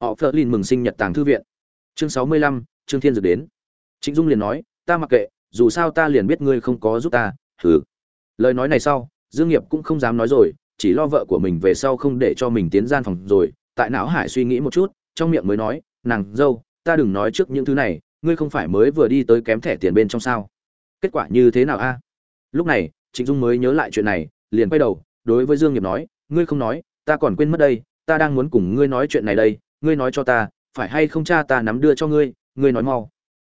họ phơ lin mừng sinh nhật tàng thư viện. Chương sáu mươi lăm, trương thiên dược đến. Trịnh dung liền nói, ta mặc kệ, dù sao ta liền biết ngươi không có giúp ta thử lời nói này sau, dương nghiệp cũng không dám nói rồi, chỉ lo vợ của mình về sau không để cho mình tiến gian phòng rồi, tại não hải suy nghĩ một chút, trong miệng mới nói, nàng, dâu, ta đừng nói trước những thứ này, ngươi không phải mới vừa đi tới kém thẻ tiền bên trong sao? Kết quả như thế nào a? Lúc này, trịnh dung mới nhớ lại chuyện này, liền quay đầu, đối với dương nghiệp nói, ngươi không nói, ta còn quên mất đây, ta đang muốn cùng ngươi nói chuyện này đây ngươi nói cho ta phải hay không cha ta nắm đưa cho ngươi ngươi nói mau.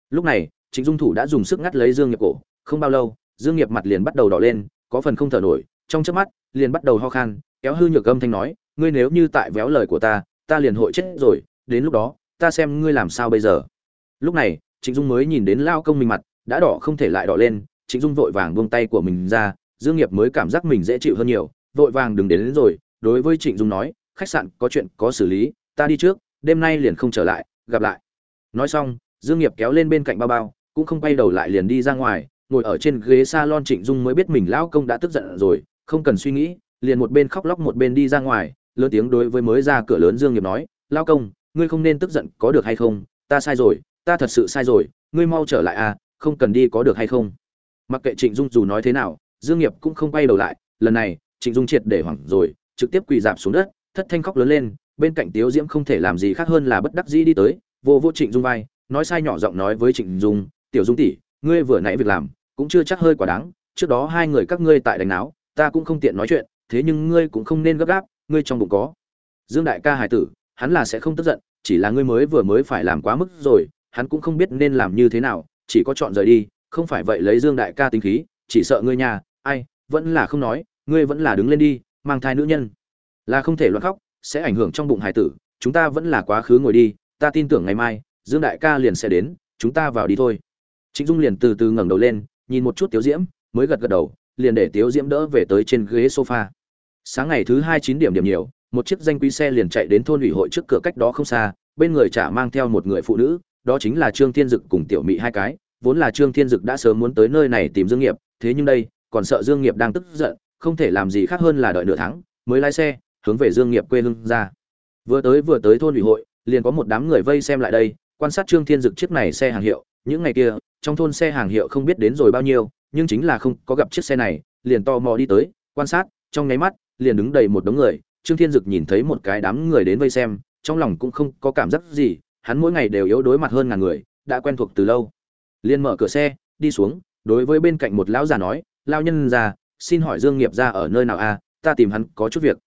Lúc này trịnh dung thủ đã dùng sức ngắt lấy dương nghiệp cổ không bao lâu dương nghiệp mặt liền bắt đầu đỏ lên có phần không thở nổi trong chớp mắt liền bắt đầu ho khan kéo hư nhược âm thanh nói ngươi nếu như tại véo lời của ta ta liền hội chết rồi đến lúc đó ta xem ngươi làm sao bây giờ. Lúc này trịnh dung mới nhìn đến lao công mình mặt đã đỏ không thể lại đỏ lên trịnh dung vội vàng buông tay của mình ra dương nghiệp mới cảm giác mình dễ chịu hơn nhiều vội vàng đừng đến, đến rồi đối với trịnh dung nói khách sạn có chuyện có xử lý ta đi trước, đêm nay liền không trở lại, gặp lại. Nói xong, dương nghiệp kéo lên bên cạnh bao bao, cũng không quay đầu lại liền đi ra ngoài, ngồi ở trên ghế salon trịnh dung mới biết mình lão công đã tức giận rồi, không cần suy nghĩ, liền một bên khóc lóc một bên đi ra ngoài, lớn tiếng đối với mới ra cửa lớn dương nghiệp nói, lão công, ngươi không nên tức giận, có được hay không? Ta sai rồi, ta thật sự sai rồi, ngươi mau trở lại à không cần đi có được hay không? Mặc kệ trịnh dung dù nói thế nào, dương nghiệp cũng không quay đầu lại, lần này, trịnh dung triệt để hoảng rồi, trực tiếp quỳ dạp xuống đất, thất thanh khóc lớn lên bên cạnh tiếu diễm không thể làm gì khác hơn là bất đắc dĩ đi tới, vô vô trịnh dung vai, nói sai nhỏ giọng nói với trịnh dung, tiểu dung tỷ, ngươi vừa nãy việc làm cũng chưa chắc hơi quá đáng, trước đó hai người các ngươi tại đánh náo, ta cũng không tiện nói chuyện, thế nhưng ngươi cũng không nên gấp gáp, ngươi trong bụng có dương đại ca hải tử, hắn là sẽ không tức giận, chỉ là ngươi mới vừa mới phải làm quá mức rồi, hắn cũng không biết nên làm như thế nào, chỉ có chọn rời đi, không phải vậy lấy dương đại ca tính khí, chỉ sợ ngươi nhà, ai, vẫn là không nói, ngươi vẫn là đứng lên đi, mang thai nữ nhân, là không thể loạn khóc sẽ ảnh hưởng trong bụng hải tử, chúng ta vẫn là quá khứ ngồi đi, ta tin tưởng ngày mai, dương đại ca liền sẽ đến, chúng ta vào đi thôi. Trịnh dung liền từ từ ngẩng đầu lên, nhìn một chút tiếu diễm, mới gật gật đầu, liền để tiếu diễm đỡ về tới trên ghế sofa. Sáng ngày thứ hai chín điểm điểm nhiều, một chiếc danh quý xe liền chạy đến thôn ủy hội trước cửa cách đó không xa, bên người chả mang theo một người phụ nữ, đó chính là trương thiên dực cùng tiểu mỹ hai cái, vốn là trương thiên dực đã sớm muốn tới nơi này tìm dương nghiệp, thế nhưng đây, còn sợ dương nghiệp đang tức giận, không thể làm gì khác hơn là đợi nửa tháng, mới lái xe hướng về dương nghiệp quê hương ra. Vừa tới vừa tới thôn ủy hội, liền có một đám người vây xem lại đây, quan sát trương thiên dực chiếc này xe hàng hiệu. Những ngày kia, trong thôn xe hàng hiệu không biết đến rồi bao nhiêu, nhưng chính là không có gặp chiếc xe này, liền to mò đi tới, quan sát, trong nháy mắt, liền đứng đầy một đống người. Trương thiên dực nhìn thấy một cái đám người đến vây xem, trong lòng cũng không có cảm giác gì, hắn mỗi ngày đều yếu đối mặt hơn ngàn người, đã quen thuộc từ lâu. Liền mở cửa xe, đi xuống, đối với bên cạnh một lão già nói lao nhân già, xin hỏi dương nghiệp ra ở nơi nào a à? ta tìm hắn có chút việc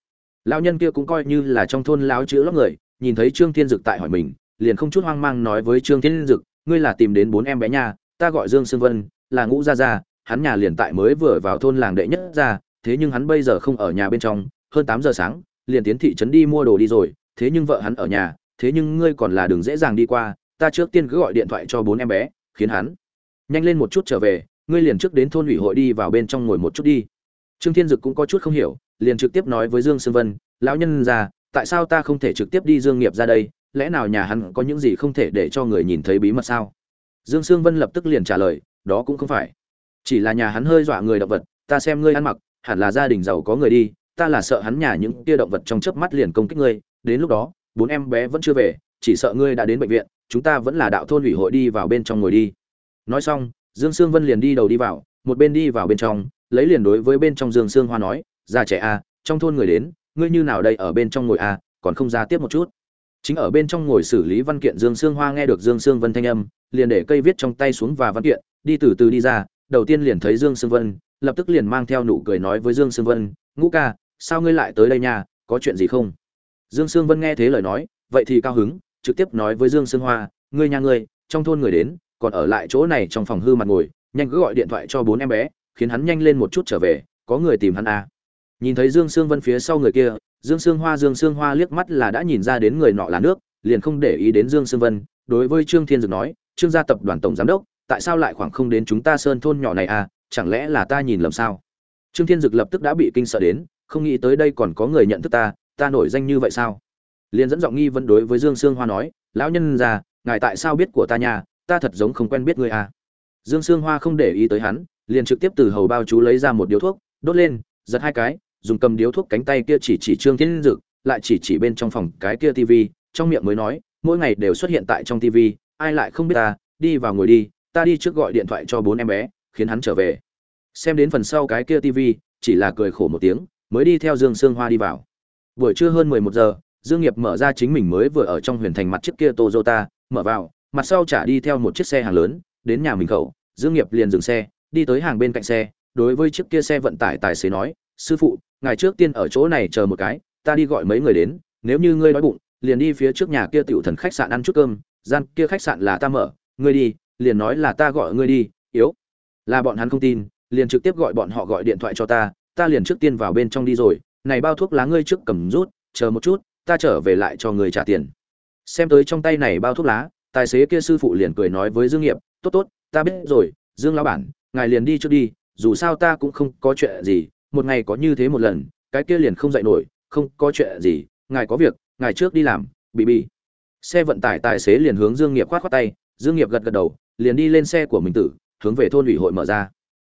lão nhân kia cũng coi như là trong thôn lão chữ lắm người, nhìn thấy trương thiên dực tại hỏi mình, liền không chút hoang mang nói với trương thiên dực, ngươi là tìm đến bốn em bé nha, ta gọi dương sương vân, là ngũ gia gia, hắn nhà liền tại mới vừa vào thôn làng đệ nhất ra thế nhưng hắn bây giờ không ở nhà bên trong, hơn tám giờ sáng, liền tiến thị trấn đi mua đồ đi rồi, thế nhưng vợ hắn ở nhà, thế nhưng ngươi còn là đường dễ dàng đi qua, ta trước tiên cứ gọi điện thoại cho bốn em bé, khiến hắn nhanh lên một chút trở về, ngươi liền trước đến thôn ủy hội đi vào bên trong ngồi một chút đi. Trương thiên dực cũng có chút không hiểu liền trực tiếp nói với dương sương vân, lão nhân già, tại sao ta không thể trực tiếp đi dương nghiệp ra đây? Lẽ nào nhà hắn có những gì không thể để cho người nhìn thấy bí mật sao? Dương sương vân lập tức liền trả lời, đó cũng không phải. Chỉ là nhà hắn hơi dọa người động vật, ta xem ngươi ăn mặc, hẳn là gia đình giàu có người đi, ta là sợ hắn nhà những tia động vật trong chớp mắt liền công kích ngươi. Đến lúc đó, bốn em bé vẫn chưa về, chỉ sợ ngươi đã đến bệnh viện, chúng ta vẫn là đạo thôn ủy hội đi vào bên trong ngồi đi. Nói xong, dương sương vân liền đi đầu đi vào, một bên đi vào bên trong, lấy liền đối với bên trong dương sương hoa nói già trẻ a, trong thôn người đến, ngươi như nào đây ở bên trong ngồi a, còn không ra tiếp một chút chính ở bên trong ngồi xử lý văn kiện dương sương hoa nghe được dương sương vân thanh âm, liền để cây viết trong tay xuống và văn kiện, đi từ từ đi ra, đầu tiên liền thấy dương sương vân, lập tức liền mang theo nụ cười nói với dương sương vân, ngũ ca, sao ngươi lại tới đây nha, có chuyện gì không dương sương vân nghe thế lời nói, vậy thì cao hứng, trực tiếp nói với dương sương hoa, ngươi nhà ngươi, trong thôn người đến, còn ở lại chỗ này trong phòng hư mặt ngồi, nhanh cứ gọi điện thoại cho bốn em bé, khiến hắn nhanh lên một chút trở về, có người tìm hắn à nhìn thấy dương sương vân phía sau người kia, dương sương hoa, dương sương hoa liếc mắt là đã nhìn ra đến người nọ là nước, liền không để ý đến dương sương vân. Đối với trương thiên dực nói, trương gia tập đoàn tổng giám đốc, tại sao lại khoảng không đến chúng ta sơn thôn nhỏ này à? Chẳng lẽ là ta nhìn lầm sao? Trương thiên dực lập tức đã bị kinh sợ đến, không nghĩ tới đây còn có người nhận thức ta ta nổi danh như vậy sao? Liền dẫn giọng nghi vấn đối với dương sương hoa nói, lão nhân già, ngài tại sao biết của ta nhà ta thật giống không quen biết người à. Dương sương hoa không để ý tới hắn, liền trực tiếp từ hầu bao chú lấy ra một điếu thuốc, đốt lên, giật hai cái dùng cầm điếu thuốc cánh tay kia chỉ chỉ trương thiên dực, lại chỉ chỉ bên trong phòng cái kia tv trong miệng mới nói, mỗi ngày đều xuất hiện tại trong tv ai lại không biết ta, đi vào ngồi đi, ta đi trước gọi điện thoại cho bốn em bé, khiến hắn trở về. Xem đến phần sau cái kia tv chỉ là cười khổ một tiếng, mới đi theo dương sương hoa đi vào. Buổi trưa hơn mười một giờ, dương nghiệp mở ra chính mình mới vừa ở trong huyền thành mặt chiếc kia toyota, mở vào, mặt sau trả đi theo một chiếc xe hàng lớn, đến nhà mình khẩu, dương nghiệp liền dừng xe, đi tới hàng bên cạnh xe, đối với chiếc kia xe vận tải tài xế nói sư phụ, ngài trước tiên ở chỗ này chờ một cái, ta đi gọi mấy người đến, nếu như ngươi đói bụng, liền đi phía trước nhà kia tiểu thần khách sạn ăn chút cơm, gian kia khách sạn là ta mở, ngươi đi, liền nói là ta gọi ngươi đi, yếu. Là bọn hắn không tin, liền trực tiếp gọi bọn họ gọi điện thoại cho ta ta liền trước tiên vào bên trong đi rồi, này bao thuốc lá ngươi trước cầm rút, chờ một chút, ta trở về lại cho người trả tiền. Xem tới trong tay này bao thuốc lá, tài xế kia sư phụ liền cười nói với dương nghiệp, tốt tốt, ta biết rồi, dương lão bản, ngài liền đi trước đi, dù sao ta cũng không có chuyện gì một ngày có như thế một lần, cái kia liền không dậy nổi, không có chuyện gì, ngài có việc, ngài trước đi làm bị bị xe vận tải tài xế liền hướng dương nghiệp khoát khoát tay, dương nghiệp gật gật đầu, liền đi lên xe của mình tử, hướng về thôn ủy hội mở ra.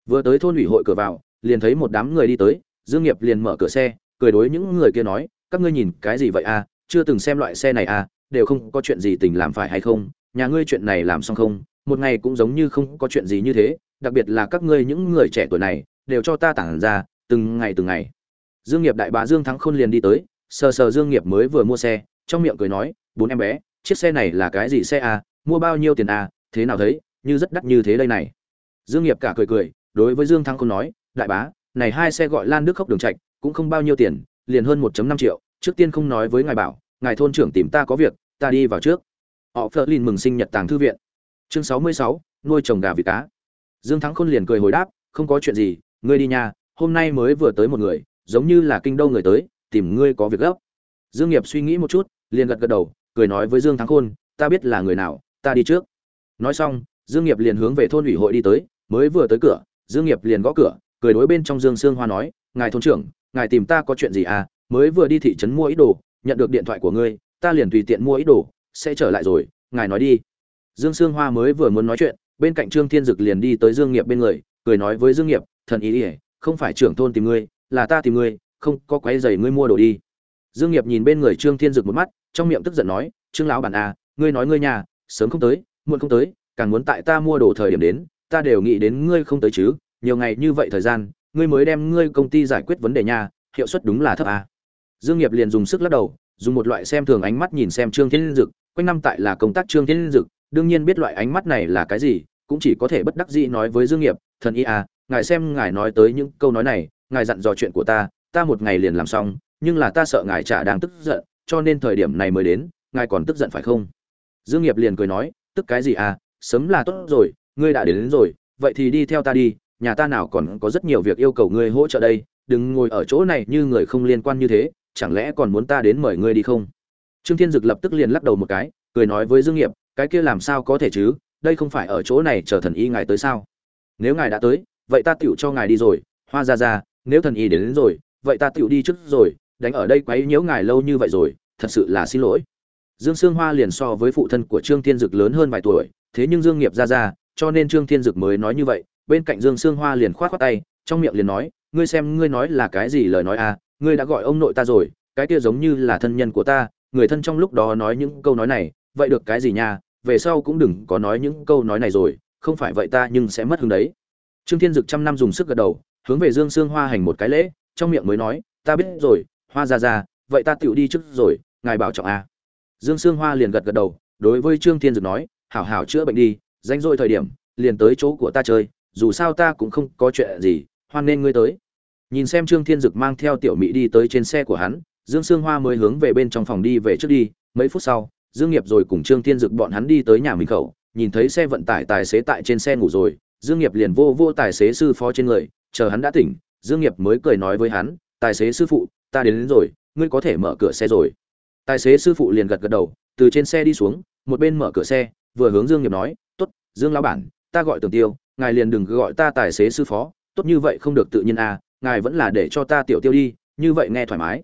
Vừa tới thôn ủy hội cửa vào, liền thấy một đám người đi tới, dương nghiệp liền mở cửa xe, cười đối những người kia nói, các ngươi nhìn cái gì vậy à chưa từng xem loại xe này à đều không có chuyện gì tình làm phải hay không? Nhà ngươi chuyện này làm xong không? Một ngày cũng giống như không có chuyện gì như thế, đặc biệt là các ngươi những người trẻ tuổi này, đều cho ta tản ra từng ngày từng ngày. Dương nghiệp đại bá dương thắng khôn liền đi tới sờ sờ dương nghiệp mới vừa mua xe trong miệng cười nói bốn em bé chiếc xe này là cái gì xe à? Mua bao nhiêu tiền à? Thế nào thấy? Như rất đắt như thế đây này. Dương nghiệp cả cười cười đối với dương thắng khôn nói đại bá này hai xe gọi lan đức khốc đường trạch cũng không bao nhiêu tiền liền hơn 1.5 triệu trước tiên không nói với ngài bảo ngài thôn trưởng tìm ta có việc ta đi vào trước. Họ phớt lên mừng sinh nhật tàng thư viện. Chương 66, nuôi trồng gà vịt cá. Dương thắng khôn liền cười hồi đáp không có chuyện gì ngươi đi nhà hôm nay mới vừa tới một người, giống như là kinh đô người tới, tìm ngươi có việc gấp. Dương nghiệp suy nghĩ một chút, liền gật gật đầu, cười nói với dương thắng khôn, ta biết là người nào, ta đi trước. Nói xong, dương nghiệp liền hướng về thôn ủy hội đi tới, mới vừa tới cửa, dương nghiệp liền gõ cửa, cười đối bên trong dương sương hoa nói, ngài thôn trưởng, ngài tìm ta có chuyện gì à? Mới vừa đi thị trấn mua ít đồ, nhận được điện thoại của ngươi, ta liền tùy tiện mua ít đồ, sẽ trở lại rồi, ngài nói đi. Dương sương hoa mới vừa muốn nói chuyện, bên cạnh trương thiên dực liền đi tới dương nghiệp bên người, cười nói với dương nghiệp, thần ý ỉa không phải trưởng thôn tìm ngươi, là ta tìm ngươi, không có quấy giày ngươi mua đồ đi dương nghiệp nhìn bên người trương thiên dực một mắt, trong miệng tức giận nói, trương lão bản à ngươi nói ngươi nhà, sớm không tới, muộn không tới, càng muốn tại ta mua đồ thời điểm đến, ta đều nghĩ đến ngươi không tới chứ, nhiều ngày như vậy thời gian, ngươi mới đem ngươi công ty giải quyết vấn đề nhà, hiệu suất đúng là thấp à. dương nghiệp liền dùng sức lắc đầu, dùng một loại xem thường ánh mắt nhìn xem trương thiên dực, quanh năm tại là công tác trương thiên dực, đương nhiên biết loại ánh mắt này là cái gì, cũng chỉ có thể bất đắc dĩ nói với dương nghiệp, thần y à ngài xem ngài nói tới những câu nói này ngài dặn dò chuyện của ta ta một ngày liền làm xong nhưng là ta sợ ngài chả đang tức giận cho nên thời điểm này mới đến ngài còn tức giận phải không? Dương nghiệp liền cười nói tức cái gì à sớm là tốt rồi ngươi đã đến, đến rồi vậy thì đi theo ta đi nhà ta nào còn có rất nhiều việc yêu cầu ngươi hỗ trợ đây đừng ngồi ở chỗ này như người không liên quan như thế chẳng lẽ còn muốn ta đến mời ngươi đi không? Trương thiên dực lập tức liền lắc đầu một cái cười nói với dương nghiệp cái kia làm sao có thể chứ đây không phải ở chỗ này chờ thần y ngài tới sao? Nếu ngài đã tới vậy ta tựu cho ngài đi rồi hoa ra ra nếu thần y đến, đến rồi vậy ta tựu đi trước rồi đánh ở đây quấy nhiễu ngài lâu như vậy rồi thật sự là xin lỗi. Dương sương hoa liền so với phụ thân của trương thiên dực lớn hơn vài tuổi thế nhưng dương nghiệp ra ra cho nên trương thiên dực mới nói như vậy bên cạnh dương sương hoa liền khoát khoát tay trong miệng liền nói ngươi xem ngươi nói là cái gì lời nói à ngươi đã gọi ông nội ta rồi cái kia giống như là thân nhân của ta người thân trong lúc đó nói những câu nói này vậy được cái gì nha về sau cũng đừng có nói những câu nói này rồi không phải vậy ta nhưng sẽ mất hứng đấy trương thiên dực trăm năm dùng sức gật đầu, hướng về dương sương hoa hành một cái lễ, trong miệng mới nói, ta biết rồi, hoa ra ra vậy ta tựu đi trước rồi, ngài bảo trọng a à. dương sương hoa liền gật gật đầu, đối với trương thiên dực nói, hảo hảo chữa bệnh đi danh dội thời điểm, liền tới chỗ của ta chơi, dù sao ta cũng không có chuyện gì, hoan nên ngươi tới nhìn xem trương thiên dực mang theo tiểu mỹ đi tới trên xe của hắn, dương sương hoa mới hướng về bên trong phòng đi về trước đi, mấy phút sau, dương nghiệp rồi cùng trương thiên dực bọn hắn đi tới nhà mình khẩu, nhìn thấy xe vận tải tài xế tại trên xe ngủ rồi dương nghiệp liền vô vô tài xế sư phó trên người chờ hắn đã tỉnh dương nghiệp mới cười nói với hắn tài xế sư phụ ta đến, đến rồi ngươi có thể mở cửa xe rồi. Tài xế sư phụ liền gật gật đầu từ trên xe đi xuống một bên mở cửa xe vừa hướng dương nghiệp nói tốt dương lão bản ta gọi tưởng tiêu ngài liền đừng gọi ta tài xế sư phó tốt như vậy không được tự nhiên à ngài vẫn là để cho ta tiểu tiêu đi như vậy nghe thoải mái.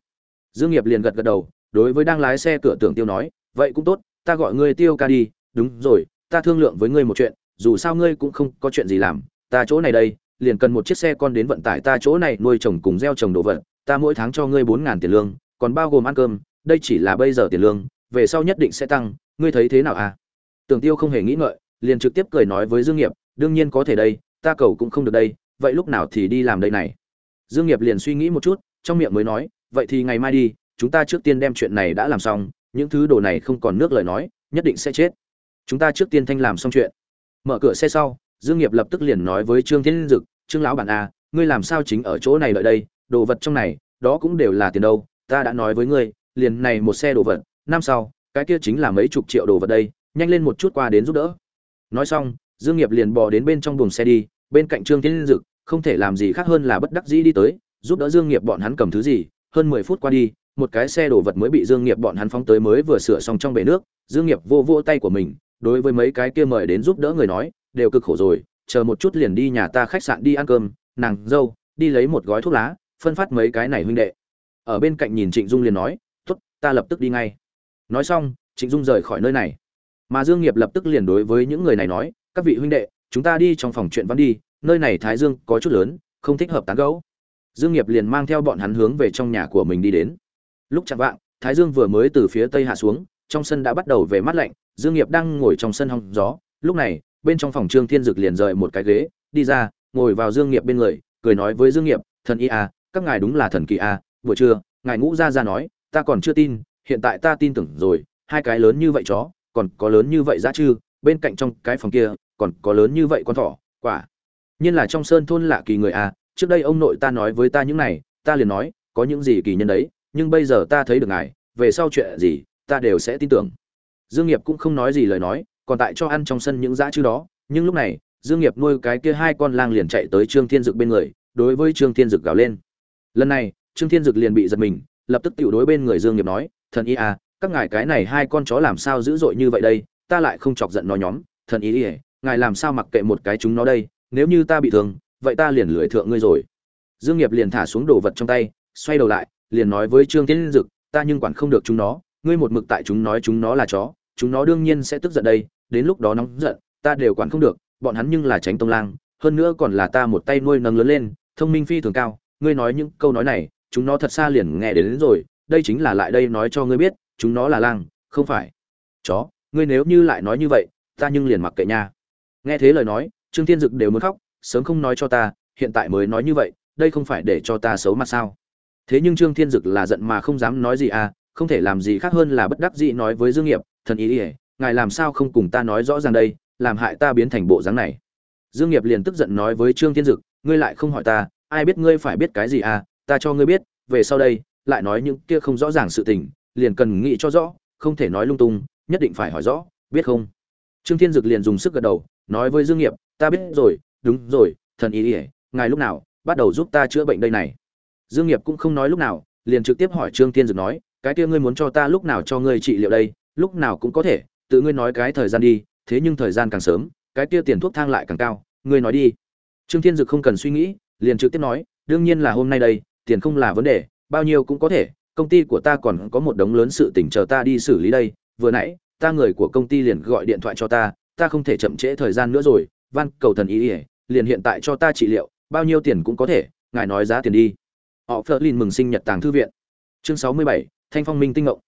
Dương nghiệp liền gật gật đầu đối với đang lái xe cửa tưởng tiêu nói vậy cũng tốt ta gọi ngươi tiêu ca đi đúng rồi ta thương lượng với ngươi một chuyện dù sao ngươi cũng không có chuyện gì làm, ta chỗ này đây, liền cần một chiếc xe con đến vận tải ta chỗ này nuôi trồng cùng gieo trồng đồ vật, ta mỗi tháng cho ngươi bốn ngàn tiền lương, còn bao gồm ăn cơm, đây chỉ là bây giờ tiền lương, về sau nhất định sẽ tăng, ngươi thấy thế nào à? Tưởng tiêu không hề nghĩ ngợi, liền trực tiếp cười nói với dương nghiệp, đương nhiên có thể đây, ta cầu cũng không được đây, vậy lúc nào thì đi làm đây này? Dương nghiệp liền suy nghĩ một chút, trong miệng mới nói, vậy thì ngày mai đi, chúng ta trước tiên đem chuyện này đã làm xong, những thứ đồ này không còn nước lời nói, nhất định sẽ chết. Chúng ta trước tiên thanh làm xong chuyện mở cửa xe sau, dương nghiệp lập tức liền nói với trương thiên dực, trương lão bản a ngươi làm sao chính ở chỗ này đợi đây? Đồ vật trong này, đó cũng đều là tiền đâu, ta đã nói với ngươi, liền này một xe đồ vật, năm sau, cái kia chính là mấy chục triệu đồ vật đây, nhanh lên một chút qua đến giúp đỡ. Nói xong, dương nghiệp liền bò đến bên trong buồng xe đi, bên cạnh trương thiên dực, không thể làm gì khác hơn là bất đắc dĩ đi tới, giúp đỡ dương nghiệp bọn hắn cầm thứ gì, hơn mười phút qua đi, một cái xe đồ vật mới bị dương nghiệp bọn hắn phóng tới mới vừa sửa xong trong bể nước, dương nghiệp vô vô tay của mình đối với mấy cái kia mời đến giúp đỡ người nói, đều cực khổ rồi, chờ một chút liền đi nhà ta khách sạn đi ăn cơm, nàng, dâu, đi lấy một gói thuốc lá, phân phát mấy cái này huynh đệ. Ở bên cạnh nhìn trịnh dung liền nói, tốt, ta lập tức đi ngay. Nói xong, trịnh dung rời khỏi nơi này. Mà dương nghiệp lập tức liền đối với những người này nói, các vị huynh đệ, chúng ta đi trong phòng chuyện văn đi, nơi này thái dương có chút lớn, không thích hợp tán gẫu. Dương nghiệp liền mang theo bọn hắn hướng về trong nhà của mình đi đến. Lúc chạm vạng, thái dương vừa mới từ phía tây hạ xuống, trong sân đã bắt đầu về mát lạnh dương nghiệp đang ngồi trong sân hong gió, lúc này, bên trong phòng trương thiên dực liền rời một cái ghế, đi ra, ngồi vào dương nghiệp bên người, cười nói với dương nghiệp, thần y a các ngài đúng là thần kỳ a buổi trưa, ngài ngũ gia gia nói, ta còn chưa tin, hiện tại ta tin tưởng rồi, hai cái lớn như vậy chó, còn có lớn như vậy dã chư, bên cạnh trong cái phòng kia, còn có lớn như vậy con thỏ, quả, nhiên là trong sơn thôn lạ kỳ người a trước đây ông nội ta nói với ta những này, ta liền nói, có những gì kỳ nhân đấy, nhưng bây giờ ta thấy được ngài, về sau chuyện gì, ta đều sẽ tin tưởng dương nghiệp cũng không nói gì lời nói, còn tại cho ăn trong sân những dã chư đó. Nhưng lúc này, dương nghiệp nuôi cái kia hai con lang liền chạy tới trương thiên dực bên người, đối với trương thiên dực gào lên. Lần này, trương thiên dực liền bị giật mình, lập tức tiểu đối bên người dương nghiệp nói, thần y à các ngài cái này hai con chó làm sao dữ dội như vậy đây? Ta lại không chọc giận nó nhóm. Thần y ỉa ngài làm sao mặc kệ một cái chúng nó đây? Nếu như ta bị thương, vậy ta liền lười thượng ngươi rồi. Dương nghiệp liền thả xuống đồ vật trong tay, xoay đầu lại, liền nói với trương thiên dực, ta nhưng quản không được chúng nó. Ngươi một mực tại chúng nói chúng nó là chó chúng nó đương nhiên sẽ tức giận đây đến lúc đó nóng giận ta đều quản không được bọn hắn nhưng là tránh tông lang hơn nữa còn là ta một tay nuôi nâng lớn lên thông minh phi thường cao ngươi nói những câu nói này chúng nó thật xa liền nghe đến, đến rồi đây chính là lại đây nói cho ngươi biết chúng nó là lang không phải. Chó ngươi nếu như lại nói như vậy ta nhưng liền mặc kệ nha. Nghe thế lời nói trương thiên dực đều muốn khóc sớm không nói cho ta hiện tại mới nói như vậy đây không phải để cho ta xấu mặt sao? Thế nhưng trương thiên dực là giận mà không dám nói gì à không thể làm gì khác hơn là bất đắc dĩ nói với dương nghiệp thần ý ỉa, ngài làm sao không cùng ta nói rõ ràng đây, làm hại ta biến thành bộ dáng này. Dương nghiệp liền tức giận nói với trương thiên dực, ngươi lại không hỏi ta, ai biết ngươi phải biết cái gì à ta cho ngươi biết, về sau đây, lại nói những kia không rõ ràng sự tình, liền cần nghĩ cho rõ, không thể nói lung tung, nhất định phải hỏi rõ, biết không? Trương thiên dực liền dùng sức gật đầu, nói với dương nghiệp, ta biết rồi, đúng rồi, thần ý ỉa, ngài lúc nào bắt đầu giúp ta chữa bệnh đây này? Dương nghiệp cũng không nói lúc nào, liền trực tiếp hỏi trương thiên dực nói, cái kia ngươi muốn cho ta lúc nào cho ngươi trị liệu đây? Lúc nào cũng có thể, tự ngươi nói cái thời gian đi, thế nhưng thời gian càng sớm, cái kia tiền thuốc thang lại càng cao, ngươi nói đi. Trương thiên dực không cần suy nghĩ, liền trực tiếp nói, đương nhiên là hôm nay đây, tiền không là vấn đề, bao nhiêu cũng có thể, công ty của ta còn có một đống lớn sự tình chờ ta đi xử lý đây, vừa nãy, ta người của công ty liền gọi điện thoại cho ta ta không thể chậm trễ thời gian nữa rồi, van cầu thần ý ỉa liền hiện tại cho ta trị liệu, bao nhiêu tiền cũng có thể, ngài nói giá tiền đi. Họ phớt lên mừng sinh nhật tàng thư viện. Chương sáu mươi bảy, thanh phong minh tinh ngộng.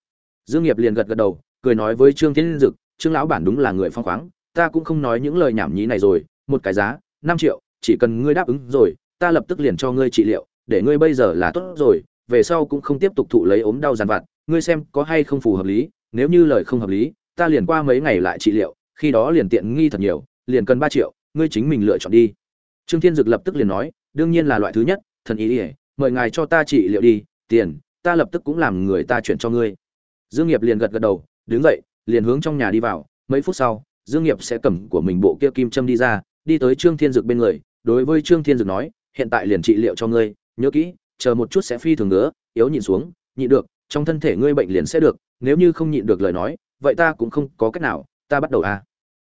Dương nghiệp liền gật gật đầu cười nói với trương thiên dực, trương lão bản đúng là người phong khoáng, ta cũng không nói những lời nhảm nhí này rồi, một cái giá, năm triệu, chỉ cần ngươi đáp ứng rồi, ta lập tức liền cho ngươi trị liệu, để ngươi bây giờ là tốt rồi, về sau cũng không tiếp tục thụ lấy ốm đau giàn vặt, ngươi xem có hay không phù hợp lý, nếu như lời không hợp lý, ta liền qua mấy ngày lại trị liệu, khi đó liền tiện nghi thật nhiều, liền cần ba triệu, ngươi chính mình lựa chọn đi. Trương thiên dực lập tức liền nói, đương nhiên là loại thứ nhất, thần ý ỉa mời ngài cho ta trị liệu đi, tiền, ta lập tức cũng làm người ta chuyển cho ngươi. Dương nghiệp liền gật gật đầu đứng dậy, liền hướng trong nhà đi vào, mấy phút sau, dương nghiệp sẽ cầm của mình bộ kia kim châm đi ra, đi tới trương thiên dực bên người, đối với trương thiên dực nói, hiện tại liền trị liệu cho ngươi, nhớ kỹ, chờ một chút sẽ phi thường nữa yếu nhìn xuống, nhịn được, trong thân thể ngươi bệnh liền sẽ được, nếu như không nhịn được lời nói, vậy ta cũng không có cách nào, ta bắt đầu à.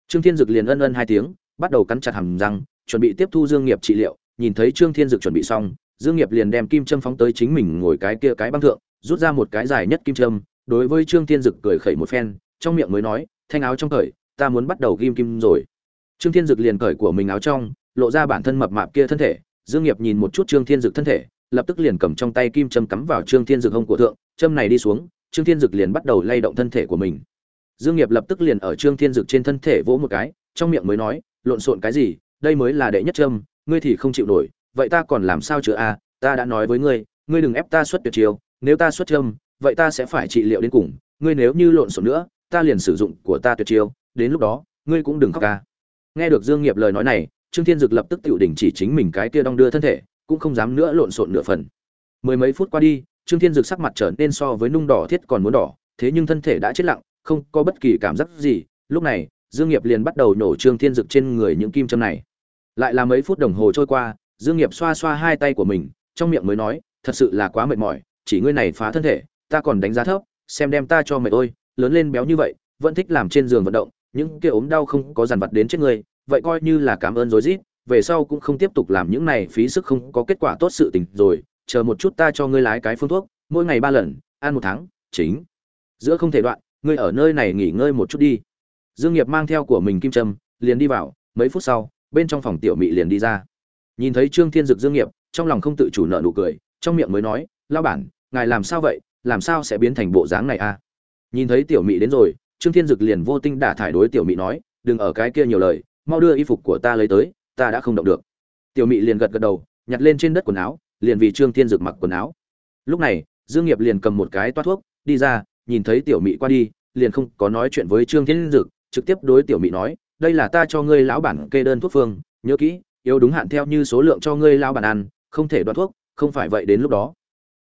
Trương thiên dực liền ân ân hai tiếng, bắt đầu cắn chặt hàm răng, chuẩn bị tiếp thu dương nghiệp trị liệu, nhìn thấy trương thiên dực chuẩn bị xong, dương nghiệp liền đem kim châm phóng tới chính mình ngồi cái kia cái băng thượng, rút ra một cái dài nhất kim châm đối với trương thiên dực cười khẩy một phen, trong miệng mới nói, thanh áo trong cởi, ta muốn bắt đầu ghim kim rồi. Trương thiên dực liền cởi của mình áo trong, lộ ra bản thân mập mạp kia thân thể, dương nghiệp nhìn một chút trương thiên dực thân thể, lập tức liền cầm trong tay kim châm cắm vào trương thiên dực hông của thượng, châm này đi xuống, trương thiên dực liền bắt đầu lay động thân thể của mình. Dương nghiệp lập tức liền ở trương thiên dực trên thân thể vỗ một cái, trong miệng mới nói, lộn xộn cái gì, đây mới là đệ nhất châm, ngươi thì không chịu nổi, vậy ta còn làm sao chữa a? Ta đã nói với ngươi ngươi đừng ép ta xuất tuyệt chiêu, nếu ta xuất châm vậy ta sẽ phải trị liệu đến cùng, ngươi nếu như lộn xộn nữa, ta liền sử dụng của ta tuyệt chiêu, đến lúc đó, ngươi cũng đừng khóc ca. Nghe được dương nghiệp lời nói này, trương thiên dực lập tức tự đình chỉ chính mình cái kia đong đưa thân thể, cũng không dám nữa lộn xộn nửa phần. Mười mấy phút qua đi, trương thiên dực sắc mặt trở nên so với nung đỏ thiết còn muốn đỏ, thế nhưng thân thể đã chết lặng, không có bất kỳ cảm giác gì. Lúc này, dương nghiệp liền bắt đầu nổ trương thiên dực trên người những kim châm này. Lại là mấy phút đồng hồ trôi qua, dương nghiệp xoa xoa hai tay của mình, trong miệng mới nói, thật sự là quá mệt mỏi, chỉ ngươi này phá thân thể ta còn đánh giá thấp xem đem ta cho mày ôi lớn lên béo như vậy vẫn thích làm trên giường vận động những kia ốm đau không có dằn vặt đến chết người, vậy coi như là cảm ơn rối rít về sau cũng không tiếp tục làm những này phí sức không có kết quả tốt sự tình rồi chờ một chút ta cho ngươi lái cái phương thuốc mỗi ngày ba lần ăn một tháng chính. Giữa không thể đoạn ngươi ở nơi này nghỉ ngơi một chút đi. Dương nghiệp mang theo của mình kim trâm liền đi vào mấy phút sau bên trong phòng tiểu mị liền đi ra. Nhìn thấy trương thiên dực dương nghiệp trong lòng không tự chủ nợ nụ cười trong miệng mới nói lao bản ngài làm sao vậy? Làm sao sẽ biến thành bộ dáng này a nhìn thấy tiểu mị đến rồi, trương thiên dực liền vô tinh đả thải đối tiểu mị nói, đừng ở cái kia nhiều lời, mau đưa y phục của ta lấy tới, ta đã không động được. Tiểu mị liền gật gật đầu, nhặt lên trên đất quần áo, liền vì trương thiên dực mặc quần áo. Lúc này, dương nghiệp liền cầm một cái toa thuốc, đi ra, nhìn thấy tiểu mị qua đi, liền không có nói chuyện với trương thiên dực, trực tiếp đối tiểu mị nói, đây là ta cho ngươi lão bản kê đơn thuốc phương, nhớ kỹ, yếu đúng hạn theo như số lượng cho ngươi lão bản ăn, không thể đoạt thuốc, không phải vậy đến lúc đó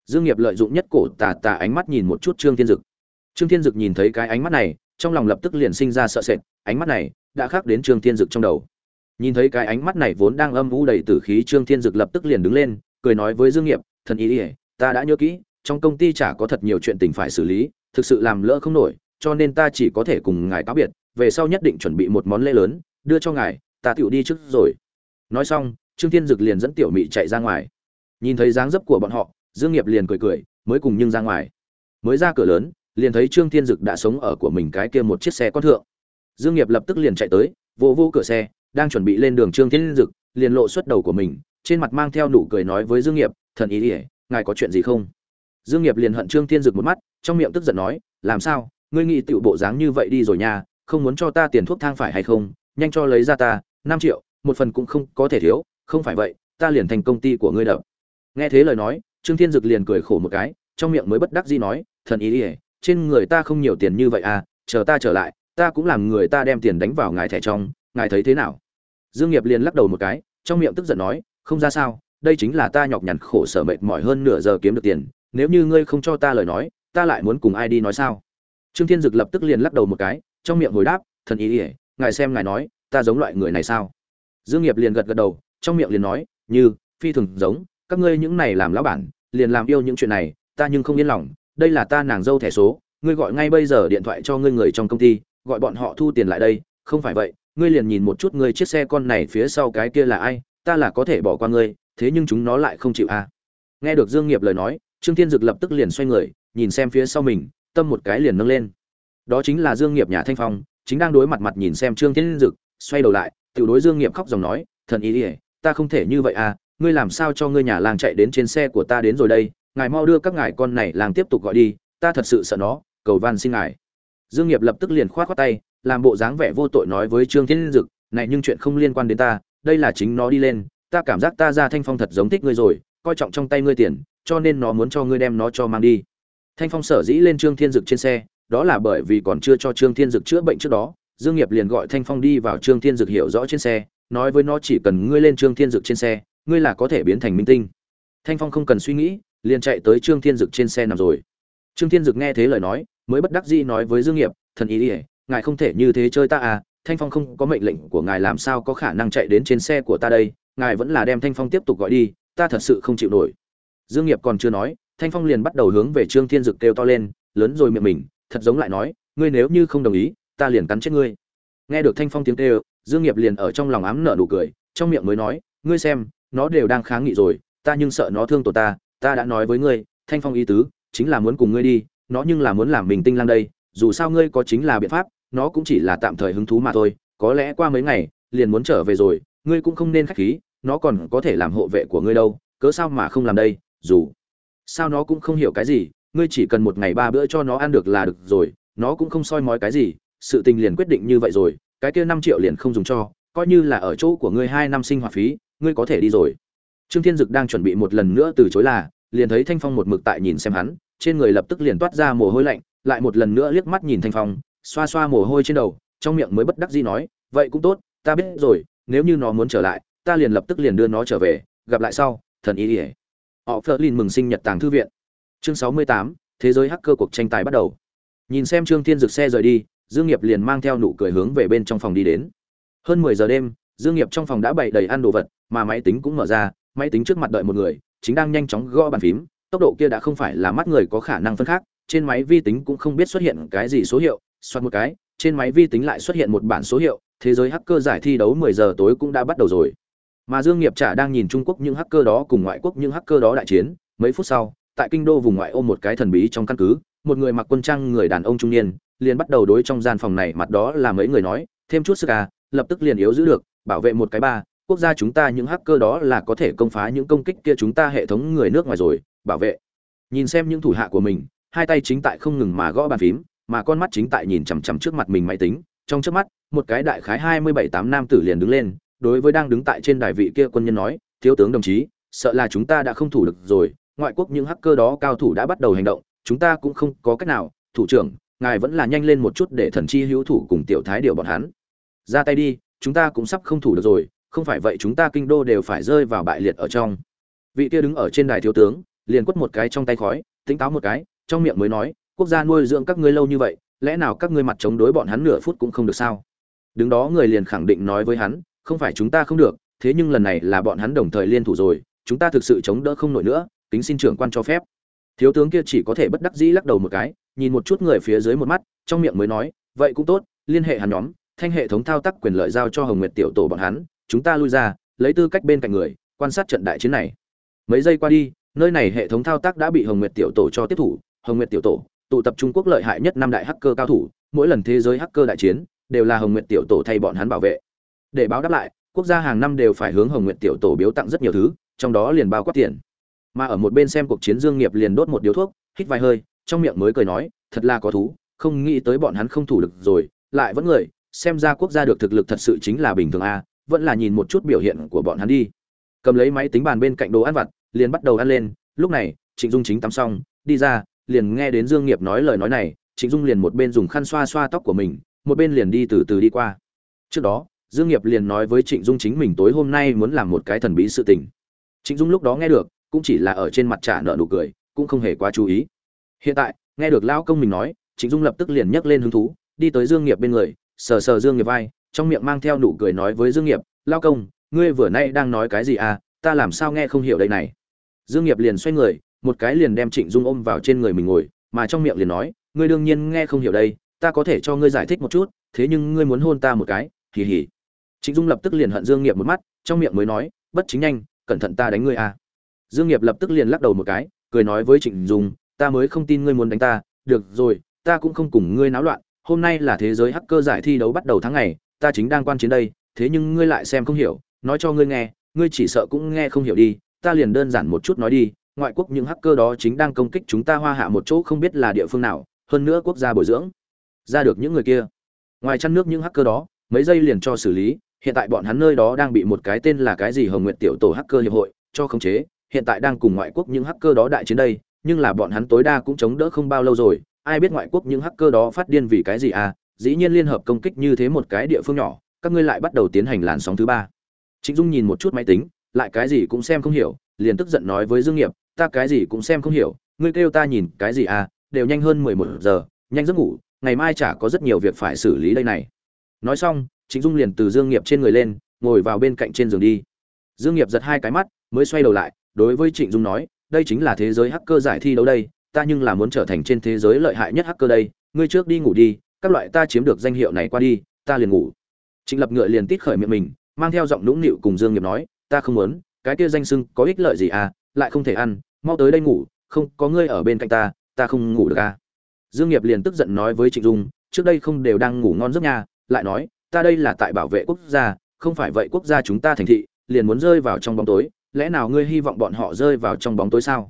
dương nghiệp lợi dụng nhất cổ tà tà ánh mắt nhìn một chút trương thiên dực. Trương thiên dực nhìn thấy cái ánh mắt này, trong lòng lập tức liền sinh ra sợ sệt, ánh mắt này đã khác đến trương thiên dực trong đầu. Nhìn thấy cái ánh mắt này vốn đang âm u đầy tử khí, trương thiên dực lập tức liền đứng lên, cười nói với dương nghiệp, thần ý ỉa ta đã nhớ kỹ, trong công ty chả có thật nhiều chuyện tình phải xử lý, thực sự làm lỡ không nổi, cho nên ta chỉ có thể cùng ngài cáo biệt, về sau nhất định chuẩn bị một món lễ lớn, đưa cho ngài, ta tựu đi trước rồi. Nói xong, trương thiên dực liền dẫn tiểu mị chạy ra ngoài. Nhìn thấy dáng dấp của bọn họ dương nghiệp liền cười cười, mới cùng nhưng ra ngoài. Mới ra cửa lớn, liền thấy trương thiên dực đã sống ở của mình cái kia một chiếc xe con thượng. Dương nghiệp lập tức liền chạy tới, vô vô cửa xe, đang chuẩn bị lên đường trương thiên dực, liền lộ xuất đầu của mình, trên mặt mang theo nụ cười nói với dương nghiệp, thần ý ỉa ngài có chuyện gì không? Dương nghiệp liền hận trương thiên dực một mắt, trong miệng tức giận nói, làm sao? Ngươi nghĩ tiểu bộ dáng như vậy đi rồi nha, không muốn cho ta tiền thuốc thang phải hay không? Nhanh cho lấy ra ta, năm triệu, một phần cũng không có thể thiếu, không phải vậy, ta liền thành công ty của ngươi đập. Nghe thế lời nói trương thiên dực liền cười khổ một cái, trong miệng mới bất đắc dĩ nói, thần ý ỉa trên người ta không nhiều tiền như vậy à chờ ta trở lại, ta cũng làm người ta đem tiền đánh vào ngài thẻ trong, ngài thấy thế nào? Dương nghiệp liền lắc đầu một cái, trong miệng tức giận nói, không ra sao, đây chính là ta nhọc nhằn khổ sở mệt mỏi hơn nửa giờ kiếm được tiền, nếu như ngươi không cho ta lời nói, ta lại muốn cùng ai đi nói sao? Trương thiên dực lập tức liền lắc đầu một cái, trong miệng hồi đáp, thần ý ỉa ngài xem ngài nói, ta giống loại người này sao? Dương nghiệp liền gật gật đầu, trong miệng liền nói, như, phi thường giống các ngươi những này làm lão bản, liền làm yêu những chuyện này, ta nhưng không yên lòng, đây là ta nàng dâu thẻ số, ngươi gọi ngay bây giờ điện thoại cho ngươi người trong công ty, gọi bọn họ thu tiền lại đây, không phải vậy, ngươi liền nhìn một chút ngươi chiếc xe con này phía sau cái kia là ai, ta là có thể bỏ qua ngươi, thế nhưng chúng nó lại không chịu à. nghe được dương nghiệp lời nói, trương thiên dực lập tức liền xoay người, nhìn xem phía sau mình, tâm một cái liền nâng lên đó chính là dương nghiệp nhà thanh phong, chính đang đối mặt mặt nhìn xem trương thiên dực, xoay đầu lại, tiểu đối dương nghiệp khóc dòng nói, thần ý ỉa ta không thể như vậy à ngươi làm sao cho ngươi nhà làng chạy đến trên xe của ta đến rồi đây, ngài mau đưa các ngài con này làng tiếp tục gọi đi, ta thật sự sợ nó, cầu van xin ngài. Dương nghiệp lập tức liền khoát khoát tay, làm bộ dáng vẻ vô tội nói với trương thiên dực, này nhưng chuyện không liên quan đến ta, đây là chính nó đi lên, ta cảm giác ta ra thanh phong thật giống thích ngươi rồi, coi trọng trong tay ngươi tiền, cho nên nó muốn cho ngươi đem nó cho mang đi. Thanh phong sở dĩ lên trương thiên dực trên xe, đó là bởi vì còn chưa cho trương thiên dực chữa bệnh trước đó, dương nghiệp liền gọi thanh phong đi vào trương thiên dực hiểu rõ trên xe, nói với nó chỉ cần ngươi lên trương thiên dực trên xe ngươi là có thể biến thành minh tinh. Thanh phong không cần suy nghĩ, liền chạy tới trương thiên dực trên xe nằm rồi. Trương thiên dực nghe thế lời nói, mới bất đắc dĩ nói với dương nghiệp, thần ý ỉa ngài không thể như thế chơi ta à thanh phong không có mệnh lệnh của ngài làm sao có khả năng chạy đến trên xe của ta đây, ngài vẫn là đem thanh phong tiếp tục gọi đi, ta thật sự không chịu nổi. Dương nghiệp còn chưa nói, thanh phong liền bắt đầu hướng về trương thiên dực kêu to lên, lớn rồi miệng mình, thật giống lại nói, ngươi nếu như không đồng ý, ta liền cắn chết ngươi. Nghe được thanh phong tiếng kêu, dương nghiệp liền ở trong lòng ám nở nụ cười, trong miệng mới nói, ngươi xem nó đều đang kháng nghị rồi, ta nhưng sợ nó thương tổ ta ta đã nói với ngươi, thanh phong ý tứ, chính là muốn cùng ngươi đi, nó nhưng là muốn làm mình tinh lang đây, dù sao ngươi có chính là biện pháp, nó cũng chỉ là tạm thời hứng thú mà thôi, có lẽ qua mấy ngày, liền muốn trở về rồi, ngươi cũng không nên khách khí, nó còn có thể làm hộ vệ của ngươi đâu, cớ sao mà không làm đây, dù sao nó cũng không hiểu cái gì, ngươi chỉ cần một ngày ba bữa cho nó ăn được là được rồi, nó cũng không soi mói cái gì, sự tình liền quyết định như vậy rồi, cái kia năm triệu liền không dùng cho, coi như là ở chỗ của ngươi hai năm sinh hoạt phí ngươi có thể đi rồi. Trương thiên dực đang chuẩn bị một lần nữa từ chối là, liền thấy thanh phong một mực tại nhìn xem hắn, trên người lập tức liền toát ra mồ hôi lạnh, lại một lần nữa liếc mắt nhìn thanh phong, xoa xoa mồ hôi trên đầu, trong miệng mới bất đắc dĩ nói, vậy cũng tốt, ta biết rồi, nếu như nó muốn trở lại, ta liền lập tức liền đưa nó trở về, gặp lại sau, thần ý ỉa họ phớt lên mừng sinh nhật tàng thư viện. Chương sáu mươi tám, thế giới hacker cuộc tranh tài bắt đầu. Nhìn xem trương thiên dực xe rời đi, dương nghiệp liền mang theo nụ cười hướng về bên trong phòng đi đến. Hơn mười giờ đêm dương nghiệp trong phòng đã bày đầy ăn đồ vật, mà máy tính cũng mở ra, máy tính trước mặt đợi một người, chính đang nhanh chóng gõ bàn phím. Tốc độ kia đã không phải là mắt người có khả năng phân khác, trên máy vi tính cũng không biết xuất hiện cái gì số hiệu xoát một cái, trên máy vi tính lại xuất hiện một bản số hiệu, thế giới hacker giải thi đấu 10 giờ tối cũng đã bắt đầu rồi. Mà dương nghiệp trả đang nhìn trung quốc những hacker đó cùng ngoại quốc những hacker đó đại chiến, mấy phút sau, tại kinh đô vùng ngoại ô một cái thần bí trong căn cứ, một người mặc quân trang người đàn ông trung niên, liền bắt đầu đối trong gian phòng này, mặt đó là mấy người nói, thêm chút sức à lập tức liền yếu giữ được bảo vệ một cái ba, quốc gia chúng ta những hacker đó là có thể công phá những công kích kia chúng ta hệ thống người nước ngoài rồi, bảo vệ. Nhìn xem những thủ hạ của mình, hai tay chính tại không ngừng mà gõ bàn phím, mà con mắt chính tại nhìn chằm chằm trước mặt mình máy tính. Trong trước mắt, một cái đại khái hai mươi bảy tám nam tử liền đứng lên, đối với đang đứng tại trên đài vị kia quân nhân nói, thiếu tướng đồng chí, sợ là chúng ta đã không thủ được rồi, ngoại quốc những hacker đó cao thủ đã bắt đầu hành động, chúng ta cũng không có cách nào, thủ trưởng, ngài vẫn là nhanh lên một chút để thần chi hữu thủ cùng tiểu thái điều bọn hắn. Ra tay đi chúng ta cũng sắp không thủ được rồi, không phải vậy chúng ta kinh đô đều phải rơi vào bại liệt ở trong. Vị kia đứng ở trên đài thiếu tướng, liền quất một cái trong tay khói tính táo một cái, trong miệng mới nói, quốc gia nuôi dưỡng các ngươi lâu như vậy, lẽ nào các ngươi mặt chống đối bọn hắn nửa phút cũng không được sao? Đứng đó người liền khẳng định nói với hắn, không phải chúng ta không được, thế nhưng lần này là bọn hắn đồng thời liên thủ rồi, chúng ta thực sự chống đỡ không nổi nữa, kính xin trưởng quan cho phép. Thiếu tướng kia chỉ có thể bất đắc dĩ lắc đầu một cái, nhìn một chút người phía dưới một mắt, trong miệng mới nói, vậy cũng tốt, liên hệ hắn nhóm thanh hệ thống thao tác quyền lợi giao cho hồng nguyệt tiểu tổ bọn hắn, chúng ta lui ra, lấy tư cách bên cạnh người, quan sát trận đại chiến này. Mấy giây qua đi, nơi này hệ thống thao tác đã bị hồng nguyệt tiểu tổ cho tiếp thủ. Hồng nguyệt tiểu tổ, tụ tập trung quốc lợi hại nhất năm đại hacker cao thủ, mỗi lần thế giới hacker đại chiến, đều là hồng nguyệt tiểu tổ thay bọn hắn bảo vệ. Để báo đáp lại, quốc gia hàng năm đều phải hướng hồng nguyệt tiểu tổ biếu tặng rất nhiều thứ, trong đó liền bao quát tiền. Mà ở một bên xem cuộc chiến dương nghiệp liền đốt một điếu thuốc, hít vài hơi, trong miệng mới cười nói, thật là có thú, không nghĩ tới bọn hắn không thủ được rồi, lại vẫn người xem ra quốc gia được thực lực thật sự chính là bình thường a, vẫn là nhìn một chút biểu hiện của bọn hắn đi. Cầm lấy máy tính bàn bên cạnh đồ ăn vặt, liền bắt đầu ăn lên. Lúc này, trịnh dung chính tắm xong, đi ra, liền nghe đến dương nghiệp nói lời nói này. Trịnh dung liền một bên dùng khăn xoa xoa tóc của mình, một bên liền đi từ từ đi qua. Trước đó, dương nghiệp liền nói với trịnh dung chính mình tối hôm nay muốn làm một cái thần bí sự tình. Trịnh dung lúc đó nghe được, cũng chỉ là ở trên mặt trả nợ nụ cười, cũng không hề quá chú ý. Hiện tại, nghe được lão công mình nói, trịnh dung lập tức liền nhấc lên hứng thú, đi tới dương nghiệp bên người sờ sờ dương nghiệp vai, trong miệng mang theo nụ cười nói với dương nghiệp, lao công, ngươi vừa nay đang nói cái gì à? Ta làm sao nghe không hiểu đây này? Dương nghiệp liền xoay người, một cái liền đem trịnh dung ôm vào trên người mình ngồi, mà trong miệng liền nói, ngươi đương nhiên nghe không hiểu đây, ta có thể cho ngươi giải thích một chút, thế nhưng ngươi muốn hôn ta một cái, hì hì. Trịnh dung lập tức liền hận dương nghiệp một mắt, trong miệng mới nói, bất chính nhanh, cẩn thận ta đánh ngươi à. Dương nghiệp lập tức liền lắc đầu một cái, cười nói với trịnh dung, ta mới không tin ngươi muốn đánh ta, được rồi, ta cũng không cùng ngươi náo loạn hôm nay là thế giới hacker giải thi đấu bắt đầu tháng ngày, ta chính đang quan chiến đây, thế nhưng ngươi lại xem không hiểu, nói cho ngươi nghe, ngươi chỉ sợ cũng nghe không hiểu đi, ta liền đơn giản một chút nói đi, ngoại quốc những hacker đó chính đang công kích chúng ta hoa hạ một chỗ không biết là địa phương nào, hơn nữa quốc gia bồi dưỡng, ra được những người kia. Ngoài chăn nước những hacker đó, mấy giây liền cho xử lý, hiện tại bọn hắn nơi đó đang bị một cái tên là cái gì hồng nguyệt tiểu tổ hacker hiệp hội cho khống chế, hiện tại đang cùng ngoại quốc những hacker đó đại chiến đây, nhưng là bọn hắn tối đa cũng chống đỡ không bao lâu rồi ai biết ngoại quốc những hacker đó phát điên vì cái gì à dĩ nhiên liên hợp công kích như thế một cái địa phương nhỏ, các ngươi lại bắt đầu tiến hành làn sóng thứ ba. Trịnh dung nhìn một chút máy tính, lại cái gì cũng xem không hiểu, liền tức giận nói với dương nghiệp, ta cái gì cũng xem không hiểu, ngươi kêu ta nhìn cái gì à đều nhanh hơn mười một giờ, nhanh giấc ngủ, ngày mai chả có rất nhiều việc phải xử lý đây này. Nói xong, trịnh dung liền từ dương nghiệp trên người lên, ngồi vào bên cạnh trên giường đi. Dương nghiệp giật hai cái mắt, mới xoay đầu lại, đối với trịnh dung nói, đây chính là thế giới hacker giải thi đấu đây ta nhưng là muốn trở thành trên thế giới lợi hại nhất hacker đây, ngươi trước đi ngủ đi, các loại ta chiếm được danh hiệu này qua đi, ta liền ngủ. Trịnh lập ngựa liền tít khởi miệng mình, mang theo giọng nũng nịu cùng dương nghiệp nói, ta không muốn, cái kia danh sưng có ích lợi gì à lại không thể ăn, mau tới đây ngủ, không, có ngươi ở bên cạnh ta ta không ngủ được à. Dương nghiệp liền tức giận nói với trịnh dung, trước đây không đều đang ngủ ngon giấc nha, lại nói, ta đây là tại bảo vệ quốc gia, không phải vậy quốc gia chúng ta thành thị, liền muốn rơi vào trong bóng tối, lẽ nào ngươi hy vọng bọn họ rơi vào trong bóng tối sao?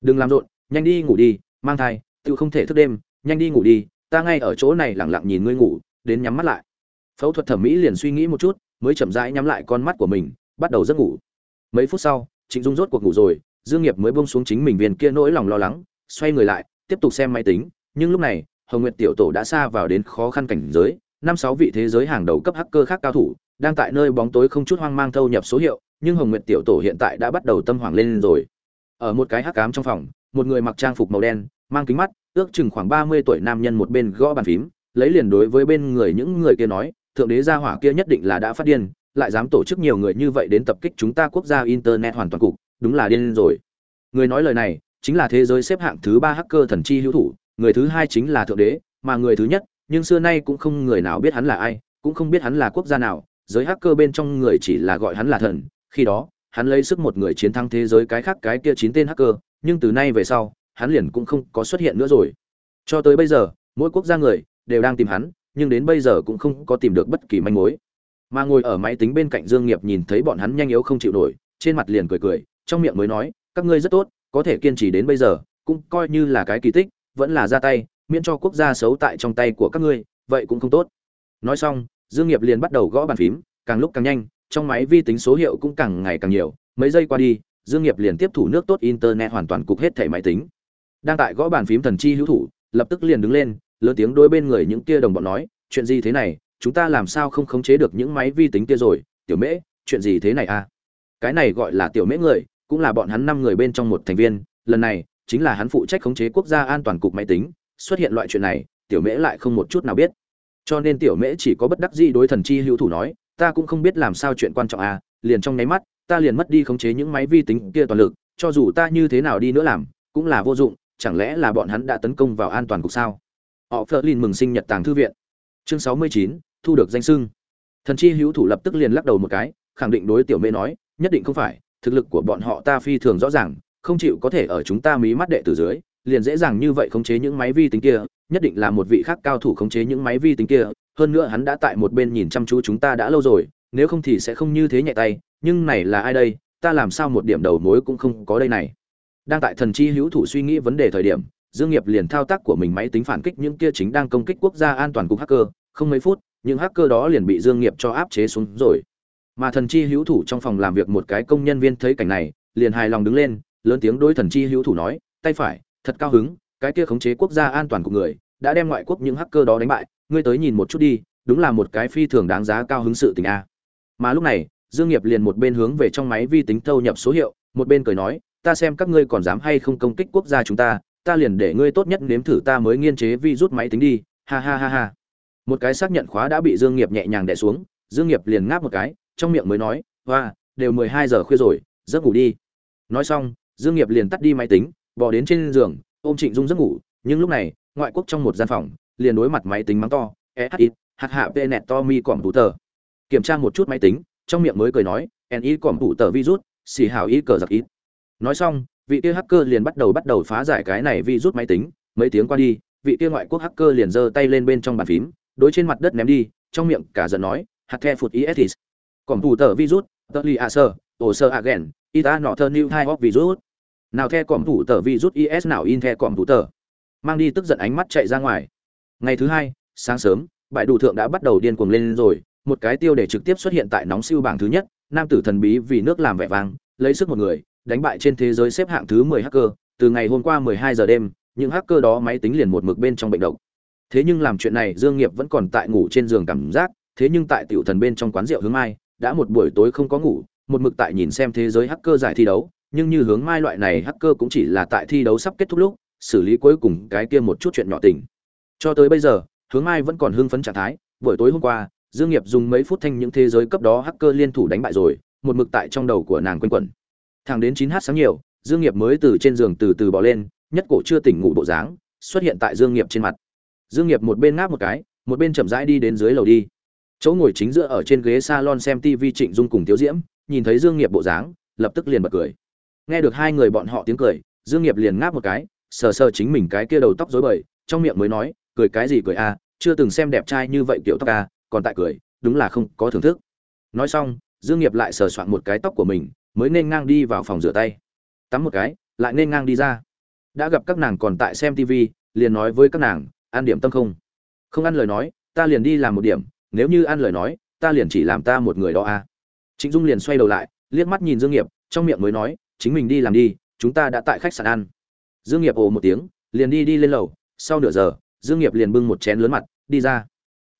Đừng làm rộn nhanh đi ngủ đi, mang thai tự không thể thức đêm, nhanh đi ngủ đi, ta ngay ở chỗ này lẳng lặng nhìn ngươi ngủ, đến nhắm mắt lại. Phẫu thuật thẩm mỹ liền suy nghĩ một chút, mới chậm rãi nhắm lại con mắt của mình, bắt đầu giấc ngủ. Mấy phút sau, trịnh dung rốt cuộc ngủ rồi, dương nghiệp mới buông xuống chính mình viên kia nỗi lòng lo lắng, xoay người lại, tiếp tục xem máy tính, nhưng lúc này, hồng nguyệt tiểu tổ đã xa vào đến khó khăn cảnh giới, năm sáu vị thế giới hàng đầu cấp hacker khác cao thủ, đang tại nơi bóng tối không chút hoang mang thâu nhập số hiệu, nhưng hồng nguyệt tiểu tổ hiện tại đã bắt đầu tâm hoảng lên rồi. Ở một cái hắc ám trong phòng một người mặc trang phục màu đen, mang kính mắt, ước chừng khoảng ba mươi tuổi nam nhân một bên gõ bàn phím, lấy liền đối với bên người những người kia nói, thượng đế gia hỏa kia nhất định là đã phát điên, lại dám tổ chức nhiều người như vậy đến tập kích chúng ta quốc gia internet hoàn toàn cục, đúng là điên rồi. Người nói lời này, chính là thế giới xếp hạng thứ ba hacker thần chi hữu thủ, người thứ hai chính là thượng đế, mà người thứ nhất, nhưng xưa nay cũng không người nào biết hắn là ai, cũng không biết hắn là quốc gia nào, giới hacker bên trong người chỉ là gọi hắn là thần, khi đó, hắn lấy sức một người chiến thắng thế giới cái khác cái kia chín tên hacker nhưng từ nay về sau, hắn liền cũng không có xuất hiện nữa rồi. Cho tới bây giờ, mỗi quốc gia người đều đang tìm hắn, nhưng đến bây giờ cũng không có tìm được bất kỳ manh mối. Mà ngồi ở máy tính bên cạnh dương nghiệp nhìn thấy bọn hắn nhanh yếu không chịu nổi, trên mặt liền cười cười, trong miệng mới nói, các ngươi rất tốt, có thể kiên trì đến bây giờ, cũng coi như là cái kỳ tích, vẫn là ra tay, miễn cho quốc gia xấu tại trong tay của các ngươi, vậy cũng không tốt. Nói xong, dương nghiệp liền bắt đầu gõ bàn phím, càng lúc càng nhanh, trong máy vi tính số hiệu cũng càng ngày càng nhiều, mấy giây qua đi dương nghiệp liền tiếp thủ nước tốt internet hoàn toàn cục hết thảy máy tính. Đang tại gõ bàn phím thần chi hữu thủ, lập tức liền đứng lên, lớn tiếng đối bên người những kia đồng bọn nói, chuyện gì thế này? Chúng ta làm sao không khống chế được những máy vi tính kia rồi? Tiểu mễ, chuyện gì thế này à? Cái này gọi là tiểu mễ người, cũng là bọn hắn năm người bên trong một thành viên. Lần này, chính là hắn phụ trách khống chế quốc gia an toàn cục máy tính. Xuất hiện loại chuyện này, tiểu mễ lại không một chút nào biết. Cho nên tiểu mễ chỉ có bất đắc dĩ đối thần chi hữu thủ nói, ta cũng không biết làm sao chuyện quan trọng à liền trong nháy mắt ta liền mất đi khống chế những máy vi tính kia toàn lực, cho dù ta như thế nào đi nữa làm, cũng là vô dụng, chẳng lẽ là bọn hắn đã tấn công vào an toàn cục sao? Họ phớt lên mừng sinh nhật tàng thư viện. Chương sáu mươi chín, thu được danh sưng thần chi hữu thủ lập tức liền lắc đầu một cái, khẳng định đối tiểu mê nói, nhất định không phải, thực lực của bọn họ ta phi thường rõ ràng, không chịu có thể ở chúng ta mí mắt đệ từ dưới, liền dễ dàng như vậy khống chế những máy vi tính kia, nhất định là một vị khác cao thủ khống chế những máy vi tính kia, hơn nữa hắn đã tại một bên nhìn chăm chú chúng ta đã lâu rồi nếu không thì sẽ không như thế nhẹ tay, nhưng này là ai đây? Ta làm sao một điểm đầu mối cũng không có đây này. Đang tại thần chi hữu thủ suy nghĩ vấn đề thời điểm, dương nghiệp liền thao tác của mình máy tính phản kích những kia chính đang công kích quốc gia an toàn cục hacker. Không mấy phút, những hacker đó liền bị dương nghiệp cho áp chế xuống rồi. Mà thần chi hữu thủ trong phòng làm việc một cái công nhân viên thấy cảnh này, liền hài lòng đứng lên, lớn tiếng đối thần chi hữu thủ nói, tay phải, thật cao hứng, cái kia khống chế quốc gia an toàn của người, đã đem ngoại quốc những hacker đó đánh bại, ngươi tới nhìn một chút đi, đúng là một cái phi thường đáng giá cao hứng sự tình a mà lúc này, dương nghiệp liền một bên hướng về trong máy vi tính thâu nhập số hiệu, một bên cười nói, ta xem các ngươi còn dám hay không công kích quốc gia chúng ta ta liền để ngươi tốt nhất nếm thử ta mới nghiên chế vi rút máy tính đi. Ha ha ha ha. Một cái xác nhận khóa đã bị dương nghiệp nhẹ nhàng đè xuống, dương nghiệp liền ngáp một cái, trong miệng mới nói hoa đều mười hai giờ khuya rồi, giấc ngủ đi. Nói xong, dương nghiệp liền tắt đi máy tính bò đến trên giường, ôm trịnh dung giấc ngủ, nhưng lúc này, ngoại quốc trong một gian phòng, liền đối mặt máy tính mắng to ehi hạt hạ p nẹt to mi còm thủ tờ kiểm tra một chút máy tính, trong miệng mới cười nói ni còm thủ tờ virus, xì hào y cờ giặc ít. Nói xong, vị kia hacker liền bắt đầu bắt đầu phá giải cái này virus máy tính. Mấy tiếng qua đi, vị kia ngoại quốc hacker liền giơ tay lên bên trong bàn phím, đối trên mặt đất ném đi, trong miệng cả giận nói, hạt the phụt isis còm thủ tờ virus, tờ li a sơ ổ sơ again ita nọ thơ new hai hóc virus. Nào the còm thủ tờ virus is nào in the còm thủ tờ. Mang đi tức giận ánh mắt chạy ra ngoài. Ngày thứ hai, sáng sớm, bãi đủ thượng đã bắt đầu điên cuồng lên rồi một cái tiêu để trực tiếp xuất hiện tại nóng siêu bảng thứ nhất, nam tử thần bí vì nước làm vẻ vang, lấy sức một người, đánh bại trên thế giới xếp hạng thứ 10 hacker, từ ngày hôm qua 12 giờ đêm, những hacker đó máy tính liền một mực bên trong bệnh động thế nhưng làm chuyện này, dương nghiệp vẫn còn tại ngủ trên giường cảm giác, thế nhưng tại tiểu thần bên trong quán rượu hướng mai, đã một buổi tối không có ngủ, một mực tại nhìn xem thế giới hacker giải thi đấu, nhưng như hướng mai loại này hacker cũng chỉ là tại thi đấu sắp kết thúc lúc, xử lý cuối cùng cái kia một chút chuyện nhỏ tình. Cho tới bây giờ, hướng mai vẫn còn hưng phấn trạng thái, buổi tối hôm qua dương nghiệp dùng mấy phút thanh những thế giới cấp đó hacker liên thủ đánh bại rồi một mực tại trong đầu của nàng quanh quẩn. Thẳng đến 9 h sáng nhiều dương nghiệp mới từ trên giường từ từ bò lên nhất cổ chưa tỉnh ngủ bộ dáng xuất hiện tại dương nghiệp trên mặt. Dương nghiệp một bên ngáp một cái một bên chậm rãi đi đến dưới lầu đi. Chỗ ngồi chính giữa ở trên ghế salon xem tv trịnh dung cùng tiếu diễm nhìn thấy dương nghiệp bộ dáng lập tức liền bật cười. Nghe được hai người bọn họ tiếng cười dương nghiệp liền ngáp một cái sờ sờ chính mình cái kia đầu tóc rối bời trong miệng mới nói cười cái gì cười a à, chưa từng xem đẹp trai như vậy kiểu tóc a à, còn tại cười, đúng là không có thưởng thức. Nói xong, dương nghiệp lại sờ soạn một cái tóc của mình, mới nên ngang đi vào phòng rửa tay. Tắm một cái, lại nên ngang đi ra. Đã gặp các nàng còn tại xem tv liền nói với các nàng, ăn điểm tâm không? Không ăn lời nói, ta liền đi làm một điểm, nếu như ăn lời nói, ta liền chỉ làm ta một người đó a à. trịnh dung liền xoay đầu lại, liếc mắt nhìn dương nghiệp, trong miệng mới nói, chính mình đi làm đi, chúng ta đã tại khách sạn ăn. Dương nghiệp ồ một tiếng, liền đi đi lên lầu, sau nửa giờ, dương nghiệp liền bưng một chén lớn mặt, đi ra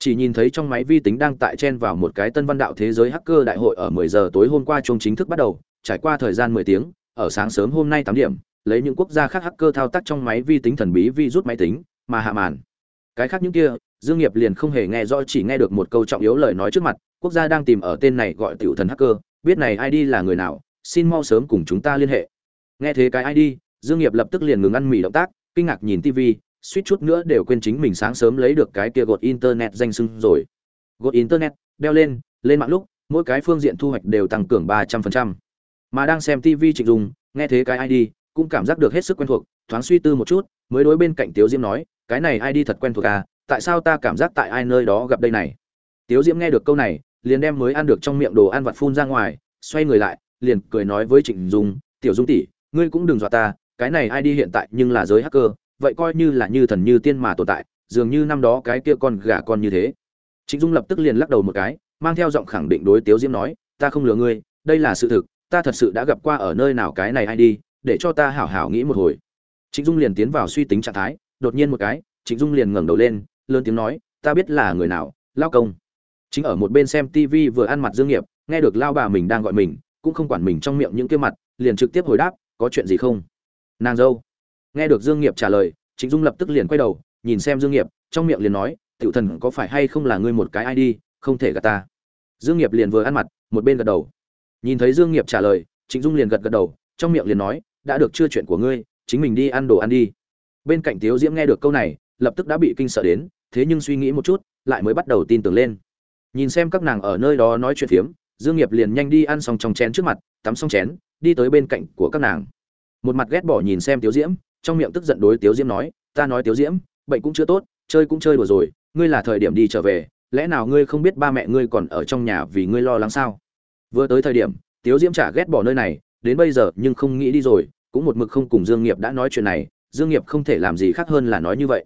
chỉ nhìn thấy trong máy vi tính đang tại chen vào một cái tân văn đạo thế giới hacker đại hội ở 10 giờ tối hôm qua chung chính thức bắt đầu, trải qua thời gian 10 tiếng, ở sáng sớm hôm nay 8 điểm, lấy những quốc gia khác hacker thao tác trong máy vi tính thần bí vi rút máy tính, mà hạ màn. Cái khác những kia, dương nghiệp liền không hề nghe rõ, chỉ nghe được một câu trọng yếu lời nói trước mặt, quốc gia đang tìm ở tên này gọi tiểu thần hacker, biết này id là người nào, xin mau sớm cùng chúng ta liên hệ. Nghe thế cái id dương nghiệp lập tức liền ngừng ăn mì động tác, kinh ngạc nhìn tv suýt chút nữa đều quên chính mình sáng sớm lấy được cái kia gột internet danh sưng rồi. Gột internet, đeo lên lên mạng lúc, mỗi cái phương diện thu hoạch đều tăng cường ba trăm phần trăm. Mà đang xem tv trịnh dùng nghe thế cái id cũng cảm giác được hết sức quen thuộc, thoáng suy tư một chút, mới đối bên cạnh tiếu diễm nói, cái này id thật quen thuộc à tại sao ta cảm giác tại ai nơi đó gặp đây này? Tiếu diễm nghe được câu này, liền đem mới ăn được trong miệng đồ ăn vặt phun ra ngoài, xoay người lại, liền cười nói với trịnh dung, tiểu dung tỷ, ngươi cũng đừng dọa ta, cái này ai đi hiện tại nhưng là giới hacker vậy coi như là như thần như tiên mà tồn tại, dường như năm đó cái kia con gà con như thế. Trịnh dung lập tức liền lắc đầu một cái, mang theo giọng khẳng định đối tiếu diễm nói, ta không lừa ngươi, đây là sự thực, ta thật sự đã gặp qua ở nơi nào cái này ai đi, để cho ta hảo hảo nghĩ một hồi. Trịnh dung liền tiến vào suy tính trạng thái, đột nhiên một cái, trịnh dung liền ngẩng đầu lên, lớn tiếng nói, ta biết là người nào, lao công. Chính ở một bên xem tv vừa ăn mặt dương nghiệp, nghe được lao bà mình đang gọi mình, cũng không quản mình trong miệng những kia mặt, liền trực tiếp hồi đáp, có chuyện gì không? Nàng dâu nghe được dương nghiệp trả lời, trịnh dung lập tức liền quay đầu, nhìn xem dương nghiệp, trong miệng liền nói, tiểu thần có phải hay không là ngươi một cái id không thể gạt ta? Dương nghiệp liền vừa ăn mặt, một bên gật đầu. Nhìn thấy dương nghiệp trả lời, trịnh dung liền gật gật đầu, trong miệng liền nói, đã được chưa chuyện của ngươi, chính mình đi ăn đồ ăn đi. Bên cạnh tiếu diễm nghe được câu này, lập tức đã bị kinh sợ đến, thế nhưng suy nghĩ một chút, lại mới bắt đầu tin tưởng lên. Nhìn xem các nàng ở nơi đó nói chuyện phiếm, dương nghiệp liền nhanh đi ăn xong trong chén trước mặt, tắm xong chén, đi tới bên cạnh của các nàng. Một mặt ghét bỏ nhìn xem tiếu diễm trong miệng tức giận đối tiếu diễm nói, ta nói tiếu diễm, bệnh cũng chưa tốt, chơi cũng chơi đùa rồi, ngươi là thời điểm đi trở về, lẽ nào ngươi không biết ba mẹ ngươi còn ở trong nhà vì ngươi lo lắng sao? Vừa tới thời điểm, tiếu diễm chả ghét bỏ nơi này, đến bây giờ nhưng không nghĩ đi rồi, cũng một mực không cùng dương nghiệp đã nói chuyện này, dương nghiệp không thể làm gì khác hơn là nói như vậy.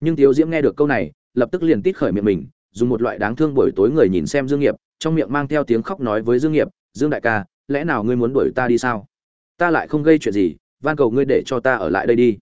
Nhưng tiếu diễm nghe được câu này, lập tức liền tít khởi miệng mình, dùng một loại đáng thương buổi tối người nhìn xem dương nghiệp, trong miệng mang theo tiếng khóc nói với dương nghiệp, dương đại ca, lẽ nào ngươi muốn đuổi ta đi sao? Ta lại không gây chuyện gì van cầu ngươi để cho ta ở lại đây đi.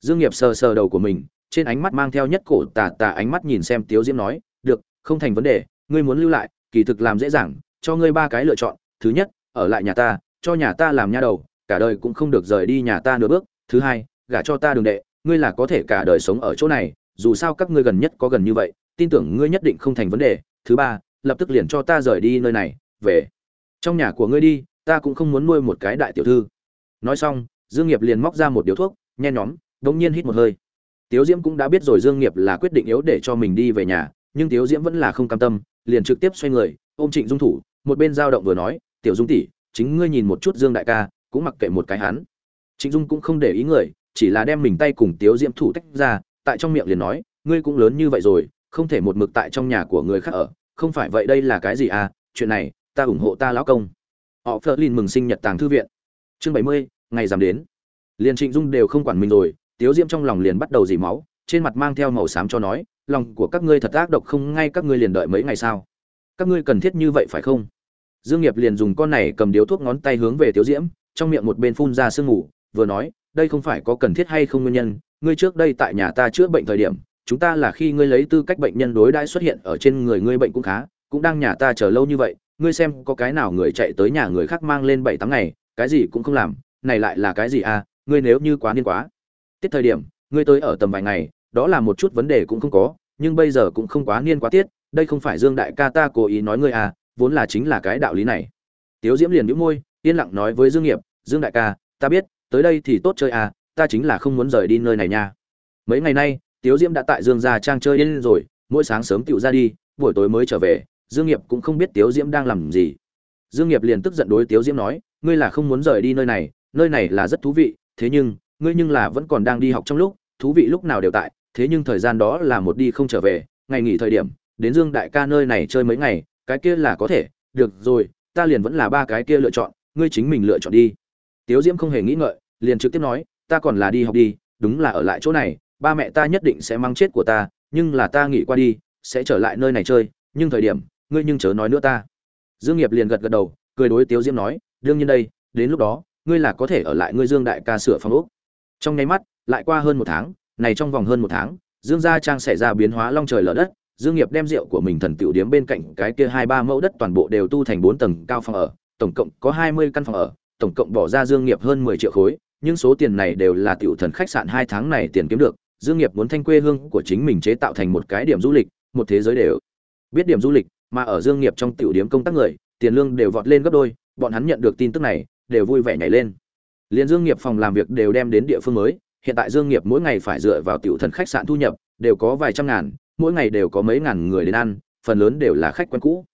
Dương nghiệp sờ sờ đầu của mình, trên ánh mắt mang theo nhất cổ tà tà ánh mắt nhìn xem tiếu diễm nói, được, không thành vấn đề, ngươi muốn lưu lại, kỳ thực làm dễ dàng, cho ngươi ba cái lựa chọn, thứ nhất, ở lại nhà ta, cho nhà ta làm nha đầu, cả đời cũng không được rời đi nhà ta nửa bước, thứ hai, gả cho ta đường đệ, ngươi là có thể cả đời sống ở chỗ này, dù sao các ngươi gần nhất có gần như vậy, tin tưởng ngươi nhất định không thành vấn đề, thứ ba, lập tức liền cho ta rời đi nơi này, về. Trong nhà của ngươi đi, ta cũng không muốn nuôi một cái đại tiểu thư. Nói xong dương nghiệp liền móc ra một điếu thuốc nhen nhóm, đống nhiên hít một hơi. Tiếu diễm cũng đã biết rồi dương nghiệp là quyết định yếu để cho mình đi về nhà, nhưng tiếu diễm vẫn là không cam tâm, liền trực tiếp xoay người, ôm trịnh dung thủ, một bên giao động vừa nói, tiểu dung tỷ, chính ngươi nhìn một chút dương đại ca, cũng mặc kệ một cái hắn. Trịnh dung cũng không để ý người, chỉ là đem mình tay cùng tiếu diễm thủ tách ra, tại trong miệng liền nói, ngươi cũng lớn như vậy rồi, không thể một mực tại trong nhà của người khác ở, không phải vậy đây là cái gì à? Chuyện này, ta ủng hộ ta lão công. Họ Flerlin mừng sinh nhật tàng thư viện. Chương bảy mươi ngày giảm đến. Liền trịnh dung đều không quản mình rồi, tiếu diễm trong lòng liền bắt đầu dỉ máu, trên mặt mang theo màu xám cho nói, lòng của các ngươi thật ác độc không ngay các ngươi liền đợi mấy ngày sao? Các ngươi cần thiết như vậy phải không? Dương nghiệp liền dùng con này cầm điếu thuốc ngón tay hướng về tiếu diễm, trong miệng một bên phun ra sương mù, vừa nói, đây không phải có cần thiết hay không nguyên nhân? Ngươi trước đây tại nhà ta chữa bệnh thời điểm, chúng ta là khi ngươi lấy tư cách bệnh nhân đối đãi xuất hiện ở trên người ngươi bệnh cũng khá, cũng đang nhà ta chờ lâu như vậy, ngươi xem có cái nào người chạy tới nhà người khác mang lên bảy tám ngày, cái gì cũng không làm này lại là cái gì à ngươi nếu như quá niên quá. Tiết thời điểm, ngươi tới ở tầm vài ngày, đó là một chút vấn đề cũng không có, nhưng bây giờ cũng không quá niên quá tiết, đây không phải dương đại ca ta cố ý nói ngươi à vốn là chính là cái đạo lý này. Tiếu diễm liền nhũ môi, yên lặng nói với dương nghiệp, dương đại ca, ta biết, tới đây thì tốt chơi à ta chính là không muốn rời đi nơi này nha. Mấy ngày nay, tiếu diễm đã tại dương gia trang chơi yên rồi, mỗi sáng sớm tựu ra đi, buổi tối mới trở về, dương nghiệp cũng không biết tiếu diễm đang làm gì. Dương nghiệp liền tức giận đối tiếu diễm nói, ngươi là không muốn rời đi nơi này nơi này là rất thú vị, thế nhưng, ngươi nhưng là vẫn còn đang đi học trong lúc, thú vị lúc nào đều tại, thế nhưng thời gian đó là một đi không trở về, ngày nghỉ thời điểm, đến dương đại ca nơi này chơi mấy ngày, cái kia là có thể, được rồi, ta liền vẫn là ba cái kia lựa chọn, ngươi chính mình lựa chọn đi. Tiếu diễm không hề nghĩ ngợi, liền trực tiếp nói, ta còn là đi học đi, đúng là ở lại chỗ này, ba mẹ ta nhất định sẽ mang chết của ta, nhưng là ta nghỉ qua đi, sẽ trở lại nơi này chơi, nhưng thời điểm, ngươi nhưng chớ nói nữa ta. Dương nghiệp liền gật gật đầu, cười đối tiếu diễm nói, đương nhiên đây, đến lúc đó ngươi là có thể ở lại ngươi dương đại ca sửa phòng ốc. Trong nháy mắt, lại qua hơn một tháng, này trong vòng hơn một tháng, dương gia trang xảy ra biến hóa long trời lở đất, dương nghiệp đem rượu của mình thần tiểu điếm bên cạnh cái kia hai ba mẫu đất toàn bộ đều tu thành bốn tầng cao phòng ở, tổng cộng có hai mươi căn phòng ở, tổng cộng bỏ ra dương nghiệp hơn mười triệu khối, nhưng số tiền này đều là tiểu thần khách sạn hai tháng này tiền kiếm được, dương nghiệp muốn thanh quê hương của chính mình chế tạo thành một cái điểm du lịch, một thế giới đều. Biết điểm du lịch, mà ở dương nghiệp trong tiểu điểm công tác người, tiền lương đều vọt lên gấp đôi, bọn hắn nhận được tin tức này đều vui vẻ nhảy lên. Liên dương nghiệp phòng làm việc đều đem đến địa phương mới, hiện tại dương nghiệp mỗi ngày phải dựa vào tiểu thần khách sạn thu nhập, đều có vài trăm ngàn, mỗi ngày đều có mấy ngàn người đến ăn, phần lớn đều là khách quen cũ.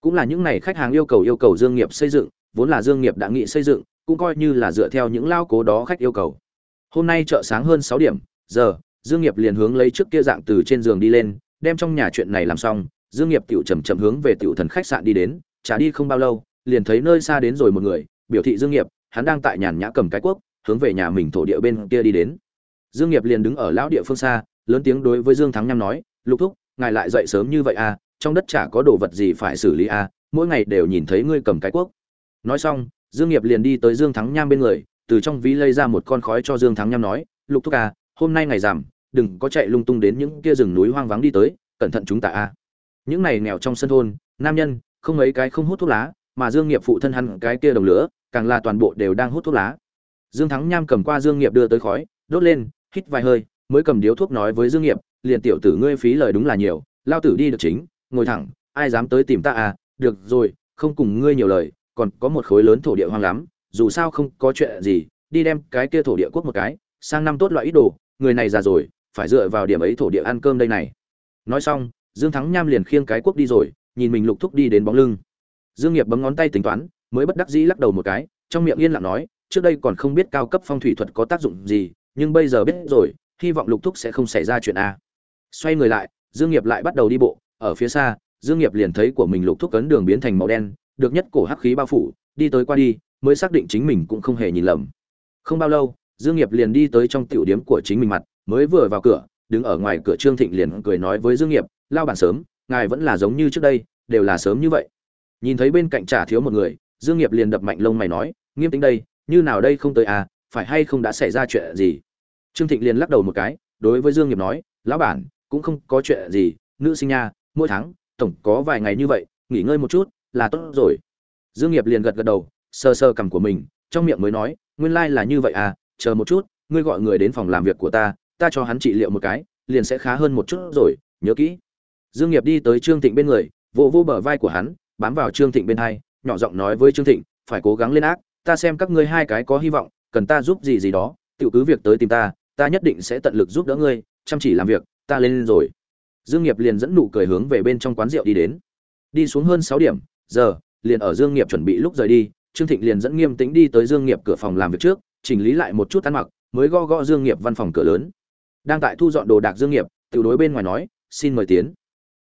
Cũng là những này khách hàng yêu cầu yêu cầu dương nghiệp xây dựng, vốn là dương nghiệp đã nghị xây dựng, cũng coi như là dựa theo những lao cố đó khách yêu cầu. Hôm nay chợ sáng hơn 6 điểm, giờ, dương nghiệp liền hướng lấy trước kia dạng từ trên giường đi lên, đem trong nhà chuyện này làm xong, dương nghiệp tiểu chậm chậm hướng về tiểu thần khách sạn đi đến trả đi không bao lâu, liền thấy nơi xa đến rồi một người biểu thị dương nghiệp, hắn đang tại nhàn nhã cầm cái cuốc hướng về nhà mình thổ địa bên kia đi đến. Dương nghiệp liền đứng ở lão địa phương xa, lớn tiếng đối với dương thắng nham nói, lục thúc, ngài lại dậy sớm như vậy à? Trong đất chả có đồ vật gì phải xử lý à? Mỗi ngày đều nhìn thấy ngươi cầm cái cuốc nói xong, dương nghiệp liền đi tới dương thắng nham bên người, từ trong ví lấy ra một con khói cho dương thắng nham nói, lục thúc à hôm nay ngày giảm đừng có chạy lung tung đến những kia rừng núi hoang vắng đi tới, cẩn thận chúng ta a những này nghèo trong sân thôn, nam nhân, không mấy cái không hút thuốc lá mà dương nghiệp phụ thân hắn cái kia đồng lửa, càng là toàn bộ đều đang hút thuốc lá. Dương thắng nham cầm qua dương nghiệp đưa tới khói, đốt lên, hít vài hơi, mới cầm điếu thuốc nói với dương nghiệp, liền tiểu tử ngươi phí lời đúng là nhiều, lao tử đi được chính, ngồi thẳng, ai dám tới tìm ta à được rồi, không cùng ngươi nhiều lời, còn có một khối lớn thổ địa hoang lắm, dù sao không có chuyện gì, đi đem cái kia thổ địa quốc một cái, sang năm tốt loại ít đồ, người này già rồi, phải dựa vào điểm ấy thổ địa ăn cơm đây này. Nói xong, dương thắng nham liền khiêng cái quốc đi rồi, nhìn mình lục thúc đi đến bóng lưng dương nghiệp bấm ngón tay tính toán, mới bất đắc dĩ lắc đầu một cái, trong miệng yên lặng nói, trước đây còn không biết cao cấp phong thủy thuật có tác dụng gì, nhưng bây giờ biết rồi, hy vọng lục thúc sẽ không xảy ra chuyện a. Xoay người lại, dương nghiệp lại bắt đầu đi bộ, ở phía xa, dương nghiệp liền thấy của mình lục thúc cấn đường biến thành màu đen, được nhất cổ hắc khí bao phủ, đi tới qua đi, mới xác định chính mình cũng không hề nhìn lầm. Không bao lâu, dương nghiệp liền đi tới trong tiểu điếm của chính mình mặt, mới vừa vào cửa, đứng ở ngoài cửa trương thịnh liền cười nói với dương nghiệp, lao bản sớm, ngài vẫn là giống như trước đây, đều là sớm như vậy nhìn thấy bên cạnh trả thiếu một người, dương nghiệp liền đập mạnh lông mày nói, nghiêm tính đây, như nào đây không tới à phải hay không đã xảy ra chuyện gì? Trương thịnh liền lắc đầu một cái, đối với dương nghiệp nói, lão bản, cũng không có chuyện gì, nữ sinh nha, mỗi tháng, tổng có vài ngày như vậy, nghỉ ngơi một chút, là tốt rồi. Dương nghiệp liền gật gật đầu, sờ sờ cằm của mình, trong miệng mới nói, nguyên lai like là như vậy à chờ một chút, ngươi gọi người đến phòng làm việc của ta ta cho hắn trị liệu một cái, liền sẽ khá hơn một chút rồi, nhớ kỹ. Dương nghiệp đi tới trương thịnh bên người, vỗ vỗ bờ vai của hắn bám vào trương thịnh bên hai, nhỏ giọng nói với trương thịnh, phải cố gắng lên ác, ta xem các ngươi hai cái có hy vọng, cần ta giúp gì gì đó tự cứ việc tới tìm ta ta nhất định sẽ tận lực giúp đỡ ngươi, chăm chỉ làm việc, ta lên rồi. Dương nghiệp liền dẫn nụ cười hướng về bên trong quán rượu đi đến. Đi xuống hơn sáu điểm, giờ, liền ở dương nghiệp chuẩn bị lúc rời đi, trương thịnh liền dẫn nghiêm tĩnh đi tới dương nghiệp cửa phòng làm việc trước, chỉnh lý lại một chút ăn mặc, mới gõ gõ dương nghiệp văn phòng cửa lớn. Đang tại thu dọn đồ đạc dương nghiệp tự đối bên ngoài nói, xin mời tiến.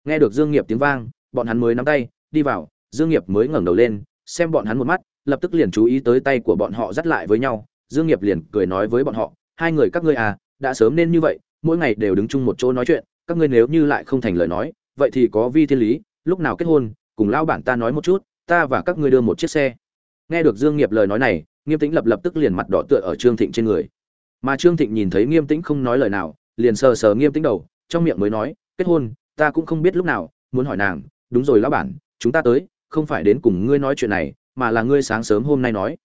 Nghe được dương nghiệp tiếng vang, bọn hắn mới nắm tay đi vào, dương nghiệp mới ngẩng đầu lên, xem bọn hắn một mắt, lập tức liền chú ý tới tay của bọn họ dắt lại với nhau. Dương nghiệp liền cười nói với bọn họ, hai người các ngươi à đã sớm nên như vậy, mỗi ngày đều đứng chung một chỗ nói chuyện, các ngươi nếu như lại không thành lời nói, vậy thì có vi thiên lý, lúc nào kết hôn, cùng lao bản ta nói một chút, ta và các ngươi đưa một chiếc xe. Nghe được dương nghiệp lời nói này, nghiêm tĩnh lập lập tức liền mặt đỏ tựa ở trương thịnh trên người. Mà trương thịnh nhìn thấy nghiêm tĩnh không nói lời nào, liền sờ sờ nghiêm tĩnh đầu, trong miệng mới nói, kết hôn, ta cũng không biết lúc nào, muốn hỏi nàng, đúng rồi lão bản chúng ta tới, không phải đến cùng ngươi nói chuyện này, mà là ngươi sáng sớm hôm nay nói.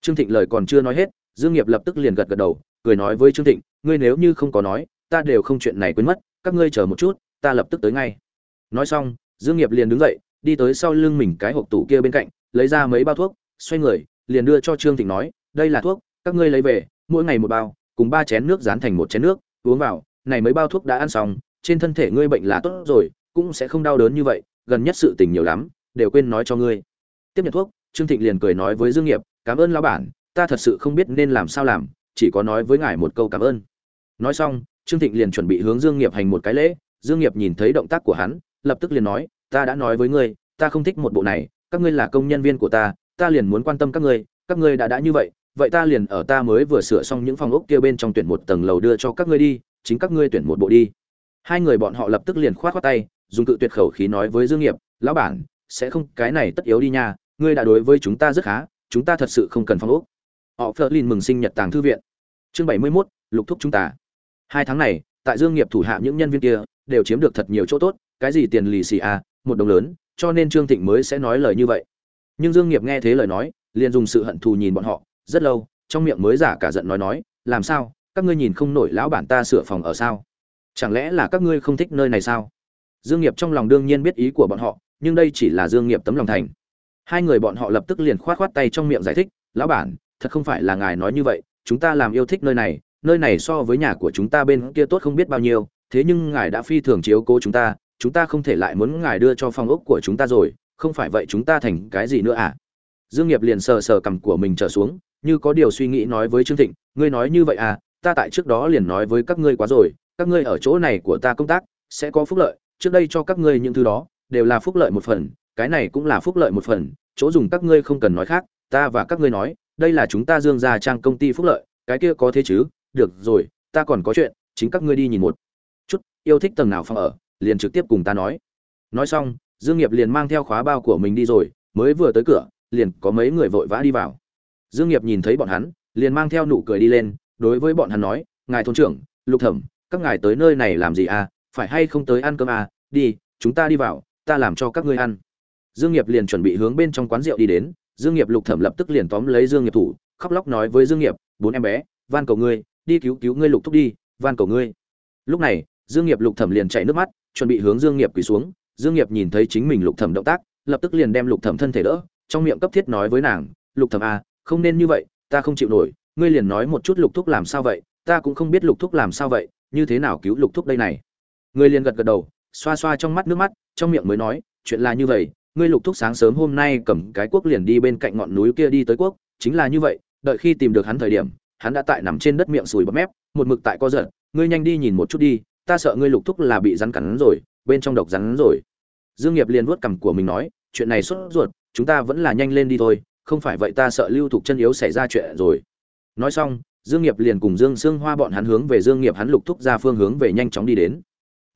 Trương thịnh lời còn chưa nói hết, dương nghiệp lập tức liền gật gật đầu, cười nói với trương thịnh, ngươi nếu như không có nói, ta đều không chuyện này quên mất, các ngươi chờ một chút, ta lập tức tới ngay. Nói xong, dương nghiệp liền đứng dậy, đi tới sau lưng mình cái hộp tủ kia bên cạnh, lấy ra mấy bao thuốc, xoay người, liền đưa cho trương thịnh nói, đây là thuốc, các ngươi lấy về, mỗi ngày một bao, cùng ba chén nước dán thành một chén nước, uống vào, này mấy bao thuốc đã ăn xong, trên thân thể ngươi bệnh là tốt rồi, cũng sẽ không đau đớn như vậy gần nhất sự tình nhiều lắm, đều quên nói cho ngươi. Tiếp nhận thuốc, trương thịnh liền cười nói với dương nghiệp, cảm ơn lão bản, ta thật sự không biết nên làm sao làm, chỉ có nói với ngài một câu cảm ơn. Nói xong, trương thịnh liền chuẩn bị hướng dương nghiệp hành một cái lễ, dương nghiệp nhìn thấy động tác của hắn, lập tức liền nói, ta đã nói với ngươi, ta không thích một bộ này, các ngươi là công nhân viên của ta ta liền muốn quan tâm các ngươi các ngươi đã đã như vậy vậy ta liền ở ta mới vừa sửa xong những phòng ốc kia bên trong tuyển một tầng lầu đưa cho các ngươi đi, chính các ngươi tuyển một bộ đi. Hai người bọn họ lập tức liền khoát khoát tay dùng cự tuyệt khẩu khí nói với dương nghiệp lão bản sẽ không cái này tất yếu đi nha ngươi đã đối với chúng ta rất khá chúng ta thật sự không cần phòng ốc. Họ phớt lên mừng sinh nhật tàng thư viện. Chương bảy mươi 71, lục thúc chúng ta. Hai tháng này tại dương nghiệp thủ hạ những nhân viên kia đều chiếm được thật nhiều chỗ tốt cái gì tiền lì xì à một đồng lớn cho nên trương thịnh mới sẽ nói lời như vậy. Nhưng dương nghiệp nghe thế lời nói liền dùng sự hận thù nhìn bọn họ rất lâu trong miệng mới giả cả giận nói nói làm sao các ngươi nhìn không nổi lão bản ta sửa phòng ở sao? Chẳng lẽ là các ngươi không thích nơi này sao? Dương nghiệp trong lòng đương nhiên biết ý của bọn họ, nhưng đây chỉ là dương nghiệp tấm lòng thành. Hai người bọn họ lập tức liền khoát khoát tay trong miệng giải thích, lão bản, thật không phải là ngài nói như vậy, chúng ta làm yêu thích nơi này nơi này so với nhà của chúng ta bên kia tốt không biết bao nhiêu, thế nhưng ngài đã phi thường chiếu cố chúng ta chúng ta không thể lại muốn ngài đưa cho phòng ốc của chúng ta rồi, không phải vậy chúng ta thành cái gì nữa à? Dương nghiệp liền sờ sờ cằm của mình trở xuống, như có điều suy nghĩ nói với trương thịnh, ngươi nói như vậy à ta tại trước đó liền nói với các ngươi quá rồi, các ngươi ở chỗ này của ta công tác, sẽ có phúc lợi trước đây cho các ngươi những thứ đó, đều là phúc lợi một phần, cái này cũng là phúc lợi một phần, chỗ dùng các ngươi không cần nói khác, ta và các ngươi nói, đây là chúng ta dương gia trang công ty phúc lợi, cái kia có thế chứ? Được rồi, ta còn có chuyện, chính các ngươi đi nhìn một chút, yêu thích tầng nào phòng ở, liền trực tiếp cùng ta nói. Nói xong, dương nghiệp liền mang theo khóa bao của mình đi rồi, mới vừa tới cửa, liền có mấy người vội vã đi vào. Dương nghiệp nhìn thấy bọn hắn, liền mang theo nụ cười đi lên, đối với bọn hắn nói, ngài thôn trưởng, lục thẩm, các ngài tới nơi này làm gì à? Phải hay không tới ăn cơm à đi, chúng ta đi vào, ta làm cho các ngươi ăn. Dương nghiệp liền chuẩn bị hướng bên trong quán rượu đi đến, dương nghiệp lục thẩm lập tức liền tóm lấy dương nghiệp thủ, khóc lóc nói với dương nghiệp, bốn em bé, van cầu ngươi, đi cứu cứu ngươi lục thúc đi, van cầu ngươi. Lúc này, dương nghiệp lục thẩm liền chảy nước mắt, chuẩn bị hướng dương nghiệp quỳ xuống. Dương nghiệp nhìn thấy chính mình lục thẩm động tác, lập tức liền đem lục thẩm thân thể đỡ, trong miệng cấp thiết nói với nàng, lục thẩm à không nên như vậy, ta không chịu nổi, ngươi liền nói một chút lục thúc làm sao vậy, ta cũng không biết lục thúc làm sao vậy, như thế nào cứu lục thúc đây này? Ngươi liền gật gật đầu, xoa xoa trong mắt nước mắt, trong miệng mới nói, chuyện là như vậy, ngươi lục thúc sáng sớm hôm nay cầm cái quốc liền đi bên cạnh ngọn núi kia đi tới quốc chính là như vậy, đợi khi tìm được hắn thời điểm, hắn đã tại nằm trên đất miệng sùi bọt mép, một mực tại co giật, ngươi nhanh đi nhìn một chút đi, ta sợ ngươi lục thúc là bị rắn cắn rồi, bên trong độc rắn rồi. Dương nghiệp liền vuốt cằm của mình nói, chuyện này sốt ruột, chúng ta vẫn là nhanh lên đi thôi, không phải vậy ta sợ lưu thục chân yếu xảy ra chuyện rồi. Nói xong, dương nghiệp liền cùng dương sương hoa bọn hắn hướng về dương nghiệp hắn lục thúc ra phương hướng về nhanh chóng đi đến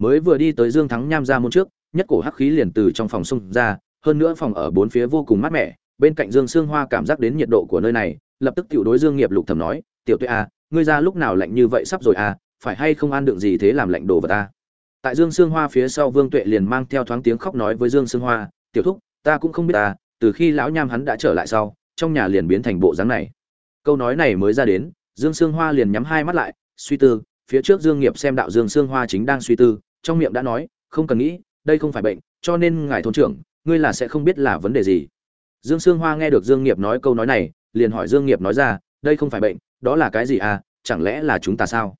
mới vừa đi tới dương thắng nham ra môn trước nhất cổ hắc khí liền từ trong phòng xung ra hơn nữa phòng ở bốn phía vô cùng mát mẻ bên cạnh dương sương hoa cảm giác đến nhiệt độ của nơi này lập tức tiểu đối dương nghiệp lục thầm nói tiểu tuệ a à, ngươi ra lúc nào lạnh như vậy sắp rồi à phải hay không ăn được gì thế làm lạnh đồ vật ta? Tại dương sương hoa phía sau vương tuệ liền mang theo thoáng tiếng khóc nói với dương sương hoa tiểu thúc ta cũng không biết ta từ khi lão nham hắn đã trở lại sau trong nhà liền biến thành bộ dáng này. Câu nói này mới ra đến dương sương hoa liền nhắm hai mắt lại suy tư phía trước dương nghiệp xem đạo dương sương hoa chính đang suy tư trong miệng đã nói, không cần nghĩ, đây không phải bệnh, cho nên ngài thôn trưởng, ngươi là sẽ không biết là vấn đề gì. Dương sương hoa nghe được dương nghiệp nói câu nói này, liền hỏi dương nghiệp nói ra, đây không phải bệnh, đó là cái gì à chẳng lẽ là chúng ta sao?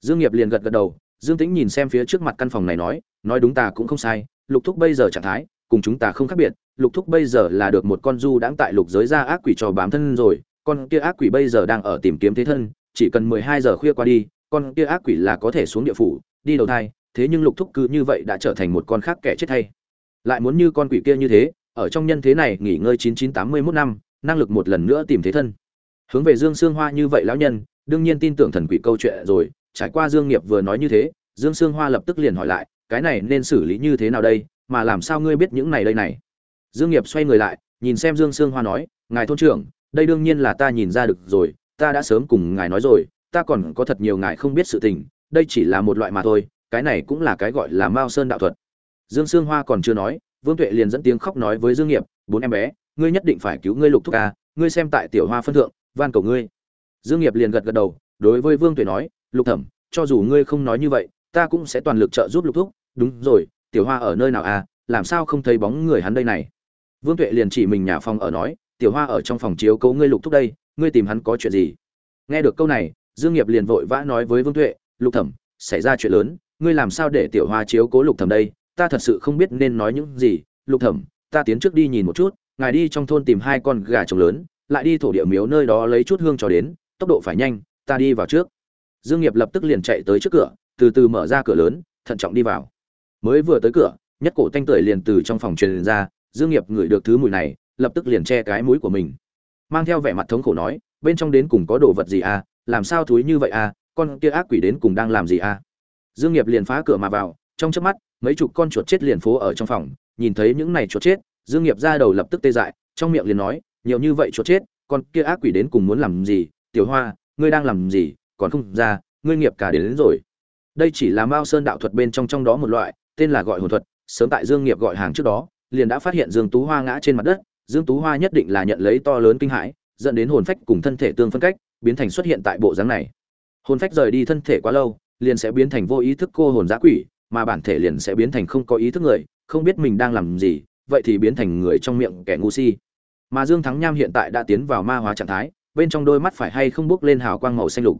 Dương nghiệp liền gật gật đầu, dương tĩnh nhìn xem phía trước mặt căn phòng này nói nói đúng ta cũng không sai, lục thúc bây giờ trạng thái, cùng chúng ta không khác biệt, lục thúc bây giờ là được một con du đãng tại lục giới ra ác quỷ cho bám thân rồi, con kia ác quỷ bây giờ đang ở tìm kiếm thế thân, chỉ cần mười hai giờ khuya qua đi, con kia ác quỷ là có thể xuống địa phủ, đi đầu thai thế nhưng lục thúc cứ như vậy đã trở thành một con khác kẻ chết thay lại muốn như con quỷ kia như thế, ở trong nhân thế này nghỉ ngơi chín chín tám mươi 9981 năm, năng lực một lần nữa tìm thế thân. Hướng về dương sương hoa như vậy lão nhân, đương nhiên tin tưởng thần quỷ câu chuyện rồi, trải qua dương nghiệp vừa nói như thế, dương sương hoa lập tức liền hỏi lại, cái này nên xử lý như thế nào đây, mà làm sao ngươi biết những này đây này? Dương nghiệp xoay người lại, nhìn xem dương sương hoa nói, ngài thôn trưởng, đây đương nhiên là ta nhìn ra được rồi, ta đã sớm cùng ngài nói rồi, ta còn có thật nhiều ngài không biết sự tình, đây chỉ là một loại mà thôi cái này cũng là cái gọi là mao sơn đạo thuật. Dương sương hoa còn chưa nói, vương tuệ liền dẫn tiếng khóc nói với dương nghiệp, bốn em bé, ngươi nhất định phải cứu ngươi lục thúc ca, ngươi xem tại tiểu hoa phân thượng, van cầu ngươi. Dương nghiệp liền gật gật đầu, đối với vương tuệ nói, lục thẩm, cho dù ngươi không nói như vậy, ta cũng sẽ toàn lực trợ giúp lục thúc. Đúng rồi, tiểu hoa ở nơi nào à làm sao không thấy bóng người hắn đây này? Vương tuệ liền chỉ mình nhà phòng ở nói, tiểu hoa ở trong phòng chiếu cố ngươi lục thúc đây, ngươi tìm hắn có chuyện gì? Nghe được câu này, dương nghiệp liền vội vã nói với vương tuệ, lục thẩm, xảy ra chuyện lớn ngươi làm sao để tiểu hoa chiếu cố lục thẩm đây? Ta thật sự không biết nên nói những gì. Lục thẩm, ta tiến trước đi nhìn một chút, ngài đi trong thôn tìm hai con gà trống lớn, lại đi thổ địa miếu nơi đó lấy chút hương cho đến, tốc độ phải nhanh, ta đi vào trước. Dương nghiệp lập tức liền chạy tới trước cửa, từ từ mở ra cửa lớn, thận trọng đi vào. Mới vừa tới cửa, nhất cổ tanh tưởi liền từ trong phòng truyền ra, dương nghiệp ngửi được thứ mùi này, lập tức liền che cái mũi của mình. Mang theo vẻ mặt thống khổ nói, bên trong đến cùng có đồ vật gì à? Làm sao thúi như vậy à? Con kia ác quỷ đến cùng đang làm gì à? Dương nghiệp liền phá cửa mà vào trong chớp mắt mấy chục con chuột chết liền phố ở trong phòng nhìn thấy những này chuột chết dương nghiệp ra đầu lập tức tê dại trong miệng liền nói nhiều như vậy chuột chết con kia ác quỷ đến cùng muốn làm gì? Tiểu hoa ngươi đang làm gì? Còn không ra ngươi nghiệp cả đến, đến rồi. Đây chỉ là mao sơn đạo thuật bên trong trong đó một loại tên là gọi hồn thuật sớm tại dương nghiệp gọi hàng trước đó liền đã phát hiện dương tú hoa ngã trên mặt đất dương tú hoa nhất định là nhận lấy to lớn kinh hãi dẫn đến hồn phách cùng thân thể tương phân cách biến thành xuất hiện tại bộ dáng này. Hồn phách rời đi thân thể quá lâu liền sẽ biến thành vô ý thức cô hồn giã quỷ, mà bản thể liền sẽ biến thành không có ý thức người, không biết mình đang làm gì, vậy thì biến thành người trong miệng kẻ ngu si. Mà dương thắng nham hiện tại đã tiến vào ma hóa trạng thái, bên trong đôi mắt phải hay không bước lên hào quang màu xanh lục.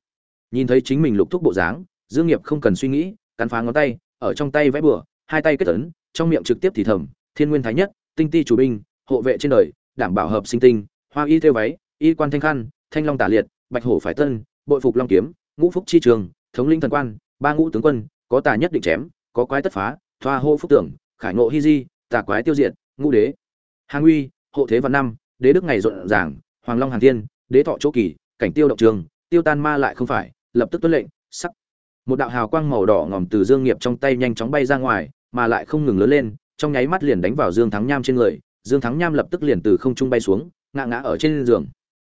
Nhìn thấy chính mình lục thúc bộ dáng, dương nghiệp không cần suy nghĩ, cắn phá ngón tay, ở trong tay vẽ bừa, hai tay kết ấn, trong miệng trực tiếp thì thầm, thiên nguyên thái nhất, tinh ti chủ binh, hộ vệ trên đời, đảm bảo hợp sinh tinh, hoa y theo váy, y quan thanh khăn, thanh long tả liệt, bạch hổ phải tân, bội phục long kiếm, ngũ phúc chi trường thống linh thần quan, ba ngũ tướng quân, có tà nhất định chém, có quái tất phá, thoa hô phúc tưởng, khải ngộ hy di, tà quái tiêu diệt, ngũ đế. Hàng uy, hộ thế văn năm, đế đức ngày rộn ràng, hoàng long hàng thiên, đế thọ chỗ kỳ, cảnh tiêu động trường, tiêu tan ma lại không phải, lập tức tuân lệnh, sắc. Một đạo hào quang màu đỏ ngòm từ dương nghiệp trong tay nhanh chóng bay ra ngoài, mà lại không ngừng lớn lên, trong nháy mắt liền đánh vào dương thắng nham trên người, dương thắng nham lập tức liền từ không trung bay xuống, ngã ngã ở trên giường.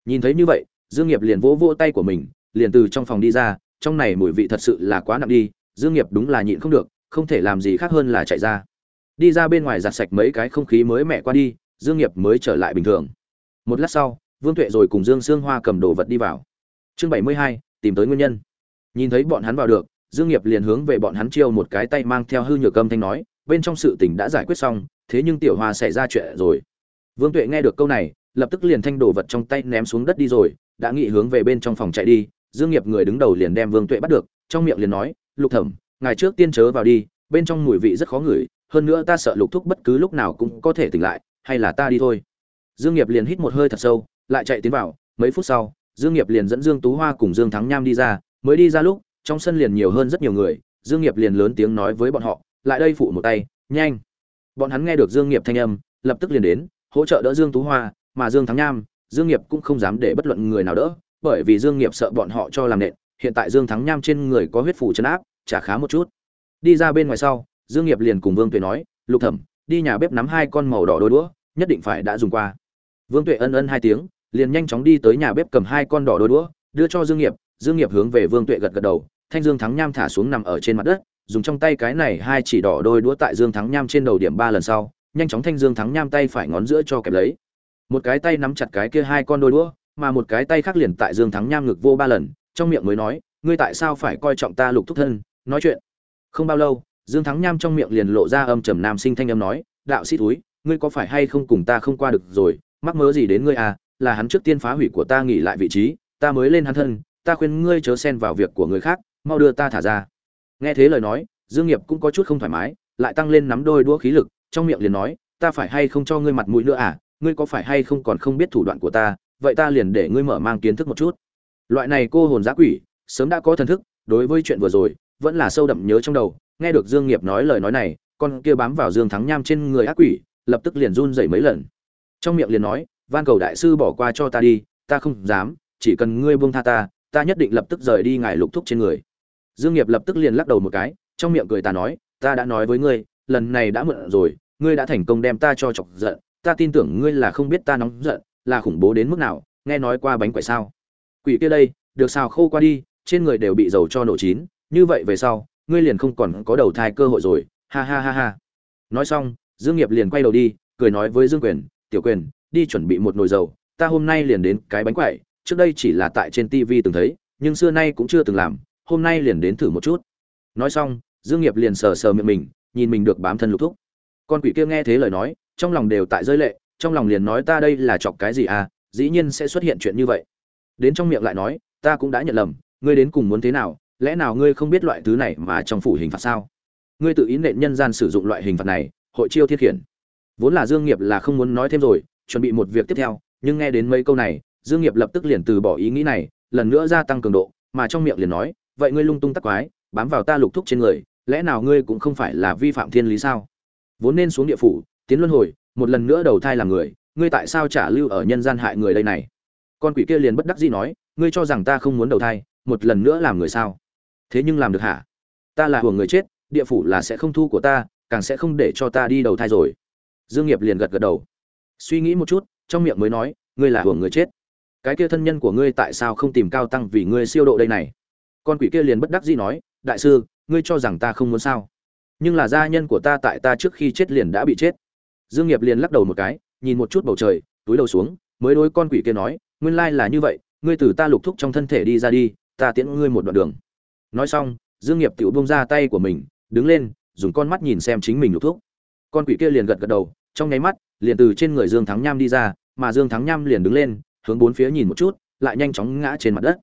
Nhìn thấy như vậy, dương nghiệp liền vỗ vỗ tay của mình, liền từ trong phòng đi ra trong này mùi vị thật sự là quá nặng đi, dương nghiệp đúng là nhịn không được, không thể làm gì khác hơn là chạy ra. Đi ra bên ngoài giặt sạch mấy cái không khí mới mẻ qua đi, dương nghiệp mới trở lại bình thường. Một lát sau, vương tuệ rồi cùng dương sương hoa cầm đồ vật đi vào. Chương bảy mươi hai, tìm tới nguyên nhân. Nhìn thấy bọn hắn vào được, dương nghiệp liền hướng về bọn hắn chiêu một cái tay mang theo hư nhược âm thanh nói, bên trong sự tình đã giải quyết xong, thế nhưng tiểu hoa xảy ra chuyện rồi. Vương tuệ nghe được câu này, lập tức liền thanh đồ vật trong tay ném xuống đất đi rồi, đã nghị hướng về bên trong phòng chạy đi dương nghiệp người đứng đầu liền đem vương tuệ bắt được, trong miệng liền nói, lục thẩm ngày trước tiên chớ vào đi, bên trong mùi vị rất khó ngửi, hơn nữa ta sợ lục thúc bất cứ lúc nào cũng có thể tỉnh lại, hay là ta đi thôi. Dương nghiệp liền hít một hơi thật sâu, lại chạy tiến vào, mấy phút sau, dương nghiệp liền dẫn dương tú hoa cùng dương thắng nham đi ra, mới đi ra lúc, trong sân liền nhiều hơn rất nhiều người, dương nghiệp liền lớn tiếng nói với bọn họ, lại đây phụ một tay, nhanh. Bọn hắn nghe được dương nghiệp thanh âm, lập tức liền đến, hỗ trợ đỡ dương tú hoa, mà dương thắng nham, dương nghiệp cũng không dám để bất luận người nào đỡ bởi vì dương nghiệp sợ bọn họ cho làm nện, hiện tại dương thắng nham trên người có huyết phủ trấn áp, chả khá một chút. Đi ra bên ngoài sau, dương nghiệp liền cùng vương tuệ nói, lục thẩm, đi nhà bếp nắm hai con màu đỏ đôi đũa, nhất định phải đã dùng qua. Vương tuệ ân ân hai tiếng, liền nhanh chóng đi tới nhà bếp cầm hai con đỏ đôi đũa, đưa cho dương nghiệp dương nghiệp hướng về vương tuệ gật gật đầu, thanh dương thắng nham thả xuống nằm ở trên mặt đất, dùng trong tay cái này hai chỉ đỏ đôi đũa tại dương thắng nham trên đầu điểm ba lần sau, nhanh chóng thanh dương thắng nham tay phải ngón giữa cho kẹp lấy. Một cái tay nắm chặt cái kia hai con đôi đũa mà một cái tay khác liền tại dương thắng nham ngực vô ba lần trong miệng mới nói ngươi tại sao phải coi trọng ta lục thúc thân? Nói chuyện. Không bao lâu dương thắng nham trong miệng liền lộ ra âm trầm nam sinh thanh âm nói đạo sĩ thúi, ngươi có phải hay không cùng ta không qua được rồi? Mắc mớ gì đến ngươi à? Là hắn trước tiên phá hủy của ta nghỉ lại vị trí ta mới lên hắn thân ta khuyên ngươi chớ xen vào việc của người khác mau đưa ta thả ra. Nghe thế lời nói dương nghiệp cũng có chút không thoải mái lại tăng lên nắm đôi đũa khí lực trong miệng liền nói ta phải hay không cho ngươi mặt mũi nữa à? Ngươi có phải hay không còn không biết thủ đoạn của ta? Vậy ta liền để ngươi mở mang kiến thức một chút. Loại này cô hồn giã quỷ, sớm đã có thần thức, đối với chuyện vừa rồi, vẫn là sâu đậm nhớ trong đầu. Nghe được dương nghiệp nói lời nói này, con kia bám vào dương thắng nham trên người ác quỷ, lập tức liền run rẩy mấy lần. Trong miệng liền nói, van cầu đại sư bỏ qua cho ta đi, ta không dám, chỉ cần ngươi buông tha ta ta nhất định lập tức rời đi ngài lục thúc trên người. Dương nghiệp lập tức liền lắc đầu một cái, trong miệng cười ta nói, ta đã nói với ngươi, lần này đã mượn rồi, ngươi đã thành công đem ta cho chọc giận, ta tin tưởng ngươi là không biết ta nóng giận là khủng bố đến mức nào, nghe nói qua bánh quẩy sao? Quỷ kia đây, được xào khô qua đi, trên người đều bị dầu cho nổ chín, như vậy về sau, ngươi liền không còn có đầu thai cơ hội rồi, ha ha ha ha. Nói xong, dương nghiệp liền quay đầu đi, cười nói với dương quyền, tiểu quyền, đi chuẩn bị một nồi dầu, ta hôm nay liền đến cái bánh quẩy, trước đây chỉ là tại trên tivi từng thấy, nhưng xưa nay cũng chưa từng làm, hôm nay liền đến thử một chút. Nói xong, dương nghiệp liền sờ sờ miệng mình, nhìn mình được bám thân lục thúc. Con quỷ kia nghe thế lời nói, trong lòng đều tại rơi lệ trong lòng liền nói ta đây là chọc cái gì à dĩ nhiên sẽ xuất hiện chuyện như vậy. Đến trong miệng lại nói, ta cũng đã nhận lầm, ngươi đến cùng muốn thế nào, lẽ nào ngươi không biết loại thứ này mà trong phủ hình phạt sao? Ngươi tự ý nện nhân gian sử dụng loại hình phạt này, hội chiêu thiết khiển. Vốn là dương nghiệp là không muốn nói thêm rồi, chuẩn bị một việc tiếp theo, nhưng nghe đến mấy câu này, dương nghiệp lập tức liền từ bỏ ý nghĩ này, lần nữa gia tăng cường độ, mà trong miệng liền nói, vậy ngươi lung tung tắc quái, bám vào ta lục thúc trên người, lẽ nào ngươi cũng không phải là vi phạm thiên lý sao? Vốn nên xuống địa phủ, tiến luân hồi một lần nữa đầu thai làm người, ngươi tại sao trả lưu ở nhân gian hại người đây này? Con quỷ kia liền bất đắc dĩ nói, ngươi cho rằng ta không muốn đầu thai, một lần nữa làm người sao? Thế nhưng làm được hả? Ta là hưởng người chết, địa phủ là sẽ không thu của ta, càng sẽ không để cho ta đi đầu thai rồi. Dương nghiệp liền gật gật đầu. Suy nghĩ một chút, trong miệng mới nói, ngươi là hưởng người chết. Cái kia thân nhân của ngươi tại sao không tìm cao tăng vì ngươi siêu độ đây này? Con quỷ kia liền bất đắc dĩ nói, đại sư, ngươi cho rằng ta không muốn sao? Nhưng là gia nhân của ta tại ta trước khi chết liền đã bị chết dương nghiệp liền lắc đầu một cái, nhìn một chút bầu trời, túi đầu xuống, mới đối con quỷ kia nói, nguyên lai là như vậy, ngươi từ ta lục thúc trong thân thể đi ra đi, ta tiễn ngươi một đoạn đường. Nói xong, dương nghiệp tiểu buông ra tay của mình, đứng lên, dùng con mắt nhìn xem chính mình lục thúc. Con quỷ kia liền gật gật đầu, trong nháy mắt, liền từ trên người dương thắng nham đi ra, mà dương thắng nham liền đứng lên, hướng bốn phía nhìn một chút, lại nhanh chóng ngã trên mặt đất.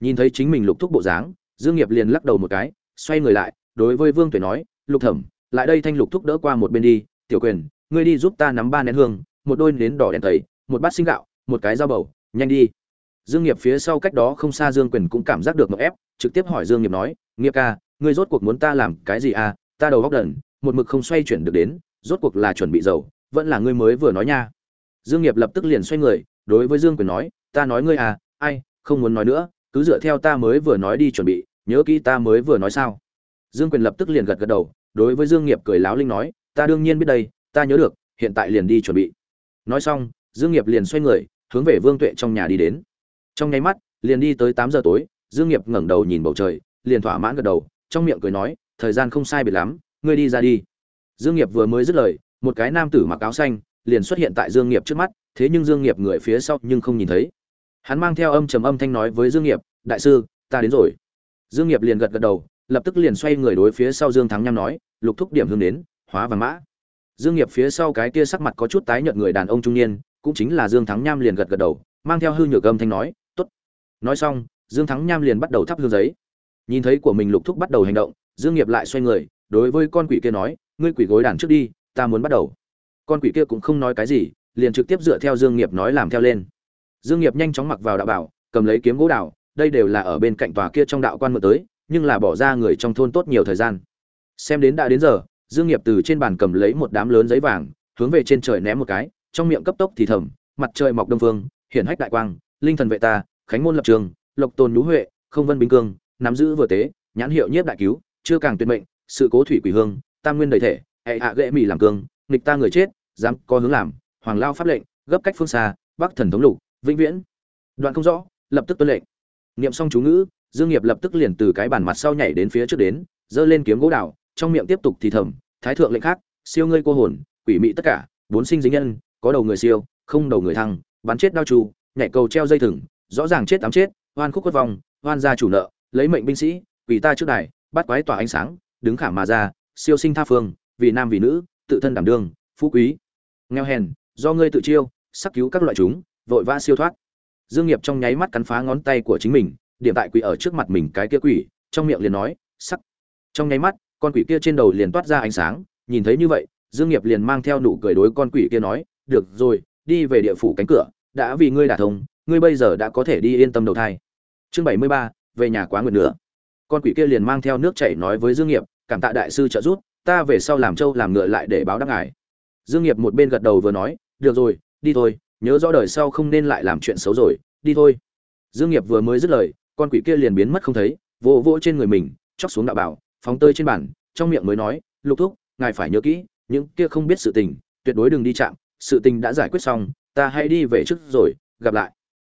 Nhìn thấy chính mình lục thúc bộ dáng, dương nghiệp liền lắc đầu một cái, xoay người lại, đối với vương tuệ nói, lục thẩm, lại đây thanh lục thúc đỡ qua một bên đi, tiểu quyền ngươi đi giúp ta nắm ba nén hương, một đôi nến đỏ đèn tẩy, một bát sinh gạo, một cái dao bầu, nhanh đi. Dương nghiệp phía sau cách đó không xa dương quyền cũng cảm giác được ngợp ép, trực tiếp hỏi dương nghiệp nói, nghiệp ca, ngươi rốt cuộc muốn ta làm cái gì à? Ta đầu góc đần, một mực không xoay chuyển được đến, rốt cuộc là chuẩn bị dầu vẫn là ngươi mới vừa nói nha. Dương nghiệp lập tức liền xoay người, đối với dương quyền nói, ta nói ngươi à ai, không muốn nói nữa, cứ dựa theo ta mới vừa nói đi chuẩn bị, nhớ kỹ ta mới vừa nói sao. Dương quyền lập tức liền gật gật đầu, đối với dương nghiệp cười láo linh nói, ta đương nhiên biết đây ta nhớ được, hiện tại liền đi chuẩn bị. Nói xong, dương nghiệp liền xoay người, hướng về vương tuệ trong nhà đi đến. Trong nháy mắt, liền đi tới tám giờ tối, dương nghiệp ngẩng đầu nhìn bầu trời, liền thỏa mãn gật đầu, trong miệng cười nói, thời gian không sai biệt lắm, ngươi đi ra đi. Dương nghiệp vừa mới dứt lời, một cái nam tử mặc áo xanh liền xuất hiện tại dương nghiệp trước mắt, thế nhưng dương nghiệp người phía sau nhưng không nhìn thấy. Hắn mang theo âm trầm âm thanh nói với dương nghiệp, đại sư, ta đến rồi. Dương nghiệp liền gật gật đầu, lập tức liền xoay người đối phía sau dương thắng nham nói, lục thúc điểm hướng đến, hóa vàng mã dương nghiệp phía sau cái kia sắc mặt có chút tái nhợt người đàn ông trung niên, cũng chính là dương thắng nham liền gật gật đầu, mang theo hư nhược âm thanh nói, tốt. Nói xong, dương thắng nham liền bắt đầu thắp hương giấy. Nhìn thấy của mình lục thúc bắt đầu hành động, dương nghiệp lại xoay người, đối với con quỷ kia nói, ngươi quỷ gối đàn trước đi, ta muốn bắt đầu. Con quỷ kia cũng không nói cái gì, liền trực tiếp dựa theo dương nghiệp nói làm theo lên. Dương nghiệp nhanh chóng mặc vào đạo bảo, cầm lấy kiếm gỗ đào, đây đều là ở bên cạnh tòa kia trong đạo quan mượn tới, nhưng là bỏ ra người trong thôn tốt nhiều thời gian. Xem đến đã đến giờ dương nghiệp từ trên bàn cầm lấy một đám lớn giấy vàng, hướng về trên trời ném một cái, trong miệng cấp tốc thì thầm, mặt trời mọc đông phương, hiển hách đại quang, linh thần vệ ta, khánh môn lập trường, lộc tôn nhú huệ, không vân bình cương, nắm giữ vừa tế, nhãn hiệu nhiếp đại cứu, chưa càng tuyệt mệnh, sự cố thủy quỷ hương, tam nguyên đầy thể hệ hạ gệ mỹ làm cương, nghịch ta người chết, dám có hướng làm, hoàng lao pháp lệnh, gấp cách phương xa, bắc thần thống lục, vĩnh viễn. Đoạn không rõ, lập tức tuân lệnh. Niệm xong chú ngữ, dương nghiệp lập tức liền từ cái bàn mặt sau nhảy đến phía trước đến, giơ lên kiếm gỗ đào trong miệng tiếp tục thì thầm, thái thượng lệnh khác, siêu ngươi cô hồn, quỷ mị tất cả, bốn sinh dính nhân, có đầu người siêu, không đầu người thăng, bắn chết đao trù nhảy cầu treo dây thừng, rõ ràng chết tám chết hoan khúc quất vòng hoan gia chủ nợ, lấy mệnh binh sĩ, quỷ ta trước đài, bắt quái tỏa ánh sáng, đứng khảm mà ra, siêu sinh tha phương, vì nam vì nữ, tự thân đảm đương, phú quý. Nghèo hèn, do ngươi tự chiêu, sắc cứu các loại chúng, vội vã siêu thoát. Dương nghiệp trong nháy mắt cắn phá ngón tay của chính mình, điểm tại quỷ ở trước mặt mình cái kia quỷ, trong miệng liền nói, sắc. Trong nháy mắt con quỷ kia trên đầu liền toát ra ánh sáng, nhìn thấy như vậy, dương nghiệp liền mang theo nụ cười đối con quỷ kia nói, được rồi, đi về địa phủ cánh cửa, đã vì ngươi đả thông, ngươi bây giờ đã có thể đi yên tâm đầu thai. Chương bảy mươi ba, về nhà quá nguyệt nữa con quỷ kia liền mang theo nước chảy nói với dương nghiệp, cảm tạ đại sư trợ giúp, ta về sau làm trâu làm ngựa lại để báo đáp ngài. Dương nghiệp một bên gật đầu vừa nói, được rồi, đi thôi, nhớ rõ đời sau không nên lại làm chuyện xấu rồi, đi thôi. Dương nghiệp vừa mới dứt lời, con quỷ kia liền biến mất không thấy, vỗ vỗ trên người mình, chóc xuống đạo bảo phóng tơi trên bàn, trong miệng mới nói, lục thúc, ngài phải nhớ kỹ, những kia không biết sự tình, tuyệt đối đừng đi chạm, sự tình đã giải quyết xong, ta hãy đi về trước rồi, gặp lại.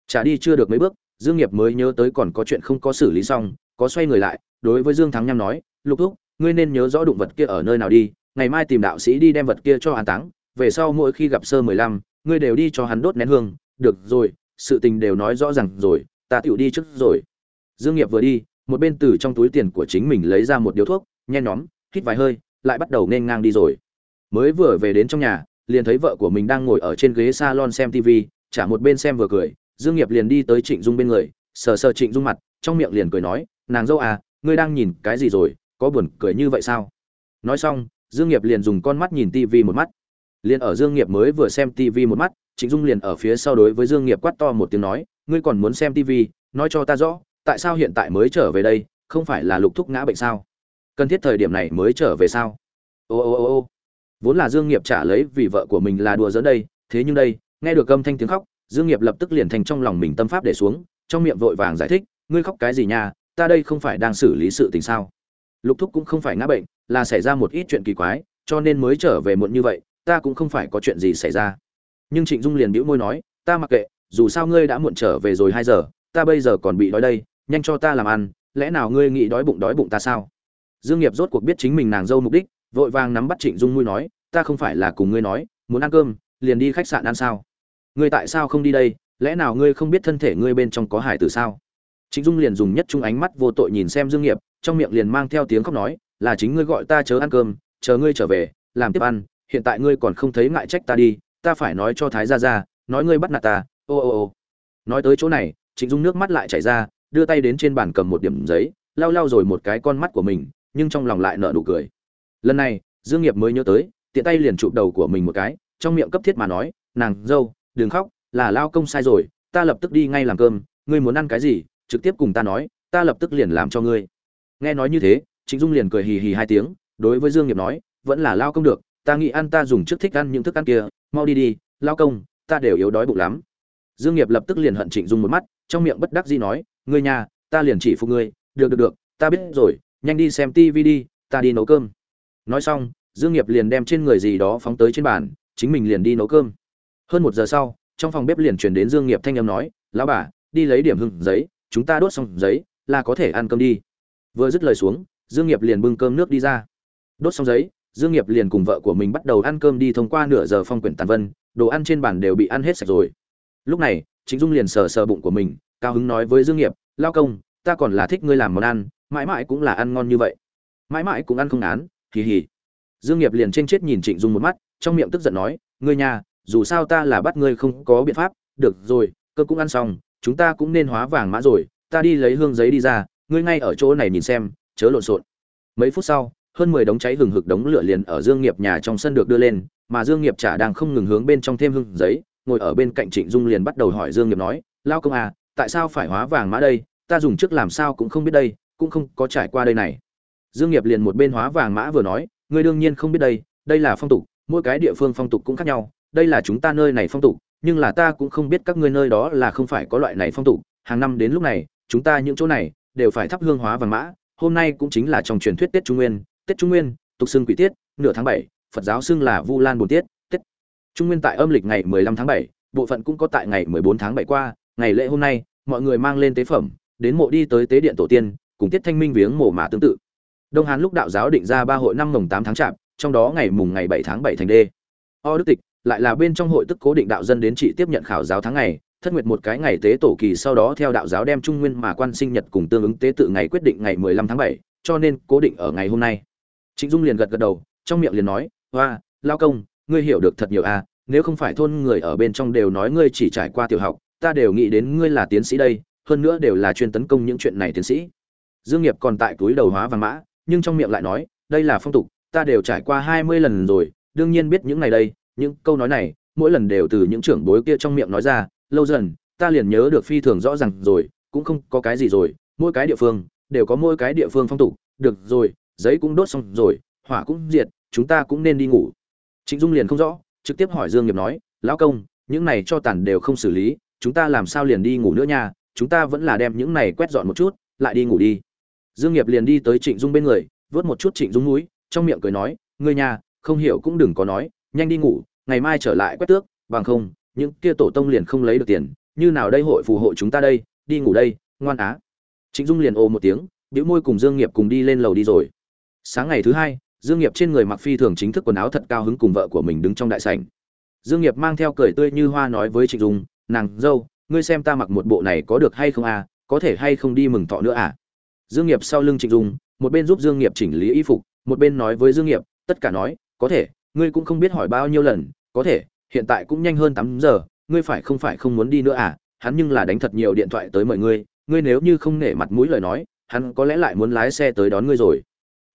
Trả đi chưa được mấy bước, dương nghiệp mới nhớ tới còn có chuyện không có xử lý xong, có xoay người lại, đối với dương thắng nham nói, lục thúc, ngươi nên nhớ rõ đụng vật kia ở nơi nào đi, ngày mai tìm đạo sĩ đi đem vật kia cho an táng, về sau mỗi khi gặp sơ mười lăm, ngươi đều đi cho hắn đốt nén hương, được rồi, sự tình đều nói rõ ràng rồi, ta tựu đi trước rồi. Dương nghiệp vừa đi một bên từ trong túi tiền của chính mình lấy ra một điếu thuốc nhen nhóm, hít vài hơi, lại bắt đầu nên ngang đi rồi. Mới vừa về đến trong nhà, liền thấy vợ của mình đang ngồi ở trên ghế salon xem tv chả một bên xem vừa cười. Dương nghiệp liền đi tới trịnh dung bên người, sờ sờ trịnh dung mặt, trong miệng liền cười nói, nàng dâu à ngươi đang nhìn cái gì rồi, có buồn cười như vậy sao? Nói xong, dương nghiệp liền dùng con mắt nhìn tv một mắt. Liền ở dương nghiệp mới vừa xem tv một mắt, trịnh dung liền ở phía sau đối với dương nghiệp quát to một tiếng nói, ngươi còn muốn xem tv nói cho ta rõ tại sao hiện tại mới trở về đây, không phải là lục thúc ngã bệnh sao? Cần thiết thời điểm này mới trở về sao? Ô ô ô ô. Vốn là dương nghiệp trả lấy vì vợ của mình là đùa giỡn đây, thế nhưng đây, nghe được âm thanh tiếng khóc, dương nghiệp lập tức liền thành trong lòng mình tâm pháp để xuống, trong miệng vội vàng giải thích, ngươi khóc cái gì nha, ta đây không phải đang xử lý sự tình sao? Lục thúc cũng không phải ngã bệnh, là xảy ra một ít chuyện kỳ quái, cho nên mới trở về muộn như vậy, ta cũng không phải có chuyện gì xảy ra. Nhưng trịnh dung liền bĩu môi nói, ta mặc kệ, dù sao ngươi đã muộn trở về rồi hai giờ, ta bây giờ còn bị đói đây nhanh cho ta làm ăn, lẽ nào ngươi nghĩ đói bụng đói bụng ta sao? Dương nghiệp rốt cuộc biết chính mình nàng dâu mục đích, vội vàng nắm bắt trịnh dung mui nói, ta không phải là cùng ngươi nói, muốn ăn cơm, liền đi khách sạn ăn sao? Ngươi tại sao không đi đây, lẽ nào ngươi không biết thân thể ngươi bên trong có hải tử sao? Trịnh dung liền dùng nhất trung ánh mắt vô tội nhìn xem dương nghiệp, trong miệng liền mang theo tiếng khóc nói, là chính ngươi gọi ta chớ ăn cơm, chờ ngươi trở về, làm tiếp ăn, hiện tại ngươi còn không thấy ngại trách ta đi, ta phải nói cho thái gia gia, nói ngươi bắt nạt ta, ô ô ô. Nói tới chỗ này, trịnh dung nước mắt lại chảy ra đưa tay đến trên bàn cầm một điểm giấy, lau lau rồi một cái con mắt của mình, nhưng trong lòng lại nở nụ cười. Lần này, dương nghiệp mới nhớ tới, tiện tay liền chụp đầu của mình một cái, trong miệng cấp thiết mà nói, nàng, dâu, đừng khóc, là lao công sai rồi, ta lập tức đi ngay làm cơm, ngươi muốn ăn cái gì, trực tiếp cùng ta nói, ta lập tức liền làm cho ngươi. Nghe nói như thế, trịnh dung liền cười hì hì hai tiếng, đối với dương nghiệp nói, vẫn là lao công được, ta nghĩ ăn ta dùng trước thích ăn những thức ăn kia, mau đi đi, lao công, ta đều yếu đói bụng lắm. Dương nghiệp lập tức liền hận trịnh dung một mắt, trong miệng bất đắc dĩ nói ngươi nhà ta liền chỉ phục ngươi. Được được được, ta biết rồi. Nhanh đi xem tivi đi, ta đi nấu cơm. Nói xong, dương nghiệp liền đem trên người gì đó phóng tới trên bàn, chính mình liền đi nấu cơm. Hơn một giờ sau, trong phòng bếp liền truyền đến dương nghiệp thanh âm nói, lão bà, đi lấy điểm hương giấy, chúng ta đốt xong giấy, là có thể ăn cơm đi. Vừa dứt lời xuống, dương nghiệp liền bưng cơm nước đi ra. Đốt xong giấy, dương nghiệp liền cùng vợ của mình bắt đầu ăn cơm đi thông qua nửa giờ phong quyển tàn vân, đồ ăn trên bàn đều bị ăn hết sạch rồi. Lúc này chính dung liền sờ sờ bụng của mình cao hứng nói với dương nghiệp, lao công, ta còn là thích ngươi làm món ăn, mãi mãi cũng là ăn ngon như vậy. Mãi mãi cũng ăn không án hì hì. Dương nghiệp liền trên chết nhìn trịnh dung một mắt, trong miệng tức giận nói, ngươi nhà, dù sao ta là bắt ngươi không có biện pháp, được rồi, cơ cũng ăn xong, chúng ta cũng nên hóa vàng mã rồi, ta đi lấy hương giấy đi ra, ngươi ngay ở chỗ này nhìn xem, chớ lộn xộn. Mấy phút sau, hơn mười đống cháy hừng hực đống lửa liền ở dương nghiệp nhà trong sân được đưa lên, mà dương nghiệp chả đang không ngừng hướng bên trong thêm hương giấy, ngồi ở bên cạnh trịnh dung liền bắt đầu hỏi dương nghiệp nói, lao công à tại sao phải hóa vàng mã đây? Ta dùng trước làm sao cũng không biết đây cũng không có trải qua đây này. Dương nghiệp liền một bên hóa vàng mã vừa nói ngươi đương nhiên không biết đây đây là phong tục mỗi cái địa phương phong tục cũng khác nhau đây là chúng ta nơi này phong tục nhưng là ta cũng không biết các ngươi nơi đó là không phải có loại này phong tục. Hàng năm đến lúc này chúng ta những chỗ này đều phải thắp hương hóa vàng mã hôm nay cũng chính là trong truyền thuyết tết trung nguyên. Tết trung nguyên tục xưng quỷ tiết nửa tháng bảy phật giáo xưng là vu lan bồn tiết tết trung nguyên tại âm lịch ngày 15 tháng 7, bộ phận cũng có tại ngày 14 tháng 7 qua ngày lễ hôm nay, mọi người mang lên tế phẩm, đến mộ đi tới tế điện tổ tiên, cùng tiết thanh minh viếng mộ mà tương tự. Đông hán lúc đạo giáo định ra ba hội năm mồng tám tháng chạp, trong đó ngày mùng ngày bảy tháng bảy thành đê. O đức tịch lại là bên trong hội tức cố định đạo dân đến trị tiếp nhận khảo giáo tháng ngày, thất nguyệt một cái ngày tế tổ kỳ sau đó theo đạo giáo đem trung nguyên mà quan sinh nhật cùng tương ứng tế tự ngày quyết định ngày mười lăm tháng bảy, cho nên cố định ở ngày hôm nay. Trịnh dung liền gật gật đầu, trong miệng liền nói, hoa, lao công, ngươi hiểu được thật nhiều à nếu không phải thôn người ở bên trong đều nói ngươi chỉ trải qua tiểu học ta đều nghĩ đến ngươi là tiến sĩ đây, hơn nữa đều là chuyên tấn công những chuyện này tiến sĩ. Dương nghiệp còn tại túi đầu hóa vàng mã, nhưng trong miệng lại nói, đây là phong tục, ta đều trải qua hai mươi lần rồi, đương nhiên biết những ngày đây, những câu nói này, mỗi lần đều từ những trưởng bối kia trong miệng nói ra, lâu dần, ta liền nhớ được phi thường rõ ràng rồi, cũng không có cái gì rồi, mỗi cái địa phương, đều có mỗi cái địa phương phong tục, được rồi, giấy cũng đốt xong rồi, hỏa cũng diệt, chúng ta cũng nên đi ngủ. Trịnh dung liền không rõ, trực tiếp hỏi dương nghiệp nói, lão công, những này cho tàn đều không xử lý chúng ta làm sao liền đi ngủ nữa nha, chúng ta vẫn là đem những này quét dọn một chút, lại đi ngủ đi. Dương nghiệp liền đi tới trịnh dung bên người, vớt một chút trịnh dung núi trong miệng cười nói, ngươi nhà không hiểu cũng đừng có nói, nhanh đi ngủ, ngày mai trở lại quét tước, bằng không, những kia tổ tông liền không lấy được tiền, như nào đây hội phù hộ chúng ta đây, đi ngủ đây, ngoan á. Trịnh dung liền ồ một tiếng, bĩu môi cùng dương nghiệp cùng đi lên lầu đi rồi. Sáng ngày thứ hai, dương nghiệp trên người mặc phi thường chính thức quần áo thật cao hứng cùng vợ của mình đứng trong đại sảnh. Dương nghiệp mang theo cười tươi như hoa nói với trịnh dung nàng, dâu, ngươi xem ta mặc một bộ này có được hay không à có thể hay không đi mừng thọ nữa à? Dương nghiệp sau lưng trịnh dung, một bên giúp dương nghiệp chỉnh lý y phục, một bên nói với dương nghiệp, tất cả nói, có thể, ngươi cũng không biết hỏi bao nhiêu lần, có thể, hiện tại cũng nhanh hơn tám giờ, ngươi phải không phải không muốn đi nữa à? Hắn nhưng là đánh thật nhiều điện thoại tới mời ngươi ngươi nếu như không nể mặt mũi lời nói, hắn có lẽ lại muốn lái xe tới đón ngươi rồi.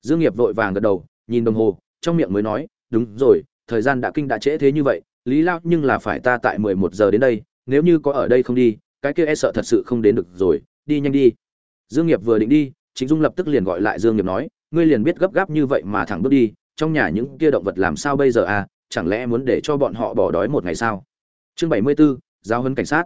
Dương nghiệp vội vàng gật đầu, nhìn đồng hồ, trong miệng mới nói, đúng rồi, thời gian đã kinh đã trễ thế như vậy, lý lao nhưng là phải ta tại mười một giờ đến đây nếu như có ở đây không đi cái kia e sợ thật sự không đến được rồi đi nhanh đi. Dương nghiệp vừa định đi chính dung lập tức liền gọi lại dương nghiệp nói ngươi liền biết gấp gáp như vậy mà thẳng bước đi trong nhà những kia động vật làm sao bây giờ à chẳng lẽ muốn để cho bọn họ bỏ đói một ngày sao? Chương bảy mươi 74, giao hấn cảnh sát.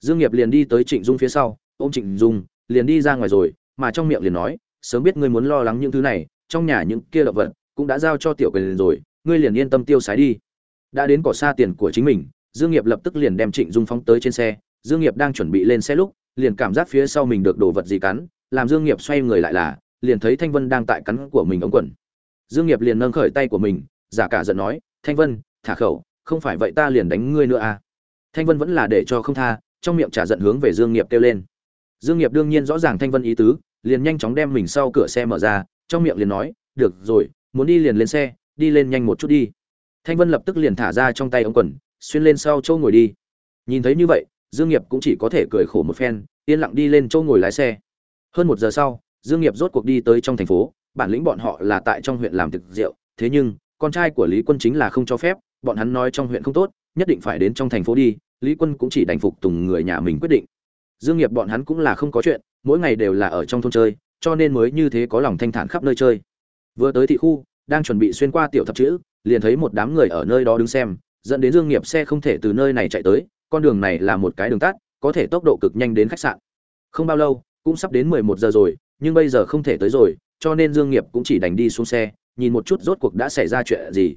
Dương nghiệp liền đi tới trịnh dung phía sau ôm trịnh dung liền đi ra ngoài rồi mà trong miệng liền nói sớm biết ngươi muốn lo lắng những thứ này trong nhà những kia động vật cũng đã giao cho tiểu quyền rồi ngươi liền yên tâm tiêu xài đi. Đã đến cỏ xa tiền của chính mình dương nghiệp lập tức liền đem trịnh dung phóng tới trên xe, dương nghiệp đang chuẩn bị lên xe lúc, liền cảm giác phía sau mình được đồ vật gì cắn, làm dương nghiệp xoay người lại là, liền thấy thanh vân đang tại cắn của mình ống quần. Dương nghiệp liền nâng khởi tay của mình, giả cả giận nói, thanh vân, thả khẩu, không phải vậy ta liền đánh ngươi nữa à? Thanh vân vẫn là để cho không tha, trong miệng trả giận hướng về dương nghiệp kêu lên. Dương nghiệp đương nhiên rõ ràng thanh vân ý tứ, liền nhanh chóng đem mình sau cửa xe mở ra, trong miệng liền nói, được rồi, muốn đi liền lên xe, đi lên nhanh một chút đi. Thanh vân lập tức liền thả ra trong tay ống quần xuyên lên sau châu ngồi đi. Nhìn thấy như vậy, dương nghiệp cũng chỉ có thể cười khổ một phen, yên lặng đi lên châu ngồi lái xe. Hơn một giờ sau, dương nghiệp rốt cuộc đi tới trong thành phố, bản lĩnh bọn họ là tại trong huyện làm thực rượu, thế nhưng, con trai của lý quân chính là không cho phép, bọn hắn nói trong huyện không tốt, nhất định phải đến trong thành phố đi, lý quân cũng chỉ đành phục tùng người nhà mình quyết định. Dương nghiệp bọn hắn cũng là không có chuyện, mỗi ngày đều là ở trong thôn chơi, cho nên mới như thế có lòng thanh thản khắp nơi chơi. Vừa tới thị khu, đang chuẩn bị xuyên qua tiểu thập chữ, liền thấy một đám người ở nơi đó đứng xem dẫn đến dương nghiệp xe không thể từ nơi này chạy tới, con đường này là một cái đường tắt, có thể tốc độ cực nhanh đến khách sạn. Không bao lâu, cũng sắp đến 11 giờ rồi, nhưng bây giờ không thể tới rồi, cho nên dương nghiệp cũng chỉ đành đi xuống xe, nhìn một chút rốt cuộc đã xảy ra chuyện gì.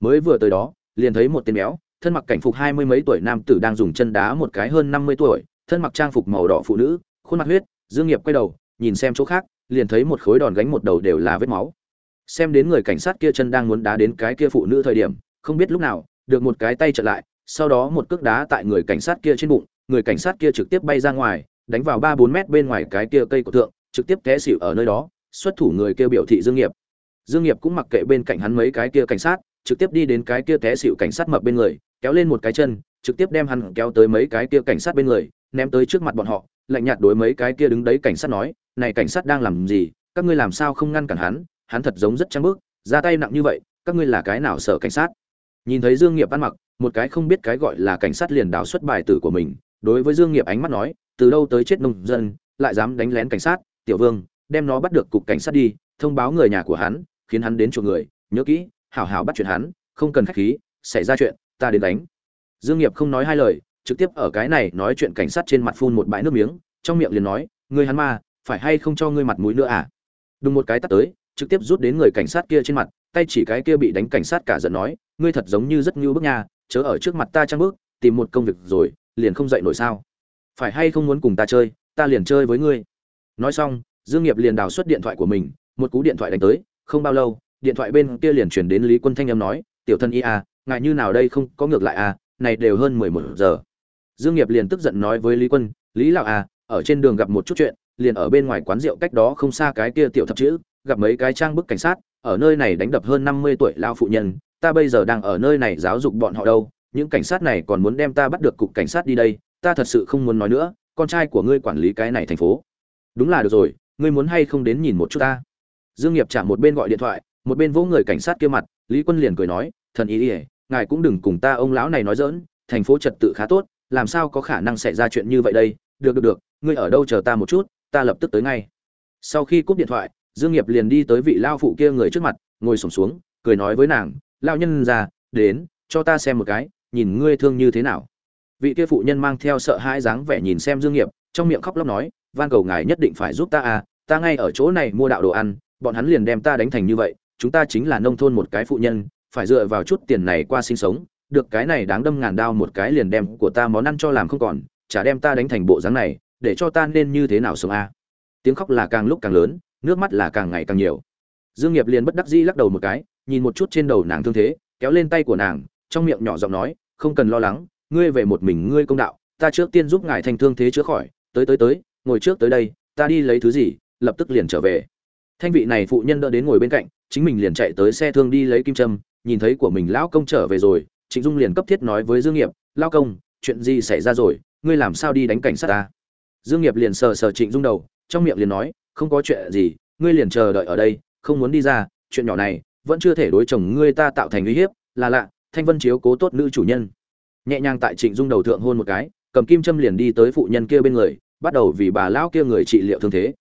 Mới vừa tới đó, liền thấy một tên béo, thân mặc cảnh phục hai mươi mấy tuổi nam tử đang dùng chân đá một cái hơn 50 tuổi, thân mặc trang phục màu đỏ phụ nữ, khuôn mặt huyết, dương nghiệp quay đầu, nhìn xem chỗ khác, liền thấy một khối đòn gánh một đầu đều là vết máu. Xem đến người cảnh sát kia chân đang muốn đá đến cái kia phụ nữ thời điểm, không biết lúc nào được một cái tay trở lại, sau đó một cước đá tại người cảnh sát kia trên bụng, người cảnh sát kia trực tiếp bay ra ngoài, đánh vào ba bốn mét bên ngoài cái kia cây của thượng, trực tiếp té xỉu ở nơi đó, xuất thủ người kia biểu thị dương nghiệp. Dương nghiệp cũng mặc kệ bên cạnh hắn mấy cái kia cảnh sát, trực tiếp đi đến cái kia té xỉu cảnh sát mập bên người, kéo lên một cái chân, trực tiếp đem hắn kéo tới mấy cái kia cảnh sát bên người, ném tới trước mặt bọn họ, lạnh nhạt đối mấy cái kia đứng đấy cảnh sát nói, này cảnh sát đang làm gì? Các ngươi làm sao không ngăn cản hắn? Hắn thật giống rất trắng bước, ra tay nặng như vậy, các ngươi là cái nào sợ cảnh sát? Nhìn thấy dương nghiệp ăn mặc, một cái không biết cái gọi là cảnh sát liền đào xuất bài tử của mình, đối với dương nghiệp ánh mắt nói, từ đâu tới chết nông dân, lại dám đánh lén cảnh sát, tiểu vương, đem nó bắt được cục cảnh sát đi, thông báo người nhà của hắn, khiến hắn đến chuộc người, nhớ kỹ, hảo hảo bắt chuyện hắn, không cần khách khí, xảy ra chuyện, ta đến đánh. Dương nghiệp không nói hai lời, trực tiếp ở cái này nói chuyện cảnh sát trên mặt phun một bãi nước miếng, trong miệng liền nói, ngươi hắn ma, phải hay không cho ngươi mặt mũi nữa à? Đùng một cái tắt tới, trực tiếp rút đến người cảnh sát kia trên mặt, tay chỉ cái kia bị đánh cảnh sát cả giận nói ngươi thật giống như rất nhu bức nha, chớ ở trước mặt ta trang bước tìm một công việc rồi, liền không dậy nổi sao? Phải hay không muốn cùng ta chơi, ta liền chơi với ngươi. Nói xong, dương nghiệp liền đào xuất điện thoại của mình, một cú điện thoại đánh tới, không bao lâu, điện thoại bên kia liền chuyển đến lý quân thanh âm nói, tiểu thân y à ngài như nào đây không có ngược lại à này đều hơn mười một giờ. Dương nghiệp liền tức giận nói với lý quân, lý lão à ở trên đường gặp một chút chuyện, liền ở bên ngoài quán rượu cách đó không xa cái kia tiểu thập chữ, gặp mấy cái trang bức cảnh sát, ở nơi này đánh đập hơn năm mươi tuổi lao phụ nhân ta bây giờ đang ở nơi này giáo dục bọn họ đâu, những cảnh sát này còn muốn đem ta bắt được cục cảnh sát đi đây, ta thật sự không muốn nói nữa, con trai của ngươi quản lý cái này thành phố. Đúng là được rồi, ngươi muốn hay không đến nhìn một chút ta? Dương nghiệp chạm một bên gọi điện thoại, một bên vỗ người cảnh sát kia mặt, lý quân liền cười nói, thần ý ỉa ngài cũng đừng cùng ta ông lão này nói dỡn thành phố trật tự khá tốt, làm sao có khả năng xảy ra chuyện như vậy đây? Được được được, ngươi ở đâu chờ ta một chút, ta lập tức tới ngay. Sau khi cúp điện thoại, dương nghiệp liền đi tới vị lao phụ kia người trước mặt, ngồi sổng xuống, cười nói với nàng lao nhân ra đến, cho ta xem một cái, nhìn ngươi thương như thế nào vị kia phụ nhân mang theo sợ hãi dáng vẻ nhìn xem dương nghiệp, trong miệng khóc lóc nói, van cầu ngài nhất định phải giúp ta à ta ngay ở chỗ này mua đạo đồ ăn, bọn hắn liền đem ta đánh thành như vậy, chúng ta chính là nông thôn một cái phụ nhân, phải dựa vào chút tiền này qua sinh sống, được cái này đáng đâm ngàn đao một cái liền đem của ta món ăn cho làm không còn, chả đem ta đánh thành bộ dáng này, để cho ta nên như thế nào sống a à? tiếng khóc là càng lúc càng lớn, nước mắt là càng ngày càng nhiều dương nghiệp liền bất đắc dĩ lắc đầu một cái nhìn một chút trên đầu nàng thương thế, kéo lên tay của nàng, trong miệng nhỏ giọng nói, không cần lo lắng, ngươi về một mình ngươi công đạo, ta trước tiên giúp ngài thành thương thế chữa khỏi, tới tới tới, ngồi trước tới đây, ta đi lấy thứ gì, lập tức liền trở về. Thanh vị này phụ nhân đỡ đến ngồi bên cạnh, chính mình liền chạy tới xe thương đi lấy kim trâm nhìn thấy của mình lão công trở về rồi, trịnh dung liền cấp thiết nói với dương nghiệp, lão công, chuyện gì xảy ra rồi, ngươi làm sao đi đánh cảnh sát ta? Dương nghiệp liền sờ sờ trịnh dung đầu, trong miệng liền nói, không có chuyện gì, ngươi liền chờ đợi ở đây, không muốn đi ra, chuyện nhỏ này vẫn chưa thể đối chồng ngươi ta tạo thành uy hiếp, là lạ, thanh vân chiếu cố tốt nữ chủ nhân. Nhẹ nhàng tại trịnh dung đầu thượng hôn một cái, cầm kim châm liền đi tới phụ nhân kia bên người, bắt đầu vì bà lão kia người trị liệu thương thế.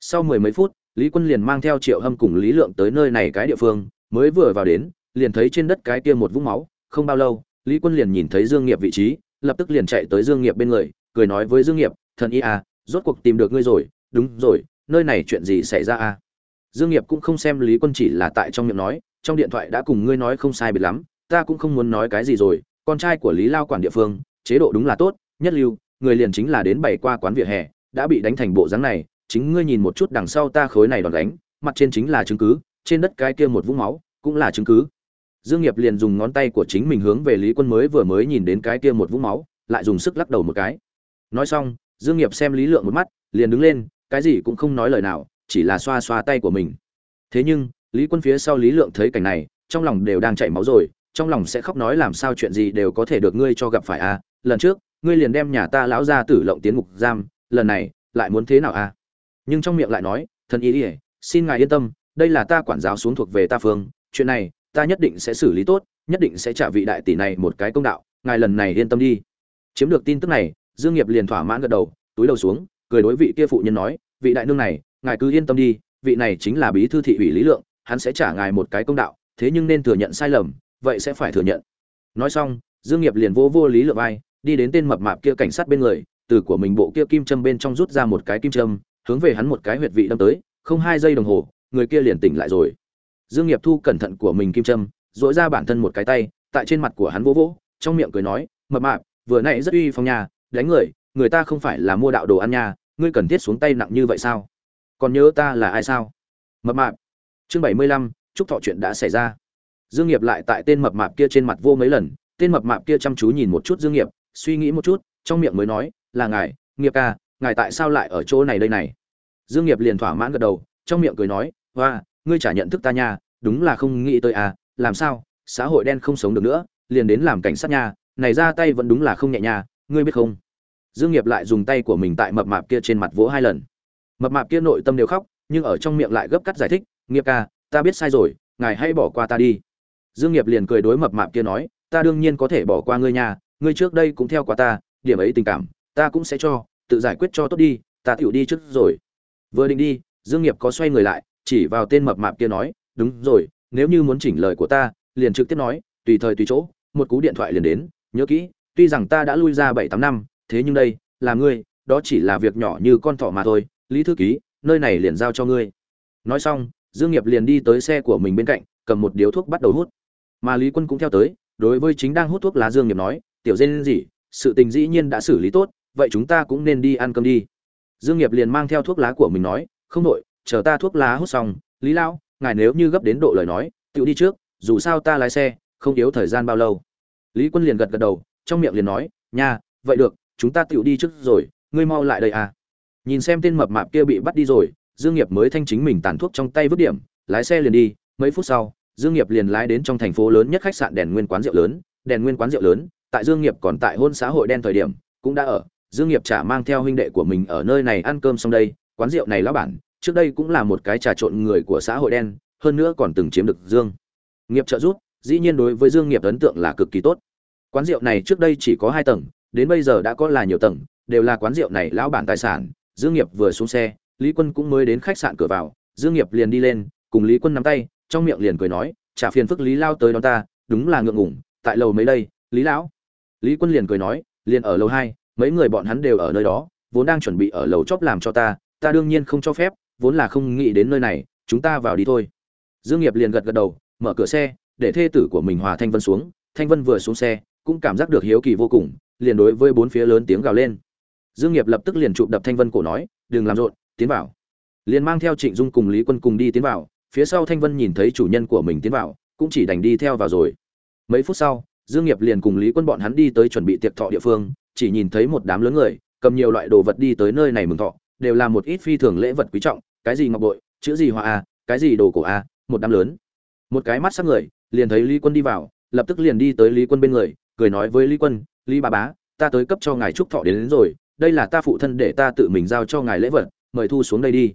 Sau mười mấy phút, lý quân liền mang theo triệu hâm cùng lý lượng tới nơi này cái địa phương, mới vừa vào đến, liền thấy trên đất cái kia một vũng máu, không bao lâu, lý quân liền nhìn thấy dương nghiệp vị trí, lập tức liền chạy tới dương nghiệp bên người, cười nói với dương nghiệp, thần y à rốt cuộc tìm được ngươi rồi, đúng rồi, nơi này chuyện gì xảy ra à? Dương nghiệp cũng không xem lý quân chỉ là tại trong miệng nói, trong điện thoại đã cùng ngươi nói không sai biệt lắm, ta cũng không muốn nói cái gì rồi, con trai của lý lao quản địa phương, chế độ đúng là tốt, nhất lưu, người liền chính là đến bảy qua quán vỉa hè, đã bị đánh thành bộ dáng này, chính ngươi nhìn một chút đằng sau ta khối này đòn đánh, mặt trên chính là chứng cứ, trên đất cái kia một vũng máu, cũng là chứng cứ. Dương nghiệp liền dùng ngón tay của chính mình hướng về lý quân mới vừa mới nhìn đến cái kia một vũng máu, lại dùng sức lắc đầu một cái. Nói xong, dương nghiệp xem lý lượng một mắt, liền đứng lên, cái gì cũng không nói lời nào chỉ là xoa xoa tay của mình thế nhưng, lý quân phía sau lý lượng thấy cảnh này, trong lòng đều đang chảy máu rồi, trong lòng sẽ khóc nói làm sao chuyện gì đều có thể được ngươi cho gặp phải a à? lần trước, ngươi liền đem nhà ta lão gia tử lộng tiến ngục giam, lần này, lại muốn thế nào a à? nhưng trong miệng lại nói, thần ý ỉa xin ngài yên tâm, đây là ta quản giáo xuống thuộc về ta phương, chuyện này, ta nhất định sẽ xử lý tốt, nhất định sẽ trả vị đại tỷ này một cái công đạo, ngài lần này yên tâm đi chiếm được tin tức này, dương nghiệp liền thỏa mãn gật đầu, túi đầu xuống, cười đối vị kia phụ nhân nói, vị đại nương này ngài cứ yên tâm đi, vị này chính là bí thư thị ủy lý lượng, hắn sẽ trả ngài một cái công đạo, thế nhưng nên thừa nhận sai lầm, vậy sẽ phải thừa nhận. Nói xong, dương nghiệp liền vô vô lý lượng vai, đi đến tên mập mạp kia cảnh sát bên người, từ của mình bộ kia kim châm bên trong rút ra một cái kim châm, hướng về hắn một cái huyệt vị đâm tới, không hai giây đồng hồ, người kia liền tỉnh lại rồi. Dương nghiệp thu cẩn thận của mình kim châm dỗi ra bản thân một cái tay, tại trên mặt của hắn vỗ vỗ, trong miệng cười nói, mập mạp, vừa nãy rất uy phong nhà đánh người người ta không phải là mua đạo đồ ăn nha, ngươi cần thiết xuống tay nặng như vậy sao? Còn nhớ ta là ai sao? Mập mạp. Chương bảy mươi lăm, chúc thọ chuyện đã xảy ra. Dương nghiệp lại tại tên mập mạp kia trên mặt vô mấy lần, tên mập mạp kia chăm chú nhìn một chút dương nghiệp, suy nghĩ một chút, trong miệng mới nói, là ngài, nghiệp ca, ngài tại sao lại ở chỗ này đây này? Dương nghiệp liền thỏa mãn gật đầu, trong miệng cười nói, hoa, ngươi chả nhận thức ta nha, đúng là không nghĩ tới à làm sao, xã hội đen không sống được nữa, liền đến làm cảnh sát nha, này ra tay vẫn đúng là không nhẹ nha, ngươi biết không? Dương nghiệp lại dùng tay của mình tại mập mạp kia trên mặt vỗ hai lần mập mạp kia nội tâm đều khóc, nhưng ở trong miệng lại gấp cắt giải thích, nghiệp ca, ta biết sai rồi, ngài hãy bỏ qua ta đi. Dương nghiệp liền cười đối mập mạp kia nói, ta đương nhiên có thể bỏ qua ngươi nhà ngươi trước đây cũng theo qua ta, điểm ấy tình cảm, ta cũng sẽ cho, tự giải quyết cho tốt đi, ta tiểu đi trước rồi. Vừa định đi, dương nghiệp có xoay người lại, chỉ vào tên mập mạp kia nói, đúng rồi, nếu như muốn chỉnh lời của ta, liền trực tiếp nói, tùy thời tùy chỗ, một cú điện thoại liền đến, nhớ kỹ, tuy rằng ta đã lui ra bảy tám năm, thế nhưng đây, là ngươi, đó chỉ là việc nhỏ như con thỏ mà thôi lý thư ký, nơi này liền giao cho ngươi. Nói xong, dương nghiệp liền đi tới xe của mình bên cạnh, cầm một điếu thuốc bắt đầu hút. Mà lý quân cũng theo tới, đối với chính đang hút thuốc lá dương nghiệp nói, tiểu dên gì sự tình dĩ nhiên đã xử lý tốt, vậy chúng ta cũng nên đi ăn cơm đi. Dương nghiệp liền mang theo thuốc lá của mình nói, không đội chờ ta thuốc lá hút xong, lý lão ngài nếu như gấp đến độ lời nói, tự đi trước, dù sao ta lái xe, không yếu thời gian bao lâu. Lý quân liền gật gật đầu, trong miệng liền nói, nha, vậy được, chúng ta tự đi trước rồi, ngươi mau lại đây à nhìn xem tên mập mạp kia bị bắt đi rồi, dương nghiệp mới thanh chính mình tàn thuốc trong tay vứt điểm, lái xe liền đi. Mấy phút sau, dương nghiệp liền lái đến trong thành phố lớn nhất khách sạn đèn nguyên quán rượu lớn. Đèn nguyên quán rượu lớn, tại dương nghiệp còn tại hôn xã hội đen thời điểm, cũng đã ở. Dương nghiệp trả mang theo huynh đệ của mình ở nơi này ăn cơm xong đây. Quán rượu này lão bản, trước đây cũng là một cái trà trộn người của xã hội đen, hơn nữa còn từng chiếm được dương nghiệp trợ giúp, dĩ nhiên đối với dương nghiệp ấn tượng là cực kỳ tốt. Quán rượu này trước đây chỉ có hai tầng, đến bây giờ đã có là nhiều tầng, đều là quán rượu này lão bản tài sản dương nghiệp vừa xuống xe, lý quân cũng mới đến khách sạn cửa vào, dương nghiệp liền đi lên, cùng lý quân nắm tay, trong miệng liền cười nói trả phiền phức lý lao tới đón ta, đúng là ngượng ngùng, tại lầu mấy đây, lý lão? Lý quân liền cười nói, liền ở lầu hai, mấy người bọn hắn đều ở nơi đó, vốn đang chuẩn bị ở lầu chóp làm cho ta ta đương nhiên không cho phép, vốn là không nghĩ đến nơi này, chúng ta vào đi thôi. Dương nghiệp liền gật gật đầu, mở cửa xe, để thê tử của mình hòa thanh vân xuống. Thanh vân vừa xuống xe, cũng cảm giác được hiếu kỳ vô cùng, liền đối với bốn phía lớn tiếng gào lên dương nghiệp lập tức liền chụp đập thanh vân cổ nói đừng làm rộn tiến vào. Liền mang theo trịnh dung cùng lý quân cùng đi tiến vào phía sau thanh vân nhìn thấy chủ nhân của mình tiến vào cũng chỉ đành đi theo vào rồi. Mấy phút sau dương nghiệp liền cùng lý quân bọn hắn đi tới chuẩn bị tiệc thọ địa phương chỉ nhìn thấy một đám lớn người cầm nhiều loại đồ vật đi tới nơi này mừng thọ đều là một ít phi thường lễ vật quý trọng cái gì ngọc bội chữ gì hoa a à, cái gì đồ cổ a một đám lớn. Một cái mắt sắc người liền thấy lý quân đi vào lập tức liền đi tới lý quân bên người cười nói với lý quân lý bà bá ta tới cấp cho ngài chúc thọ đến, đến rồi đây là ta phụ thân để ta tự mình giao cho ngài lễ vật, mời thu xuống đây đi.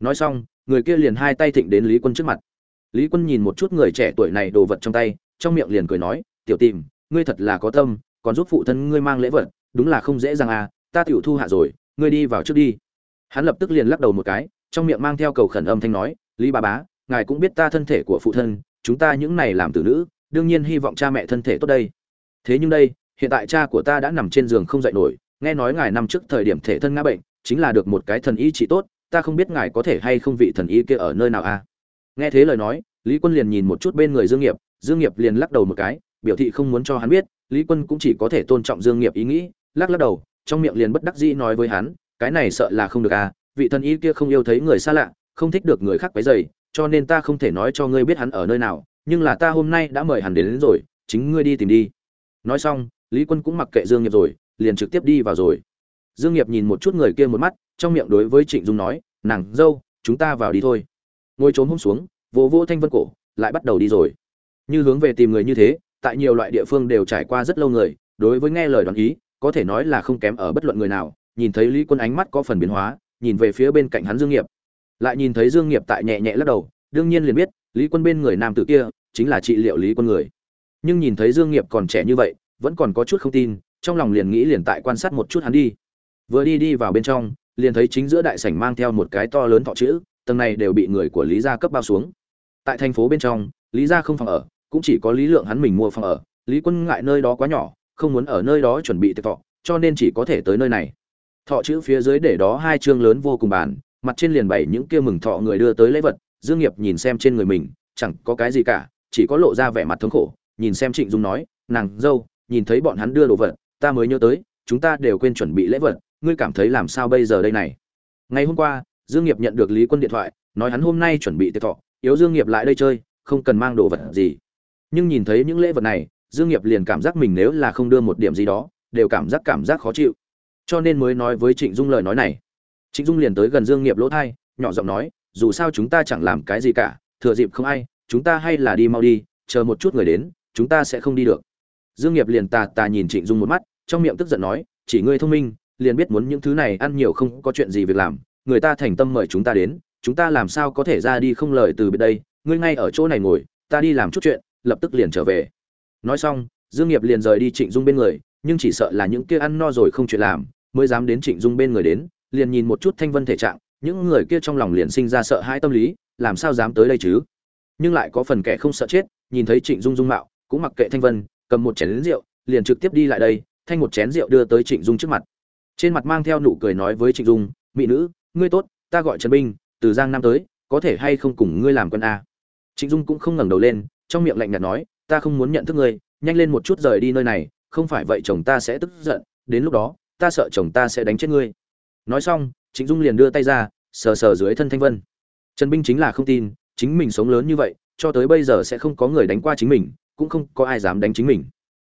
Nói xong, người kia liền hai tay thịnh đến lý quân trước mặt. Lý quân nhìn một chút người trẻ tuổi này đồ vật trong tay, trong miệng liền cười nói, tiểu tìm, ngươi thật là có tâm, còn giúp phụ thân ngươi mang lễ vật, đúng là không dễ dàng à ta tiểu thu hạ rồi, ngươi đi vào trước đi. Hắn lập tức liền lắc đầu một cái, trong miệng mang theo cầu khẩn âm thanh nói, lý bà bá, ngài cũng biết ta thân thể của phụ thân, chúng ta những này làm tử nữ, đương nhiên hy vọng cha mẹ thân thể tốt đây. Thế nhưng đây, hiện tại cha của ta đã nằm trên giường không dậy nổi nghe nói ngài năm trước thời điểm thể thân ngã bệnh chính là được một cái thần y trị tốt ta không biết ngài có thể hay không vị thần y kia ở nơi nào a nghe thế lời nói lý quân liền nhìn một chút bên người dương nghiệp dương nghiệp liền lắc đầu một cái biểu thị không muốn cho hắn biết lý quân cũng chỉ có thể tôn trọng dương nghiệp ý nghĩ lắc lắc đầu trong miệng liền bất đắc dĩ nói với hắn cái này sợ là không được à vị thần y kia không yêu thấy người xa lạ không thích được người khác quấy rầy cho nên ta không thể nói cho ngươi biết hắn ở nơi nào nhưng là ta hôm nay đã mời hắn đến, đến rồi chính ngươi đi tìm đi. Nói xong lý quân cũng mặc kệ dương nghiệp rồi liền trực tiếp đi vào rồi. Dương nghiệp nhìn một chút người kia một mắt, trong miệng đối với trịnh dung nói, nàng, dâu, chúng ta vào đi thôi. Ngồi trốn hôm xuống, vỗ vỗ thanh vân cổ, lại bắt đầu đi rồi. Như hướng về tìm người như thế, tại nhiều loại địa phương đều trải qua rất lâu người, đối với nghe lời đoán ý, có thể nói là không kém ở bất luận người nào, nhìn thấy lý quân ánh mắt có phần biến hóa, nhìn về phía bên cạnh hắn dương nghiệp. Lại nhìn thấy dương nghiệp tại nhẹ nhẹ lắc đầu, đương nhiên liền biết, lý quân bên người nam tử kia, chính là trị liệu lý quân người. Nhưng nhìn thấy dương nghiệp còn trẻ như vậy, vẫn còn có chút không tin trong lòng liền nghĩ liền tại quan sát một chút hắn đi. Vừa đi đi vào bên trong, liền thấy chính giữa đại sảnh mang theo một cái to lớn thọ chữ, tầng này đều bị người của lý gia cấp bao xuống. Tại thành phố bên trong, lý gia không phòng ở, cũng chỉ có lý lượng hắn mình mua phòng ở. Lý quân ngại nơi đó quá nhỏ, không muốn ở nơi đó chuẩn bị tiệc thọ, cho nên chỉ có thể tới nơi này. Thọ chữ phía dưới để đó hai chương lớn vô cùng bàn, mặt trên liền bày những kia mừng thọ người đưa tới lễ vật. Dương nghiệp nhìn xem trên người mình, chẳng có cái gì cả, chỉ có lộ ra vẻ mặt thống khổ. Nhìn xem trịnh dung nói, nàng dâu, nhìn thấy bọn hắn đưa đồ vật ta mới nhớ tới, chúng ta đều quên chuẩn bị lễ vật, ngươi cảm thấy làm sao bây giờ đây này? Ngày hôm qua, dương nghiệp nhận được lý quân điện thoại, nói hắn hôm nay chuẩn bị tiệc thọ, yếu dương nghiệp lại đây chơi, không cần mang đồ vật gì. Nhưng nhìn thấy những lễ vật này, dương nghiệp liền cảm giác mình nếu là không đưa một điểm gì đó, đều cảm giác cảm giác khó chịu. Cho nên mới nói với trịnh dung lời nói này. Trịnh dung liền tới gần dương nghiệp lỗ thay nhỏ giọng nói, dù sao chúng ta chẳng làm cái gì cả, thừa dịp không ai, chúng ta hay là đi mau đi, chờ một chút người đến, chúng ta sẽ không đi được. Dương nghiệp liền tà tà nhìn trịnh dung một mắt trong miệng tức giận nói, chỉ ngươi thông minh, liền biết muốn những thứ này, ăn nhiều không có chuyện gì việc làm, người ta thành tâm mời chúng ta đến, chúng ta làm sao có thể ra đi không lời từ bên đây, ngươi ngay ở chỗ này ngồi, ta đi làm chút chuyện, lập tức liền trở về. Nói xong, dương nghiệp liền rời đi trịnh dung bên người, nhưng chỉ sợ là những kia ăn no rồi không chuyện làm, mới dám đến trịnh dung bên người đến, liền nhìn một chút thanh vân thể trạng, những người kia trong lòng liền sinh ra sợ hãi tâm lý, làm sao dám tới đây chứ? Nhưng lại có phần kẻ không sợ chết, nhìn thấy trịnh dung dung mạo, cũng mặc kệ thanh vân, cầm một chén rượu, liền trực tiếp đi lại đây thanh một chén rượu đưa tới trịnh dung trước mặt. Trên mặt mang theo nụ cười nói với trịnh dung mỹ nữ, ngươi tốt, ta gọi trần binh từ giang nam tới, có thể hay không cùng ngươi làm quân a à? trịnh dung cũng không ngẩng đầu lên, trong miệng lạnh nhạt nói, ta không muốn nhận thức ngươi, nhanh lên một chút rời đi nơi này, không phải vậy chồng ta sẽ tức giận, đến lúc đó, ta sợ chồng ta sẽ đánh chết ngươi. Nói xong, trịnh dung liền đưa tay ra, sờ sờ dưới thân thanh vân. Trần binh chính là không tin, chính mình sống lớn như vậy, cho tới bây giờ sẽ không có người đánh qua chính mình, cũng không có ai dám đánh chính mình.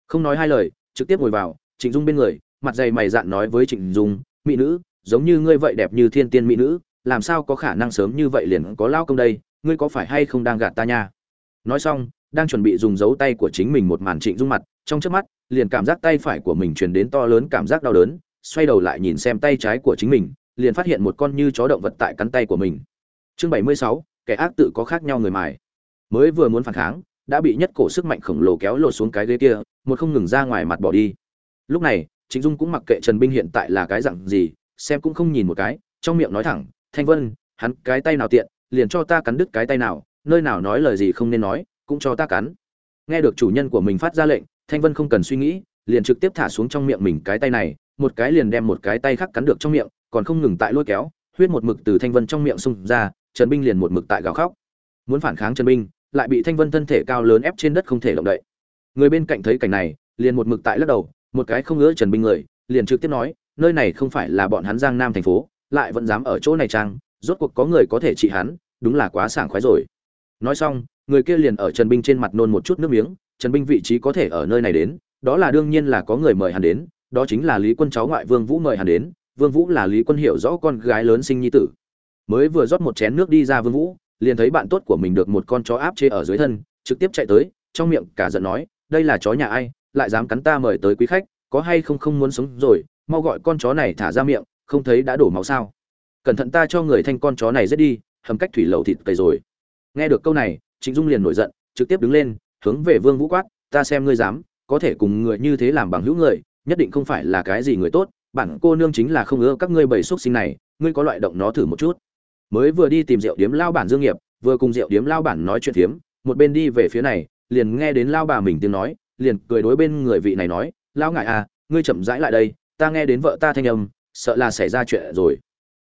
Không nói hai lời, trực tiếp ngồi vào trịnh dung bên người, mặt dày mày dạn nói với trịnh dung, mỹ nữ, giống như ngươi vậy đẹp như thiên tiên mỹ nữ, làm sao có khả năng sớm như vậy liền có lao công đây, ngươi có phải hay không đang gạt ta nha? Nói xong, đang chuẩn bị dùng dấu tay của chính mình một màn trịnh dung mặt, trong chớp mắt, liền cảm giác tay phải của mình truyền đến to lớn cảm giác đau đớn, xoay đầu lại nhìn xem tay trái của chính mình, liền phát hiện một con như chó động vật tại cắn tay của mình. Chương bảy mươi sáu, kẻ ác tự có khác nhau người mài. Mới vừa muốn phản kháng, đã bị nhất cổ sức mạnh khổng lồ kéo lột xuống cái ghế kia, một không ngừng ra ngoài mặt bỏ đi lúc này, trịnh dung cũng mặc kệ trần binh hiện tại là cái dặn gì, xem cũng không nhìn một cái, trong miệng nói thẳng, thanh vân, hắn cái tay nào tiện, liền cho ta cắn đứt cái tay nào, nơi nào nói lời gì không nên nói, cũng cho ta cắn. Nghe được chủ nhân của mình phát ra lệnh, thanh vân không cần suy nghĩ, liền trực tiếp thả xuống trong miệng mình cái tay này, một cái liền đem một cái tay khác cắn được trong miệng, còn không ngừng tại lôi kéo, huyết một mực từ thanh vân trong miệng xung ra, trần binh liền một mực tại gào khóc. Muốn phản kháng trần binh, lại bị thanh vân thân thể cao lớn ép trên đất không thể động đậy. Người bên cạnh thấy cảnh này, liền một mực tại lắc đầu một cái không ngỡ trần binh người, liền trực tiếp nói, nơi này không phải là bọn hắn giang nam thành phố, lại vẫn dám ở chỗ này trang rốt cuộc có người có thể trị hắn, đúng là quá sảng khoái rồi. Nói xong, người kia liền ở trần binh trên mặt nôn một chút nước miếng, trần binh vị trí có thể ở nơi này đến, đó là đương nhiên là có người mời hắn đến, đó chính là lý quân cháu ngoại vương vũ mời hắn đến, vương vũ là lý quân hiểu rõ con gái lớn sinh nhi tử. Mới vừa rót một chén nước đi ra vương vũ, liền thấy bạn tốt của mình được một con chó áp chế ở dưới thân, trực tiếp chạy tới, trong miệng cả giận nói, đây là chó nhà ai? Lại dám cắn ta mời tới quý khách, có hay không không muốn sống rồi, mau gọi con chó này thả ra miệng, không thấy đã đổ máu sao? Cẩn thận ta cho người thanh con chó này giết đi, hầm cách thủy lầu thịt cầy rồi. Nghe được câu này, trịnh dung liền nổi giận, trực tiếp đứng lên, hướng về vương vũ quát, ta xem ngươi dám, có thể cùng người như thế làm bằng hữu người, nhất định không phải là cái gì người tốt, bản cô nương chính là không ưa các ngươi bầy xuất sinh này, ngươi có loại động nó thử một chút. Mới vừa đi tìm rượu điếm lao bản dương nghiệp, vừa cùng rượu điếm lao bản nói chuyện thiếm một bên đi về phía này, liền nghe đến lao bà mình tiếng nói liền cười đối bên người vị này nói, lão ngại à ngươi chậm rãi lại đây, ta nghe đến vợ ta thanh âm, sợ là xảy ra chuyện rồi.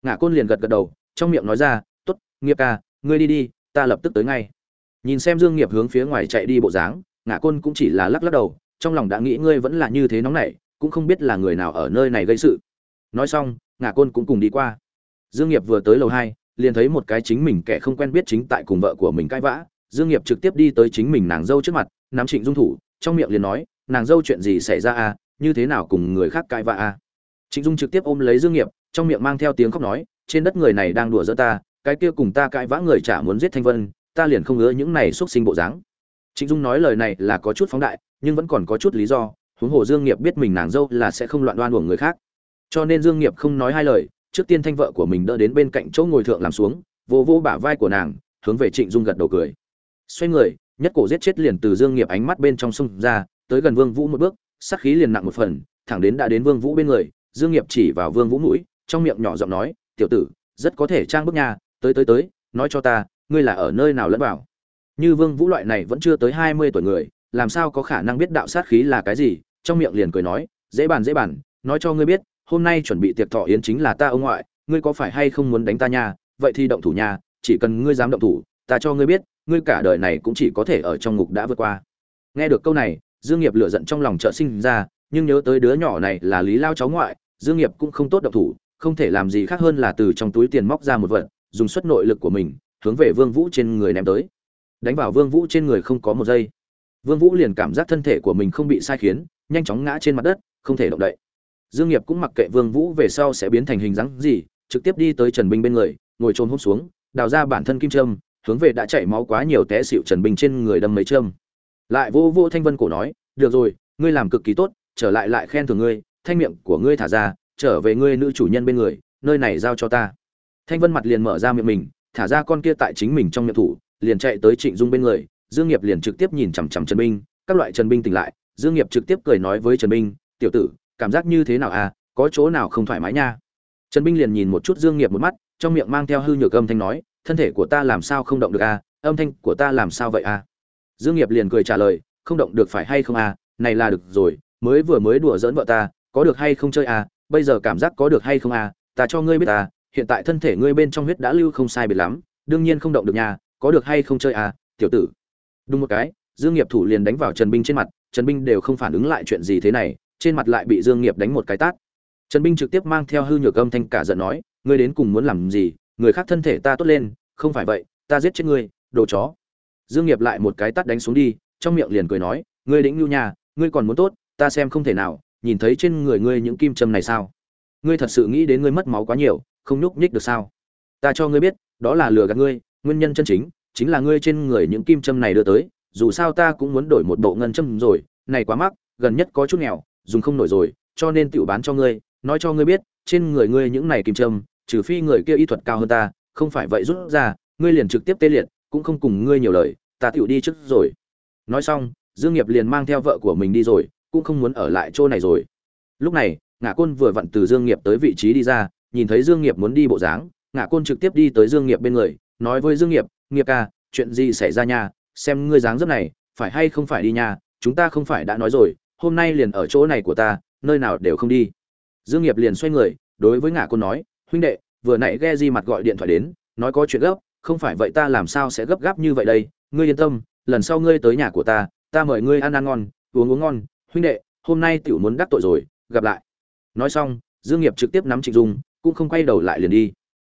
Ngã côn liền gật gật đầu, trong miệng nói ra t ố t nghiệp ca, ngươi đi đi, ta lập tức tới ngay. Nhìn xem dương nghiệp hướng phía ngoài chạy đi bộ dáng ngã côn cũng chỉ là lắc lắc đầu, trong lòng đã nghĩ ngươi vẫn là như thế nóng nảy, cũng không biết là người nào ở nơi này gây sự. Nói xong ngã côn cũng cùng đi qua. Dương nghiệp vừa tới lầu hai, liền thấy một cái chính mình kẻ không quen biết chính tại cùng vợ của mình cãi vã. Dương nghiệp trực tiếp đi tới chính mình nàng dâu trước mặt, nắm trịnh dung thủ trong miệng liền nói, nàng dâu chuyện gì xảy ra à? Như thế nào cùng người khác cãi vã à? Trịnh dung trực tiếp ôm lấy dương nghiệp, trong miệng mang theo tiếng khóc nói, trên đất người này đang đùa giỡn ta, cái kia cùng ta cãi vã người chả muốn giết thanh vân, ta liền không ngứa những này xuất sinh bộ dáng. Trịnh dung nói lời này là có chút phóng đại, nhưng vẫn còn có chút lý do, huống hồ dương nghiệp biết mình nàng dâu là sẽ không loạn đoan uổng người khác. Cho nên dương nghiệp không nói hai lời, trước tiên thanh vợ của mình đỡ đến bên cạnh chỗ ngồi thượng làm xuống vô vô bả vai của nàng, hướng về trịnh dung gật đầu cười. Xoay người nhất cổ giết chết liền từ dương nghiệp ánh mắt bên trong sông ra, tới gần vương vũ một bước, sát khí liền nặng một phần, thẳng đến đã đến vương vũ bên người, dương nghiệp chỉ vào vương vũ mũi, trong miệng nhỏ giọng nói, tiểu tử, rất có thể trang bước nhà tới tới tới, nói cho ta, ngươi là ở nơi nào lẫn vào? Như vương vũ loại này vẫn chưa tới hai mươi tuổi người, làm sao có khả năng biết đạo sát khí là cái gì, trong miệng liền cười nói, dễ bàn dễ bàn, nói cho ngươi biết, hôm nay chuẩn bị tiệc thọ yến chính là ta ông ngoại, ngươi có phải hay không muốn đánh ta nha? Vậy thì động thủ nha, chỉ cần ngươi dám động thủ, ta cho ngươi biết ngươi cả đời này cũng chỉ có thể ở trong ngục đã vượt qua. Nghe được câu này, dương nghiệp lửa giận trong lòng chợt sinh ra, nhưng nhớ tới đứa nhỏ này là lý lao cháu ngoại, dương nghiệp cũng không tốt động thủ, không thể làm gì khác hơn là từ trong túi tiền móc ra một vật, dùng suất nội lực của mình, hướng về vương vũ trên người ném tới. Đánh vào vương vũ trên người không có một giây. Vương vũ liền cảm giác thân thể của mình không bị sai khiến, nhanh chóng ngã trên mặt đất, không thể động đậy. Dương nghiệp cũng mặc kệ vương vũ về sau sẽ biến thành hình dáng gì, trực tiếp đi tới trần binh bên người, ngồi trôn hôm xuống, đào ra bản thân kim trâm hướng về đã chảy máu quá nhiều té xịu trần bình trên người đâm mấy châm. Lại vô vô thanh vân cổ nói, được rồi, ngươi làm cực kỳ tốt, trở lại lại khen thưởng ngươi, thanh miệng của ngươi thả ra, trở về ngươi nữ chủ nhân bên người, nơi này giao cho ta. Thanh vân mặt liền mở ra miệng mình, thả ra con kia tại chính mình trong miệng thủ, liền chạy tới trịnh dung bên người, dương nghiệp liền trực tiếp nhìn chằm chằm trần binh các loại trần binh tỉnh lại, dương nghiệp trực tiếp cười nói với trần binh tiểu tử, cảm giác như thế nào à có chỗ nào không thoải mái nha? Trần binh liền nhìn một chút dương nghiệp một mắt, trong miệng mang theo hư nhược âm thanh nói thân thể của ta làm sao không động được à âm thanh của ta làm sao vậy à? Dương nghiệp liền cười trả lời, không động được phải hay không à này là được rồi, mới vừa mới đùa giỡn vợ ta, có được hay không chơi a bây giờ cảm giác có được hay không a ta cho ngươi biết ta hiện tại thân thể ngươi bên trong huyết đã lưu không sai biệt lắm, đương nhiên không động được nha, có được hay không chơi a tiểu tử. Đúng một cái, dương nghiệp thủ liền đánh vào trần binh trên mặt, trần binh đều không phản ứng lại chuyện gì thế này, trên mặt lại bị dương nghiệp đánh một cái tát. Trần binh trực tiếp mang theo hư nhược âm thanh cả giận nói, ngươi đến cùng muốn làm gì người khác thân thể ta tốt lên, không phải vậy, ta giết chết ngươi, đồ chó. Dương nghiệp lại một cái tát đánh xuống đi, trong miệng liền cười nói, ngươi đĩnh nhu nhà ngươi còn muốn tốt, ta xem không thể nào, nhìn thấy trên người ngươi những kim châm này sao? Ngươi thật sự nghĩ đến ngươi mất máu quá nhiều, không nhúc nhích được sao? Ta cho ngươi biết, đó là lừa gạt ngươi, nguyên nhân chân chính chính là ngươi trên người những kim châm này đưa tới, dù sao ta cũng muốn đổi một bộ ngân châm rồi, này quá mắc, gần nhất có chút nghèo, dùng không nổi rồi, cho nên tiểu bán cho ngươi, nói cho ngươi biết, trên người ngươi những này kim châm trừ phi người kia y thuật cao hơn ta, không phải vậy rút ra, ngươi liền trực tiếp tê liệt, cũng không cùng ngươi nhiều lời, ta tiểu đi trước rồi. Nói xong, dương nghiệp liền mang theo vợ của mình đi rồi, cũng không muốn ở lại chỗ này rồi. Lúc này ngã côn vừa vặn từ dương nghiệp tới vị trí đi ra, nhìn thấy dương nghiệp muốn đi bộ dáng ngã côn trực tiếp đi tới dương nghiệp bên người, nói với dương nghiệp nghiệp ca, chuyện gì xảy ra nha? Xem ngươi dáng dấp này, phải hay không phải đi nha? Chúng ta không phải đã nói rồi, hôm nay liền ở chỗ này của ta, nơi nào đều không đi. Dương nghiệp liền xoay người, đối với ngã côn nói huynh đệ, vừa nãy ghe di mặt gọi điện thoại đến, nói có chuyện gấp, không phải vậy ta làm sao sẽ gấp gáp như vậy đây? Ngươi yên tâm, lần sau ngươi tới nhà của ta ta mời ngươi ăn ăn ngon, uống uống ngon. Huynh đệ, hôm nay tiểu muốn đắc tội rồi, gặp lại. Nói xong, dương nghiệp trực tiếp nắm trịnh dung, cũng không quay đầu lại liền đi.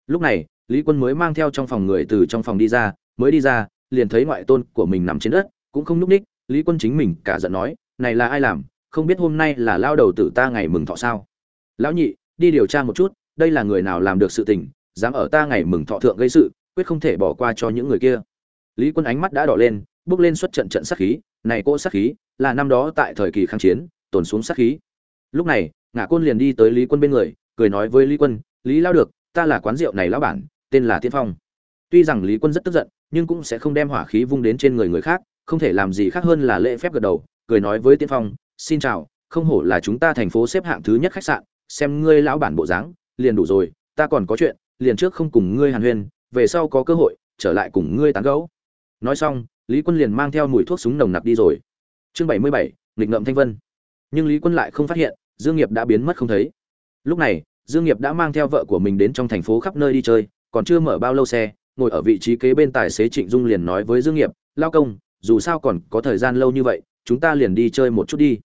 Lúc này, lý quân mới mang theo trong phòng người từ trong phòng đi ra, mới đi ra, liền thấy ngoại tôn của mình nằm trên đất, cũng không núp ních. Lý quân chính mình cả giận nói, này là ai làm? Không biết hôm nay là lao đầu tử ta ngày mừng thọ sao? Lão nhị, đi điều tra một chút đây là người nào làm được sự tình, dám ở ta ngày mừng thọ thượng gây sự, quyết không thể bỏ qua cho những người kia. Lý quân ánh mắt đã đỏ lên, bước lên xuất trận trận sát khí, này cỗ sát khí, là năm đó tại thời kỳ kháng chiến, tồn xuống sát khí. Lúc này ngã quân liền đi tới lý quân bên người, cười nói với lý quân, lý lao được, ta là quán rượu này lão bản, tên là tiên phong. Tuy rằng lý quân rất tức giận, nhưng cũng sẽ không đem hỏa khí vung đến trên người người khác, không thể làm gì khác hơn là lễ phép gật đầu, cười nói với tiên phong, xin chào, không hổ là chúng ta thành phố xếp hạng thứ nhất khách sạn, xem ngươi lão bản bộ dáng liền đủ rồi, ta còn có chuyện, liền trước không cùng ngươi hàn huyên, về sau có cơ hội, trở lại cùng ngươi tán gẫu. Nói xong, lý quân liền mang theo mùi thuốc súng nồng nặc đi rồi. Chương bảy mươi bảy, nghịch ngợm thanh vân. Nhưng lý quân lại không phát hiện, dương nghiệp đã biến mất không thấy. Lúc này, dương nghiệp đã mang theo vợ của mình đến trong thành phố khắp nơi đi chơi, còn chưa mở bao lâu xe, ngồi ở vị trí kế bên tài xế trịnh dung liền nói với dương nghiệp, lao công, dù sao còn có thời gian lâu như vậy, chúng ta liền đi chơi một chút đi.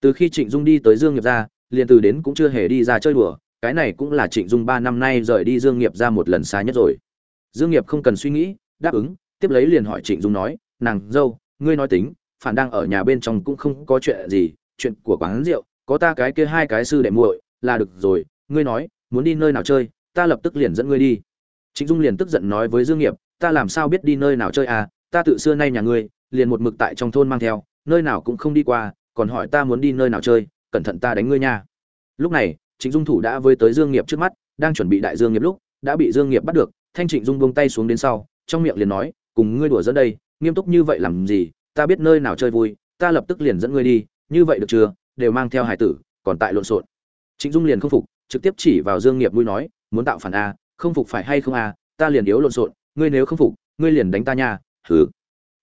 Từ khi trịnh dung đi tới dương nghiệp ra, liền từ đến cũng chưa hề đi ra chơi đùa cái này cũng là trịnh dung ba năm nay rời đi dương nghiệp ra một lần xa nhất rồi. Dương nghiệp không cần suy nghĩ, đáp ứng, tiếp lấy liền hỏi trịnh dung nói, nàng, dâu, ngươi nói tính, phản đang ở nhà bên trong cũng không có chuyện gì, chuyện của quán rượu, có ta cái kia hai cái sư đệ muội, là được rồi, ngươi nói, muốn đi nơi nào chơi, ta lập tức liền dẫn ngươi đi. Trịnh dung liền tức giận nói với dương nghiệp, ta làm sao biết đi nơi nào chơi à ta tự xưa nay nhà ngươi, liền một mực tại trong thôn mang theo, nơi nào cũng không đi qua, còn hỏi ta muốn đi nơi nào chơi, cẩn thận ta đánh ngươi nha. Lúc này trịnh dung thủ đã với tới dương nghiệp trước mắt, đang chuẩn bị đại dương nghiệp lúc, đã bị dương nghiệp bắt được, thanh trịnh dung buông tay xuống đến sau, trong miệng liền nói, cùng ngươi đùa giỡn đây, nghiêm túc như vậy làm gì, ta biết nơi nào chơi vui, ta lập tức liền dẫn ngươi đi, như vậy được chưa? Đều mang theo hải tử, còn tại lộn xộn. Trịnh dung liền không phục, trực tiếp chỉ vào dương nghiệp mũi nói, muốn tạo phản a, không phục phải hay không a, ta liền yếu lộn xộn, ngươi nếu không phục, ngươi liền đánh ta nha, hừ.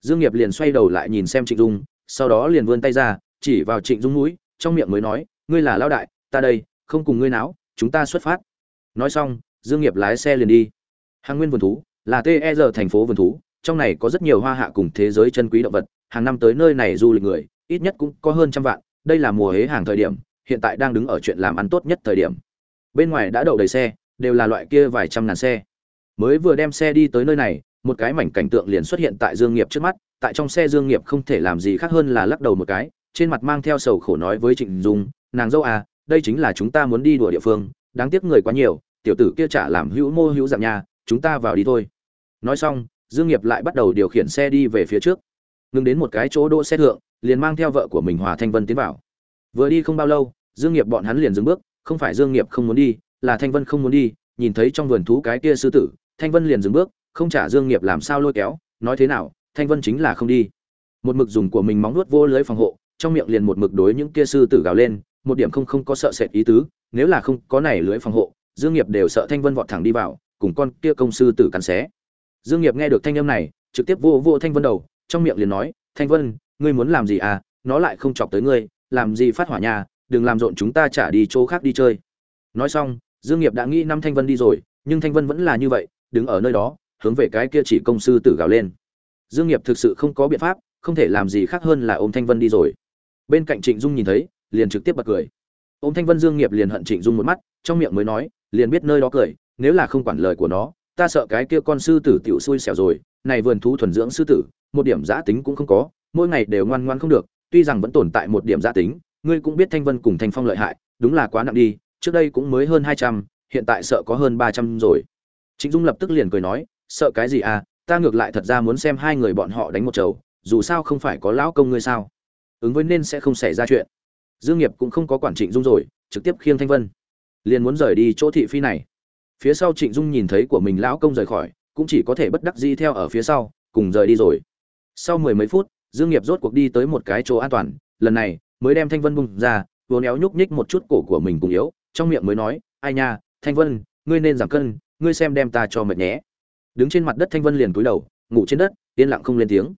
Dương nghiệp liền xoay đầu lại nhìn xem trịnh dung, sau đó liền vươn tay ra, chỉ vào trịnh dung mũi, trong miệng mới nói, ngươi là lão đại, ta đây không cùng ngươi náo, chúng ta xuất phát. Nói xong, dương nghiệp lái xe liền đi. Hàng nguyên vườn thú, là ter thành phố vườn thú, trong này có rất nhiều hoa hạ cùng thế giới chân quý động vật, hàng năm tới nơi này du lịch người, ít nhất cũng có hơn trăm vạn, đây là mùa hế hàng thời điểm, hiện tại đang đứng ở chuyện làm ăn tốt nhất thời điểm. Bên ngoài đã đậu đầy xe, đều là loại kia vài trăm ngàn xe. Mới vừa đem xe đi tới nơi này, một cái mảnh cảnh tượng liền xuất hiện tại dương nghiệp trước mắt, tại trong xe dương nghiệp không thể làm gì khác hơn là lắc đầu một cái, trên mặt mang theo sầu khổ nói với trịnh dung, nàng dâu à đây chính là chúng ta muốn đi đùa địa phương, đáng tiếc người quá nhiều, tiểu tử kia trả làm hữu mô hữu dạng nhà chúng ta vào đi thôi. Nói xong, dương nghiệp lại bắt đầu điều khiển xe đi về phía trước. Ngừng đến một cái chỗ đỗ xe thượng, liền mang theo vợ của mình hòa thanh vân tiến vào. Vừa đi không bao lâu, dương nghiệp bọn hắn liền dừng bước, không phải dương nghiệp không muốn đi, là thanh vân không muốn đi, nhìn thấy trong vườn thú cái kia sư tử, thanh vân liền dừng bước, không trả dương nghiệp làm sao lôi kéo, nói thế nào, thanh vân chính là không đi. Một mực dùng của mình móng nuốt vô lưới phòng hộ, trong miệng liền một mực đối những kia sư tử gào lên một điểm không không có sợ sệt ý tứ, nếu là không có này lưới phòng hộ, dương nghiệp đều sợ thanh vân vọt thẳng đi vào, cùng con kia công sư tử cắn xé. Dương nghiệp nghe được thanh âm này, trực tiếp vô vô thanh vân đầu, trong miệng liền nói, thanh vân, ngươi muốn làm gì à? Nó lại không chọc tới ngươi, làm gì phát hỏa nhà, đừng làm rộn chúng ta trả đi chỗ khác đi chơi. Nói xong, dương nghiệp đã nghĩ năm thanh vân đi rồi, nhưng thanh vân vẫn là như vậy, đứng ở nơi đó, hướng về cái kia chỉ công sư tử gào lên. Dương nghiệp thực sự không có biện pháp, không thể làm gì khác hơn là ôm thanh vân đi rồi. Bên cạnh trịnh dung nhìn thấy liền trực tiếp bật cười. Ôm thanh vân dương nghiệp liền hận trịnh dung một mắt, trong miệng mới nói, liền biết nơi đó cười, nếu là không quản lời của nó, ta sợ cái kia con sư tử tiểu xui xẻo rồi, này vườn thú thuần dưỡng sư tử, một điểm giã tính cũng không có, mỗi ngày đều ngoan ngoan không được, tuy rằng vẫn tồn tại một điểm giã tính, ngươi cũng biết thanh vân cùng thanh phong lợi hại, đúng là quá nặng đi, trước đây cũng mới hơn hai trăm, hiện tại sợ có hơn ba trăm rồi. Trịnh dung lập tức liền cười nói, sợ cái gì à ta ngược lại thật ra muốn xem hai người bọn họ đánh một chầu, dù sao không phải có lão công ngươi sao? Ứng với nên sẽ không xảy ra chuyện dương nghiệp cũng không có quản trịnh dung rồi, trực tiếp khiêng thanh vân. Liền muốn rời đi chỗ thị phi này. Phía sau trịnh dung nhìn thấy của mình lão công rời khỏi, cũng chỉ có thể bất đắc dĩ theo ở phía sau, cùng rời đi rồi. Sau mười mấy phút, dương nghiệp rốt cuộc đi tới một cái chỗ an toàn, lần này mới đem thanh vân bung ra vốn éo nhúc nhích một chút cổ của mình cùng yếu, trong miệng mới nói, ai nha, thanh vân, ngươi nên giảm cân, ngươi xem đem ta cho mệt nhé. Đứng trên mặt đất thanh vân liền cúi đầu, ngủ trên đất, yên lặng không lên tiếng.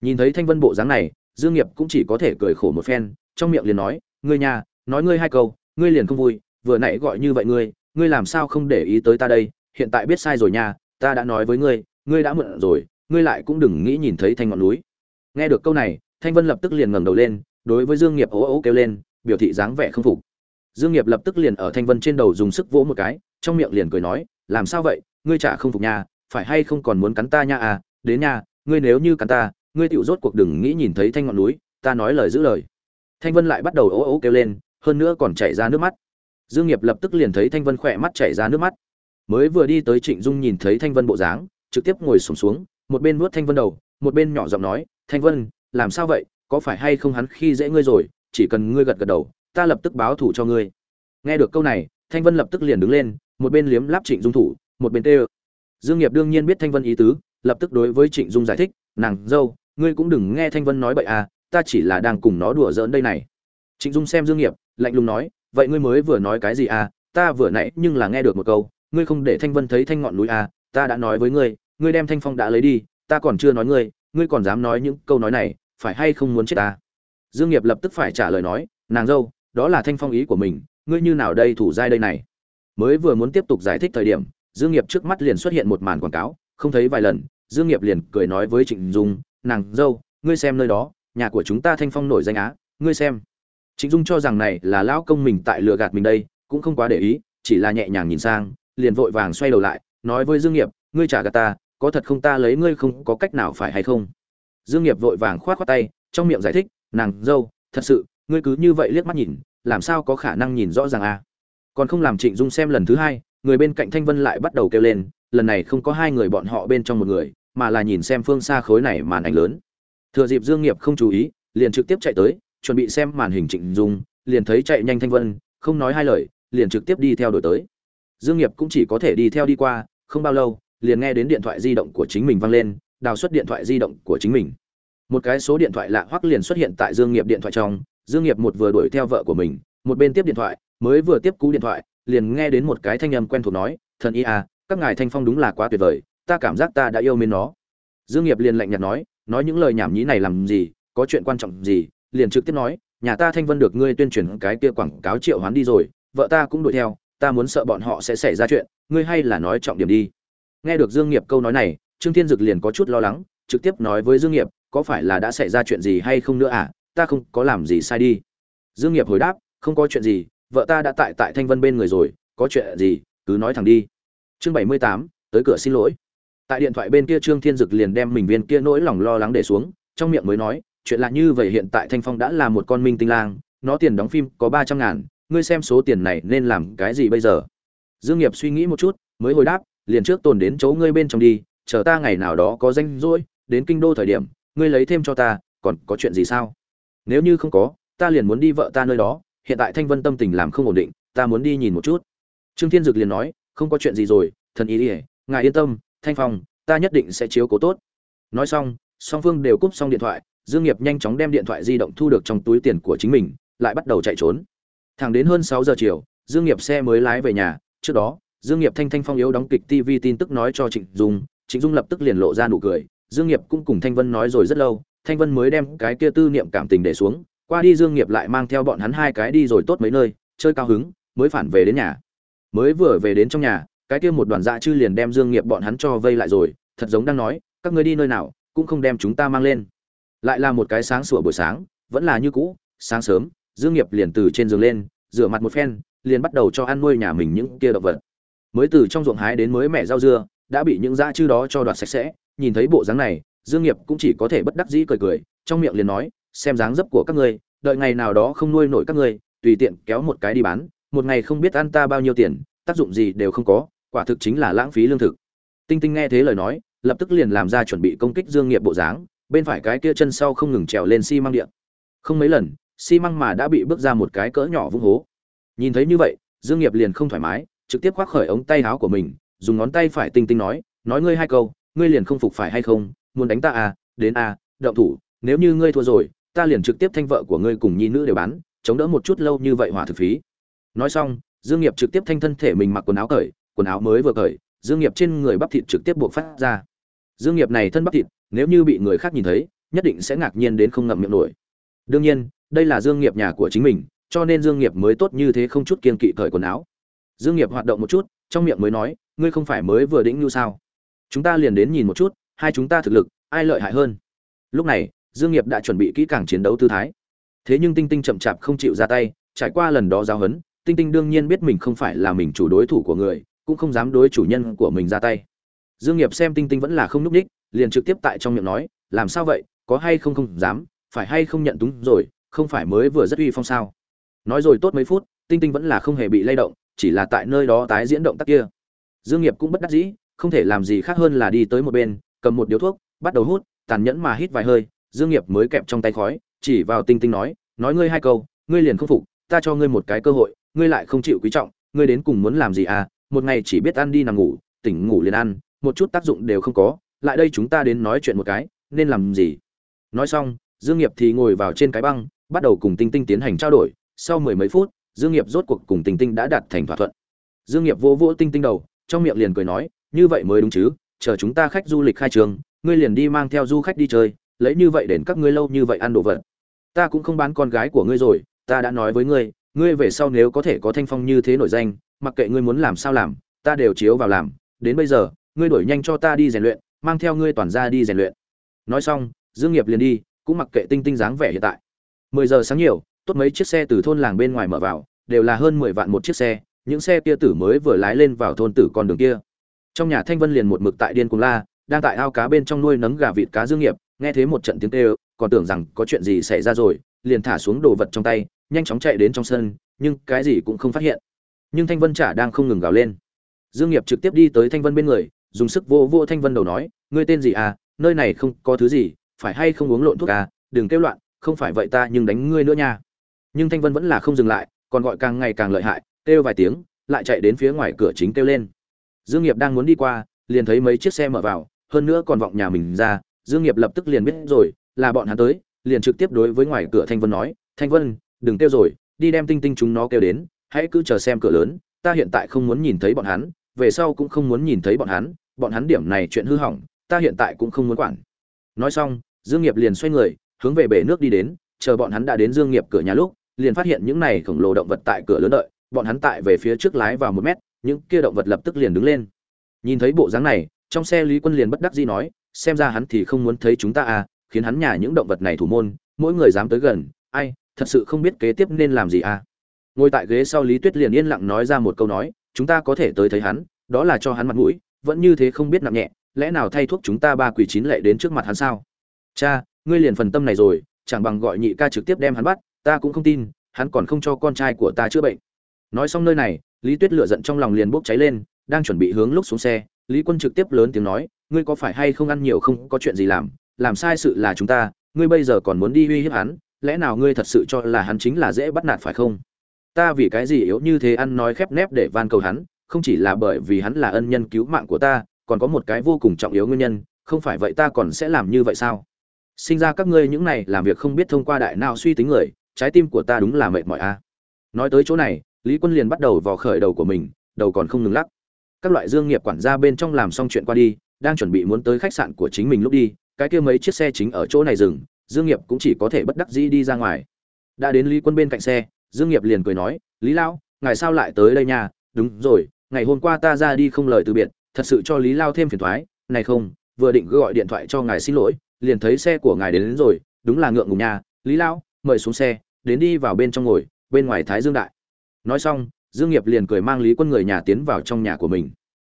Nhìn thấy thanh vân bộ dáng này dương nghiệp cũng chỉ có thể cười khổ một phen, trong miệng liền nói, ngươi nha nói ngươi hai câu, ngươi liền không vui, vừa nãy gọi như vậy ngươi ngươi làm sao không để ý tới ta đây? Hiện tại biết sai rồi nha, ta đã nói với ngươi ngươi đã mượn rồi, ngươi lại cũng đừng nghĩ nhìn thấy thanh ngọn núi. Nghe được câu này, thanh vân lập tức liền ngẩng đầu lên, đối với dương nghiệp ố ố kêu lên, biểu thị dáng vẻ không phục. Dương nghiệp lập tức liền ở thanh vân trên đầu dùng sức vỗ một cái, trong miệng liền cười nói, làm sao vậy? Ngươi chả không phục nha, phải hay không còn muốn cắn ta nha à? Đến nha, ngươi nếu như cắn ta ngươi tiểu rốt cuộc đừng nghĩ nhìn thấy thanh ngọn núi ta nói lời giữ lời. Thanh vân lại bắt đầu ố ố kêu lên hơn nữa còn chảy ra nước mắt. Dương nghiệp lập tức liền thấy thanh vân khỏe mắt chảy ra nước mắt. Mới vừa đi tới trịnh dung nhìn thấy thanh vân bộ dáng trực tiếp ngồi xổm xuống, xuống một bên vuốt thanh vân đầu một bên nhỏ giọng nói thanh vân làm sao vậy? Có phải hay không hắn khi dễ ngươi rồi chỉ cần ngươi gật gật đầu ta lập tức báo thủ cho ngươi. Nghe được câu này thanh vân lập tức liền đứng lên một bên liếm láp trịnh dung thủ một bên tê dương nghiệp đương nhiên biết thanh vân ý tứ lập tức đối với trịnh dung giải thích nàng dâu ngươi cũng đừng nghe thanh vân nói bậy à ta chỉ là đang cùng nó đùa giỡn đây này. Trịnh dung xem dương nghiệp, lạnh lùng nói, vậy ngươi mới vừa nói cái gì à ta vừa nãy nhưng là nghe được một câu, ngươi không để thanh vân thấy thanh ngọn núi à ta đã nói với ngươi ngươi đem thanh phong đã lấy đi, ta còn chưa nói ngươi ngươi còn dám nói những câu nói này, phải hay không muốn chết ta? Dương nghiệp lập tức phải trả lời nói, nàng dâu, đó là thanh phong ý của mình, ngươi như nào đây thủ giai đây này? Mới vừa muốn tiếp tục giải thích thời điểm, dương nghiệp trước mắt liền xuất hiện một màn quảng cáo, không thấy vài lần, dương nghiệp liền cười nói với trịnh dung nàng, dâu, ngươi xem nơi đó, nhà của chúng ta thanh phong nổi danh á, ngươi xem. Trịnh dung cho rằng này là lão công mình tại lừa gạt mình đây, cũng không quá để ý, chỉ là nhẹ nhàng nhìn sang, liền vội vàng xoay đầu lại, nói với dương nghiệp, ngươi trả gạt ta, có thật không ta lấy ngươi không có cách nào phải hay không? Dương nghiệp vội vàng khoát khoát tay, trong miệng giải thích, nàng, dâu, thật sự, ngươi cứ như vậy liếc mắt nhìn, làm sao có khả năng nhìn rõ ràng à? Còn không làm trịnh dung xem lần thứ hai, người bên cạnh thanh vân lại bắt đầu kêu lên, lần này không có hai người bọn họ bên trong một người mà là nhìn xem phương xa khối này màn ảnh lớn. Thừa dịp dương nghiệp không chú ý, liền trực tiếp chạy tới, chuẩn bị xem màn hình trịnh dung, liền thấy chạy nhanh thanh vân, không nói hai lời, liền trực tiếp đi theo đuổi tới. Dương nghiệp cũng chỉ có thể đi theo đi qua, không bao lâu, liền nghe đến điện thoại di động của chính mình vang lên, đào xuất điện thoại di động của chính mình. Một cái số điện thoại lạ hoắc liền xuất hiện tại dương nghiệp điện thoại trong, dương nghiệp một vừa đuổi theo vợ của mình, một bên tiếp điện thoại, mới vừa tiếp cú điện thoại, liền nghe đến một cái thanh âm quen thuộc nói, thần y à các ngài thanh phong đúng là quá tuyệt vời ta cảm giác ta đã yêu mến nó. Dương nghiệp liền lạnh nhạt nói nói những lời nhảm nhí này làm gì, có chuyện quan trọng gì, liền trực tiếp nói, nhà ta thanh vân được ngươi tuyên truyền cái kia quảng cáo triệu hoán đi rồi, vợ ta cũng đuổi theo, ta muốn sợ bọn họ sẽ xảy ra chuyện, ngươi hay là nói trọng điểm đi. Nghe được dương nghiệp câu nói này, trương thiên dực liền có chút lo lắng, trực tiếp nói với dương nghiệp, có phải là đã xảy ra chuyện gì hay không nữa à ta không có làm gì sai đi. Dương nghiệp hồi đáp, không có chuyện gì, vợ ta đã tại tại thanh vân bên người rồi, có chuyện gì, cứ nói thẳng đi. Chương bảy mươi tám, tới cửa xin lỗi tại điện thoại bên kia trương thiên dực liền đem mình viên kia nỗi lòng lo lắng để xuống, trong miệng mới nói, chuyện là như vậy hiện tại thanh phong đã là một con minh tinh lang, nó tiền đóng phim có ba trăm ngàn, ngươi xem số tiền này nên làm cái gì bây giờ? Dương nghiệp suy nghĩ một chút, mới hồi đáp, liền trước tồn đến chỗ ngươi bên trong đi, chờ ta ngày nào đó có danh rỗi, đến kinh đô thời điểm, ngươi lấy thêm cho ta, còn có chuyện gì sao? Nếu như không có, ta liền muốn đi vợ ta nơi đó, hiện tại thanh vân tâm tình làm không ổn định, ta muốn đi nhìn một chút. Trương thiên dực liền nói, không có chuyện gì rồi, thần ý ỉa ngài yên tâm thanh phong, ta nhất định sẽ chiếu cố tốt. Nói xong, song phương đều cúp xong điện thoại, dương nghiệp nhanh chóng đem điện thoại di động thu được trong túi tiền của chính mình, lại bắt đầu chạy trốn. Thẳng đến hơn sáu giờ chiều, dương nghiệp xe mới lái về nhà, trước đó, dương nghiệp thanh thanh phong yếu đóng kịch tv tin tức nói cho trịnh dung trịnh dung lập tức liền lộ ra nụ cười, dương nghiệp cũng cùng thanh vân nói rồi rất lâu, thanh vân mới đem cái kia tư niệm cảm tình để xuống, qua đi dương nghiệp lại mang theo bọn hắn hai cái đi rồi tốt mấy nơi, chơi cao hứng, mới phản về đến nhà. Mới vừa về đến trong nhà cái kia một đoàn dạ chư liền đem dương nghiệp bọn hắn cho vây lại rồi, thật giống đang nói, các ngươi đi nơi nào, cũng không đem chúng ta mang lên. Lại là một cái sáng sủa buổi sáng, vẫn là như cũ, sáng sớm, dương nghiệp liền từ trên giường lên, rửa mặt một phen, liền bắt đầu cho ăn nuôi nhà mình những kia động vật. Mới từ trong ruộng hái đến mới mẹ rau dưa, đã bị những dã chư đó cho đoạt sạch sẽ, nhìn thấy bộ dáng này, dương nghiệp cũng chỉ có thể bất đắc dĩ cười cười, trong miệng liền nói, xem dáng dấp của các ngươi, đợi ngày nào đó không nuôi nổi các ngươi, tùy tiện kéo một cái đi bán, một ngày không biết ăn ta bao nhiêu tiền, tác dụng gì đều không có quả thực chính là lãng phí lương thực. Tinh tinh nghe thế lời nói, lập tức liền làm ra chuẩn bị công kích dương nghiệp bộ dáng, bên phải cái kia chân sau không ngừng trèo lên xi măng điện. Không mấy lần, xi măng mà đã bị bước ra một cái cỡ nhỏ vung hố. Nhìn thấy như vậy, dương nghiệp liền không thoải mái, trực tiếp khoác khởi ống tay áo của mình, dùng ngón tay phải tinh tinh nói nói ngươi hai câu, ngươi liền không phục phải hay không? Muốn đánh ta à? Đến à? Động thủ, nếu như ngươi thua rồi, ta liền trực tiếp thanh vợ của ngươi cùng nhi nữ đều bán, chống đỡ một chút lâu như vậy hỏa thực phí. Nói xong, dương nghiệp trực tiếp thanh thân thể mình mặc quần áo cởi quần áo mới vừa cởi, dương nghiệp trên người bắp thịt trực tiếp buộc phát ra. Dương nghiệp này thân bắp thịt, nếu như bị người khác nhìn thấy, nhất định sẽ ngạc nhiên đến không ngậm miệng nổi. Đương nhiên, đây là dương nghiệp nhà của chính mình, cho nên dương nghiệp mới tốt như thế không chút kiên kỵ cởi quần áo. Dương nghiệp hoạt động một chút, trong miệng mới nói, ngươi không phải mới vừa đĩnh như sao? Chúng ta liền đến nhìn một chút, hai chúng ta thực lực, ai lợi hại hơn? Lúc này, dương nghiệp đã chuẩn bị kỹ càng chiến đấu tư thái. Thế nhưng tinh tinh chậm chạp không chịu ra tay, trải qua lần đó giao hấn tinh tinh đương nhiên biết mình không phải là mình chủ đối thủ của người cũng không dám đối chủ nhân của mình ra tay. Dương nghiệp xem tinh tinh vẫn là không núp đích liền trực tiếp tại trong miệng nói, làm sao vậy? Có hay không không dám? Phải hay không nhận túng rồi? Không phải mới vừa rất uy phong sao? Nói rồi tốt mấy phút, tinh tinh vẫn là không hề bị lay động, chỉ là tại nơi đó tái diễn động tác kia. Dương nghiệp cũng bất đắc dĩ, không thể làm gì khác hơn là đi tới một bên, cầm một điếu thuốc, bắt đầu hút, tàn nhẫn mà hít vài hơi, dương nghiệp mới kẹp trong tay khói, chỉ vào tinh tinh nói nói ngươi hai câu, ngươi liền không phục, ta cho ngươi một cái cơ hội, ngươi lại không chịu quý trọng, ngươi đến cùng muốn làm gì à? Một ngày chỉ biết ăn đi nằm ngủ, tỉnh ngủ liền ăn, một chút tác dụng đều không có, lại đây chúng ta đến nói chuyện một cái, nên làm gì? Nói xong, dương nghiệp thì ngồi vào trên cái băng, bắt đầu cùng tinh tinh tiến hành trao đổi. Sau mười mấy phút, dương nghiệp rốt cuộc cùng tinh tinh đã đạt thành thỏa thuận. Dương nghiệp vỗ vỗ tinh tinh đầu, trong miệng liền cười nói, như vậy mới đúng chứ, chờ chúng ta khách du lịch khai trường, ngươi liền đi mang theo du khách đi chơi, lấy như vậy đến các ngươi lâu như vậy ăn đồ vật. Ta cũng không bán con gái của ngươi rồi, ta đã nói với ngươi ngươi về sau nếu có thể có thanh phong như thế nổi danh mặc kệ ngươi muốn làm sao làm, ta đều chiếu vào làm, đến bây giờ, ngươi đổi nhanh cho ta đi rèn luyện, mang theo ngươi toàn ra đi rèn luyện. Nói xong, dương nghiệp liền đi, cũng mặc kệ tinh tinh dáng vẻ hiện tại. Mười giờ sáng nhiều, tốt mấy chiếc xe từ thôn làng bên ngoài mở vào, đều là hơn mười vạn một chiếc xe, những xe kia tử mới vừa lái lên vào thôn tử con đường kia. Trong nhà thanh vân liền một mực tại điên cuồng la, đang tại ao cá bên trong nuôi nấng gà vịt cá dương nghiệp, nghe thấy một trận tiếng kêu, còn tưởng rằng có chuyện gì xảy ra rồi, liền thả xuống đồ vật trong tay, nhanh chóng chạy đến trong sân, nhưng cái gì cũng không phát hiện nhưng thanh vân chả đang không ngừng gào lên. Dương nghiệp trực tiếp đi tới thanh vân bên người, dùng sức vô vô thanh vân đầu nói, ngươi tên gì à? Nơi này không có thứ gì, phải hay không uống lộn thuốc à? Đừng kêu loạn, không phải vậy ta nhưng đánh ngươi nữa nha. Nhưng thanh vân vẫn là không dừng lại, còn gọi càng ngày càng lợi hại, kêu vài tiếng, lại chạy đến phía ngoài cửa chính kêu lên. Dương nghiệp đang muốn đi qua, liền thấy mấy chiếc xe mở vào, hơn nữa còn vọng nhà mình ra. Dương nghiệp lập tức liền biết rồi, là bọn hắn tới, liền trực tiếp đối với ngoài cửa thanh vân nói, thanh vân, đừng kêu rồi, đi đem tinh tinh chúng nó kêu đến hãy cứ chờ xem cửa lớn, ta hiện tại không muốn nhìn thấy bọn hắn, về sau cũng không muốn nhìn thấy bọn hắn bọn hắn điểm này chuyện hư hỏng, ta hiện tại cũng không muốn quản. Nói xong, dương nghiệp liền xoay người, hướng về bể nước đi đến, chờ bọn hắn đã đến dương nghiệp cửa nhà lúc, liền phát hiện những này khổng lồ động vật tại cửa lớn đợi, bọn hắn tại về phía trước lái vào một mét, những kia động vật lập tức liền đứng lên. Nhìn thấy bộ dáng này, trong xe lý quân liền bất đắc dĩ nói, xem ra hắn thì không muốn thấy chúng ta à khiến hắn nhà những động vật này thủ môn, mỗi người dám tới gần, ai, thật sự không biết kế tiếp nên làm gì à ngồi tại ghế sau lý tuyết liền yên lặng nói ra một câu nói, chúng ta có thể tới thấy hắn, đó là cho hắn mặt mũi, vẫn như thế không biết nặng nhẹ, lẽ nào thay thuốc chúng ta ba quỷ chín lệ đến trước mặt hắn sao? Cha, ngươi liền phần tâm này rồi, chẳng bằng gọi nhị ca trực tiếp đem hắn bắt, ta cũng không tin, hắn còn không cho con trai của ta chữa bệnh. Nói xong nơi này, lý tuyết lựa giận trong lòng liền bốc cháy lên, đang chuẩn bị hướng lúc xuống xe, lý quân trực tiếp lớn tiếng nói, ngươi có phải hay không ăn nhiều không, có chuyện gì làm làm sai sự là chúng ta, ngươi bây giờ còn muốn đi uy hiếp hắn, lẽ nào ngươi thật sự cho là hắn chính là dễ bắt nạt phải không? Ta vì cái gì yếu như thế ăn nói khép nép để van cầu hắn, không chỉ là bởi vì hắn là ân nhân cứu mạng của ta, còn có một cái vô cùng trọng yếu nguyên nhân, không phải vậy ta còn sẽ làm như vậy sao? Sinh ra các ngươi những này làm việc không biết thông qua đại nào suy tính người, trái tim của ta đúng là mệt mỏi a. Nói tới chỗ này, lý quân liền bắt đầu vào khởi đầu của mình, đầu còn không ngừng lắc. Các loại dương nghiệp quản gia bên trong làm xong chuyện qua đi, đang chuẩn bị muốn tới khách sạn của chính mình lúc đi, cái kia mấy chiếc xe chính ở chỗ này dừng, dương nghiệp cũng chỉ có thể bất đắc dĩ đi ra ngoài. Đã đến lý quân bên cạnh xe dương nghiệp liền cười nói lý lão ngài sao lại tới đây nha? Đúng rồi ngày hôm qua ta ra đi không lời từ biệt thật sự cho lý lao thêm phiền toái này không vừa định gọi điện thoại cho ngài xin lỗi liền thấy xe của ngài đến, đến rồi đúng là ngượng ngùng nha. Lý lão mời xuống xe đến đi vào bên trong ngồi bên ngoài thái dương đại. Nói xong dương nghiệp liền cười mang lý quân người nhà tiến vào trong nhà của mình.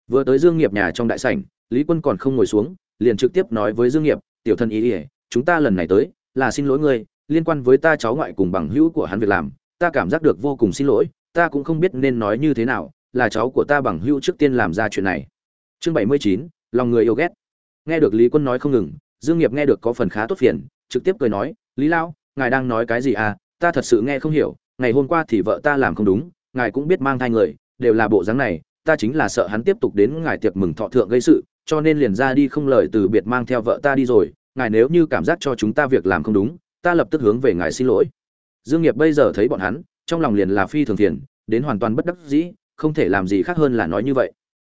Vừa tới dương nghiệp nhà trong đại sảnh lý quân còn không ngồi xuống liền trực tiếp nói với dương nghiệp tiểu thân ý ỉa chúng ta lần này tới là xin lỗi ngươi liên quan với ta cháu ngoại cùng bằng hữu của hắn việc làm ta cảm giác được vô cùng xin lỗi, ta cũng không biết nên nói như thế nào, là cháu của ta bằng hữu trước tiên làm ra chuyện này. Chương bảy mươi chín, lòng người yêu ghét. Nghe được lý quân nói không ngừng, dương nghiệp nghe được có phần khá tốt phiền, trực tiếp cười nói, lý lão, ngài đang nói cái gì à? Ta thật sự nghe không hiểu, ngày hôm qua thì vợ ta làm không đúng, ngài cũng biết mang thai người, đều là bộ dáng này, ta chính là sợ hắn tiếp tục đến ngài tiệc mừng thọ thượng gây sự, cho nên liền ra đi không lời từ biệt mang theo vợ ta đi rồi, ngài nếu như cảm giác cho chúng ta việc làm không đúng, ta lập tức hướng về ngài xin lỗi dương nghiệp bây giờ thấy bọn hắn, trong lòng liền là phi thường thiền đến hoàn toàn bất đắc dĩ, không thể làm gì khác hơn là nói như vậy.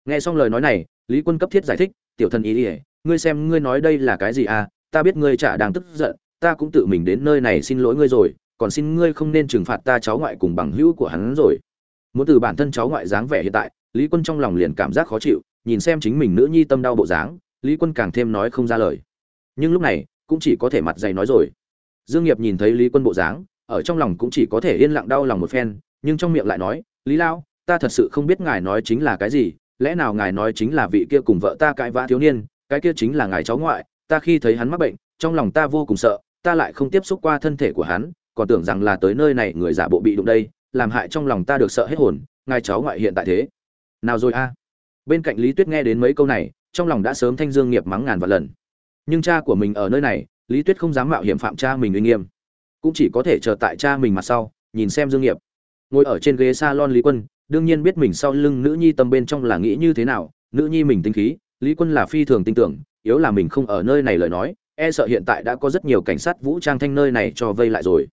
Nghe xong lời nói này, lý quân cấp thiết giải thích, tiểu thần ý ỉa ngươi xem ngươi nói đây là cái gì à? Ta biết ngươi chả đang tức giận, ta cũng tự mình đến nơi này xin lỗi ngươi rồi, còn xin ngươi không nên trừng phạt ta cháu ngoại cùng bằng hữu của hắn rồi. Muốn từ bản thân cháu ngoại dáng vẻ hiện tại, lý quân trong lòng liền cảm giác khó chịu, nhìn xem chính mình nữ nhi tâm đau bộ dáng, lý quân càng thêm nói không ra lời. Nhưng lúc này, cũng chỉ có thể mặt dày nói rồi. Dương nghiệp nhìn thấy lý quân bộ dáng ở trong lòng cũng chỉ có thể yên lặng đau lòng một phen, nhưng trong miệng lại nói, lý lao ta thật sự không biết ngài nói chính là cái gì, lẽ nào ngài nói chính là vị kia cùng vợ ta cãi vã thiếu niên, cái kia chính là ngài cháu ngoại, ta khi thấy hắn mắc bệnh, trong lòng ta vô cùng sợ, ta lại không tiếp xúc qua thân thể của hắn, còn tưởng rằng là tới nơi này người giả bộ bị đụng đây, làm hại trong lòng ta được sợ hết hồn, ngài cháu ngoại hiện tại thế. Nào rồi a? Bên cạnh lý tuyết nghe đến mấy câu này, trong lòng đã sớm thanh dương nghiệp mắng ngàn vạn lần. Nhưng cha của mình ở nơi này, lý tuyết không dám mạo hiểm phạm cha mình uy nghiêm cũng chỉ có thể chờ tại cha mình mặt sau, nhìn xem dương nghiệp. Ngồi ở trên ghế salon lý quân, đương nhiên biết mình sau lưng nữ nhi tâm bên trong là nghĩ như thế nào, nữ nhi mình tinh khí, lý quân là phi thường tin tưởng, yếu là mình không ở nơi này lời nói e sợ hiện tại đã có rất nhiều cảnh sát vũ trang thanh nơi này cho vây lại rồi.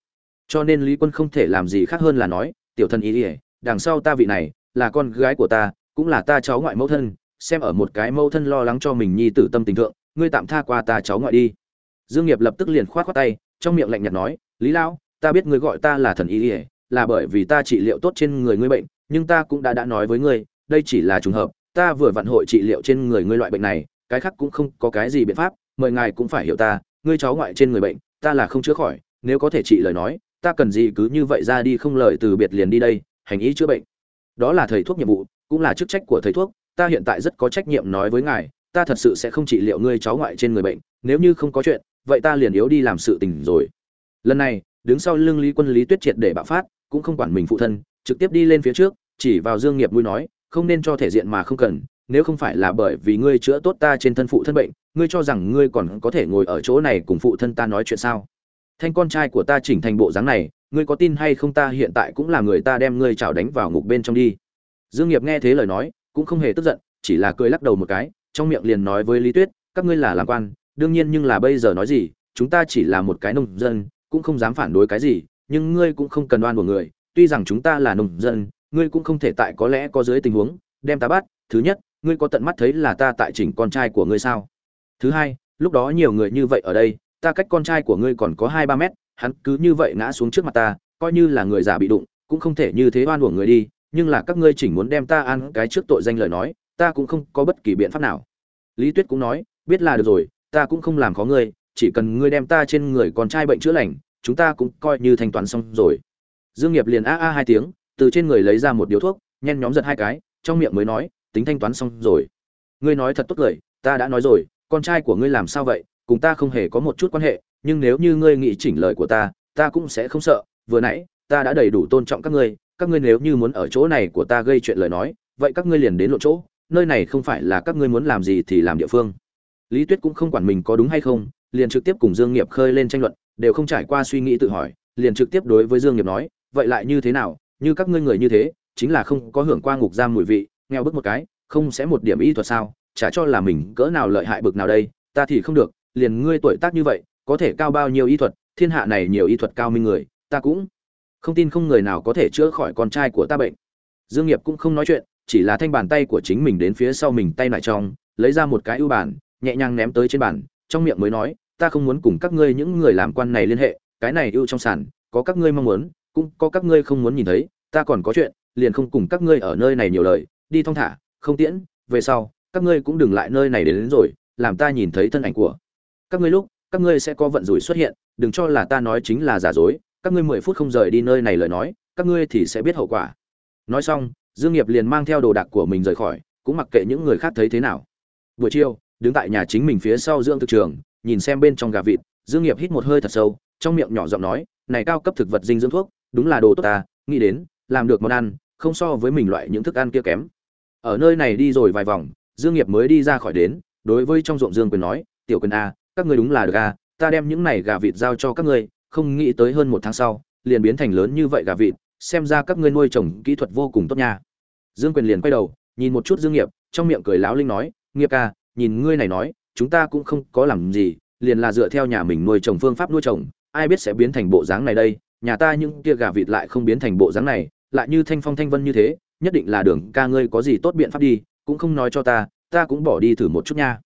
Cho nên lý quân không thể làm gì khác hơn là nói, tiểu thân ý ỉa đằng sau ta vị này, là con gái của ta, cũng là ta cháu ngoại mẫu thân, xem ở một cái mẫu thân lo lắng cho mình nhi tử tâm tình thượng, ngươi tạm tha qua ta cháu ngoại đi. Dương nghiệp lập tức liền khoát khoát tay, trong miệng lạnh nhạt nói lý lão, ta biết ngươi gọi ta là thần y ỉa là bởi vì ta trị liệu tốt trên người ngươi bệnh, nhưng ta cũng đã đã nói với ngươi, đây chỉ là trùng hợp, ta vừa vặn hội trị liệu trên người ngươi loại bệnh này, cái khác cũng không có cái gì biện pháp, mời ngài cũng phải hiểu ta, ngươi cháu ngoại trên người bệnh, ta là không chữa khỏi, nếu có thể trị lời nói, ta cần gì cứ như vậy ra đi không lời từ biệt liền đi đây, hành ý chữa bệnh. Đó là thầy thuốc nhiệm vụ, cũng là chức trách của thầy thuốc, ta hiện tại rất có trách nhiệm nói với ngài, ta thật sự sẽ không trị liệu ngươi cháu ngoại trên người bệnh, nếu như không có chuyện, vậy ta liền yếu đi làm sự tình rồi lần này, đứng sau lưng lý quân lý tuyết triệt để bạo phát, cũng không quản mình phụ thân, trực tiếp đi lên phía trước, chỉ vào dương nghiệp mũi nói, không nên cho thể diện mà không cần, nếu không phải là bởi vì ngươi chữa tốt ta trên thân phụ thân bệnh, ngươi cho rằng ngươi còn có thể ngồi ở chỗ này cùng phụ thân ta nói chuyện sao? Thanh con trai của ta chỉnh thành bộ dáng này, ngươi có tin hay không ta hiện tại cũng là người ta đem ngươi chảo đánh vào ngục bên trong đi. Dương nghiệp nghe thế lời nói, cũng không hề tức giận, chỉ là cười lắc đầu một cái, trong miệng liền nói với lý tuyết, các ngươi là làm quan, đương nhiên nhưng là bây giờ nói gì, chúng ta chỉ là một cái nông dân cũng không dám phản đối cái gì, nhưng ngươi cũng không cần oan của người, tuy rằng chúng ta là nông dân, ngươi cũng không thể tại có lẽ có dưới tình huống, đem ta bắt, thứ nhất, ngươi có tận mắt thấy là ta tại chỉnh con trai của ngươi sao? Thứ hai, lúc đó nhiều người như vậy ở đây, ta cách con trai của ngươi còn có hai ba mét, hắn cứ như vậy ngã xuống trước mặt ta, coi như là người già bị đụng, cũng không thể như thế oan uổng người đi, nhưng là các ngươi chỉnh muốn đem ta ăn cái trước tội danh lời nói, ta cũng không có bất kỳ biện pháp nào. Lý tuyết cũng nói, biết là được rồi, ta cũng không làm khó ngươi chỉ cần ngươi đem ta trên người con trai bệnh chữa lành, chúng ta cũng coi như thanh toán xong rồi. Dương nghiệp liền a a hai tiếng, từ trên người lấy ra một điếu thuốc, nhen nhóm giật hai cái, trong miệng mới nói, tính thanh toán xong rồi. Ngươi nói thật tốt cười, ta đã nói rồi, con trai của ngươi làm sao vậy, cùng ta không hề có một chút quan hệ, nhưng nếu như ngươi nghĩ chỉnh lời của ta ta cũng sẽ không sợ, vừa nãy, ta đã đầy đủ tôn trọng các ngươi các ngươi nếu như muốn ở chỗ này của ta gây chuyện lời nói, vậy các ngươi liền đến lộ chỗ, nơi này không phải là các ngươi muốn làm gì thì làm địa phương. Lý tuyết cũng không quản mình có đúng hay không liền trực tiếp cùng dương nghiệp khơi lên tranh luận, đều không trải qua suy nghĩ tự hỏi, liền trực tiếp đối với dương nghiệp nói, vậy lại như thế nào? Như các ngươi người như thế, chính là không có hưởng qua ngục giam mùi vị, nghèo bước một cái, không sẽ một điểm y thuật sao? Chả cho là mình cỡ nào lợi hại bực nào đây, ta thì không được, liền ngươi tuổi tác như vậy, có thể cao bao nhiêu y thuật? Thiên hạ này nhiều y thuật cao minh người, ta cũng không tin không người nào có thể chữa khỏi con trai của ta bệnh. Dương nghiệp cũng không nói chuyện, chỉ là thanh bàn tay của chính mình đến phía sau mình tay lại trong, lấy ra một cái ưu bản nhẹ nhàng ném tới trên bàn trong miệng mới nói ta không muốn cùng các ngươi những người làm quan này liên hệ cái này ưu trong sản có các ngươi mong muốn cũng có các ngươi không muốn nhìn thấy ta còn có chuyện liền không cùng các ngươi ở nơi này nhiều lời đi thong thả không tiễn về sau các ngươi cũng đừng lại nơi này đến, đến rồi làm ta nhìn thấy thân ảnh của các ngươi lúc các ngươi sẽ có vận rủi xuất hiện đừng cho là ta nói chính là giả dối các ngươi mười phút không rời đi nơi này lời nói các ngươi thì sẽ biết hậu quả. Nói xong dương nghiệp liền mang theo đồ đạc của mình rời khỏi cũng mặc kệ những người khác thấy thế nào. Buổi chiều đứng tại nhà chính mình phía sau dưỡng thực trường, nhìn xem bên trong gà vịt, dương nghiệp hít một hơi thật sâu, trong miệng nhỏ giọng nói, này cao cấp thực vật dinh dưỡng thuốc, đúng là đồ tốt ta, nghĩ đến, làm được món ăn, không so với mình loại những thức ăn kia kém. Ở nơi này đi rồi vài vòng, dương nghiệp mới đi ra khỏi đến, đối với trong ruộng dương quyền nói, tiểu quyền a, các ngươi đúng là được a, ta đem những này gà vịt giao cho các ngươi, không nghĩ tới hơn một tháng sau, liền biến thành lớn như vậy gà vịt, xem ra các ngươi nuôi trồng kỹ thuật vô cùng tốt nha. Dương quyền liền quay đầu, nhìn một chút dương nghiệp, trong miệng cười láo linh nói, nghiệp ca nhìn ngươi này nói, chúng ta cũng không có làm gì, liền là dựa theo nhà mình nuôi trồng phương pháp nuôi trồng, ai biết sẽ biến thành bộ dáng này đây, nhà ta những kia gà vịt lại không biến thành bộ dáng này, lại như thanh phong thanh vân như thế, nhất định là đường ca ngươi có gì tốt biện pháp đi, cũng không nói cho ta ta cũng bỏ đi thử một chút nha.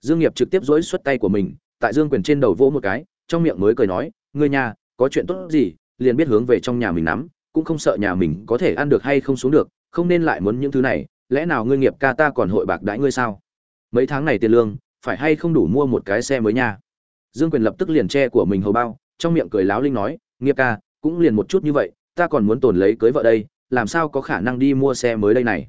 Dương nghiệp trực tiếp dỗi xuất tay của mình, tại dương quyền trên đầu vỗ một cái, trong miệng mới cười nói, ngươi nhà có chuyện tốt gì, liền biết hướng về trong nhà mình nắm, cũng không sợ nhà mình có thể ăn được hay không xuống được, không nên lại muốn những thứ này, lẽ nào ngươi nghiệp ca ta còn hội bạc đãi ngươi sao? Mấy tháng này tiền lương, phải hay không đủ mua một cái xe mới nha? Dương quyền lập tức liền che của mình hầu bao, trong miệng cười láo linh nói, nghiệp ca, cũng liền một chút như vậy, ta còn muốn tồn lấy cưới vợ đây, làm sao có khả năng đi mua xe mới đây này?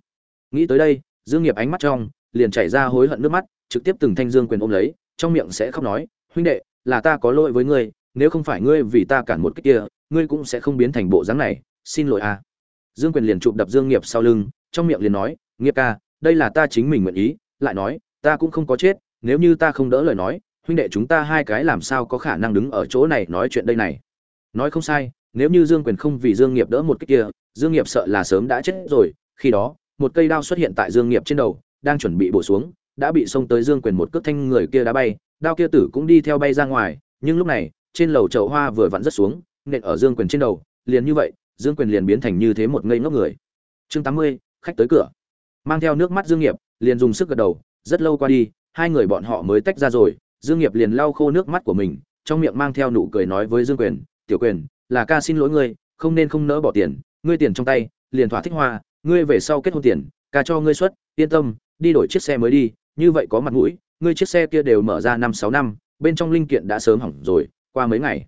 Nghĩ tới đây, dương nghiệp ánh mắt trong, liền chảy ra hối hận nước mắt, trực tiếp từng thanh dương quyền ôm lấy, trong miệng sẽ khóc nói, huynh đệ, là ta có lỗi với ngươi, nếu không phải ngươi vì ta cản một cái kia, ngươi cũng sẽ không biến thành bộ dáng này, xin lỗi a dương quyền liền chụp đập dương nghiệp sau lưng, trong miệng liền nói, nghiệp ca, đây là ta chính mình nguyện ý, lại nói ta cũng không có chết, nếu như ta không đỡ lời nói, huynh đệ chúng ta hai cái làm sao có khả năng đứng ở chỗ này nói chuyện đây này? Nói không sai, nếu như dương quyền không vì dương nghiệp đỡ một cái kia, dương nghiệp sợ là sớm đã chết rồi, khi đó, một cây đao xuất hiện tại dương nghiệp trên đầu, đang chuẩn bị bổ xuống, đã bị xông tới dương quyền một cước thanh người kia đá bay, đao kia tử cũng đi theo bay ra ngoài, nhưng lúc này, trên lầu chậu hoa vừa vặn rất xuống, nện ở dương quyền trên đầu, liền như vậy, dương quyền liền biến thành như thế một ngây ngốc người. Chương tám mươi, khách tới cửa. Mang theo nước mắt dương nghiệp, liền dùng sức gật đầu rất lâu qua đi, hai người bọn họ mới tách ra rồi, dương nghiệp liền lau khô nước mắt của mình, trong miệng mang theo nụ cười nói với dương quyền, tiểu quyền, là ca xin lỗi ngươi, không nên không nỡ bỏ tiền, ngươi tiền trong tay, liền thỏa thích hoa, ngươi về sau kết hôn tiền, ca cho ngươi xuất yên tâm, đi đổi chiếc xe mới đi, như vậy có mặt mũi, ngươi chiếc xe kia đều mở ra năm sáu năm, bên trong linh kiện đã sớm hỏng rồi, qua mấy ngày,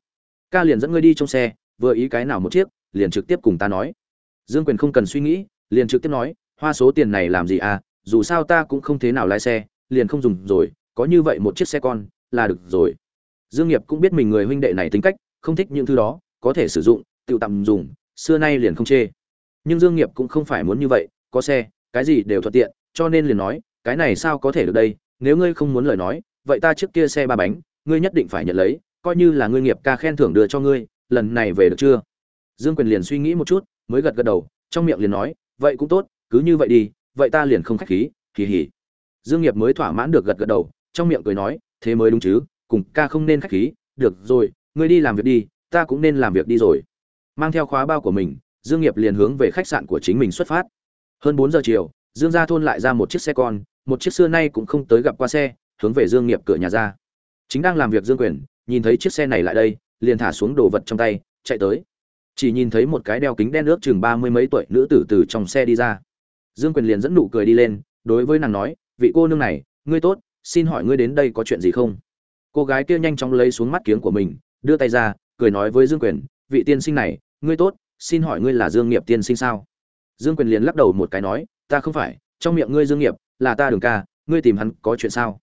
ca liền dẫn ngươi đi trong xe, vừa ý cái nào một chiếc, liền trực tiếp cùng ta nói. Dương quyền không cần suy nghĩ, liền trực tiếp nói, hoa số tiền này làm gì à dù sao ta cũng không thế nào lái xe, liền không dùng rồi, có như vậy một chiếc xe con là được rồi. Dương nghiệp cũng biết mình người huynh đệ này tính cách, không thích những thứ đó, có thể sử dụng, tự tạm dùng, xưa nay liền không chê. Nhưng dương nghiệp cũng không phải muốn như vậy, có xe, cái gì đều thuận tiện, cho nên liền nói, cái này sao có thể được đây, nếu ngươi không muốn lời nói, vậy ta trước kia xe ba bánh, ngươi nhất định phải nhận lấy, coi như là ngươi nghiệp ca khen thưởng đưa cho ngươi, lần này về được chưa? Dương quyền liền suy nghĩ một chút, mới gật gật đầu, trong miệng liền nói, vậy cũng tốt, cứ như vậy đi vậy ta liền không khách khí kỳ hỉ dương nghiệp mới thỏa mãn được gật gật đầu, trong miệng cười nói, thế mới đúng chứ, cùng ca không nên khách khí, được rồi, ngươi đi làm việc đi, ta cũng nên làm việc đi rồi. Mang theo khóa bao của mình, dương nghiệp liền hướng về khách sạn của chính mình xuất phát. Hơn bốn giờ chiều, dương gia thôn lại ra một chiếc xe con, một chiếc xưa nay cũng không tới gặp qua xe, hướng về dương nghiệp cửa nhà ra. Chính đang làm việc dương quyền, nhìn thấy chiếc xe này lại đây, liền thả xuống đồ vật trong tay, chạy tới. Chỉ nhìn thấy một cái đeo kính đen nước chừng ba mươi mấy tuổi nữ tử từ trong xe đi ra dương quyền liền dẫn nụ cười đi lên, đối với nàng nói, vị cô nương này, ngươi tốt, xin hỏi ngươi đến đây có chuyện gì không? Cô gái kia nhanh chóng lấy xuống mắt kiếng của mình, đưa tay ra, cười nói với dương quyền, vị tiên sinh này, ngươi tốt, xin hỏi ngươi là dương nghiệp tiên sinh sao? Dương quyền liền lắc đầu một cái nói, ta không phải, trong miệng ngươi dương nghiệp, là ta đường ca, ngươi tìm hắn có chuyện sao?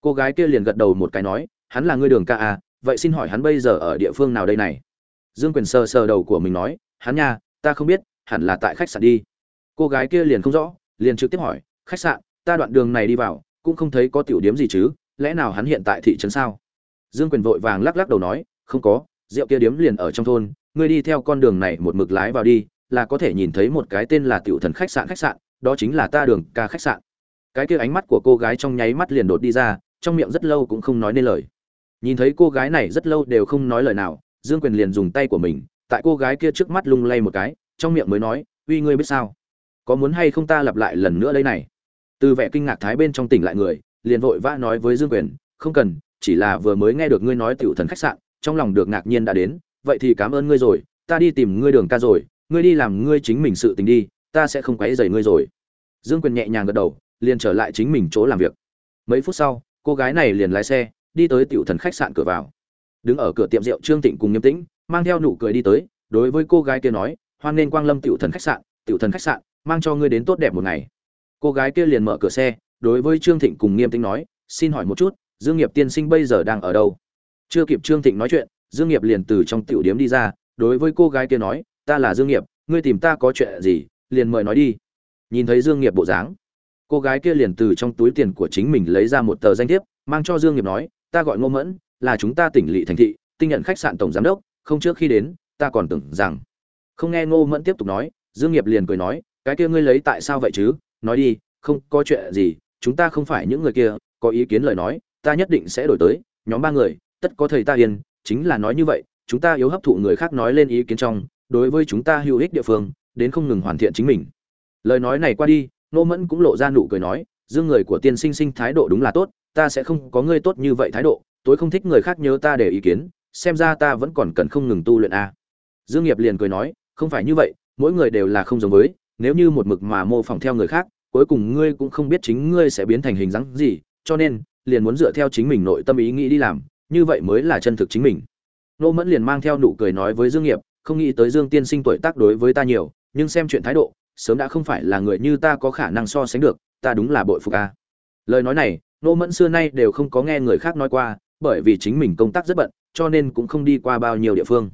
Cô gái kia liền gật đầu một cái nói, hắn là ngươi đường ca à vậy xin hỏi hắn bây giờ ở địa phương nào đây này? Dương quyền sờ sờ đầu của mình nói, hắn nha, ta không biết, hẳn là tại khách sạn đi cô gái kia liền không rõ, liền trực tiếp hỏi, khách sạn, ta đoạn đường này đi vào, cũng không thấy có tiểu điếm gì chứ, lẽ nào hắn hiện tại thị trấn sao? Dương quyền vội vàng lắc lắc đầu nói, không có, rượu kia điếm liền ở trong thôn, ngươi đi theo con đường này một mực lái vào đi, là có thể nhìn thấy một cái tên là tiểu thần khách sạn khách sạn, đó chính là ta đường ca khách sạn. Cái kia ánh mắt của cô gái trong nháy mắt liền đột đi ra, trong miệng rất lâu cũng không nói nên lời. Nhìn thấy cô gái này rất lâu đều không nói lời nào, dương quyền liền dùng tay của mình, tại cô gái kia trước mắt lung lay một cái, trong miệng mới nói, uy, ngươi biết sao? Có muốn hay không ta lặp lại lần nữa đây này? Từ vẻ kinh ngạc thái bên trong tỉnh lại người, liền vội vã nói với dương quyền, không cần, chỉ là vừa mới nghe được ngươi nói tiểu thần khách sạn, trong lòng được ngạc nhiên đã đến, vậy thì cảm ơn ngươi rồi, ta đi tìm ngươi đường ca rồi, ngươi đi làm ngươi chính mình sự tình đi, ta sẽ không quấy rầy ngươi rồi. Dương quyền nhẹ nhàng gật đầu, liền trở lại chính mình chỗ làm việc. Mấy phút sau, cô gái này liền lái xe, đi tới tiểu thần khách sạn cửa vào. Đứng ở cửa tiệm rượu trương tịnh cùng nghiêm tĩnh, mang theo nụ cười đi tới, đối với cô gái kia nói, hoan nên quang lâm tiểu thần khách sạn, tiểu thần khách sạn mang cho ngươi đến tốt đẹp một ngày. Cô gái kia liền mở cửa xe, đối với trương thịnh cùng nghiêm tĩnh nói, xin hỏi một chút, dương nghiệp tiên sinh bây giờ đang ở đâu? Chưa kịp trương thịnh nói chuyện, dương nghiệp liền từ trong tiểu điếm đi ra, đối với cô gái kia nói, ta là dương nghiệp, ngươi tìm ta có chuyện gì, liền mời nói đi. Nhìn thấy dương nghiệp bộ dáng, cô gái kia liền từ trong túi tiền của chính mình lấy ra một tờ danh thiếp, mang cho dương nghiệp nói, ta gọi ngô mẫn, là chúng ta tỉnh lỵ thành thị, tinh nhận khách sạn tổng giám đốc, không trước khi đến, ta còn tưởng rằng. Không nghe ngô mẫn tiếp tục nói, dương nghiệp liền cười nói cái kia ngươi lấy tại sao vậy chứ? Nói đi, không có chuyện gì, chúng ta không phải những người kia, có ý kiến lời nói, ta nhất định sẽ đổi tới, nhóm ba người, tất có thầy ta yên, chính là nói như vậy, chúng ta yếu hấp thụ người khác nói lên ý kiến trong, đối với chúng ta hữu ích địa phương, đến không ngừng hoàn thiện chính mình. Lời nói này qua đi nô mẫn cũng lộ ra nụ cười nói, dương người của tiên sinh sinh thái độ đúng là tốt, ta sẽ không có ngươi tốt như vậy thái độ tối không thích người khác nhớ ta để ý kiến, xem ra ta vẫn còn cần không ngừng tu luyện a dương nghiệp liền cười nói, không phải như vậy, mỗi người đều là không giống với nếu như một mực mà mô phỏng theo người khác, cuối cùng ngươi cũng không biết chính ngươi sẽ biến thành hình dáng gì, cho nên, liền muốn dựa theo chính mình nội tâm ý nghĩ đi làm, như vậy mới là chân thực chính mình. Nô mẫn liền mang theo nụ cười nói với dương nghiệp, không nghĩ tới dương tiên sinh tuổi tác đối với ta nhiều, nhưng xem chuyện thái độ, sớm đã không phải là người như ta có khả năng so sánh được, ta đúng là bội phục a. Lời nói này, nô mẫn xưa nay đều không có nghe người khác nói qua, bởi vì chính mình công tác rất bận, cho nên cũng không đi qua bao nhiêu địa phương.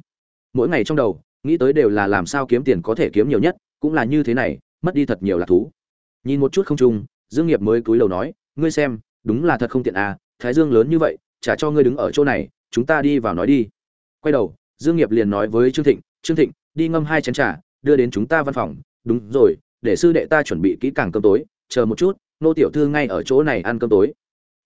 Mỗi ngày trong đầu, nghĩ tới đều là làm sao kiếm tiền có thể kiếm nhiều nhất cũng là như thế này mất đi thật nhiều lạc thú. Nhìn một chút không trung dương nghiệp mới cúi đầu nói ngươi xem đúng là thật không tiện à thái dương lớn như vậy trả cho ngươi đứng ở chỗ này chúng ta đi vào nói đi. Quay đầu dương nghiệp liền nói với trương thịnh trương thịnh đi ngâm hai chén trà đưa đến chúng ta văn phòng đúng rồi để sư đệ ta chuẩn bị kỹ càng cơm tối chờ một chút nô tiểu thư ngay ở chỗ này ăn cơm tối.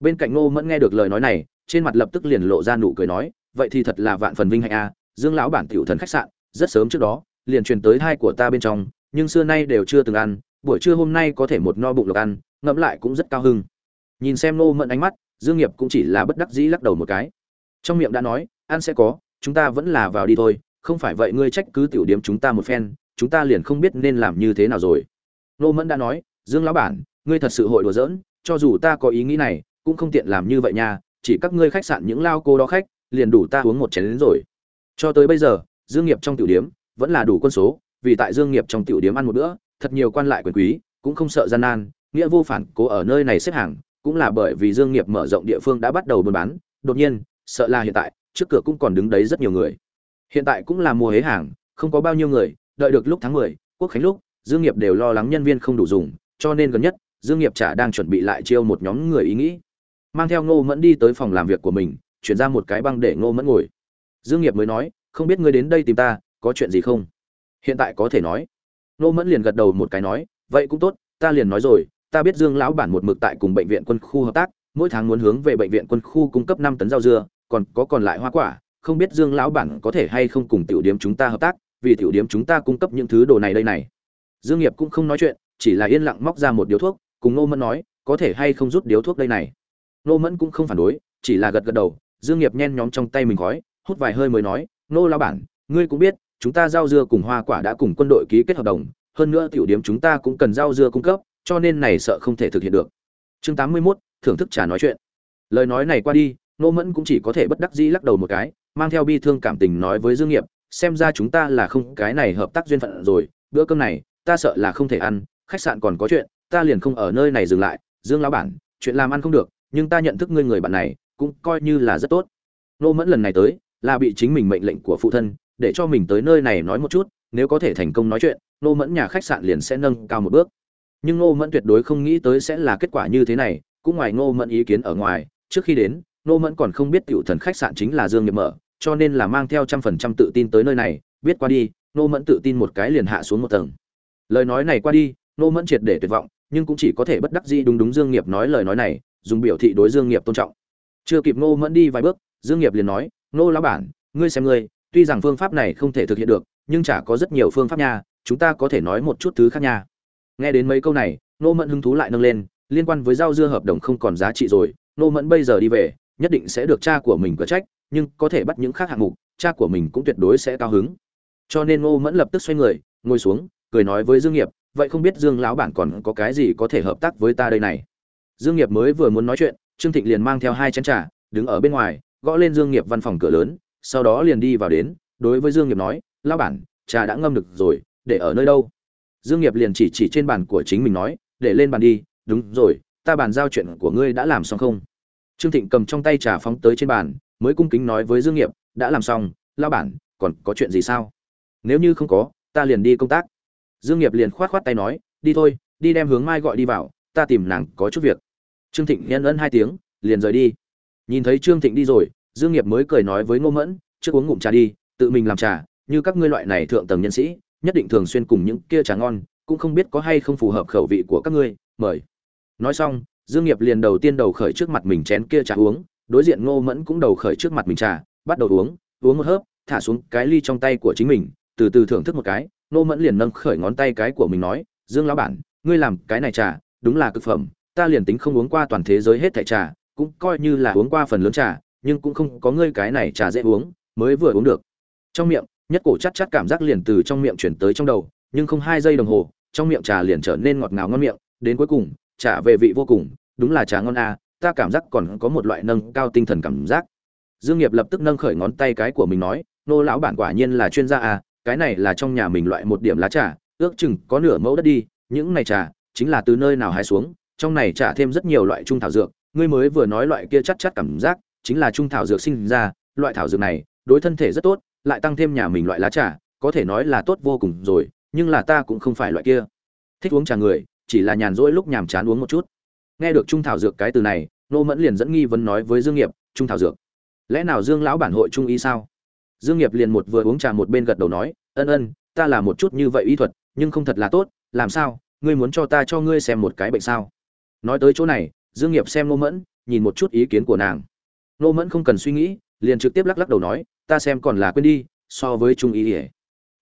Bên cạnh ngô mẫn nghe được lời nói này trên mặt lập tức liền lộ ra nụ cười nói vậy thì thật là vạn phần vinh hạnh a à, dương lão bản tiểu thần khách sạn rất sớm trước đó liền truyền tới hai của ta bên trong nhưng xưa nay đều chưa từng ăn, buổi trưa hôm nay có thể một no bụng lộc ăn, ngẫm lại cũng rất cao hưng. Nhìn xem nô mẫn ánh mắt, dương nghiệp cũng chỉ là bất đắc dĩ lắc đầu một cái. Trong miệng đã nói, ăn sẽ có, chúng ta vẫn là vào đi thôi, không phải vậy ngươi trách cứ tiểu điểm chúng ta một phen, chúng ta liền không biết nên làm như thế nào rồi. Nô mẫn đã nói, dương lão bản, ngươi thật sự hội đùa giỡn, cho dù ta có ý nghĩ này, cũng không tiện làm như vậy nha, chỉ các ngươi khách sạn những lao cô đó khách, liền đủ ta uống một chén đến rồi. Cho tới bây giờ, dương nghiệp trong tiểu điếm vẫn là đủ quân số vì tại dương nghiệp trong tiểu điếm ăn một bữa thật nhiều quan lại quyền quý cũng không sợ gian nan nghĩa vô phản cố ở nơi này xếp hàng cũng là bởi vì dương nghiệp mở rộng địa phương đã bắt đầu buôn bán đột nhiên sợ là hiện tại trước cửa cũng còn đứng đấy rất nhiều người. Hiện tại cũng là mùa hế hàng không có bao nhiêu người đợi được lúc tháng 10, quốc khánh lúc dương nghiệp đều lo lắng nhân viên không đủ dùng cho nên gần nhất dương nghiệp chả đang chuẩn bị lại chiêu một nhóm người ý nghĩ. Mang theo ngô mẫn đi tới phòng làm việc của mình chuyển ra một cái băng để ngô mẫn ngồi. Dương nghiệp mới nói không biết ngươi đến đây tìm ta có chuyện gì không? Hiện tại có thể nói. Nô mẫn liền gật đầu một cái nói, vậy cũng tốt, ta liền nói rồi, ta biết dương lão bản một mực tại cùng bệnh viện quân khu hợp tác, mỗi tháng muốn hướng về bệnh viện quân khu cung cấp năm tấn rau dưa, còn có còn lại hoa quả, không biết dương lão bản có thể hay không cùng tiểu điếm chúng ta hợp tác, vì tiểu điếm chúng ta cung cấp những thứ đồ này đây này. Dương nghiệp cũng không nói chuyện, chỉ là yên lặng móc ra một điếu thuốc, cùng nô mẫn nói, có thể hay không rút điếu thuốc đây này? Nô mẫn cũng không phản đối, chỉ là gật gật đầu, dương nghiệp nhen nhóm trong tay mình khói, hút vài hơi mới nói, nô lão bản, ngươi cũng biết chúng ta giao dưa cùng hoa quả đã cùng quân đội ký kết hợp đồng hơn nữa tiểu điểm chúng ta cũng cần giao dưa cung cấp cho nên này sợ không thể thực hiện được. Chương 81, thưởng thức trà nói chuyện. Lời nói này qua đi nô mẫn cũng chỉ có thể bất đắc dĩ lắc đầu một cái mang theo bi thương cảm tình nói với dương nghiệp xem ra chúng ta là không cái này hợp tác duyên phận rồi bữa cơm này ta sợ là không thể ăn khách sạn còn có chuyện ta liền không ở nơi này dừng lại dương lão bản chuyện làm ăn không được nhưng ta nhận thức ngươi người bạn này cũng coi như là rất tốt. Nô mẫn lần này tới là bị chính mình mệnh lệnh của phụ thân để cho mình tới nơi này nói một chút, nếu có thể thành công nói chuyện nô mẫn nhà khách sạn liền sẽ nâng cao một bước. Nhưng nô mẫn tuyệt đối không nghĩ tới sẽ là kết quả như thế này, cũng ngoài nô mẫn ý kiến ở ngoài, trước khi đến nô mẫn còn không biết tiểu thần khách sạn chính là dương nghiệp mở, cho nên là mang theo trăm phần trăm tự tin tới nơi này, biết qua đi nô mẫn tự tin một cái liền hạ xuống một tầng. Lời nói này qua đi nô mẫn triệt để tuyệt vọng, nhưng cũng chỉ có thể bất đắc dĩ đúng đúng dương nghiệp nói lời nói này, dùng biểu thị đối dương nghiệp tôn trọng. Chưa kịp nô mẫn đi vài bước, dương nghiệp liền nói nô lão bản, ngươi xem ngươi tuy rằng phương pháp này không thể thực hiện được, nhưng chả có rất nhiều phương pháp nha, chúng ta có thể nói một chút thứ khác nha. Nghe đến mấy câu này nô mẫn hứng thú lại nâng lên, liên quan với rau dưa hợp đồng không còn giá trị rồi nô mẫn bây giờ đi về, nhất định sẽ được cha của mình có trách, nhưng có thể bắt những khác hạng mục, cha của mình cũng tuyệt đối sẽ cao hứng. Cho nên ngô mẫn lập tức xoay người, ngồi xuống, cười nói với dương nghiệp, vậy không biết dương lão bản còn có cái gì có thể hợp tác với ta đây này? Dương nghiệp mới vừa muốn nói chuyện, trương thịnh liền mang theo hai chén trà, đứng ở bên ngoài, gõ lên dương nghiệp văn phòng cửa lớn sau đó liền đi vào đến, đối với dương nghiệp nói, lão bản, trà đã ngâm được rồi, để ở nơi đâu? Dương nghiệp liền chỉ chỉ trên bàn của chính mình nói, để lên bàn đi, đúng rồi, ta bàn giao chuyện của ngươi đã làm xong không? Trương thịnh cầm trong tay trà phóng tới trên bàn, mới cung kính nói với dương nghiệp, đã làm xong, lão bản, còn có chuyện gì sao? Nếu như không có, ta liền đi công tác. Dương nghiệp liền khoát khoát tay nói, đi thôi, đi đem hướng mai gọi đi vào, ta tìm nàng có chút việc. Trương thịnh nhân ân hai tiếng, liền rời đi. Nhìn thấy trương thịnh đi rồi dương nghiệp mới cười nói với ngô mẫn, trước uống ngụm trà đi, tự mình làm trà, như các ngươi loại này thượng tầng nhân sĩ, nhất định thường xuyên cùng những kia trà ngon, cũng không biết có hay không phù hợp khẩu vị của các ngươi, mời. Nói xong, dương nghiệp liền đầu tiên đầu khởi trước mặt mình chén kia trà uống, đối diện ngô mẫn cũng đầu khởi trước mặt mình trà, bắt đầu uống uống một hớp, thả xuống cái ly trong tay của chính mình, từ từ thưởng thức một cái, ngô mẫn liền nâng khởi ngón tay cái của mình nói, dương lão bản, ngươi làm cái này trà, đúng là cực phẩm, ta liền tính không uống qua toàn thế giới hết thảy trà, cũng coi như là uống qua phần lớn trà nhưng cũng không có ngươi cái này trà dễ uống mới vừa uống được. Trong miệng nhất cổ chát chát cảm giác liền từ trong miệng chuyển tới trong đầu nhưng không hai giây đồng hồ trong miệng trà liền trở nên ngọt ngào ngon miệng đến cuối cùng trà về vị vô cùng đúng là trà ngon à, ta cảm giác còn có một loại nâng cao tinh thần cảm giác. Dương nghiệp lập tức nâng khởi ngón tay cái của mình nói nô lão bản quả nhiên là chuyên gia à cái này là trong nhà mình loại một điểm lá trà ước chừng có nửa mẫu đất đi những này trà chính là từ nơi nào hái xuống trong này trả thêm rất nhiều loại trung thảo dược ngươi mới vừa nói loại kia chắc chắc cảm giác chính là trung thảo dược sinh ra, loại thảo dược này, đối thân thể rất tốt, lại tăng thêm nhà mình loại lá trà, có thể nói là tốt vô cùng rồi, nhưng là ta cũng không phải loại kia. Thích uống trà người, chỉ là nhàn rỗi lúc nhàm chán uống một chút. Nghe được trung thảo dược cái từ này, nô mẫn liền dẫn nghi vấn nói với dương nghiệp, trung thảo dược, lẽ nào dương lão bản hội trung y sao? Dương nghiệp liền một vừa uống trà một bên gật đầu nói, ân ân, ta là một chút như vậy y thuật, nhưng không thật là tốt, làm sao, ngươi muốn cho ta cho ngươi xem một cái bệnh sao? Nói tới chỗ này, dương nghiệp xem nô mẫn, nhìn một chút ý kiến của nàng nô mẫn không cần suy nghĩ, liền trực tiếp lắc lắc đầu nói, ta xem còn là quên đi, so với trung y ỉa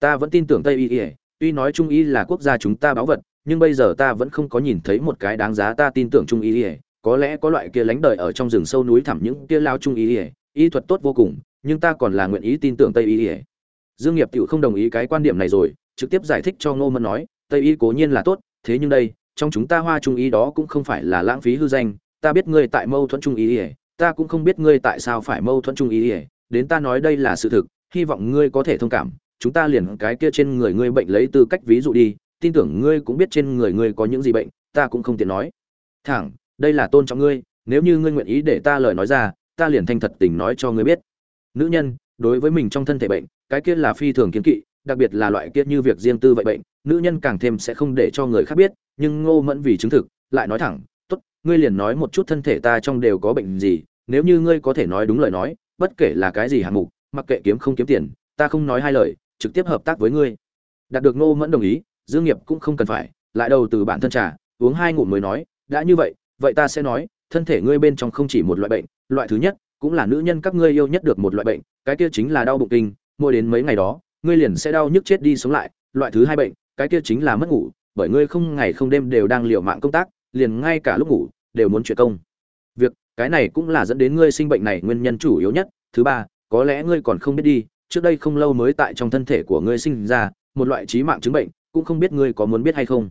ta vẫn tin tưởng tây y ỉa tuy nói trung y là quốc gia chúng ta báu vật, nhưng bây giờ ta vẫn không có nhìn thấy một cái đáng giá ta tin tưởng trung y ỉa có lẽ có loại kia lánh đời ở trong rừng sâu núi thẳm những kia lao trung y ỉa y thuật tốt vô cùng, nhưng ta còn là nguyện ý tin tưởng tây y ỉa dương nghiệp tiểu không đồng ý cái quan điểm này rồi, trực tiếp giải thích cho ngô mẫn nói, tây y cố nhiên là tốt, thế nhưng đây, trong chúng ta hoa trung y đó cũng không phải là lãng phí hư danh, ta biết ngươi tại mâu thuẫn trung y ỉa ta cũng không biết ngươi tại sao phải mâu thuẫn trung ý ỉa, đến ta nói đây là sự thực, hy vọng ngươi có thể thông cảm, chúng ta liền cái kia trên người ngươi bệnh lấy tư cách ví dụ đi, tin tưởng ngươi cũng biết trên người ngươi có những gì bệnh, ta cũng không tiện nói. Thẳng, đây là tôn trọng ngươi, nếu như ngươi nguyện ý để ta lời nói ra, ta liền thanh thật tình nói cho ngươi biết. Nữ nhân, đối với mình trong thân thể bệnh, cái kia là phi thường kiến kỵ, đặc biệt là loại kia như việc riêng tư vậy bệnh, nữ nhân càng thêm sẽ không để cho người khác biết, nhưng ngô mẫn vì chứng thực, lại nói thẳng, tốt, ngươi liền nói một chút thân thể ta trong đều có bệnh gì nếu như ngươi có thể nói đúng lời nói, bất kể là cái gì hạng mục, mặc kệ kiếm không kiếm tiền, ta không nói hai lời, trực tiếp hợp tác với ngươi. Đạt được ngô mẫn đồng ý, dương nghiệp cũng không cần phải, lại đầu từ bản thân trà, uống hai ngụm mới nói, đã như vậy vậy ta sẽ nói, thân thể ngươi bên trong không chỉ một loại bệnh, loại thứ nhất, cũng là nữ nhân các ngươi yêu nhất được một loại bệnh, cái kia chính là đau bụng kinh, mỗi đến mấy ngày đó, ngươi liền sẽ đau nhức chết đi sống lại, loại thứ hai bệnh, cái kia chính là mất ngủ, bởi ngươi không ngày không đêm đều đang liều mạng công tác, liền ngay cả lúc ngủ, đều muốn chuyện công cái này cũng là dẫn đến ngươi sinh bệnh này nguyên nhân chủ yếu nhất. Thứ ba, có lẽ ngươi còn không biết đi, trước đây không lâu mới tại trong thân thể của ngươi sinh ra, một loại trí mạng chứng bệnh, cũng không biết ngươi có muốn biết hay không.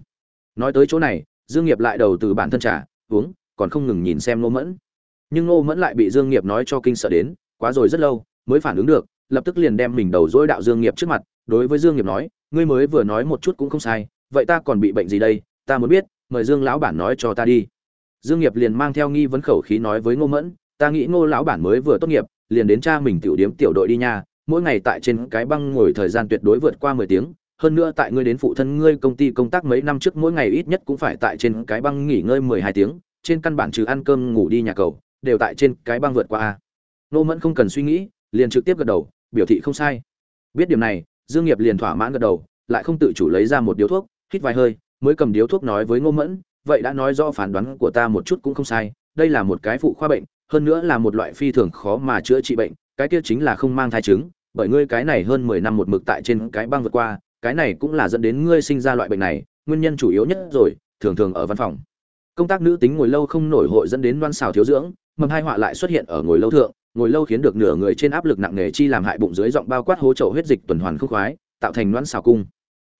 Nói tới chỗ này, dương nghiệp lại đầu từ bản thân trả uống, còn không ngừng nhìn xem nô mẫn. Nhưng nô mẫn lại bị dương nghiệp nói cho kinh sợ đến, quá rồi rất lâu, mới phản ứng được, lập tức liền đem mình đầu dối đạo dương nghiệp trước mặt, đối với dương nghiệp nói, ngươi mới vừa nói một chút cũng không sai, vậy ta còn bị bệnh gì đây? Ta muốn biết, mời dương lão bản nói cho ta đi dương nghiệp liền mang theo nghi vấn khẩu khí nói với ngô mẫn, ta nghĩ ngô lão bản mới vừa tốt nghiệp, liền đến cha mình tiểu điếm tiểu đội đi nha, mỗi ngày tại trên cái băng ngồi thời gian tuyệt đối vượt qua mười tiếng, hơn nữa tại ngươi đến phụ thân ngươi công ty công tác mấy năm trước mỗi ngày ít nhất cũng phải tại trên cái băng nghỉ ngơi mười hai tiếng, trên căn bản trừ ăn cơm ngủ đi nhà cầu, đều tại trên cái băng vượt qua a. Ngô mẫn không cần suy nghĩ, liền trực tiếp gật đầu, biểu thị không sai. Biết điểm này, dương nghiệp liền thỏa mãn gật đầu, lại không tự chủ lấy ra một điếu thuốc, hít vài hơi, mới cầm điếu thuốc nói với ngô mẫn vậy đã nói rõ phán đoán của ta một chút cũng không sai, đây là một cái phụ khoa bệnh, hơn nữa là một loại phi thường khó mà chữa trị bệnh, cái kia chính là không mang thai chứng, bởi ngươi cái này hơn mười năm một mực tại trên cái băng vượt qua, cái này cũng là dẫn đến ngươi sinh ra loại bệnh này, nguyên nhân chủ yếu nhất rồi, thường thường ở văn phòng. Công tác nữ tính ngồi lâu không nổi hội dẫn đến loan xào thiếu dưỡng, mầm hai họa lại xuất hiện ở ngồi lâu thượng, ngồi lâu khiến được nửa người trên áp lực nặng nề chi làm hại bụng dưới giọng bao quát hố trậu huyết dịch tuần hoàn không khoái, tạo thành loan xào cung.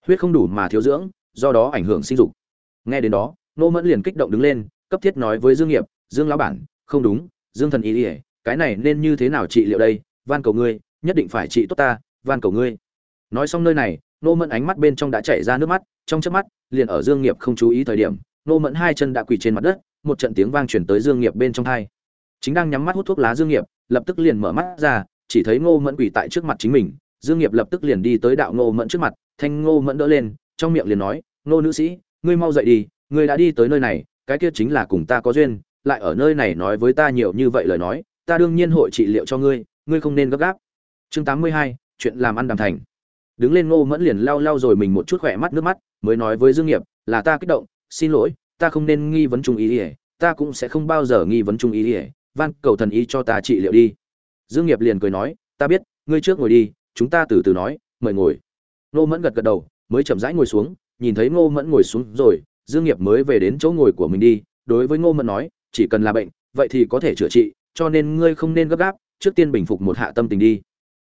Huyết không đủ mà thiếu dưỡng, do đó ảnh hưởng sinh dục. Nghe đến đó nô mẫn liền kích động đứng lên, cấp thiết nói với dương nghiệp, dương lão bản, không đúng, dương thần ý ỉa cái này nên như thế nào trị liệu đây? Van cầu ngươi, nhất định phải trị tốt ta, van cầu ngươi. Nói xong nơi này, nô mẫn ánh mắt bên trong đã chảy ra nước mắt, trong chớp mắt, liền ở dương nghiệp không chú ý thời điểm, nô mẫn hai chân đã quỳ trên mặt đất, một trận tiếng vang truyền tới dương nghiệp bên trong thai. Chính đang nhắm mắt hút thuốc lá dương nghiệp, lập tức liền mở mắt ra, chỉ thấy ngô mẫn quỳ tại trước mặt chính mình, dương nghiệp lập tức liền đi tới đạo ngô mẫn trước mặt, thanh ngô mẫn đỡ lên, trong miệng liền nói, ngô nữ sĩ, ngươi mau dậy đi ngươi đã đi tới nơi này, cái kia chính là cùng ta có duyên, lại ở nơi này nói với ta nhiều như vậy lời nói, ta đương nhiên hội trị liệu cho ngươi ngươi không nên gấp gáp. Chương tám mươi hai, chuyện làm ăn đàm thành. Đứng lên ngô mẫn liền lau lau rồi mình một chút khỏe mắt nước mắt, mới nói với dương nghiệp, là ta kích động, xin lỗi, ta không nên nghi vấn trung ý ỉa ta cũng sẽ không bao giờ nghi vấn trung ý ỉa van cầu thần ý cho ta trị liệu đi. Dương nghiệp liền cười nói, ta biết, ngươi trước ngồi đi, chúng ta từ từ nói, mời ngồi. Ngô mẫn gật gật đầu, mới chậm rãi ngồi xuống, nhìn thấy ngô mẫn ngồi xuống rồi dương nghiệp mới về đến chỗ ngồi của mình đi, đối với ngô mẫn nói, chỉ cần là bệnh, vậy thì có thể chữa trị, cho nên ngươi không nên gấp gáp, trước tiên bình phục một hạ tâm tình đi.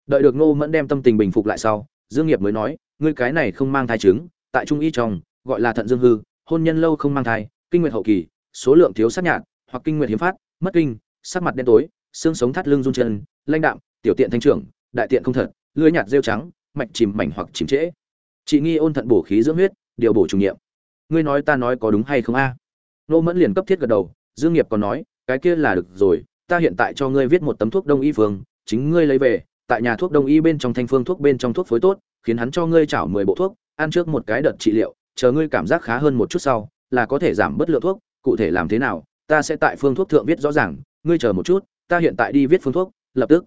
Đợi được ngô mẫn đem tâm tình bình phục lại sau, dương nghiệp mới nói, ngươi cái này không mang thai chứng, tại trung y trong, gọi là thận dương hư, hôn nhân lâu không mang thai, kinh nguyệt hậu kỳ, số lượng thiếu sát nhạt, hoặc kinh nguyệt hiếm phát, mất kinh, sắc mặt đen tối, xương sống thắt lưng run chân lanh đạm, tiểu tiện thanh trưởng, đại tiện không thật, lưỡi nhạt rêu trắng, mạch chìm mảnh hoặc chìm trễ. Chị nghi ôn thận bổ khí dưỡng huyết, điều bổ chủ nhiệm ngươi nói ta nói có đúng hay không a? Nô mẫn liền cấp thiết gật đầu, dương nghiệp còn nói, cái kia là được rồi, ta hiện tại cho ngươi viết một tấm thuốc đông y phương, chính ngươi lấy về, tại nhà thuốc đông y bên trong thanh phương thuốc bên trong thuốc phối tốt, khiến hắn cho ngươi chảo mười bộ thuốc, ăn trước một cái đợt trị liệu, chờ ngươi cảm giác khá hơn một chút sau, là có thể giảm bớt lượng thuốc, cụ thể làm thế nào, ta sẽ tại phương thuốc thượng viết rõ ràng, ngươi chờ một chút, ta hiện tại đi viết phương thuốc, lập tức.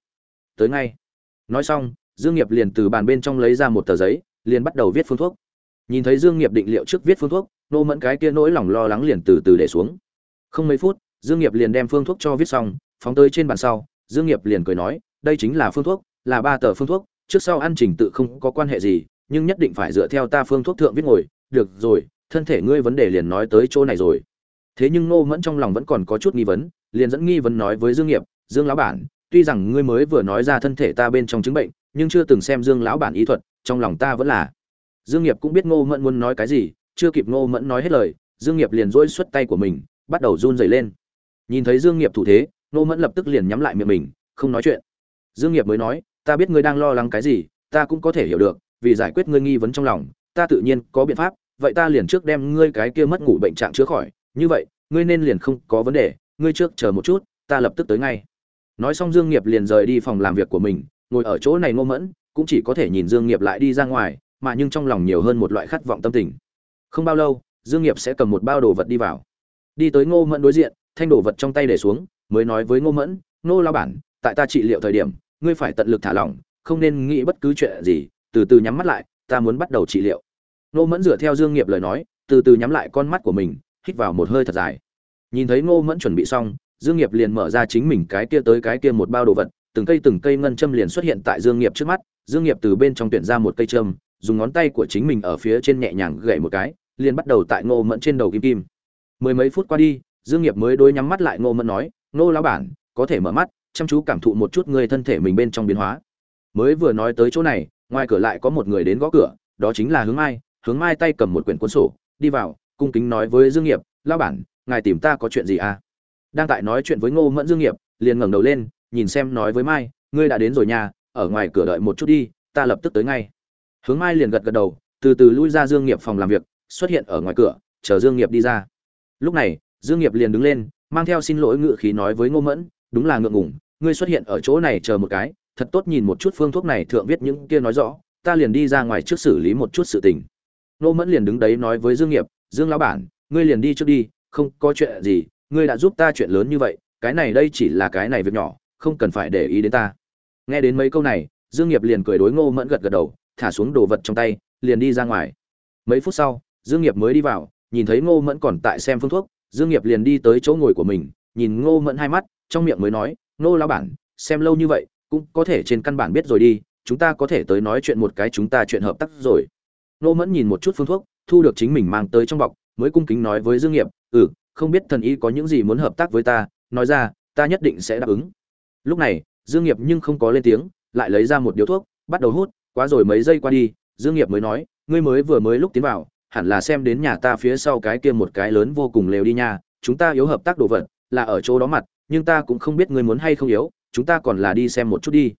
Tới ngay. Nói xong, dương nghiệp liền từ bàn bên trong lấy ra một tờ giấy, liền bắt đầu viết phương thuốc nhìn thấy dương nghiệp định liệu trước viết phương thuốc, nô mẫn cái kia nỗi lòng lo lắng liền từ từ để xuống. Không mấy phút, dương nghiệp liền đem phương thuốc cho viết xong, phóng tới trên bàn sau, dương nghiệp liền cười nói, đây chính là phương thuốc, là ba tờ phương thuốc, trước sau ăn trình tự không có quan hệ gì, nhưng nhất định phải dựa theo ta phương thuốc thượng viết ngồi, được rồi, thân thể ngươi vấn đề liền nói tới chỗ này rồi. Thế nhưng nô mẫn trong lòng vẫn còn có chút nghi vấn, liền dẫn nghi vấn nói với dương nghiệp, dương lão bản, tuy rằng ngươi mới vừa nói ra thân thể ta bên trong chứng bệnh, nhưng chưa từng xem dương lão bản ý thuật, trong lòng ta vẫn là dương nghiệp cũng biết ngô mẫn muốn nói cái gì, chưa kịp ngô mẫn nói hết lời, dương nghiệp liền duỗi xuất tay của mình, bắt đầu run rẩy lên. Nhìn thấy dương nghiệp thủ thế, ngô mẫn lập tức liền nhắm lại miệng mình, không nói chuyện. Dương nghiệp mới nói, ta biết ngươi đang lo lắng cái gì, ta cũng có thể hiểu được, vì giải quyết ngươi nghi vấn trong lòng, ta tự nhiên có biện pháp, vậy ta liền trước đem ngươi cái kia mất ngủ bệnh trạng chữa khỏi, như vậy, ngươi nên liền không có vấn đề, ngươi trước chờ một chút, ta lập tức tới ngay. Nói xong dương nghiệp liền rời đi phòng làm việc của mình, ngồi ở chỗ này ngô mẫn, cũng chỉ có thể nhìn dương nghiệp lại đi ra ngoài mà nhưng trong lòng nhiều hơn một loại khát vọng tâm tình. Không bao lâu, dương nghiệp sẽ cầm một bao đồ vật đi vào. Đi tới ngô mẫn đối diện, thanh đồ vật trong tay để xuống, mới nói với ngô mẫn, ngô lao bản, tại ta trị liệu thời điểm, ngươi phải tận lực thả lỏng, không nên nghĩ bất cứ chuyện gì, từ từ nhắm mắt lại, ta muốn bắt đầu trị liệu. Ngô mẫn dựa theo dương nghiệp lời nói, từ từ nhắm lại con mắt của mình, hít vào một hơi thật dài. Nhìn thấy ngô mẫn chuẩn bị xong, dương nghiệp liền mở ra chính mình cái kia tới cái kia một bao đồ vật, từng cây từng cây ngân châm liền xuất hiện tại dương nghiệp trước mắt. Dương nghiệp từ bên trong tuyển ra một cây châm dùng ngón tay của chính mình ở phía trên nhẹ nhàng gậy một cái, liền bắt đầu tại ngô mẫn trên đầu kim kim. Mười mấy phút qua đi, dương nghiệp mới đối nhắm mắt lại ngô mẫn nói, ngô lão bản, có thể mở mắt, chăm chú cảm thụ một chút người thân thể mình bên trong biến hóa. Mới vừa nói tới chỗ này, ngoài cửa lại có một người đến gõ cửa, đó chính là hướng mai. Hướng mai tay cầm một quyển cuốn sổ, đi vào, cung kính nói với dương nghiệp, lão bản, ngài tìm ta có chuyện gì à? Đang tại nói chuyện với ngô mẫn, dương nghiệp liền ngẩng đầu lên, nhìn xem nói với mai, ngươi đã đến rồi nha, ở ngoài cửa đợi một chút đi, ta lập tức tới ngay hướng mai liền gật gật đầu, từ từ lui ra dương nghiệp phòng làm việc, xuất hiện ở ngoài cửa, chờ dương nghiệp đi ra. Lúc này, dương nghiệp liền đứng lên, mang theo xin lỗi ngự khí nói với ngô mẫn, đúng là ngượng ngùng, ngươi xuất hiện ở chỗ này chờ một cái, thật tốt nhìn một chút phương thuốc này thượng viết những kia nói rõ, ta liền đi ra ngoài trước xử lý một chút sự tình. Ngô mẫn liền đứng đấy nói với dương nghiệp, dương lão bản, ngươi liền đi trước đi, không có chuyện gì, ngươi đã giúp ta chuyện lớn như vậy, cái này đây chỉ là cái này việc nhỏ, không cần phải để ý đến ta. Nghe đến mấy câu này, dương nghiệp liền cười đối ngô mẫn gật gật đầu thả xuống đồ vật trong tay, liền đi ra ngoài. Mấy phút sau, dương nghiệp mới đi vào, nhìn thấy ngô mẫn còn tại xem phương thuốc, dương nghiệp liền đi tới chỗ ngồi của mình, nhìn ngô mẫn hai mắt, trong miệng mới nói, ngô lao bản, xem lâu như vậy, cũng có thể trên căn bản biết rồi đi, chúng ta có thể tới nói chuyện một cái chúng ta chuyện hợp tác rồi. Ngô mẫn nhìn một chút phương thuốc, thu được chính mình mang tới trong bọc, mới cung kính nói với dương nghiệp ừ không biết thần y có những gì muốn hợp tác với ta, nói ra, ta nhất định sẽ đáp ứng. Lúc này, dương nghiệp nhưng không có lên tiếng, lại lấy ra một điếu thuốc, bắt đầu hút quá rồi mấy giây qua đi, dương nghiệp mới nói, ngươi mới vừa mới lúc tiến vào, hẳn là xem đến nhà ta phía sau cái kia một cái lớn vô cùng lều đi nha, chúng ta yếu hợp tác đồ vật, là ở chỗ đó mặt, nhưng ta cũng không biết ngươi muốn hay không yếu, chúng ta còn là đi xem một chút đi.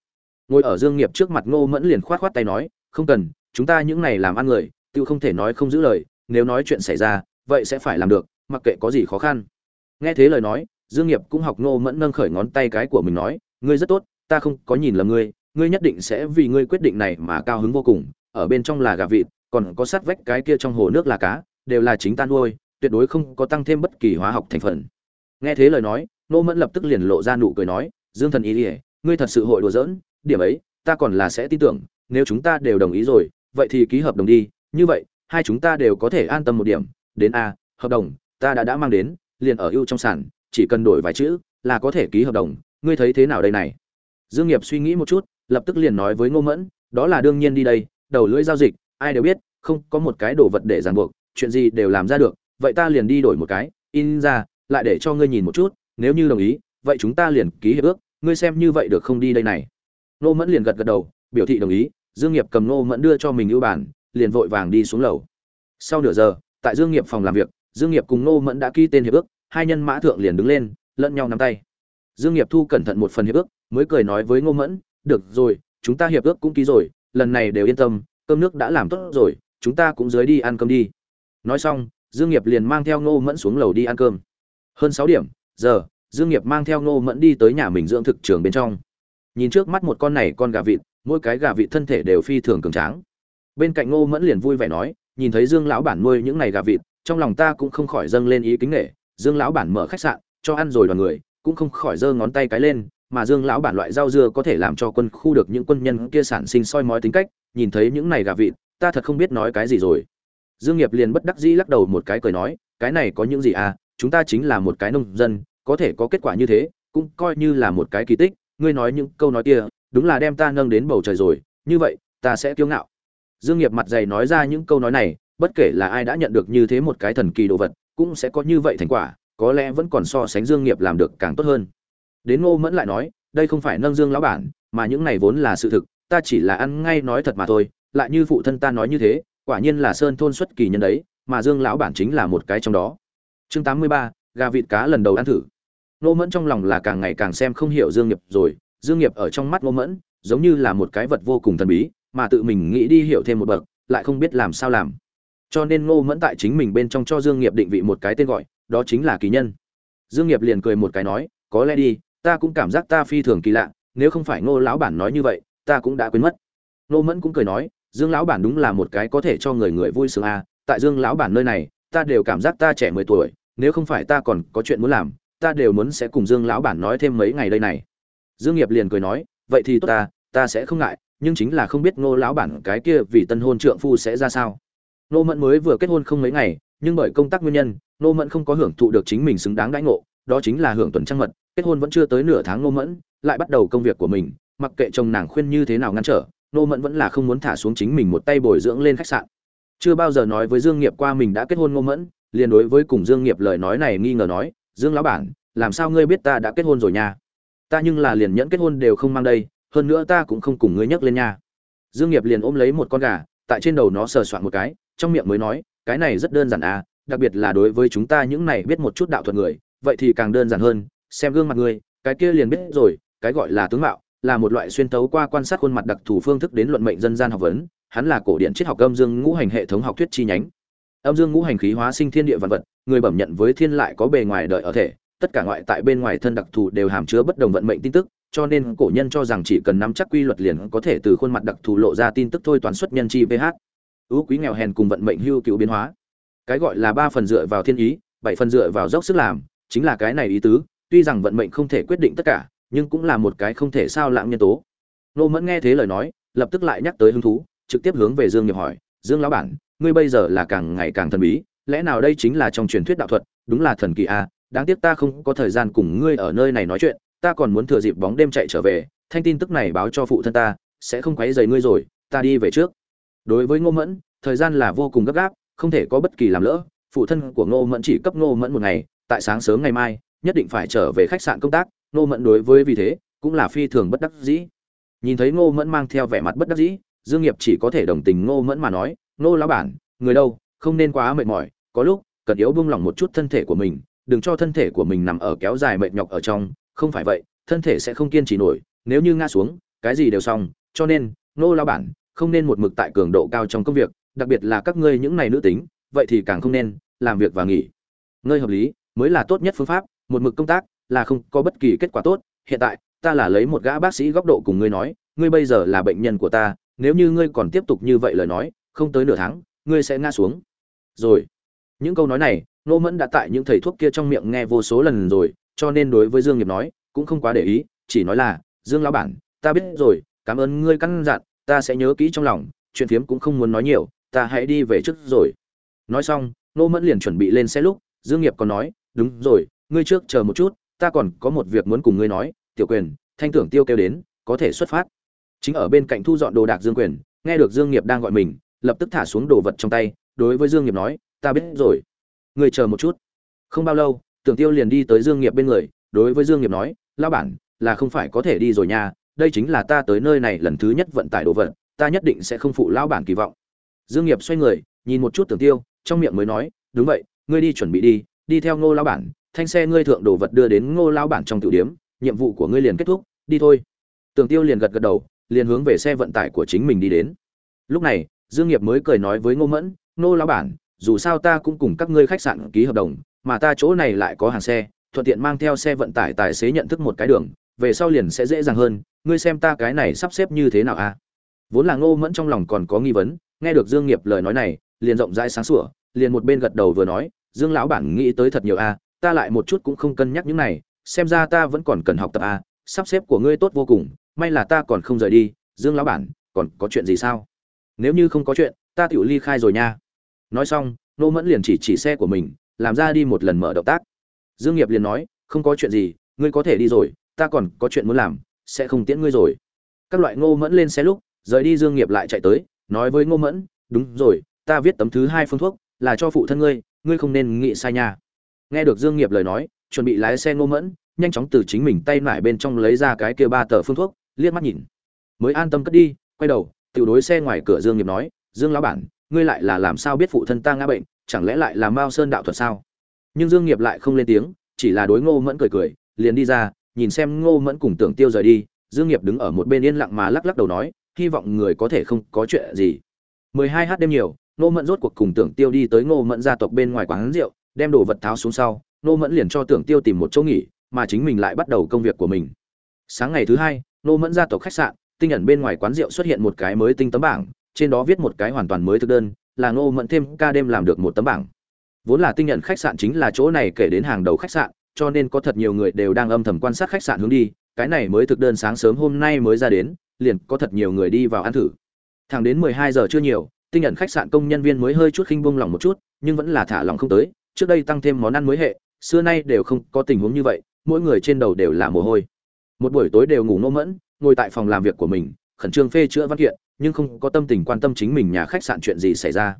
Ngồi ở dương nghiệp trước mặt ngô mẫn liền khoát khoát tay nói, không cần, chúng ta những này làm ăn người tự không thể nói không giữ lời, nếu nói chuyện xảy ra, vậy sẽ phải làm được, mặc kệ có gì khó khăn. Nghe thế lời nói, dương nghiệp cũng học ngô mẫn nâng khởi ngón tay cái của mình nói, ngươi rất tốt, ta không có nhìn lầm ngươi ngươi nhất định sẽ vì ngươi quyết định này mà cao hứng vô cùng, ở bên trong là gà vịt, còn có sát vách cái kia trong hồ nước là cá, đều là chính ta nuôi, tuyệt đối không có tăng thêm bất kỳ hóa học thành phần. Nghe thế lời nói, nô mẫn lập tức liền lộ ra nụ cười nói, dương thần ý ỉa ngươi thật sự hội đùa giỡn, điểm ấy, ta còn là sẽ tin tưởng, nếu chúng ta đều đồng ý rồi, vậy thì ký hợp đồng đi, như vậy, hai chúng ta đều có thể an tâm một điểm, đến a, hợp đồng, ta đã đã mang đến, liền ở ưu trong sản chỉ cần đổi vài chữ, là có thể ký hợp đồng, ngươi thấy thế nào đây này? Dương nghiệp suy nghĩ một chút lập tức liền nói với ngô mẫn, đó là đương nhiên đi đây, đầu lưỡi giao dịch, ai đều biết, không có một cái đồ vật để ràng buộc, chuyện gì đều làm ra được, vậy ta liền đi đổi một cái, in ra, lại để cho ngươi nhìn một chút, nếu như đồng ý, vậy chúng ta liền ký hiệp ước, ngươi xem như vậy được không đi đây này? Ngô mẫn liền gật gật đầu, biểu thị đồng ý, dương nghiệp cầm ngô mẫn đưa cho mình ưu bản, liền vội vàng đi xuống lầu. Sau nửa giờ, tại dương nghiệp phòng làm việc, dương nghiệp cùng ngô mẫn đã ký tên hiệp ước, hai nhân mã thượng liền đứng lên, lẫn nhau nắm tay. Dương nghiệp thu cẩn thận một phần hiệp ước, mới cười nói với ngô mẫn được rồi, chúng ta hiệp ước cũng ký rồi, lần này đều yên tâm, cơm nước đã làm tốt rồi, chúng ta cũng dưới đi ăn cơm đi. Nói xong, dương nghiệp liền mang theo ngô mẫn xuống lầu đi ăn cơm. Hơn sáu điểm, giờ, dương nghiệp mang theo ngô mẫn đi tới nhà mình dưỡng thực trường bên trong. Nhìn trước mắt một con này con gà vịt, mỗi cái gà vịt thân thể đều phi thường cường tráng. Bên cạnh ngô mẫn liền vui vẻ nói, nhìn thấy dương lão bản nuôi những này gà vịt, trong lòng ta cũng không khỏi dâng lên ý kính nghệ dương lão bản mở khách sạn, cho ăn rồi đoàn người, cũng không khỏi giơ ngón tay cái lên mà dương lão bản loại rau dưa có thể làm cho quân khu được những quân nhân kia sản sinh soi mói tính cách, nhìn thấy những này gà vịt, ta thật không biết nói cái gì rồi. Dương nghiệp liền bất đắc dĩ lắc đầu một cái cười nói, cái này có những gì à chúng ta chính là một cái nông dân, có thể có kết quả như thế, cũng coi như là một cái kỳ tích, ngươi nói những câu nói kia, đúng là đem ta nâng đến bầu trời rồi, như vậy, ta sẽ kiêu ngạo. Dương nghiệp mặt dày nói ra những câu nói này, bất kể là ai đã nhận được như thế một cái thần kỳ đồ vật, cũng sẽ có như vậy thành quả, có lẽ vẫn còn so sánh dương nghiệp làm được càng tốt hơn đến ngô mẫn lại nói, đây không phải nâng dương lão bản, mà những này vốn là sự thực, ta chỉ là ăn ngay nói thật mà thôi, lại như phụ thân ta nói như thế, quả nhiên là sơn thôn xuất kỳ nhân đấy, mà dương lão bản chính là một cái trong đó. Chương tám mươi ba, gà vịt cá lần đầu ăn thử. Ngô mẫn trong lòng là càng ngày càng xem không hiểu dương nghiệp rồi, dương nghiệp ở trong mắt Ngô mẫn, giống như là một cái vật vô cùng thần bí, mà tự mình nghĩ đi hiểu thêm một bậc, lại không biết làm sao làm. Cho nên ngô mẫn tại chính mình bên trong cho dương nghiệp định vị một cái tên gọi, đó chính là kỳ nhân. Dương nghiệp liền cười một cái nói, có lẽ đi ta cũng cảm giác ta phi thường kỳ lạ, nếu không phải ngô lão bản nói như vậy, ta cũng đã quên mất. Ngô mẫn cũng cười nói, dương lão bản đúng là một cái có thể cho người người vui sướng à tại dương lão bản nơi này, ta đều cảm giác ta trẻ mười tuổi, nếu không phải ta còn có chuyện muốn làm, ta đều muốn sẽ cùng dương lão bản nói thêm mấy ngày đây này. Dương nghiệp liền cười nói, vậy thì tốt ta ta sẽ không ngại, nhưng chính là không biết ngô lão bản cái kia vì tân hôn trượng phu sẽ ra sao. Ngô mẫn mới vừa kết hôn không mấy ngày, nhưng bởi công tác nguyên nhân, ngô mẫn không có hưởng thụ được chính mình xứng đáng đãi ngộ, đó chính là hưởng tuần trăng mật kết hôn vẫn chưa tới nửa tháng ngô mẫn lại bắt đầu công việc của mình, mặc kệ chồng nàng khuyên như thế nào ngăn trở, ngô mẫn vẫn là không muốn thả xuống chính mình một tay bồi dưỡng lên khách sạn. Chưa bao giờ nói với dương nghiệp qua mình đã kết hôn ngô mẫn, liền đối với cùng dương nghiệp lời nói này nghi ngờ nói, dương lão bản, làm sao ngươi biết ta đã kết hôn rồi nha? Ta nhưng là liền nhẫn kết hôn đều không mang đây, hơn nữa ta cũng không cùng ngươi nhắc lên nha. Dương nghiệp liền ôm lấy một con gà, tại trên đầu nó sờ soạn một cái, trong miệng mới nói, cái này rất đơn giản à đặc biệt là đối với chúng ta những này biết một chút đạo thuật người, vậy thì càng đơn giản hơn xem gương mặt ngươi, cái kia liền biết rồi, cái gọi là tướng mạo, là một loại xuyên tấu qua quan sát khuôn mặt đặc thù phương thức đến luận mệnh dân gian học vấn, hắn là cổ điển triết học âm dương ngũ hành hệ thống học thuyết chi nhánh. Âm dương ngũ hành khí hóa sinh thiên địa vạn vật, người bẩm nhận với thiên lại có bề ngoài đợi ở thể, tất cả ngoại tại bên ngoài thân đặc thù đều hàm chứa bất đồng vận mệnh tin tức, cho nên cổ nhân cho rằng chỉ cần nắm chắc quy luật liền có thể từ khuôn mặt đặc thù lộ ra tin tức thôi toán xuất nhân chi ph. Ưu quý nghèo hèn cùng vận mệnh hưu cựu biến hóa. Cái gọi là ba phần dựa vào thiên ý, bảy phần dựa vào dốc sức làm, chính là cái này ý tứ tuy rằng vận mệnh không thể quyết định tất cả, nhưng cũng là một cái không thể sao lãng nhân tố nô mẫn nghe thế lời nói, lập tức lại nhắc tới hứng thú, trực tiếp hướng về dương nghiệp hỏi, dương lão bản, ngươi bây giờ là càng ngày càng thần bí, lẽ nào đây chính là trong truyền thuyết đạo thuật đúng là thần kỳ a à? đáng tiếc ta không có thời gian cùng ngươi ở nơi này nói chuyện, ta còn muốn thừa dịp bóng đêm chạy trở về, thanh tin tức này báo cho phụ thân ta, sẽ không quấy rầy ngươi rồi, ta đi về trước đối với ngô mẫn, thời gian là vô cùng gấp gáp, không thể có bất kỳ làm lỡ, phụ thân của ngô mẫn chỉ cấp ngô mẫn một ngày, tại sáng sớm ngày mai nhất định phải trở về khách sạn công tác, ngô mẫn đối với vì thế cũng là phi thường bất đắc dĩ. Nhìn thấy ngô mẫn mang theo vẻ mặt bất đắc dĩ, dương nghiệp chỉ có thể đồng tình ngô mẫn mà nói, ngô lão bản, người đâu, không nên quá mệt mỏi, có lúc cần yếu buông lỏng một chút thân thể của mình, đừng cho thân thể của mình nằm ở kéo dài mệt nhọc ở trong, không phải vậy, thân thể sẽ không kiên trì nổi, nếu như ngã xuống, cái gì đều xong, cho nên, ngô lão bản, không nên một mực tại cường độ cao trong công việc, đặc biệt là các ngươi những này nữ tính, vậy thì càng không nên, làm việc và nghỉ. Ngơi hợp lý mới là tốt nhất phương pháp một mực công tác là không có bất kỳ kết quả tốt, hiện tại, ta là lấy một gã bác sĩ góc độ cùng ngươi nói, ngươi bây giờ là bệnh nhân của ta, nếu như ngươi còn tiếp tục như vậy lời nói, không tới nửa tháng, ngươi sẽ ngã xuống. Rồi, những câu nói này, nô mẫn đã tại những thầy thuốc kia trong miệng nghe vô số lần rồi, cho nên đối với dương nghiệp nói, cũng không quá để ý, chỉ nói là, dương lão bản, ta biết rồi, cảm ơn ngươi căn dặn, ta sẽ nhớ kỹ trong lòng, chuyện phiếm cũng không muốn nói nhiều, ta hãy đi về trước rồi. Nói xong, nô mẫn liền chuẩn bị lên xe lúc, dương nghiệp còn nói, đúng rồi ngươi trước chờ một chút, ta còn có một việc muốn cùng ngươi nói, tiểu quyền, thanh tưởng tiêu kêu đến, có thể xuất phát. Chính ở bên cạnh thu dọn đồ đạc dương quyền, nghe được dương nghiệp đang gọi mình, lập tức thả xuống đồ vật trong tay, đối với dương nghiệp nói, ta biết rồi, ngươi chờ một chút. Không bao lâu, tưởng tiêu liền đi tới dương nghiệp bên người, đối với dương nghiệp nói, lão bản, là không phải có thể đi rồi nha, đây chính là ta tới nơi này lần thứ nhất vận tải đồ vật, ta nhất định sẽ không phụ lão bản kỳ vọng. Dương nghiệp xoay người, nhìn một chút tưởng tiêu, trong miệng mới nói, đúng vậy, ngươi đi chuẩn bị đi đi theo ngô lão bản thanh xe ngươi thượng đồ vật đưa đến ngô lão bản trong tiểu điếm nhiệm vụ của ngươi liền kết thúc, đi thôi tưởng tiêu liền gật gật đầu, liền hướng về xe vận tải của chính mình đi đến lúc này, dương nghiệp mới cười nói với ngô mẫn, ngô lão bản, dù sao ta cũng cùng các ngươi khách sạn ký hợp đồng, mà ta chỗ này lại có hàng xe, thuận tiện mang theo xe vận tải tài xế nhận thức một cái đường, về sau liền sẽ dễ dàng hơn, ngươi xem ta cái này sắp xếp như thế nào a à? vốn là ngô mẫn trong lòng còn có nghi vấn, nghe được dương nghiệp lời nói này, liền rộng rãi sáng sủa, liền một bên gật đầu vừa nói, dương lão bản nghĩ tới thật nhiều a ta lại một chút cũng không cân nhắc những này, xem ra ta vẫn còn cần học tập à? sắp xếp của ngươi tốt vô cùng, may là ta còn không rời đi, dương lão bản, còn có chuyện gì sao? Nếu như không có chuyện, ta tự ly khai rồi nha. Nói xong, nô mẫn liền chỉ chỉ xe của mình, làm ra đi một lần mở động tác. Dương nghiệp liền nói, không có chuyện gì, ngươi có thể đi rồi, ta còn có chuyện muốn làm, sẽ không tiễn ngươi rồi. Các loại ngô mẫn lên xe lúc, rời đi dương nghiệp lại chạy tới, nói với ngô mẫn, đúng rồi, ta viết tấm thứ hai phương thuốc, là cho phụ thân ngươi ngươi không nên nghĩ sai nha nghe được dương nghiệp lời nói, chuẩn bị lái xe ngô mẫn, nhanh chóng từ chính mình tay lại bên trong lấy ra cái kia ba tờ phương thuốc, liếc mắt nhìn. Mới an tâm cất đi, quay đầu, tiểu đối xe ngoài cửa dương nghiệp nói, dương lão bản, ngươi lại là làm sao biết phụ thân ta ngã bệnh, chẳng lẽ lại là mao sơn đạo thuật sao? Nhưng dương nghiệp lại không lên tiếng, chỉ là đối ngô mẫn cười cười, liền đi ra, nhìn xem ngô mẫn cùng tưởng tiêu rời đi, dương nghiệp đứng ở một bên yên lặng mà lắc lắc đầu nói, hy vọng người có thể không có chuyện gì. 12 h đêm nhiều, ngô mẫn rốt cuộc cùng tưởng tiêu đi tới ngô mẫn gia tộc bên ngoài quán rượu đem đồ vật tháo xuống sau, nô mẫn liền cho tưởng tiêu tìm một chỗ nghỉ, mà chính mình lại bắt đầu công việc của mình. Sáng ngày thứ hai, nô mẫn ra tổ khách sạn, tinh ẩn bên ngoài quán rượu xuất hiện một cái mới tinh tấm bảng, trên đó viết một cái hoàn toàn mới thực đơn, là nô mẫn thêm ca đêm làm được một tấm bảng. Vốn là tinh nhận khách sạn chính là chỗ này kể đến hàng đầu khách sạn, cho nên có thật nhiều người đều đang âm thầm quan sát khách sạn hướng đi, cái này mới thực đơn sáng sớm hôm nay mới ra đến, liền có thật nhiều người đi vào ăn thử. Thẳng đến mười hai giờ chưa nhiều, tinh nhận khách sạn công nhân viên mới hơi chút khinh bông lòng một chút, nhưng vẫn là thả lòng không tới trước đây tăng thêm món ăn mới hệ, xưa nay đều không có tình huống như vậy, mỗi người trên đầu đều là mồ hôi. Một buổi tối đều ngủ nô mẫn, ngồi tại phòng làm việc của mình, khẩn trương phê chữa văn kiện, nhưng không có tâm tình quan tâm chính mình nhà khách sạn chuyện gì xảy ra.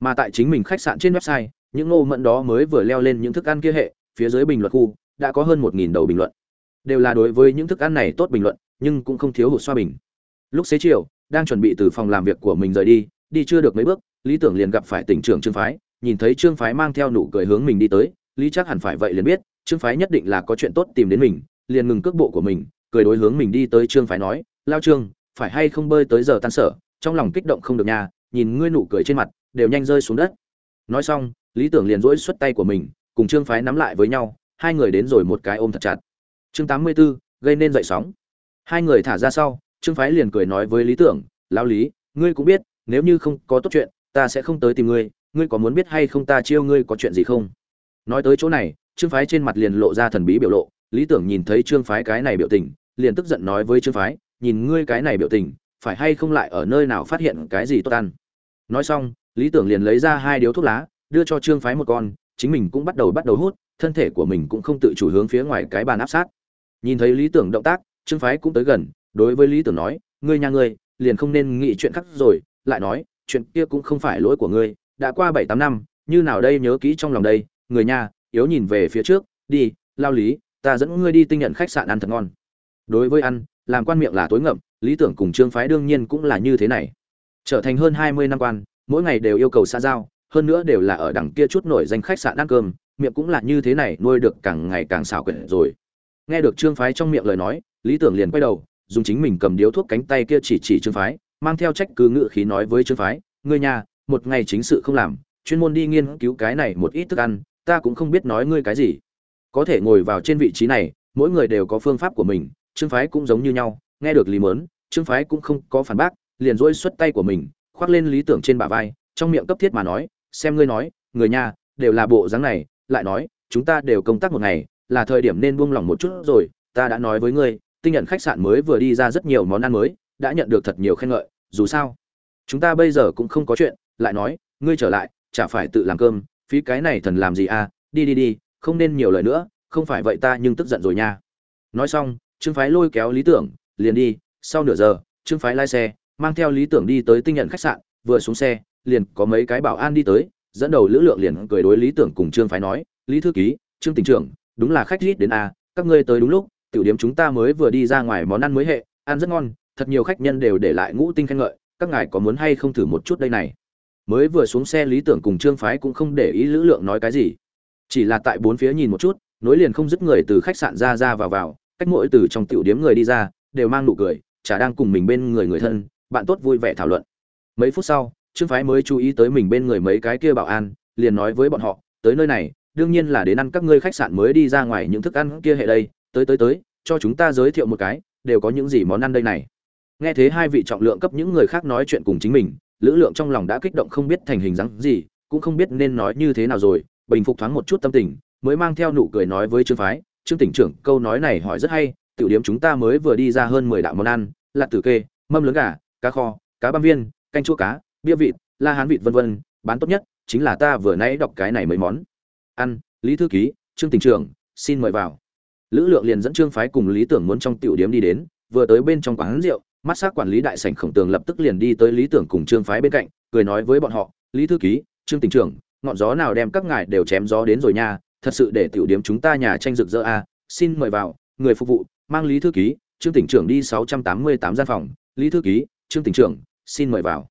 Mà tại chính mình khách sạn trên website, những ngô mẫn đó mới vừa leo lên những thức ăn kia hệ, phía dưới bình luận khu, đã có hơn một nghìn đầu bình luận. Đều là đối với những thức ăn này tốt bình luận, nhưng cũng không thiếu hụt xoa bình. Lúc xế chiều, đang chuẩn bị từ phòng làm việc của mình rời đi đi chưa được mấy bước, lý tưởng liền gặp phải tỉnh trưởng trương phái nhìn thấy trương phái mang theo nụ cười hướng mình đi tới lý chắc hẳn phải vậy liền biết trương phái nhất định là có chuyện tốt tìm đến mình liền ngừng cước bộ của mình cười đối hướng mình đi tới trương phái nói lao trương phải hay không bơi tới giờ tan sở? Trong lòng kích động không được nhà nhìn ngươi nụ cười trên mặt đều nhanh rơi xuống đất. Nói xong lý tưởng liền rỗi xuất tay của mình cùng trương phái nắm lại với nhau hai người đến rồi một cái ôm thật chặt. Chương tám mươi 84, gây nên dậy sóng. Hai người thả ra sau trương phái liền cười nói với lý tưởng lao lý ngươi cũng biết nếu như không có tốt chuyện ta sẽ không tới tìm ngươi ngươi có muốn biết hay không ta chiêu ngươi có chuyện gì không? Nói tới chỗ này, trương phái trên mặt liền lộ ra thần bí biểu lộ, lý tưởng nhìn thấy trương phái cái này biểu tình, liền tức giận nói với trương phái, nhìn ngươi cái này biểu tình, phải hay không lại ở nơi nào phát hiện cái gì tốt ăn? Nói xong, lý tưởng liền lấy ra hai điếu thuốc lá, đưa cho trương phái một con, chính mình cũng bắt đầu bắt đầu hút, thân thể của mình cũng không tự chủ hướng phía ngoài cái bàn áp sát. Nhìn thấy lý tưởng động tác, trương phái cũng tới gần, đối với lý tưởng nói, ngươi nhà ngươi, liền không nên nghĩ chuyện khác rồi, lại nói, chuyện kia cũng không phải lỗi của ngươi đã qua bảy tám năm, như nào đây nhớ kỹ trong lòng đây, người nhà, yếu nhìn về phía trước, đi, lao lý, ta dẫn ngươi đi tinh nhận khách sạn ăn thật ngon. Đối với ăn, làm quan miệng là tối ngậm, lý tưởng cùng trương phái đương nhiên cũng là như thế này. Trở thành hơn hai mươi năm quan, mỗi ngày đều yêu cầu xa giao, hơn nữa đều là ở đằng kia chút nổi danh khách sạn ăn cơm, miệng cũng là như thế này, nuôi được càng ngày càng xảo quyệt rồi. Nghe được trương phái trong miệng lời nói, lý tưởng liền quay đầu, dùng chính mình cầm điếu thuốc cánh tay kia chỉ chỉ trương phái, mang theo trách cứ ngự khí nói với trương phái, ngươi nhà một ngày chính sự không làm, chuyên môn đi nghiên cứu cái này một ít thức ăn, ta cũng không biết nói ngươi cái gì. Có thể ngồi vào trên vị trí này, mỗi người đều có phương pháp của mình, trương phái cũng giống như nhau, nghe được lý mớn, trương phái cũng không có phản bác, liền dỗi xuất tay của mình, khoác lên lý tưởng trên bả vai, trong miệng cấp thiết mà nói, xem ngươi nói, người nhà, đều là bộ dáng này, lại nói, chúng ta đều công tác một ngày, là thời điểm nên buông lỏng một chút rồi, ta đã nói với ngươi, tinh nhận khách sạn mới vừa đi ra rất nhiều món ăn mới, đã nhận được thật nhiều khen ngợi, dù sao, chúng ta bây giờ cũng không có chuyện lại nói, ngươi trở lại, chả phải tự làm cơm, phí cái này thần làm gì à? Đi đi đi, không nên nhiều lời nữa, không phải vậy ta nhưng tức giận rồi nha. Nói xong, trương phái lôi kéo lý tưởng, liền đi, sau nửa giờ, trương phái lái xe, mang theo lý tưởng đi tới tinh nhận khách sạn, vừa xuống xe, liền có mấy cái bảo an đi tới, dẫn đầu lữ lượng liền cười đối lý tưởng cùng trương phái nói, lý thư ký, trương tỉnh trưởng, đúng là khách rít đến a các ngươi tới đúng lúc, tiểu điểm chúng ta mới vừa đi ra ngoài món ăn mới hệ, ăn rất ngon, thật nhiều khách nhân đều để lại ngũ tinh khen ngợi, các ngài có muốn hay không thử một chút đây này? Mới vừa xuống xe lý tưởng cùng trương phái cũng không để ý lữ lượng nói cái gì. Chỉ là tại bốn phía nhìn một chút, nối liền không dứt người từ khách sạn ra ra vào vào, cách mỗi từ trong tiểu điếm người đi ra, đều mang nụ cười, chả đang cùng mình bên người người thân, bạn tốt vui vẻ thảo luận. Mấy phút sau, trương phái mới chú ý tới mình bên người mấy cái kia bảo an, liền nói với bọn họ, tới nơi này, đương nhiên là đến ăn các ngươi khách sạn mới đi ra ngoài những thức ăn kia hệ đây, tới tới tới, cho chúng ta giới thiệu một cái, đều có những gì món ăn đây này. Nghe thế hai vị trọng lượng cấp những người khác nói chuyện cùng chính mình lữ lượng trong lòng đã kích động không biết thành hình dáng gì, cũng không biết nên nói như thế nào rồi, bình phục thoáng một chút tâm tình, mới mang theo nụ cười nói với trương phái, trương tỉnh trưởng, câu nói này hỏi rất hay, tiểu điểm chúng ta mới vừa đi ra hơn mười đạo món ăn là tử kê, mâm lớn gà, cá kho, cá băm viên, canh chua cá, bia vịt, la hán vịt vân vân, bán tốt nhất chính là ta vừa nãy đọc cái này mấy món. Ăn, lý thư ký, trương tỉnh trưởng, xin mời vào. Lữ lượng liền dẫn trương phái cùng lý tưởng muốn trong tiểu điếm đi đến, vừa tới bên trong quán rượu mắt s quản lý đại sảnh khổng tường lập tức liền đi tới lý tưởng cùng trương phái bên cạnh, cười nói với bọn họ, lý thư ký, trương tỉnh trưởng, ngọn gió nào đem các ngài đều chém gió đến rồi nha, thật sự để tiểu điếm chúng ta nhà tranh rực rỡ a, xin mời vào, người phục vụ, mang lý thư ký, trương tỉnh trưởng đi sáu trăm tám mươi tám gian phòng, lý thư ký, trương tỉnh trưởng, xin mời vào.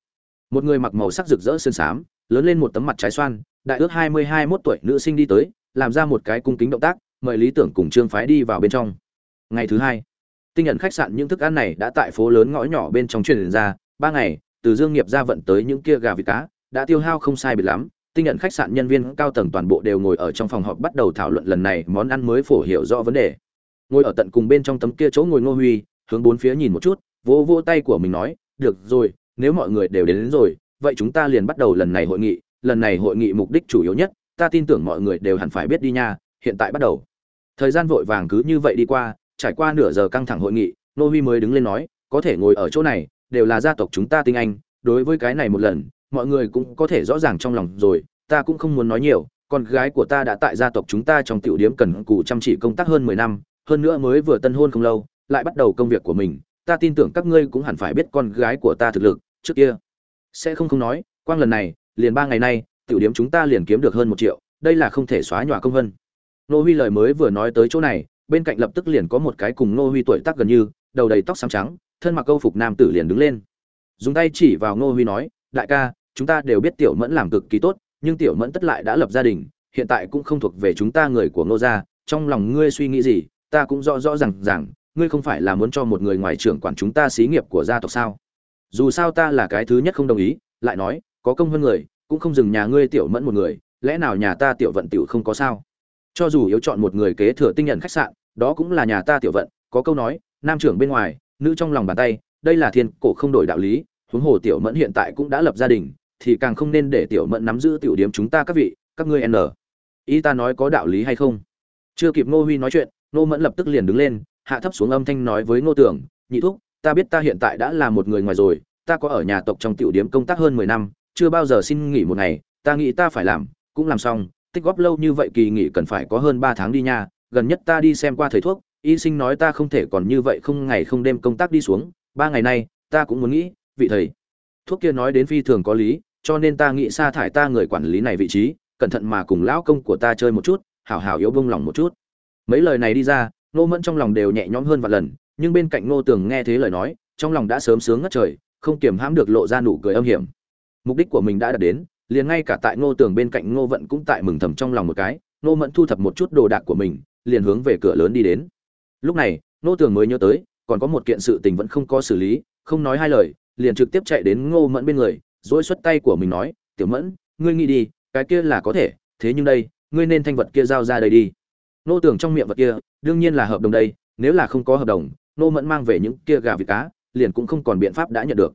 Một người mặc màu sắc rực rỡ sơn xám lớn lên một tấm mặt trái xoan, đại ước hai mươi hai mốt tuổi nữ sinh đi tới, làm ra một cái cung kính động tác, mời lý tưởng cùng trương phái đi vào bên trong. Ngày thứ hai tinh nhận khách sạn những thức ăn này đã tại phố lớn ngõ nhỏ bên trong truyền ra. Ba ngày từ dương nghiệp ra vận tới những kia gà vịt cá đã tiêu hao không sai biệt lắm. Tinh nhận khách sạn nhân viên cao tầng toàn bộ đều ngồi ở trong phòng họp bắt đầu thảo luận lần này món ăn mới phổ hiểu rõ vấn đề. Ngồi ở tận cùng bên trong tấm kia chỗ ngồi ngô huy hướng bốn phía nhìn một chút vỗ vỗ tay của mình nói được rồi nếu mọi người đều đến, đến rồi vậy chúng ta liền bắt đầu lần này hội nghị. Lần này hội nghị mục đích chủ yếu nhất ta tin tưởng mọi người đều hẳn phải biết đi nha hiện tại bắt đầu. Thời gian vội vàng cứ như vậy đi qua trải qua nửa giờ căng thẳng hội nghị, nô huy mới đứng lên nói, có thể ngồi ở chỗ này, đều là gia tộc chúng ta tinh anh, đối với cái này một lần, mọi người cũng có thể rõ ràng trong lòng rồi, ta cũng không muốn nói nhiều, con gái của ta đã tại gia tộc chúng ta trong tiểu điếm cần cù chăm chỉ công tác hơn mười năm, hơn nữa mới vừa tân hôn không lâu, lại bắt đầu công việc của mình, ta tin tưởng các ngươi cũng hẳn phải biết con gái của ta thực lực, trước kia sẽ không không nói, quang lần này, liền ba ngày nay, tiểu điếm chúng ta liền kiếm được hơn một triệu, đây là không thể xóa nhòa công vân. Nô huy lời mới vừa nói tới chỗ này bên cạnh lập tức liền có một cái cùng nô huy tuổi tác gần như, đầu đầy tóc xám trắng, thân mặc câu phục nam tử liền đứng lên. Dùng tay chỉ vào nô huy nói, đại ca, chúng ta đều biết tiểu mẫn làm cực kỳ tốt, nhưng tiểu mẫn tất lại đã lập gia đình, hiện tại cũng không thuộc về chúng ta người của ngô gia, trong lòng ngươi suy nghĩ gì, ta cũng rõ rõ rằng rằng ngươi không phải là muốn cho một người ngoài trưởng quản chúng ta xí nghiệp của gia tộc sao? Dù sao ta là cái thứ nhất không đồng ý, lại nói, có công hơn người, cũng không dừng nhà ngươi tiểu mẫn một người, lẽ nào nhà ta tiểu vận tiểu không có sao? Cho dù yếu chọn một người kế thừa tinh nhận khách sạn, đó cũng là nhà ta tiểu vận, có câu nói, nam trưởng bên ngoài, nữ trong lòng bàn tay, đây là thiên cổ không đổi đạo lý, huống hồ tiểu mẫn hiện tại cũng đã lập gia đình, thì càng không nên để tiểu mẫn nắm giữ tiểu điểm chúng ta các vị, các ngươi n. Ý ta nói có đạo lý hay không? Chưa kịp ngô huy nói chuyện, ngô mẫn lập tức liền đứng lên, hạ thấp xuống âm thanh nói với ngô tưởng, nhị thúc, ta biết ta hiện tại đã là một người ngoài rồi, ta có ở nhà tộc trong tiểu điếm công tác hơn mười năm, chưa bao giờ xin nghỉ một ngày, ta nghĩ ta phải làm, cũng làm xong tích góp lâu như vậy kỳ nghỉ cần phải có hơn ba tháng đi nha, gần nhất ta đi xem qua thầy thuốc, y sinh nói ta không thể còn như vậy không ngày không đêm công tác đi xuống, ba ngày nay, ta cũng muốn nghĩ, vị thầy, thuốc kia nói đến phi thường có lý, cho nên ta nghĩ sa thải ta người quản lý này vị trí, cẩn thận mà cùng lão công của ta chơi một chút, hảo hảo yếu bông lòng một chút. Mấy lời này đi ra nô mẫn trong lòng đều nhẹ nhõm hơn vài lần, nhưng bên cạnh nô tường nghe thế lời nói, trong lòng đã sớm sướng ngất trời, không kiềm hãm được lộ ra nụ cười âm hiểm. Mục đích của mình đã đạt đến liền ngay cả tại ngô tường bên cạnh ngô vận cũng tại mừng thầm trong lòng một cái, ngô mẫn thu thập một chút đồ đạc của mình, liền hướng về cửa lớn đi đến. Lúc này, ngô tường mới nhớ tới, còn có một kiện sự tình vẫn không có xử lý, không nói hai lời, liền trực tiếp chạy đến ngô mẫn bên người, dỗi xuất tay của mình nói, tiểu mẫn, ngươi nghĩ đi, cái kia là có thể, thế nhưng đây, ngươi nên thanh vật kia giao ra đây đi. Ngô tường trong miệng vật kia, đương nhiên là hợp đồng đây, nếu là không có hợp đồng, ngô mẫn mang về những kia gà vịt cá, liền cũng không còn biện pháp đã nhận được.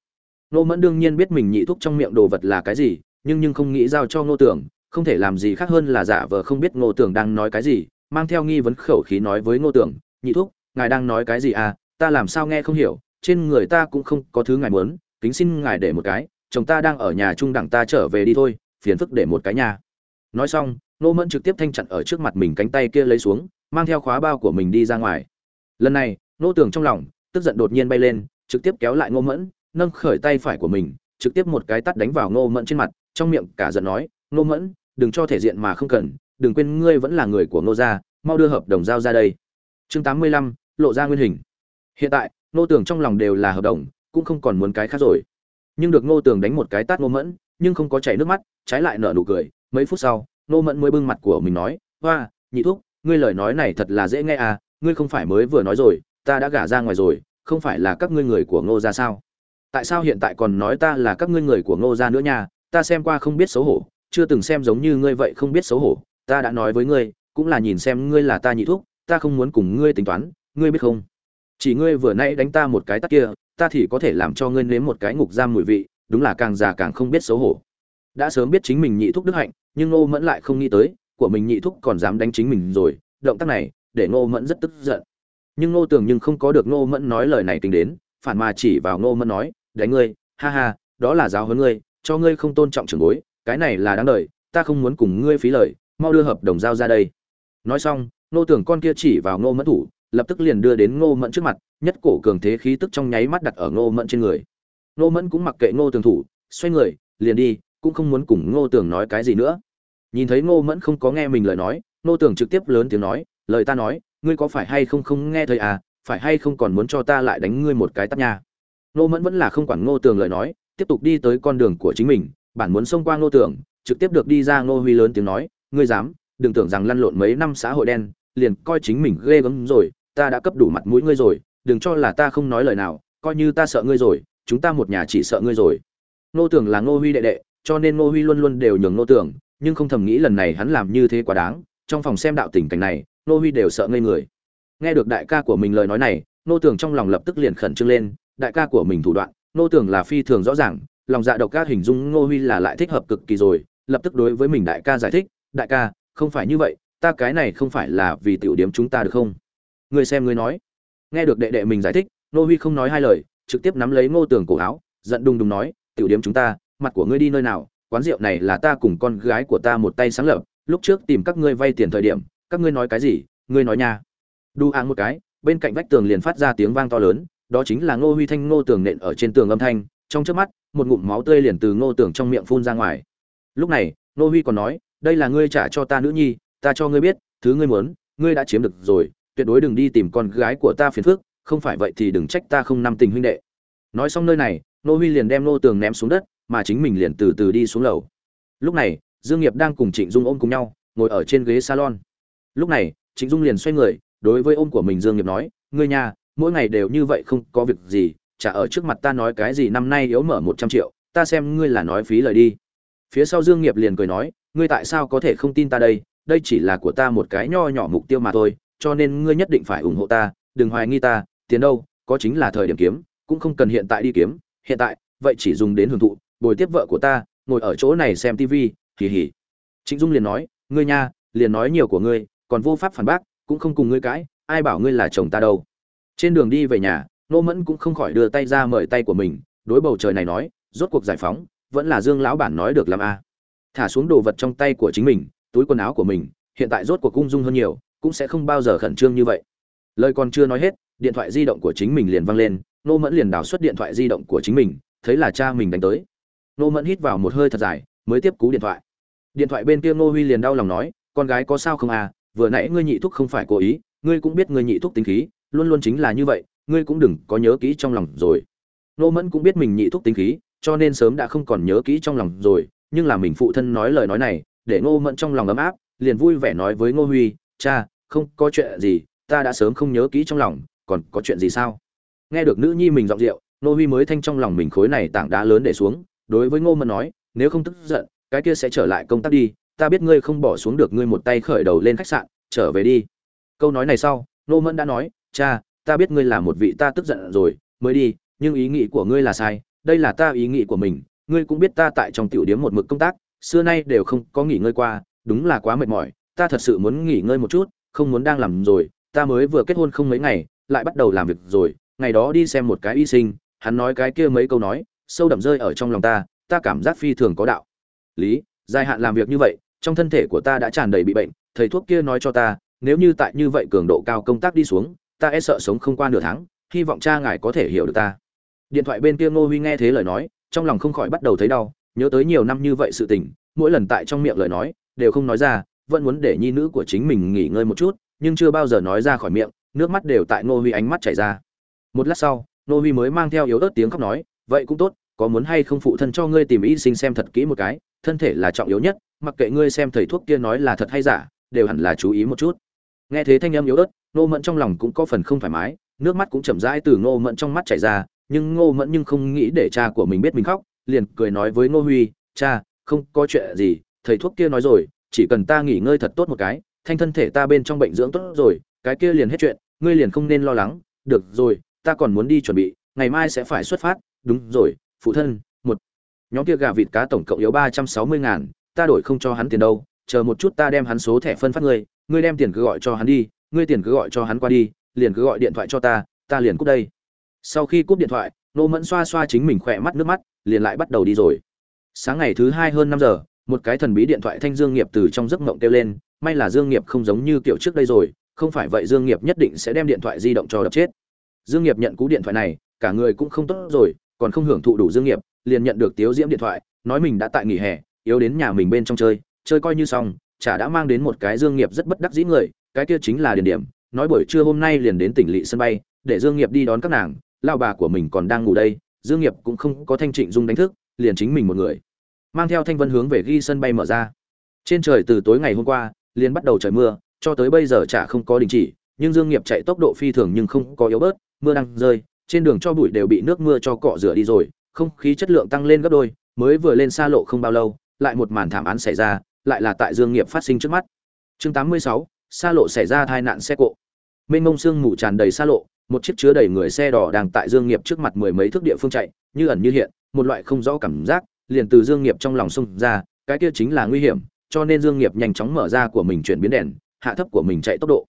Ngô mẫn đương nhiên biết mình nhị thúc trong miệng đồ vật là cái gì nhưng nhưng không nghĩ giao cho ngô tưởng không thể làm gì khác hơn là giả vờ không biết ngô tưởng đang nói cái gì, mang theo nghi vấn khẩu khí nói với ngô tưởng nhị thúc, ngài đang nói cái gì à? Ta làm sao nghe không hiểu, trên người ta cũng không có thứ ngài muốn, kính xin ngài để một cái, chồng ta đang ở nhà trung đẳng ta trở về đi thôi, phiền phức để một cái nhà nói xong nô mẫn trực tiếp thanh chặn ở trước mặt mình cánh tay kia lấy xuống, mang theo khóa bao của mình đi ra ngoài. Lần này nô tưởng trong lòng tức giận đột nhiên bay lên, trực tiếp kéo lại ngô mẫn, nâng khởi tay phải của mình, trực tiếp một cái tắt đánh vào ngô mẫn trên mặt trong miệng cả giận nói ngô mẫn, đừng cho thể diện mà không cần, đừng quên ngươi vẫn là người của ngô gia, mau đưa hợp đồng giao ra đây. Chương tám mươi lăm, lộ ra nguyên hình. Hiện tại ngô Tường trong lòng đều là hợp đồng, cũng không còn muốn cái khác rồi. Nhưng được ngô Tường đánh một cái tát ngô mẫn, nhưng không có chảy nước mắt, trái lại nở nụ cười. Mấy phút sau ngô mẫn mới bưng mặt của mình nói, hoa, nhị thúc, ngươi lời nói này thật là dễ nghe à ngươi không phải mới vừa nói rồi, ta đã gả ra ngoài rồi, không phải là các ngươi người của ngô gia sao? Tại sao hiện tại còn nói ta là các ngươi người của ngô gia nữa nha ta xem qua không biết xấu hổ, chưa từng xem giống như ngươi vậy không biết xấu hổ, ta đã nói với ngươi, cũng là nhìn xem ngươi là ta nhị thuốc ta không muốn cùng ngươi tính toán, ngươi biết không? Chỉ ngươi vừa nãy đánh ta một cái tắt kia, ta thì có thể làm cho ngươi nếm một cái ngục giam mùi vị, đúng là càng già càng không biết xấu hổ. Đã sớm biết chính mình nhị thúc đức hạnh, nhưng ngô mẫn lại không nghĩ tới, của mình nhị thúc còn dám đánh chính mình rồi, động tác này, để ngô mẫn rất tức giận. Nhưng ngô tưởng nhưng không có được ngô mẫn nói lời này tính đến, phản mà chỉ vào ngô mẫn nói, đánh ngươi, ha ha, đó là giáo huấn ngươi cho ngươi không tôn trọng trưởng bối, cái này là đáng đời, ta không muốn cùng ngươi phí lời, mau đưa hợp đồng giao ra đây. Nói xong, nô tưởng con kia chỉ vào ngô mẫn thủ, lập tức liền đưa đến ngô mẫn trước mặt, nhất cổ cường thế khí tức trong nháy mắt đặt ở ngô mẫn trên người. Ngô mẫn cũng mặc kệ ngô tường thủ, xoay người, liền đi, cũng không muốn cùng ngô tường nói cái gì nữa. Nhìn thấy ngô mẫn không có nghe mình lời nói, ngô tường trực tiếp lớn tiếng nói, lời ta nói, ngươi có phải hay không không nghe thấy à phải hay không còn muốn cho ta lại đánh ngươi một cái tắt nha. Ngô mẫn vẫn là không quản ngô tường lời nói tiếp tục đi tới con đường của chính mình bản muốn xông qua ngô Tưởng, trực tiếp được đi ra ngô huy lớn tiếng nói ngươi dám đừng tưởng rằng lăn lộn mấy năm xã hội đen liền coi chính mình ghê gớm rồi ta đã cấp đủ mặt mũi ngươi rồi đừng cho là ta không nói lời nào coi như ta sợ ngươi rồi chúng ta một nhà chỉ sợ ngươi rồi. Ngô Tưởng là ngô huy đệ đệ cho nên ngô huy luôn luôn đều nhường ngô Tưởng, nhưng không thầm nghĩ lần này hắn làm như thế quá đáng trong phòng xem đạo tình cảnh này ngô huy đều sợ ngây người. Nghe được đại ca của mình lời nói này ngô Tưởng trong lòng lập tức liền khẩn trương lên đại ca của mình thủ đoạn nô tưởng là phi thường rõ ràng, lòng dạ độc các hình dung ngô huy là lại thích hợp cực kỳ rồi, lập tức đối với mình đại ca giải thích, đại ca, không phải như vậy, ta cái này không phải là vì tiểu điểm chúng ta được không? Người xem người nói. Nghe được đệ đệ mình giải thích, ngô huy không nói hai lời, trực tiếp nắm lấy ngô tường cổ áo, giận đùng đùng nói, tiểu điểm chúng ta, mặt của ngươi đi nơi nào, quán rượu này là ta cùng con gái của ta một tay sáng lập, lúc trước tìm các ngươi vay tiền thời điểm, các ngươi nói cái gì, ngươi nói nha. Đu áng một cái, bên cạnh vách tường liền phát ra tiếng vang to lớn đó chính là ngô huy thanh ngô tường nện ở trên tường âm thanh, trong trước mắt, một ngụm máu tươi liền từ ngô tường trong miệng phun ra ngoài. Lúc này, ngô huy còn nói, đây là ngươi trả cho ta nữ nhi, ta cho ngươi biết, thứ ngươi muốn, ngươi đã chiếm được rồi, tuyệt đối đừng đi tìm con gái của ta phiền phức, không phải vậy thì đừng trách ta không năm tình huynh đệ. Nói xong nơi này, ngô huy liền đem ngô tường ném xuống đất, mà chính mình liền từ từ đi xuống lầu. Lúc này, dương nghiệp đang cùng trịnh dung ôm cùng nhau, ngồi ở trên ghế salon. Lúc này, trịnh dung liền xoay người, đối với ôm của mình dương nghiệp nói, ngươi nhà mỗi ngày đều như vậy không có việc gì, chả ở trước mặt ta nói cái gì năm nay yếu mở một trăm triệu, ta xem ngươi là nói phí lời đi. Phía sau dương nghiệp liền cười nói, ngươi tại sao có thể không tin ta đây? Đây chỉ là của ta một cái nho nhỏ mục tiêu mà thôi, cho nên ngươi nhất định phải ủng hộ ta, đừng hoài nghi ta, tiền đâu, có chính là thời điểm kiếm, cũng không cần hiện tại đi kiếm. Hiện tại, vậy chỉ dùng đến hưởng thụ, bồi tiếp vợ của ta, ngồi ở chỗ này xem tivi hì hì. Trịnh dung liền nói, ngươi nha, liền nói nhiều của ngươi, còn vô pháp phản bác, cũng không cùng ngươi cãi, ai bảo ngươi là chồng ta đâu trên đường đi về nhà nô mẫn cũng không khỏi đưa tay ra mời tay của mình, đối bầu trời này nói, rốt cuộc giải phóng, vẫn là dương lão bản nói được làm a. Thả xuống đồ vật trong tay của chính mình, túi quần áo của mình, hiện tại rốt cuộc cung dung hơn nhiều, cũng sẽ không bao giờ khẩn trương như vậy. Lời còn chưa nói hết, điện thoại di động của chính mình liền văng lên nô mẫn liền đào xuất điện thoại di động của chính mình, thấy là cha mình đánh tới. Nô mẫn hít vào một hơi thật dài, mới tiếp cú điện thoại. Điện thoại bên kia ngô huy liền đau lòng nói, con gái có sao không à vừa nãy ngươi nhị thúc không phải cố ý, ngươi cũng biết ngươi nhị thúc tính khí luôn luôn chính là như vậy, ngươi cũng đừng có nhớ kỹ trong lòng rồi. Nô mẫn cũng biết mình nhị thúc tính khí, cho nên sớm đã không còn nhớ kỹ trong lòng rồi, nhưng là mình phụ thân nói lời nói này, để ngô mẫn trong lòng ấm áp, liền vui vẻ nói với ngô huy, cha, không có chuyện gì, ta đã sớm không nhớ kỹ trong lòng, còn có chuyện gì sao? Nghe được nữ nhi mình giọng rượu ngô huy mới thanh trong lòng mình khối này tảng đá lớn để xuống, đối với ngô mẫn nói, nếu không tức giận, cái kia sẽ trở lại công tác đi, ta biết ngươi không bỏ xuống được ngươi một tay khởi đầu lên khách sạn, trở về đi. Câu nói này sau, ngô mẫn đã nói cha, ta biết ngươi là một vị ta tức giận rồi, mới đi, nhưng ý nghĩ của ngươi là sai, đây là ta ý nghĩ của mình, ngươi cũng biết ta tại trong tiểu điếm một mực công tác, xưa nay đều không có nghỉ ngơi qua, đúng là quá mệt mỏi, ta thật sự muốn nghỉ ngơi một chút, không muốn đang làm rồi, ta mới vừa kết hôn không mấy ngày, lại bắt đầu làm việc rồi, ngày đó đi xem một cái y sinh, hắn nói cái kia mấy câu nói, sâu đậm rơi ở trong lòng ta ta cảm giác phi thường có đạo. Lý, dài hạn làm việc như vậy, trong thân thể của ta đã tràn đầy bị bệnh, thầy thuốc kia nói cho ta, nếu như tại như vậy cường độ cao công tác đi xuống ta e sợ sống không qua nửa tháng, hy vọng cha ngài có thể hiểu được ta. Điện thoại bên kia ngô huy nghe thế lời nói, trong lòng không khỏi bắt đầu thấy đau, nhớ tới nhiều năm như vậy sự tình, mỗi lần tại trong miệng lời nói, đều không nói ra, vẫn muốn để nhi nữ của chính mình nghỉ ngơi một chút, nhưng chưa bao giờ nói ra khỏi miệng, nước mắt đều tại ngô huy ánh mắt chảy ra. Một lát sau, ngô huy mới mang theo yếu ớt tiếng khóc nói, vậy cũng tốt, có muốn hay không phụ thân cho ngươi tìm y sinh xem thật kỹ một cái, thân thể là trọng yếu nhất, mặc kệ ngươi xem thầy thuốc kia nói là thật hay giả, đều hẳn là chú ý một chút. Nghe thế thanh âm yếu ớt ngô mẫn trong lòng cũng có phần không thoải mái, nước mắt cũng chậm rãi từ ngô mẫn trong mắt chảy ra, nhưng ngô mẫn nhưng không nghĩ để cha của mình biết mình khóc, liền cười nói với ngô huy, cha, không có chuyện gì, thầy thuốc kia nói rồi, chỉ cần ta nghỉ ngơi thật tốt một cái, thanh thân thể ta bên trong bệnh dưỡng tốt rồi, cái kia liền hết chuyện, ngươi liền không nên lo lắng, được rồi, ta còn muốn đi chuẩn bị, ngày mai sẽ phải xuất phát. Đúng rồi, phụ thân, một nhóm kia gà vịt cá tổng cộng yếu ba trăm sáu mươi ngàn, ta đổi không cho hắn tiền đâu, chờ một chút ta đem hắn số thẻ phân phát ngươi ngươi đem tiền cứ gọi cho hắn đi ngươi tiền cứ gọi cho hắn qua đi, liền cứ gọi điện thoại cho ta ta liền cúp đây. Sau khi cúp điện thoại, nô mẫn xoa xoa chính mình khỏe mắt nước mắt, liền lại bắt đầu đi rồi. Sáng ngày thứ hai hơn năm giờ, một cái thần bí điện thoại thanh dương nghiệp từ trong giấc mộng kêu lên, may là dương nghiệp không giống như kiểu trước đây rồi, không phải vậy dương nghiệp nhất định sẽ đem điện thoại di động cho đập chết. Dương nghiệp nhận cú điện thoại này, cả người cũng không tốt rồi, còn không hưởng thụ đủ dương nghiệp, liền nhận được tiếu diễm điện thoại, nói mình đã tại nghỉ hè, yếu đến nhà mình bên trong chơi chơi coi như xong, chả đã mang đến một cái dương nghiệp rất bất đắc dĩ người cái kia chính là điển điểm nói buổi trưa hôm nay liền đến tỉnh lỵ sân bay để dương nghiệp đi đón các nàng lao bà của mình còn đang ngủ đây dương nghiệp cũng không có thanh trịnh dung đánh thức liền chính mình một người. Mang theo thanh vân hướng về ghi sân bay mở ra. Trên trời từ tối ngày hôm qua liền bắt đầu trời mưa cho tới bây giờ chả không có đình chỉ nhưng dương nghiệp chạy tốc độ phi thường nhưng không có yếu bớt mưa đang rơi trên đường cho bụi đều bị nước mưa cho cọ rửa đi rồi không khí chất lượng tăng lên gấp đôi mới vừa lên xa lộ không bao lâu lại một màn thảm án xảy ra lại là tại dương nghiệp phát sinh trước mắt. Chương 86, xa lộ xảy ra tai nạn xe cộ. Mênh mông sương mù tràn đầy xa lộ, một chiếc chứa đầy người xe đỏ đang tại dương nghiệp trước mặt mười mấy thước địa phương chạy, như ẩn như hiện, một loại không rõ cảm giác, liền từ dương nghiệp trong lòng xung ra, cái kia chính là nguy hiểm, cho nên dương nghiệp nhanh chóng mở ra của mình chuyển biến đèn, hạ thấp của mình chạy tốc độ.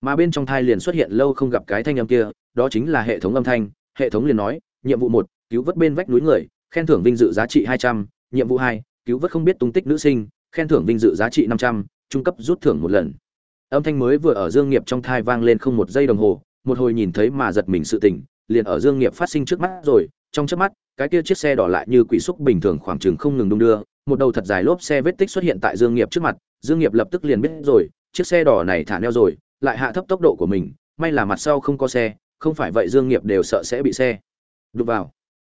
Mà bên trong thai liền xuất hiện lâu không gặp cái thanh âm kia, đó chính là hệ thống âm thanh, hệ thống liền nói, nhiệm vụ một, cứu vớt bên vách núi người, khen thưởng vinh dự giá trị hai trăm, nhiệm vụ hai, cứu vớt không biết tung tích nữ sinh, khen thưởng vinh dự giá trị năm trăm, trung cấp rút thưởng một lần âm thanh mới vừa ở dương nghiệp trong thai vang lên không một giây đồng hồ, một hồi nhìn thấy mà giật mình sự tỉnh, liền ở dương nghiệp phát sinh trước mắt rồi, trong chớp mắt, cái kia chiếc xe đỏ lại như quỷ xúc bình thường khoảng chừng không ngừng đung đưa, một đầu thật dài lốp xe vết tích xuất hiện tại dương nghiệp trước mặt, dương nghiệp lập tức liền biết rồi, chiếc xe đỏ này thả neo rồi, lại hạ thấp tốc độ của mình, may là mặt sau không có xe, không phải vậy dương nghiệp đều sợ sẽ bị xe đụng vào.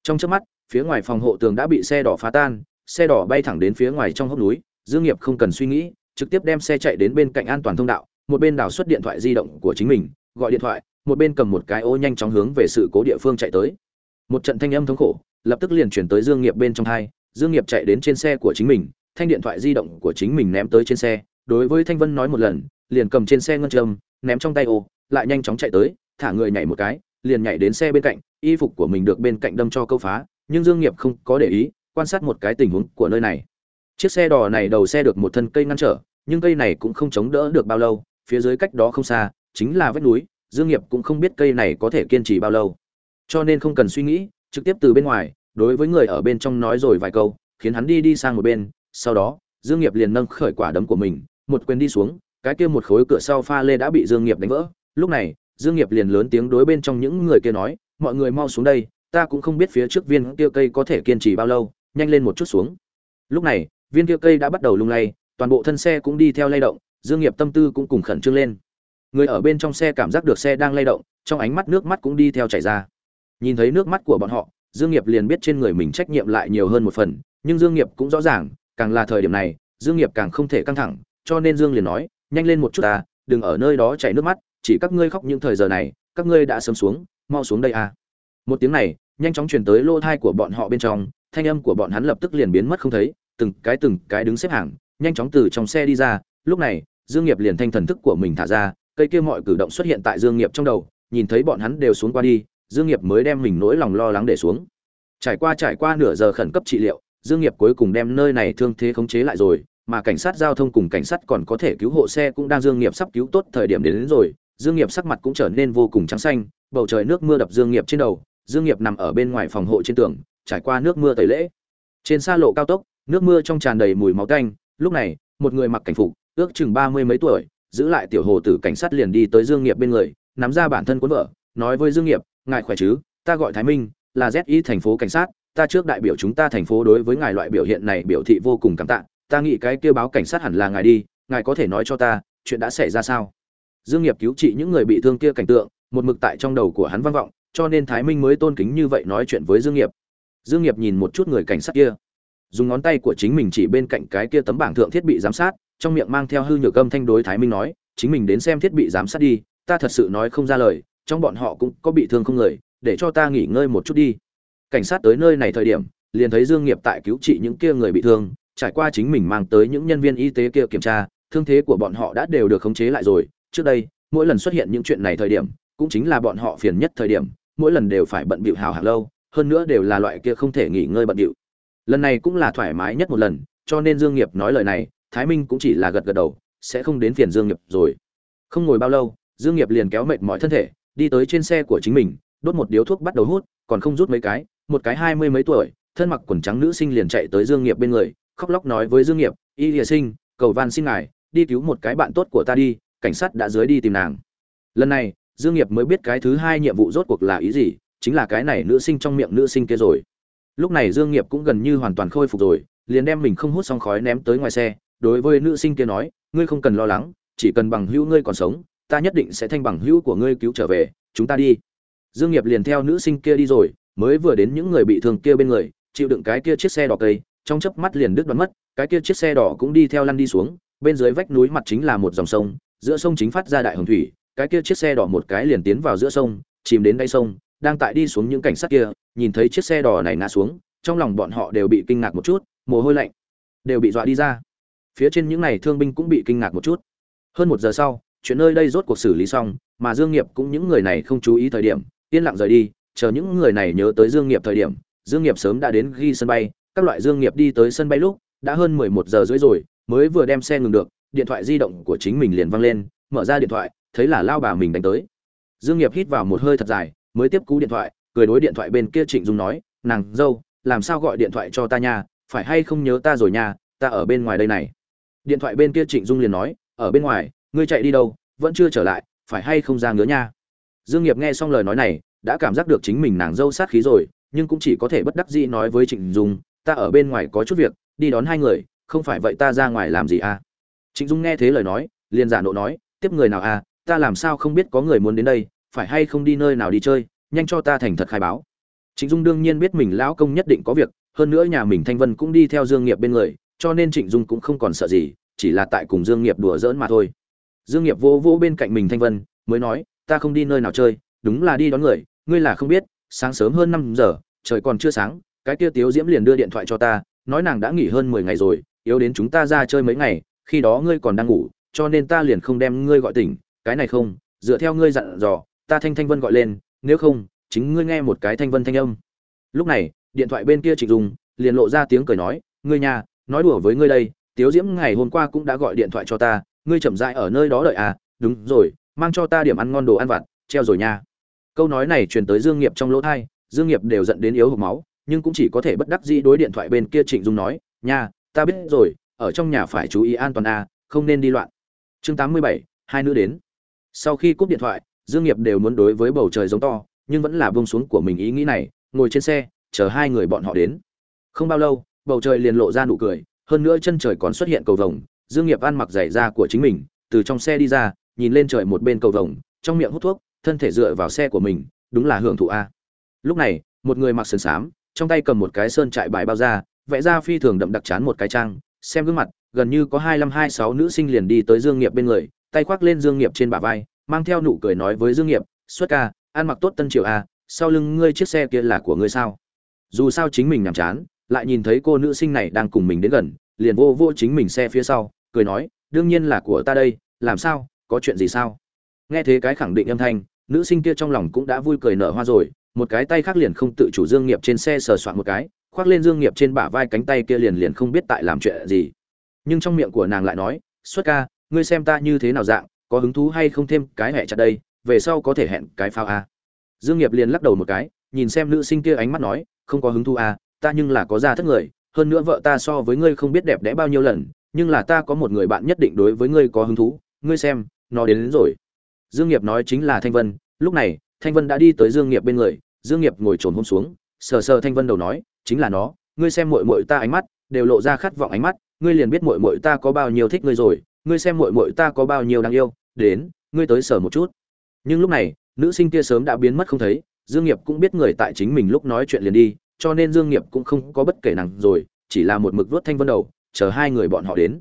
Trong chớp mắt, phía ngoài phòng hộ tường đã bị xe đỏ phá tan, xe đỏ bay thẳng đến phía ngoài trong hốc núi, dương nghiệp không cần suy nghĩ trực tiếp đem xe chạy đến bên cạnh an toàn thông đạo, một bên đảo xuất điện thoại di động của chính mình, gọi điện thoại, một bên cầm một cái ô nhanh chóng hướng về sự cố địa phương chạy tới. Một trận thanh âm thống khổ, lập tức liền chuyển tới dương nghiệp bên trong hai, dương nghiệp chạy đến trên xe của chính mình, thanh điện thoại di động của chính mình ném tới trên xe, đối với thanh vân nói một lần, liền cầm trên xe ngân châm, ném trong tay ô, lại nhanh chóng chạy tới, thả người nhảy một cái, liền nhảy đến xe bên cạnh, y phục của mình được bên cạnh đâm cho câu phá, nhưng dương nghiệp không có để ý, quan sát một cái tình huống của nơi này chiếc xe đỏ này đầu xe được một thân cây ngăn trở, nhưng cây này cũng không chống đỡ được bao lâu, phía dưới cách đó không xa, chính là vách núi, dương nghiệp cũng không biết cây này có thể kiên trì bao lâu. Cho nên không cần suy nghĩ, trực tiếp từ bên ngoài, đối với người ở bên trong nói rồi vài câu, khiến hắn đi đi sang một bên, sau đó, dương nghiệp liền nâng khởi quả đấm của mình, một quyền đi xuống, cái kia một khối cửa sau pha lê đã bị dương nghiệp đánh vỡ. Lúc này, dương nghiệp liền lớn tiếng đối bên trong những người kia nói, mọi người mau xuống đây, ta cũng không biết phía trước viên kia cây có thể kiên trì bao lâu, nhanh lên một chút xuống. Lúc này viên kia cây đã bắt đầu lung lay, toàn bộ thân xe cũng đi theo lay động, dương nghiệp tâm tư cũng cùng khẩn trương lên. Người ở bên trong xe cảm giác được xe đang lay động, trong ánh mắt nước mắt cũng đi theo chảy ra. Nhìn thấy nước mắt của bọn họ, dương nghiệp liền biết trên người mình trách nhiệm lại nhiều hơn một phần, nhưng dương nghiệp cũng rõ ràng, càng là thời điểm này, dương nghiệp càng không thể căng thẳng, cho nên dương liền nói, nhanh lên một chút ta, đừng ở nơi đó chảy nước mắt, chỉ các ngươi khóc những thời giờ này, các ngươi đã sớm xuống, mau xuống đây à. Một tiếng này, nhanh chóng truyền tới lô thai của bọn họ bên trong, thanh âm của bọn hắn lập tức liền biến mất không thấy từng cái từng cái đứng xếp hàng nhanh chóng từ trong xe đi ra. Lúc này dương nghiệp liền thanh thần thức của mình thả ra cây kia mọi cử động xuất hiện tại dương nghiệp trong đầu nhìn thấy bọn hắn đều xuống qua đi dương nghiệp mới đem mình nỗi lòng lo lắng để xuống. Trải qua trải qua nửa giờ khẩn cấp trị liệu dương nghiệp cuối cùng đem nơi này thương thế khống chế lại rồi mà cảnh sát giao thông cùng cảnh sát còn có thể cứu hộ xe cũng đang dương nghiệp sắp cứu tốt thời điểm đến, đến rồi. Dương nghiệp sắc mặt cũng trở nên vô cùng trắng xanh bầu trời nước mưa đập dương nghiệp trên đầu dương nghiệp nằm ở bên ngoài phòng hộ trên tường trải qua nước mưa tẩy lễ. Trên xa lộ cao tốc nước mưa trong tràn đầy mùi máu tanh, lúc này, một người mặc cảnh phục, ước chừng ba mươi mấy tuổi, giữ lại tiểu hồ tử cảnh sát liền đi tới dương nghiệp bên người, nắm ra bản thân cuốn vợ, nói với dương nghiệp, ngài khỏe chứ? Ta gọi thái minh, là zi thành phố cảnh sát, ta trước đại biểu chúng ta thành phố đối với ngài loại biểu hiện này biểu thị vô cùng cảm tạ, ta nghĩ cái kêu báo cảnh sát hẳn là ngài đi, ngài có thể nói cho ta, chuyện đã xảy ra sao? Dương nghiệp cứu trị những người bị thương kia cảnh tượng, một mực tại trong đầu của hắn vang vọng, cho nên thái minh mới tôn kính như vậy nói chuyện với dương nghiệp. Dương nghiệp nhìn một chút người cảnh sát kia dùng ngón tay của chính mình chỉ bên cạnh cái kia tấm bảng thượng thiết bị giám sát, trong miệng mang theo hư nhược âm thanh đối thái minh nói, chính mình đến xem thiết bị giám sát đi, ta thật sự nói không ra lời, trong bọn họ cũng có bị thương không người, để cho ta nghỉ ngơi một chút đi. Cảnh sát tới nơi này thời điểm, liền thấy dương nghiệp tại cứu trị những kia người bị thương, trải qua chính mình mang tới những nhân viên y tế kia kiểm tra, thương thế của bọn họ đã đều được khống chế lại rồi. Trước đây, mỗi lần xuất hiện những chuyện này thời điểm, cũng chính là bọn họ phiền nhất thời điểm, mỗi lần đều phải bận bịu hào hạc lâu, hơn nữa đều là loại kia không thể nghỉ ngơi bận bịu lần này cũng là thoải mái nhất một lần, cho nên dương nghiệp nói lời này, thái minh cũng chỉ là gật gật đầu, sẽ không đến phiền dương nghiệp rồi. Không ngồi bao lâu, dương nghiệp liền kéo mệt mỏi thân thể, đi tới trên xe của chính mình, đốt một điếu thuốc bắt đầu hút, còn không rút mấy cái, một cái hai mươi mấy tuổi, thân mặc quần trắng nữ sinh liền chạy tới dương nghiệp bên người, khóc lóc nói với dương nghiệp, y lìa sinh, cầu van xin ngài, đi cứu một cái bạn tốt của ta đi, cảnh sát đã dưới đi tìm nàng. Lần này, dương nghiệp mới biết cái thứ hai nhiệm vụ rốt cuộc là ý gì, chính là cái này nữ sinh trong miệng nữ sinh kia rồi lúc này dương nghiệp cũng gần như hoàn toàn khôi phục rồi, liền đem mình không hút xong khói ném tới ngoài xe, đối với nữ sinh kia nói, ngươi không cần lo lắng, chỉ cần bằng hữu ngươi còn sống, ta nhất định sẽ thanh bằng hữu của ngươi cứu trở về, chúng ta đi. Dương nghiệp liền theo nữ sinh kia đi rồi, mới vừa đến những người bị thương kia bên người, chịu đựng cái kia chiếc xe đỏ cây, trong chớp mắt liền đứt đoạn mất, cái kia chiếc xe đỏ cũng đi theo lăn đi xuống, bên dưới vách núi mặt chính là một dòng sông, giữa sông chính phát ra đại hồng thủy, cái kia chiếc xe đỏ một cái liền tiến vào giữa sông, chìm đến đáy sông đang tại đi xuống những cảnh sát kia, nhìn thấy chiếc xe đỏ này ngã xuống, trong lòng bọn họ đều bị kinh ngạc một chút, mồ hôi lạnh đều bị dọa đi ra. Phía trên những này thương binh cũng bị kinh ngạc một chút. Hơn một giờ sau, chuyện nơi đây rốt cuộc xử lý xong, mà dương nghiệp cũng những người này không chú ý thời điểm, yên lặng rời đi, chờ những người này nhớ tới dương nghiệp thời điểm, dương nghiệp sớm đã đến ghi sân bay. Các loại dương nghiệp đi tới sân bay lúc, đã hơn 11 giờ rưỡi rồi, mới vừa đem xe ngừng được, điện thoại di động của chính mình liền vang lên, mở ra điện thoại, thấy là lao bà mình đánh tới. Dương nghiệp hít vào một hơi thật dài mới tiếp cú điện thoại, cười đối điện thoại bên kia trịnh dung nói, nàng dâu, làm sao gọi điện thoại cho ta nha? Phải hay không nhớ ta rồi nha? Ta ở bên ngoài đây này. Điện thoại bên kia trịnh dung liền nói, ở bên ngoài, ngươi chạy đi đâu? Vẫn chưa trở lại, phải hay không ra ngứa nha? Dương nghiệp nghe xong lời nói này, đã cảm giác được chính mình nàng dâu sát khí rồi, nhưng cũng chỉ có thể bất đắc dĩ nói với trịnh dung, ta ở bên ngoài có chút việc, đi đón hai người, không phải vậy ta ra ngoài làm gì à? Trịnh dung nghe thế lời nói, liền giả nộ nói, tiếp người nào à? Ta làm sao không biết có người muốn đến đây? Phải hay không đi nơi nào đi chơi, nhanh cho ta thành thật khai báo. Trịnh dung đương nhiên biết mình lão công nhất định có việc, hơn nữa nhà mình thanh vân cũng đi theo dương nghiệp bên người, cho nên trịnh dung cũng không còn sợ gì, chỉ là tại cùng dương nghiệp đùa giỡn mà thôi. Dương nghiệp vô vô bên cạnh mình thanh vân, mới nói, ta không đi nơi nào chơi, đúng là đi đón người, ngươi là không biết, sáng sớm hơn năm giờ, trời còn chưa sáng, cái kia tiếu diễm liền đưa điện thoại cho ta, nói nàng đã nghỉ hơn mười ngày rồi, yếu đến chúng ta ra chơi mấy ngày, khi đó ngươi còn đang ngủ, cho nên ta liền không đem ngươi gọi tỉnh, cái này không, dựa theo ngươi dặn dò ta thanh thanh vân gọi lên nếu không chính ngươi nghe một cái thanh vân thanh âm. Lúc này điện thoại bên kia trịnh dung liền lộ ra tiếng cười nói ngươi nhà nói đùa với ngươi đây tiếu diễm ngày hôm qua cũng đã gọi điện thoại cho ta ngươi chậm rãi ở nơi đó đợi à đúng rồi mang cho ta điểm ăn ngon đồ ăn vặt treo rồi nha. Câu nói này truyền tới dương nghiệp trong lỗ thai dương nghiệp đều giận đến yếu hộp máu nhưng cũng chỉ có thể bất đắc dĩ đối điện thoại bên kia trịnh dung nói nha ta biết rồi ở trong nhà phải chú ý an toàn à không nên đi loạn. Chương 87, hai nữ đến. Sau khi cúp điện thoại dương nghiệp đều muốn đối với bầu trời giống to, nhưng vẫn là buông xuống của mình ý nghĩ này, ngồi trên xe, chờ hai người bọn họ đến. Không bao lâu, bầu trời liền lộ ra nụ cười, hơn nữa chân trời còn xuất hiện cầu vồng, dương nghiệp ăn mặc giày da của chính mình, từ trong xe đi ra, nhìn lên trời một bên cầu vồng, trong miệng hút thuốc, thân thể dựa vào xe của mình, đúng là hưởng thụ a. Lúc này, một người mặc sườn xám, trong tay cầm một cái sơn trại bài bao da, vẽ ra phi thường đậm đặc chán một cái trang, xem gương mặt, gần như có hai năm hai sáu nữ sinh liền đi tới dương nghiệp bên người, tay khoác lên dương nghiệp trên bả vai mang theo nụ cười nói với dương nghiệp, xuất ca, ăn mặc tốt tân triều a sau lưng ngươi chiếc xe kia là của ngươi sao? Dù sao chính mình nhàm chán, lại nhìn thấy cô nữ sinh này đang cùng mình đến gần, liền vô vô chính mình xe phía sau, cười nói, đương nhiên là của ta đây, làm sao, có chuyện gì sao? Nghe thế cái khẳng định âm thanh, nữ sinh kia trong lòng cũng đã vui cười nở hoa rồi, một cái tay khác liền không tự chủ dương nghiệp trên xe sờ soạn một cái, khoác lên dương nghiệp trên bả vai cánh tay kia liền liền không biết tại làm chuyện gì. Nhưng trong miệng của nàng lại nói, xuất ca, ngươi xem ta như thế nào dạng có hứng thú hay không thêm cái hẹ chặt đây về sau có thể hẹn cái phao a. Dương nghiệp liền lắc đầu một cái nhìn xem nữ sinh kia ánh mắt nói không có hứng thú a ta nhưng là có gia thất người hơn nữa vợ ta so với ngươi không biết đẹp đẽ bao nhiêu lần nhưng là ta có một người bạn nhất định đối với ngươi có hứng thú ngươi xem nó đến, đến rồi. Dương nghiệp nói chính là thanh vân lúc này thanh vân đã đi tới dương nghiệp bên người dương nghiệp ngồi trồn hôm xuống sờ sờ thanh vân đầu nói chính là nó ngươi xem muội muội ta ánh mắt đều lộ ra khát vọng ánh mắt ngươi liền biết muội muội ta có bao nhiêu thích ngươi rồi ngươi xem muội muội ta có bao nhiêu đáng yêu đến, ngươi tới sở một chút. Nhưng lúc này, nữ sinh kia sớm đã biến mất không thấy, dương nghiệp cũng biết người tại chính mình lúc nói chuyện liền đi, cho nên dương nghiệp cũng không có bất kể nàng rồi, chỉ là một mực vuốt thanh vân đầu, chờ hai người bọn họ đến.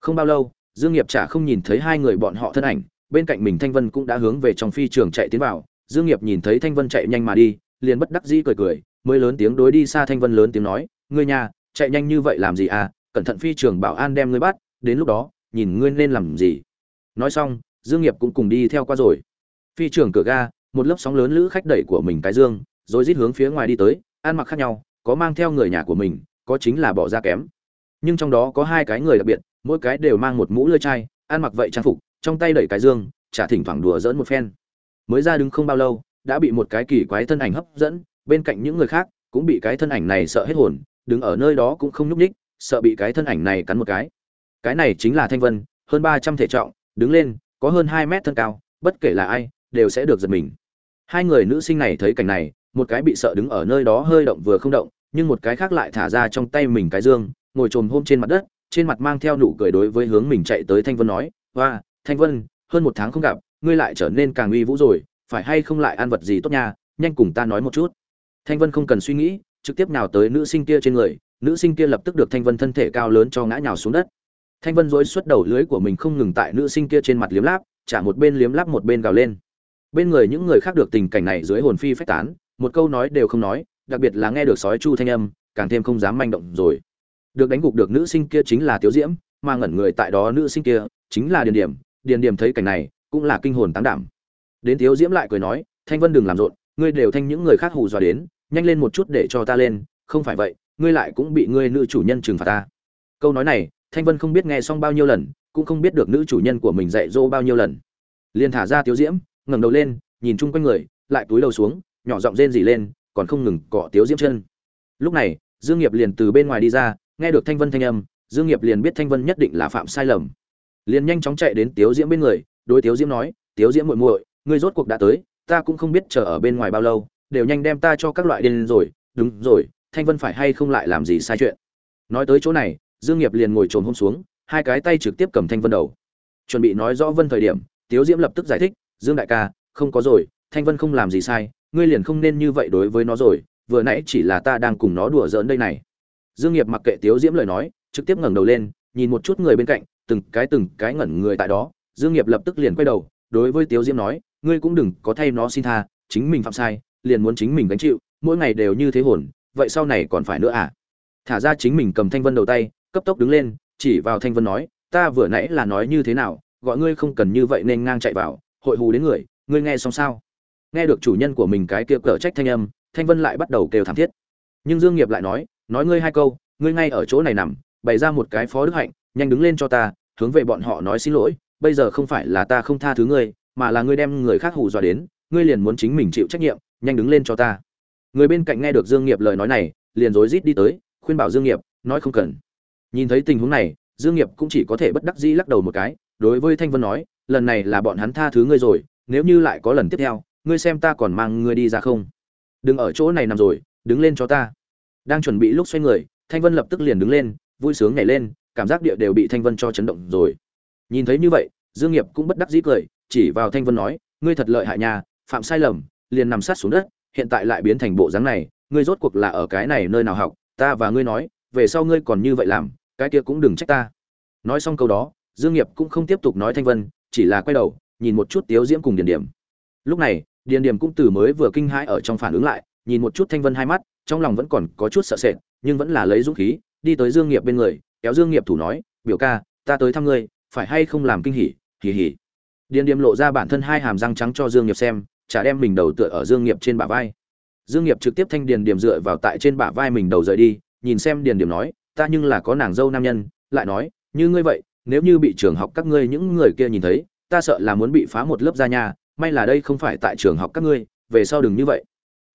Không bao lâu, dương nghiệp chả không nhìn thấy hai người bọn họ thân ảnh, bên cạnh mình thanh vân cũng đã hướng về trong phi trường chạy tiến vào. Dương nghiệp nhìn thấy thanh vân chạy nhanh mà đi, liền bất đắc dĩ cười cười, mới lớn tiếng đối đi xa thanh vân lớn tiếng nói, ngươi nhà, chạy nhanh như vậy làm gì à? Cẩn thận phi trường bảo an đem ngươi bắt, đến lúc đó, nhìn ngươi nên làm gì. Nói xong dương nghiệp cũng cùng đi theo qua rồi. Phi trường cửa ga, một lớp sóng lớn lữ khách đẩy của mình cái dương, rồi rít hướng phía ngoài đi tới, ăn mặc khác nhau, có mang theo người nhà của mình, có chính là bỏ ra kém. Nhưng trong đó có hai cái người đặc biệt, mỗi cái đều mang một mũ lưỡi chai, ăn mặc vậy trang phục, trong tay đẩy cái dương, chả thỉnh thoảng đùa dỡn một phen. Mới ra đứng không bao lâu, đã bị một cái kỳ quái thân ảnh hấp dẫn, bên cạnh những người khác cũng bị cái thân ảnh này sợ hết hồn, đứng ở nơi đó cũng không nhúc nhích, sợ bị cái thân ảnh này cắn một cái. Cái này chính là thanh vân, hơn ba trăm thể trọng, đứng lên có hơn hai mét thân cao, bất kể là ai, đều sẽ được giật mình. Hai người nữ sinh này thấy cảnh này, một cái bị sợ đứng ở nơi đó hơi động vừa không động, nhưng một cái khác lại thả ra trong tay mình cái dương, ngồi trồm hôm trên mặt đất, trên mặt mang theo nụ cười đối với hướng mình chạy tới thanh vân nói hoa thanh vân, hơn một tháng không gặp, ngươi lại trở nên càng uy vũ rồi, phải hay không lại ăn vật gì tốt nha, nhanh cùng ta nói một chút. Thanh vân không cần suy nghĩ, trực tiếp nào tới nữ sinh kia trên người, nữ sinh kia lập tức được thanh vân thân thể cao lớn cho ngã nhào xuống đất thanh vân dối xuất đầu lưới của mình không ngừng tại nữ sinh kia trên mặt liếm láp trả một bên liếm láp một bên gào lên. Bên người những người khác được tình cảnh này dưới hồn phi phách tán, một câu nói đều không nói, đặc biệt là nghe được sói chu thanh âm, càng thêm không dám manh động rồi. Được đánh gục được nữ sinh kia chính là tiếu diễm, mà ngẩn người tại đó nữ sinh kia chính là điền điểm. Điền điểm thấy cảnh này, cũng là kinh hồn tán đảm. Đến tiếu diễm lại cười nói, thanh vân đừng làm rộn, ngươi đều thanh những người khác hù dọa đến, nhanh lên một chút để cho ta lên, không phải vậy, ngươi lại cũng bị ngươi nữ chủ nhân trừng phạt ta. Câu nói này thanh vân không biết nghe xong bao nhiêu lần, cũng không biết được nữ chủ nhân của mình dạy dỗ bao nhiêu lần. Liền thả ra tiếu diễm, ngẩng đầu lên, nhìn chung quanh người, lại túi đầu xuống, nhỏ giọng rên rỉ lên, còn không ngừng cọ tiếu diễm chân. Lúc này, dương nghiệp liền từ bên ngoài đi ra, nghe được thanh vân thanh âm, dương nghiệp liền biết thanh vân nhất định là phạm sai lầm. Liền nhanh chóng chạy đến tiếu diễm bên người, đối tiếu diễm nói, tiếu diễm muội muội, ngươi rốt cuộc đã tới, ta cũng không biết chờ ở bên ngoài bao lâu, đều nhanh đem ta cho các loại điên rồi, đúng rồi, thanh vân phải hay không lại làm gì sai chuyện? Nói tới chỗ này dương nghiệp liền ngồi trồn hôm xuống, hai cái tay trực tiếp cầm thanh vân đầu. Chuẩn bị nói rõ vân thời điểm, tiếu diễm lập tức giải thích, dương đại ca, không có rồi, thanh vân không làm gì sai, ngươi liền không nên như vậy đối với nó rồi, vừa nãy chỉ là ta đang cùng nó đùa giỡn đây này. Dương nghiệp mặc kệ tiếu diễm lời nói, trực tiếp ngẩng đầu lên, nhìn một chút người bên cạnh, từng cái từng cái ngẩn người tại đó. Dương nghiệp lập tức liền quay đầu, đối với tiếu diễm nói, ngươi cũng đừng có thay nó xin tha, chính mình phạm sai, liền muốn chính mình gánh chịu, mỗi ngày đều như thế hồn, vậy sau này còn phải nữa à? Thả ra chính mình cầm thanh vân đầu tay cấp tốc đứng lên, chỉ vào thanh vân nói, ta vừa nãy là nói như thế nào, gọi ngươi không cần như vậy nên ngang chạy vào, hội hù đến người, ngươi nghe xong sao? Nghe được chủ nhân của mình cái kia cở trách thanh âm, thanh vân lại bắt đầu kêu thảm thiết. Nhưng dương nghiệp lại nói nói ngươi hai câu, ngươi ngay ở chỗ này nằm, bày ra một cái phó đức hạnh, nhanh đứng lên cho ta, hướng về bọn họ nói xin lỗi, bây giờ không phải là ta không tha thứ ngươi, mà là ngươi đem người khác hù dọa đến, ngươi liền muốn chính mình chịu trách nhiệm, nhanh đứng lên cho ta. Người bên cạnh nghe được dương nghiệp lời nói này, liền rối rít đi tới, khuyên bảo dương nghiệp, nói không cần nhìn thấy tình huống này, dương nghiệp cũng chỉ có thể bất đắc dĩ lắc đầu một cái, đối với thanh vân nói, lần này là bọn hắn tha thứ ngươi rồi, nếu như lại có lần tiếp theo, ngươi xem ta còn mang ngươi đi ra không? Đừng ở chỗ này nằm rồi, đứng lên cho ta. Đang chuẩn bị lúc xoay người, thanh vân lập tức liền đứng lên, vui sướng nhảy lên, cảm giác địa đều bị thanh vân cho chấn động rồi. Nhìn thấy như vậy, dương nghiệp cũng bất đắc dĩ cười, chỉ vào thanh vân nói, ngươi thật lợi hại nha, phạm sai lầm, liền nằm sát xuống đất, hiện tại lại biến thành bộ dáng này, ngươi rốt cuộc là ở cái này nơi nào học, ta và ngươi nói, về sau ngươi còn như vậy làm cái kia cũng đừng trách ta. Nói xong câu đó, dương nghiệp cũng không tiếp tục nói thanh vân, chỉ là quay đầu, nhìn một chút tiếu diễm cùng điền điểm. Lúc này, điền điểm cũng từ mới vừa kinh hãi ở trong phản ứng lại, nhìn một chút thanh vân hai mắt, trong lòng vẫn còn có chút sợ sệt, nhưng vẫn là lấy dũng khí, đi tới dương nghiệp bên người, kéo dương nghiệp thủ nói, biểu ca, ta tới thăm ngươi, phải hay không làm kinh hỉ hỉ hỉ. Điền điểm lộ ra bản thân hai hàm răng trắng cho dương nghiệp xem, chả đem mình đầu tựa ở dương nghiệp trên bả vai. Dương nghiệp trực tiếp thanh điền điểm dựa vào tại trên bả vai mình đầu rời đi, nhìn xem điền điểm nói ta nhưng là có nàng dâu nam nhân, lại nói, như ngươi vậy, nếu như bị trường học các ngươi những người kia nhìn thấy, ta sợ là muốn bị phá một lớp ra nhà, may là đây không phải tại trường học các ngươi, về sau đừng như vậy.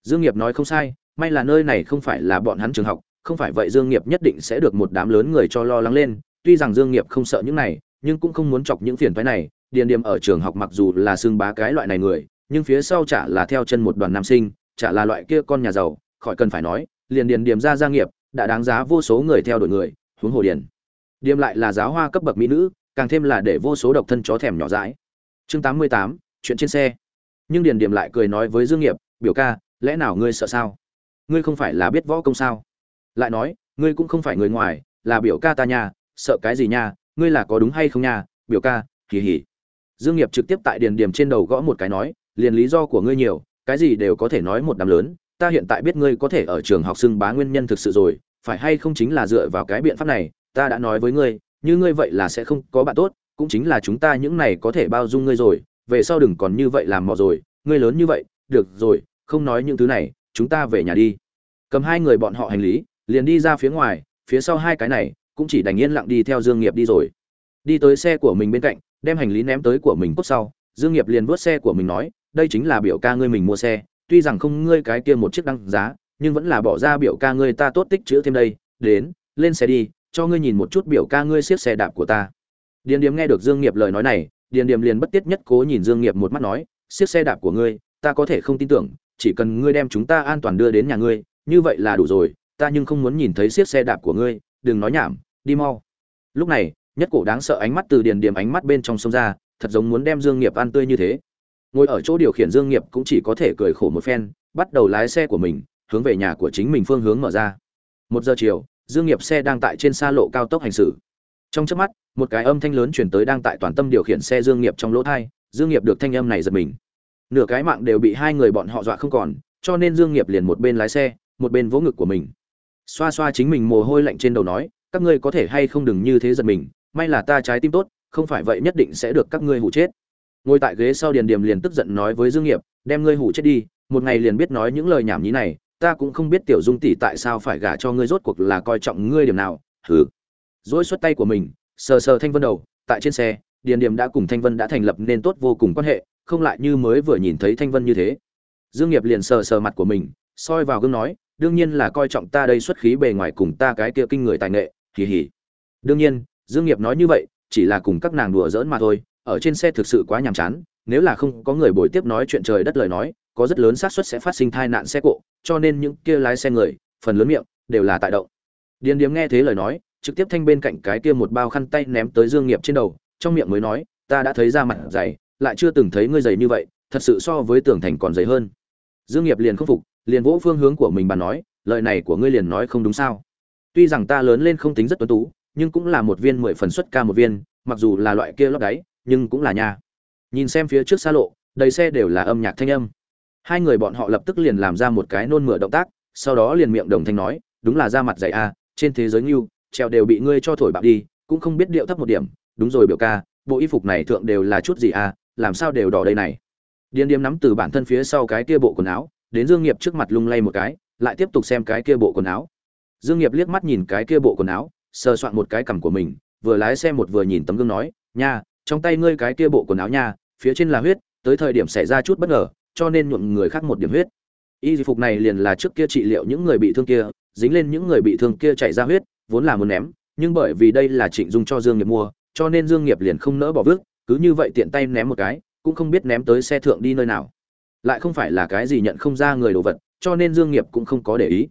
Dương nghiệp nói không sai, may là nơi này không phải là bọn hắn trường học, không phải vậy dương nghiệp nhất định sẽ được một đám lớn người cho lo lắng lên, tuy rằng dương nghiệp không sợ những này, nhưng cũng không muốn chọc những phiền toái này, điền điểm ở trường học mặc dù là xương bá cái loại này người, nhưng phía sau chả là theo chân một đoàn nam sinh, chả là loại kia con nhà giàu, khỏi cần phải nói, liền điền điểm ra gia nghiệp đã đáng giá vô số người theo đuổi người, huống hồ điền. Điềm lại là giáo hoa cấp bậc mỹ nữ, càng thêm là để vô số độc thân chó thèm nhỏ dãi. Chương tám mươi tám, chuyện trên xe. Nhưng điền Điềm lại cười nói với dương nghiệp, biểu ca, lẽ nào ngươi sợ sao? Ngươi không phải là biết võ công sao? Lại nói, ngươi cũng không phải người ngoài, là biểu ca ta nha, sợ cái gì nha, ngươi là có đúng hay không nha, biểu ca kỳ hỉ dương nghiệp trực tiếp tại điền Điềm trên đầu gõ một cái nói, liền lý do của ngươi nhiều, cái gì đều có thể nói một đám lớn ta hiện tại biết ngươi có thể ở trường học xưng bá nguyên nhân thực sự rồi, phải hay không chính là dựa vào cái biện pháp này, ta đã nói với ngươi, như ngươi vậy là sẽ không có bạn tốt, cũng chính là chúng ta những này có thể bao dung ngươi rồi, về sau đừng còn như vậy làm mò rồi, ngươi lớn như vậy, được rồi, không nói những thứ này, chúng ta về nhà đi. Cầm hai người bọn họ hành lý, liền đi ra phía ngoài, phía sau hai cái này, cũng chỉ đành yên lặng đi theo dương nghiệp đi rồi. Đi tới xe của mình bên cạnh, đem hành lý ném tới của mình cốt sau, dương nghiệp liền vuốt xe của mình nói, đây chính là biểu ca ngươi mình mua xe tuy rằng không ngươi cái kia một chiếc đăng giá, nhưng vẫn là bỏ ra biểu ca ngươi ta tốt tích chữ thêm đây, đến, lên xe đi, cho ngươi nhìn một chút biểu ca ngươi siết xe đạp của ta. Điền Điềm nghe được dương nghiệp lời nói này, điền Điềm liền bất tiết nhất cố nhìn dương nghiệp một mắt nói, siết xe đạp của ngươi, ta có thể không tin tưởng, chỉ cần ngươi đem chúng ta an toàn đưa đến nhà ngươi, như vậy là đủ rồi, ta nhưng không muốn nhìn thấy siết xe đạp của ngươi, đừng nói nhảm, đi mau. Lúc này, nhất cổ đáng sợ ánh mắt từ điền Điềm ánh mắt bên trong sông ra, thật giống muốn đem dương nghiệp ăn tươi như thế ngồi ở chỗ điều khiển dương nghiệp cũng chỉ có thể cười khổ một phen, bắt đầu lái xe của mình, hướng về nhà của chính mình phương hướng mở ra. Một giờ chiều, dương nghiệp xe đang tại trên xa lộ cao tốc hành xử. Trong chớp mắt, một cái âm thanh lớn truyền tới đang tại toàn tâm điều khiển xe dương nghiệp trong lỗ thay dương nghiệp được thanh âm này giật mình. Nửa cái mạng đều bị hai người bọn họ dọa không còn, cho nên dương nghiệp liền một bên lái xe, một bên vỗ ngực của mình. Xoa xoa chính mình mồ hôi lạnh trên đầu nói, các ngươi có thể hay không đừng như thế giật mình, may là ta trái tim tốt, không phải vậy nhất định sẽ được các ngươi hụt chết ngồi tại ghế sau điền điềm liền tức giận nói với dương nghiệp, đem ngươi hủ chết đi, một ngày liền biết nói những lời nhảm nhí này, ta cũng không biết tiểu dung tỷ tại sao phải gả cho ngươi rốt cuộc là coi trọng ngươi điểm nào. Hừ. Dỗi xuất tay của mình, sờ sờ thanh vân đầu, tại trên xe, điền điềm đã cùng thanh vân đã thành lập nên tốt vô cùng quan hệ, không lại như mới vừa nhìn thấy thanh vân như thế. Dương nghiệp liền sờ sờ mặt của mình, soi vào gương nói, đương nhiên là coi trọng ta đây xuất khí bề ngoài cùng ta cái kia kinh người tài nghệ, hì hì. Đương nhiên, dương nghiệp nói như vậy, chỉ là cùng các nàng đùa giỡn mà thôi ở trên xe thực sự quá nhàm chán, nếu là không có người bồi tiếp nói chuyện trời đất lời nói, có rất lớn xác suất sẽ phát sinh tai nạn xe cộ, cho nên những kia lái xe người, phần lớn miệng, đều là tại động. Điền điếm nghe thế lời nói, trực tiếp thanh bên cạnh cái kia một bao khăn tay ném tới dương nghiệp trên đầu, trong miệng mới nói, ta đã thấy da mặt dày, lại chưa từng thấy ngươi dày như vậy, thật sự so với tưởng thành còn dày hơn. Dương nghiệp liền không phục, liền vỗ phương hướng của mình bàn nói, lời này của ngươi liền nói không đúng sao? Tuy rằng ta lớn lên không tính rất tuấn tú, nhưng cũng là một viên mười phần xuất ca một viên, mặc dù là loại kia lót đáy nhưng cũng là nha. Nhìn xem phía trước xa lộ, đầy xe đều là âm nhạc thanh âm. Hai người bọn họ lập tức liền làm ra một cái nôn mửa động tác, sau đó liền miệng đồng thanh nói, đúng là da mặt dày a, trên thế giới ngưu treo đều bị ngươi cho thổi bạc đi, cũng không biết điệu thấp một điểm. Đúng rồi biểu ca, bộ y phục này thượng đều là chút gì a, làm sao đều đỏ đây này? Điên điếm nắm từ bản thân phía sau cái kia bộ quần áo, đến dương nghiệp trước mặt lung lay một cái, lại tiếp tục xem cái kia bộ quần áo. Dương nghiệp liếc mắt nhìn cái kia bộ quần áo, sờ soạn một cái cằm của mình, vừa lái xe một vừa nhìn tấm gương nói, nha trong tay ngươi cái kia bộ quần áo nha, phía trên là huyết, tới thời điểm xảy ra chút bất ngờ, cho nên nhuộm người khác một điểm huyết. Y phục này liền là trước kia trị liệu những người bị thương kia, dính lên những người bị thương kia chảy ra huyết, vốn là muốn ném, nhưng bởi vì đây là trịnh dung cho dương nghiệp mua, cho nên dương nghiệp liền không nỡ bỏ vứt, cứ như vậy tiện tay ném một cái, cũng không biết ném tới xe thượng đi nơi nào. Lại không phải là cái gì nhận không ra người đồ vật, cho nên dương nghiệp cũng không có để ý.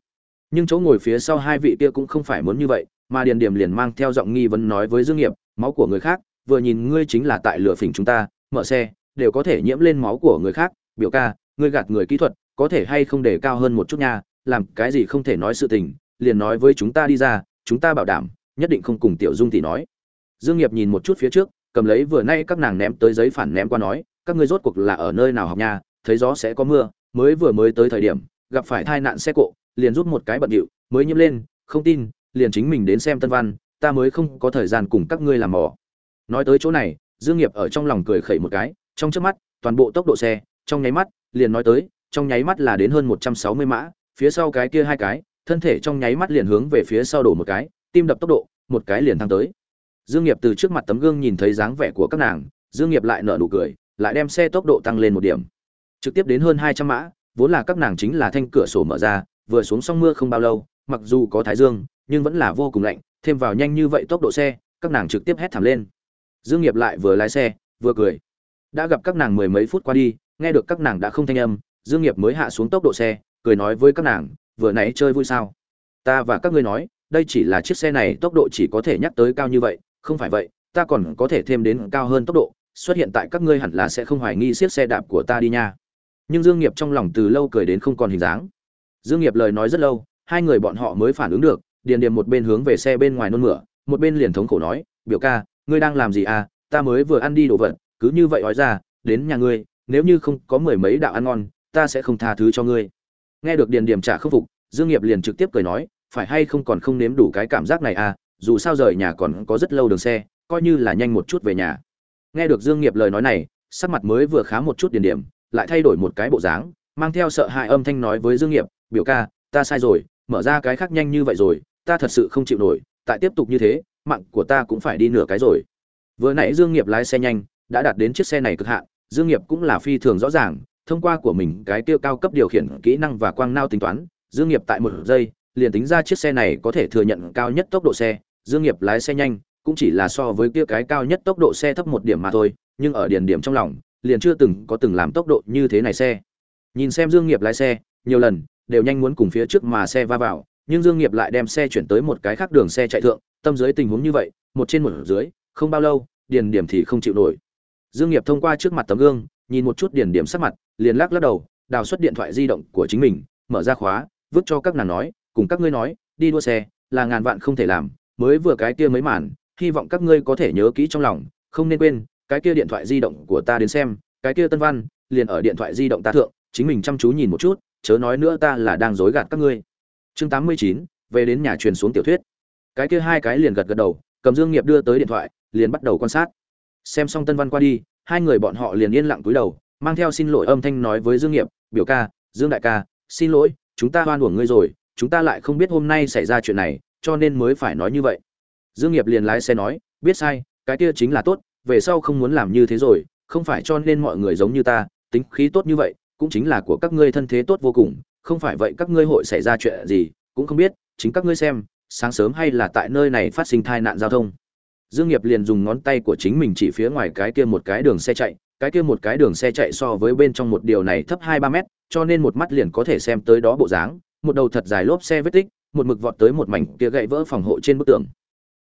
Nhưng chỗ ngồi phía sau hai vị kia cũng không phải muốn như vậy, mà điền điểm liền mang theo giọng nghi vấn nói với dương nghiệp, máu của người khác vừa nhìn ngươi chính là tại lửa phỉnh chúng ta, mở xe, đều có thể nhiễm lên máu của người khác. Biểu ca, ngươi gạt người kỹ thuật, có thể hay không để cao hơn một chút nha, làm cái gì không thể nói sự tình, liền nói với chúng ta đi ra, chúng ta bảo đảm, nhất định không cùng tiểu dung thì nói. Dương nghiệp nhìn một chút phía trước, cầm lấy vừa nay các nàng ném tới giấy phản ném qua nói, các ngươi rốt cuộc là ở nơi nào học nha, thấy gió sẽ có mưa, mới vừa mới tới thời điểm, gặp phải tai nạn xe cộ, liền rút một cái bận điệu, mới nhiễm lên, không tin, liền chính mình đến xem tân văn, ta mới không có thời gian cùng các ngươi làm mỏ nói tới chỗ này, dương nghiệp ở trong lòng cười khẩy một cái, trong chớp mắt, toàn bộ tốc độ xe, trong nháy mắt, liền nói tới, trong nháy mắt là đến hơn 160 mã, phía sau cái kia hai cái, thân thể trong nháy mắt liền hướng về phía sau đổ một cái, tim đập tốc độ, một cái liền thăng tới. Dương nghiệp từ trước mặt tấm gương nhìn thấy dáng vẻ của các nàng, dương nghiệp lại nở nụ cười, lại đem xe tốc độ tăng lên một điểm. Trực tiếp đến hơn 200 mã, vốn là các nàng chính là thanh cửa sổ mở ra, vừa xuống xong mưa không bao lâu, mặc dù có thái dương, nhưng vẫn là vô cùng lạnh, thêm vào nhanh như vậy tốc độ xe, các nàng trực tiếp hét thảm lên dương nghiệp lại vừa lái xe, vừa cười. Đã gặp các nàng mười mấy phút qua đi, nghe được các nàng đã không thanh âm, dương nghiệp mới hạ xuống tốc độ xe, cười nói với các nàng, vừa nãy chơi vui sao? Ta và các ngươi nói, đây chỉ là chiếc xe này tốc độ chỉ có thể nhắc tới cao như vậy, không phải vậy, ta còn có thể thêm đến cao hơn tốc độ, xuất hiện tại các ngươi hẳn là sẽ không hoài nghi chiếc xe đạp của ta đi nha. Nhưng dương nghiệp trong lòng từ lâu cười đến không còn hình dáng. Dương nghiệp lời nói rất lâu, hai người bọn họ mới phản ứng được, điền điềm một bên hướng về xe bên ngoài nôn mửa, một bên liền thống khổ nói, biểu ca ngươi đang làm gì à ta mới vừa ăn đi đồ vật, cứ như vậy ói ra, đến nhà ngươi, nếu như không có mười mấy đạo ăn ngon, ta sẽ không tha thứ cho ngươi. Nghe được điền điềm trả khắc phục, dương nghiệp liền trực tiếp cười nói, phải hay không còn không nếm đủ cái cảm giác này à dù sao rời nhà còn có rất lâu đường xe, coi như là nhanh một chút về nhà. Nghe được dương nghiệp lời nói này, sắc mặt mới vừa khá một chút điền điểm, lại thay đổi một cái bộ dáng, mang theo sợ hãi âm thanh nói với dương nghiệp, biểu ca, ta sai rồi, mở ra cái khác nhanh như vậy rồi, ta thật sự không chịu nổi, tại tiếp tục như thế mạng của ta cũng phải đi nửa cái rồi. Vừa nãy dương nghiệp lái xe nhanh, đã đạt đến chiếc xe này cực hạn, dương nghiệp cũng là phi thường rõ ràng, thông qua của mình cái tiêu cao cấp điều khiển kỹ năng và quang nao tính toán, dương nghiệp tại một giây, liền tính ra chiếc xe này có thể thừa nhận cao nhất tốc độ xe, dương nghiệp lái xe nhanh, cũng chỉ là so với kia cái cao nhất tốc độ xe thấp một điểm mà thôi, nhưng ở điển điểm trong lòng, liền chưa từng có từng làm tốc độ như thế này xe. Nhìn xem dương nghiệp lái xe, nhiều lần, đều nhanh muốn cùng phía trước mà xe va vào nhưng dương nghiệp lại đem xe chuyển tới một cái khác đường xe chạy thượng, tâm dưới tình huống như vậy, một trên một dưới, không bao lâu, điền điểm thì không chịu nổi. Dương nghiệp thông qua trước mặt tấm gương, nhìn một chút điền điểm sắc mặt, liền lắc lắc đầu, đào xuất điện thoại di động của chính mình, mở ra khóa, vứt cho các nàng nói, cùng các ngươi nói, đi đua xe, là ngàn vạn không thể làm, mới vừa cái kia mấy màn, hy vọng các ngươi có thể nhớ kỹ trong lòng, không nên quên, cái kia điện thoại di động của ta đến xem, cái kia tân văn, liền ở điện thoại di động ta thượng, chính mình chăm chú nhìn một chút, chớ nói nữa ta là đang dối gạt các ngươi chương tám mươi chín, về đến nhà truyền xuống tiểu thuyết. Cái kia hai cái liền gật gật đầu, cầm dương nghiệp đưa tới điện thoại, liền bắt đầu quan sát. Xem xong tân văn qua đi, hai người bọn họ liền yên lặng cúi đầu, mang theo xin lỗi âm thanh nói với dương nghiệp, biểu ca, dương đại ca, xin lỗi, chúng ta hoan uổng ngươi rồi, chúng ta lại không biết hôm nay xảy ra chuyện này, cho nên mới phải nói như vậy. Dương nghiệp liền lái xe nói, biết sai, cái kia chính là tốt, về sau không muốn làm như thế rồi, không phải cho nên mọi người giống như ta, tính khí tốt như vậy, cũng chính là của các ngươi thân thế tốt vô cùng không phải vậy các ngươi hội xảy ra chuyện gì, cũng không biết, chính các ngươi xem, sáng sớm hay là tại nơi này phát sinh tai nạn giao thông. Dương nghiệp liền dùng ngón tay của chính mình chỉ phía ngoài cái kia một cái đường xe chạy, cái kia một cái đường xe chạy so với bên trong một điều này thấp hai ba mét, cho nên một mắt liền có thể xem tới đó bộ dáng, một đầu thật dài lốp xe vết tích, một mực vọt tới một mảnh kia gãy vỡ phòng hộ trên bức tường.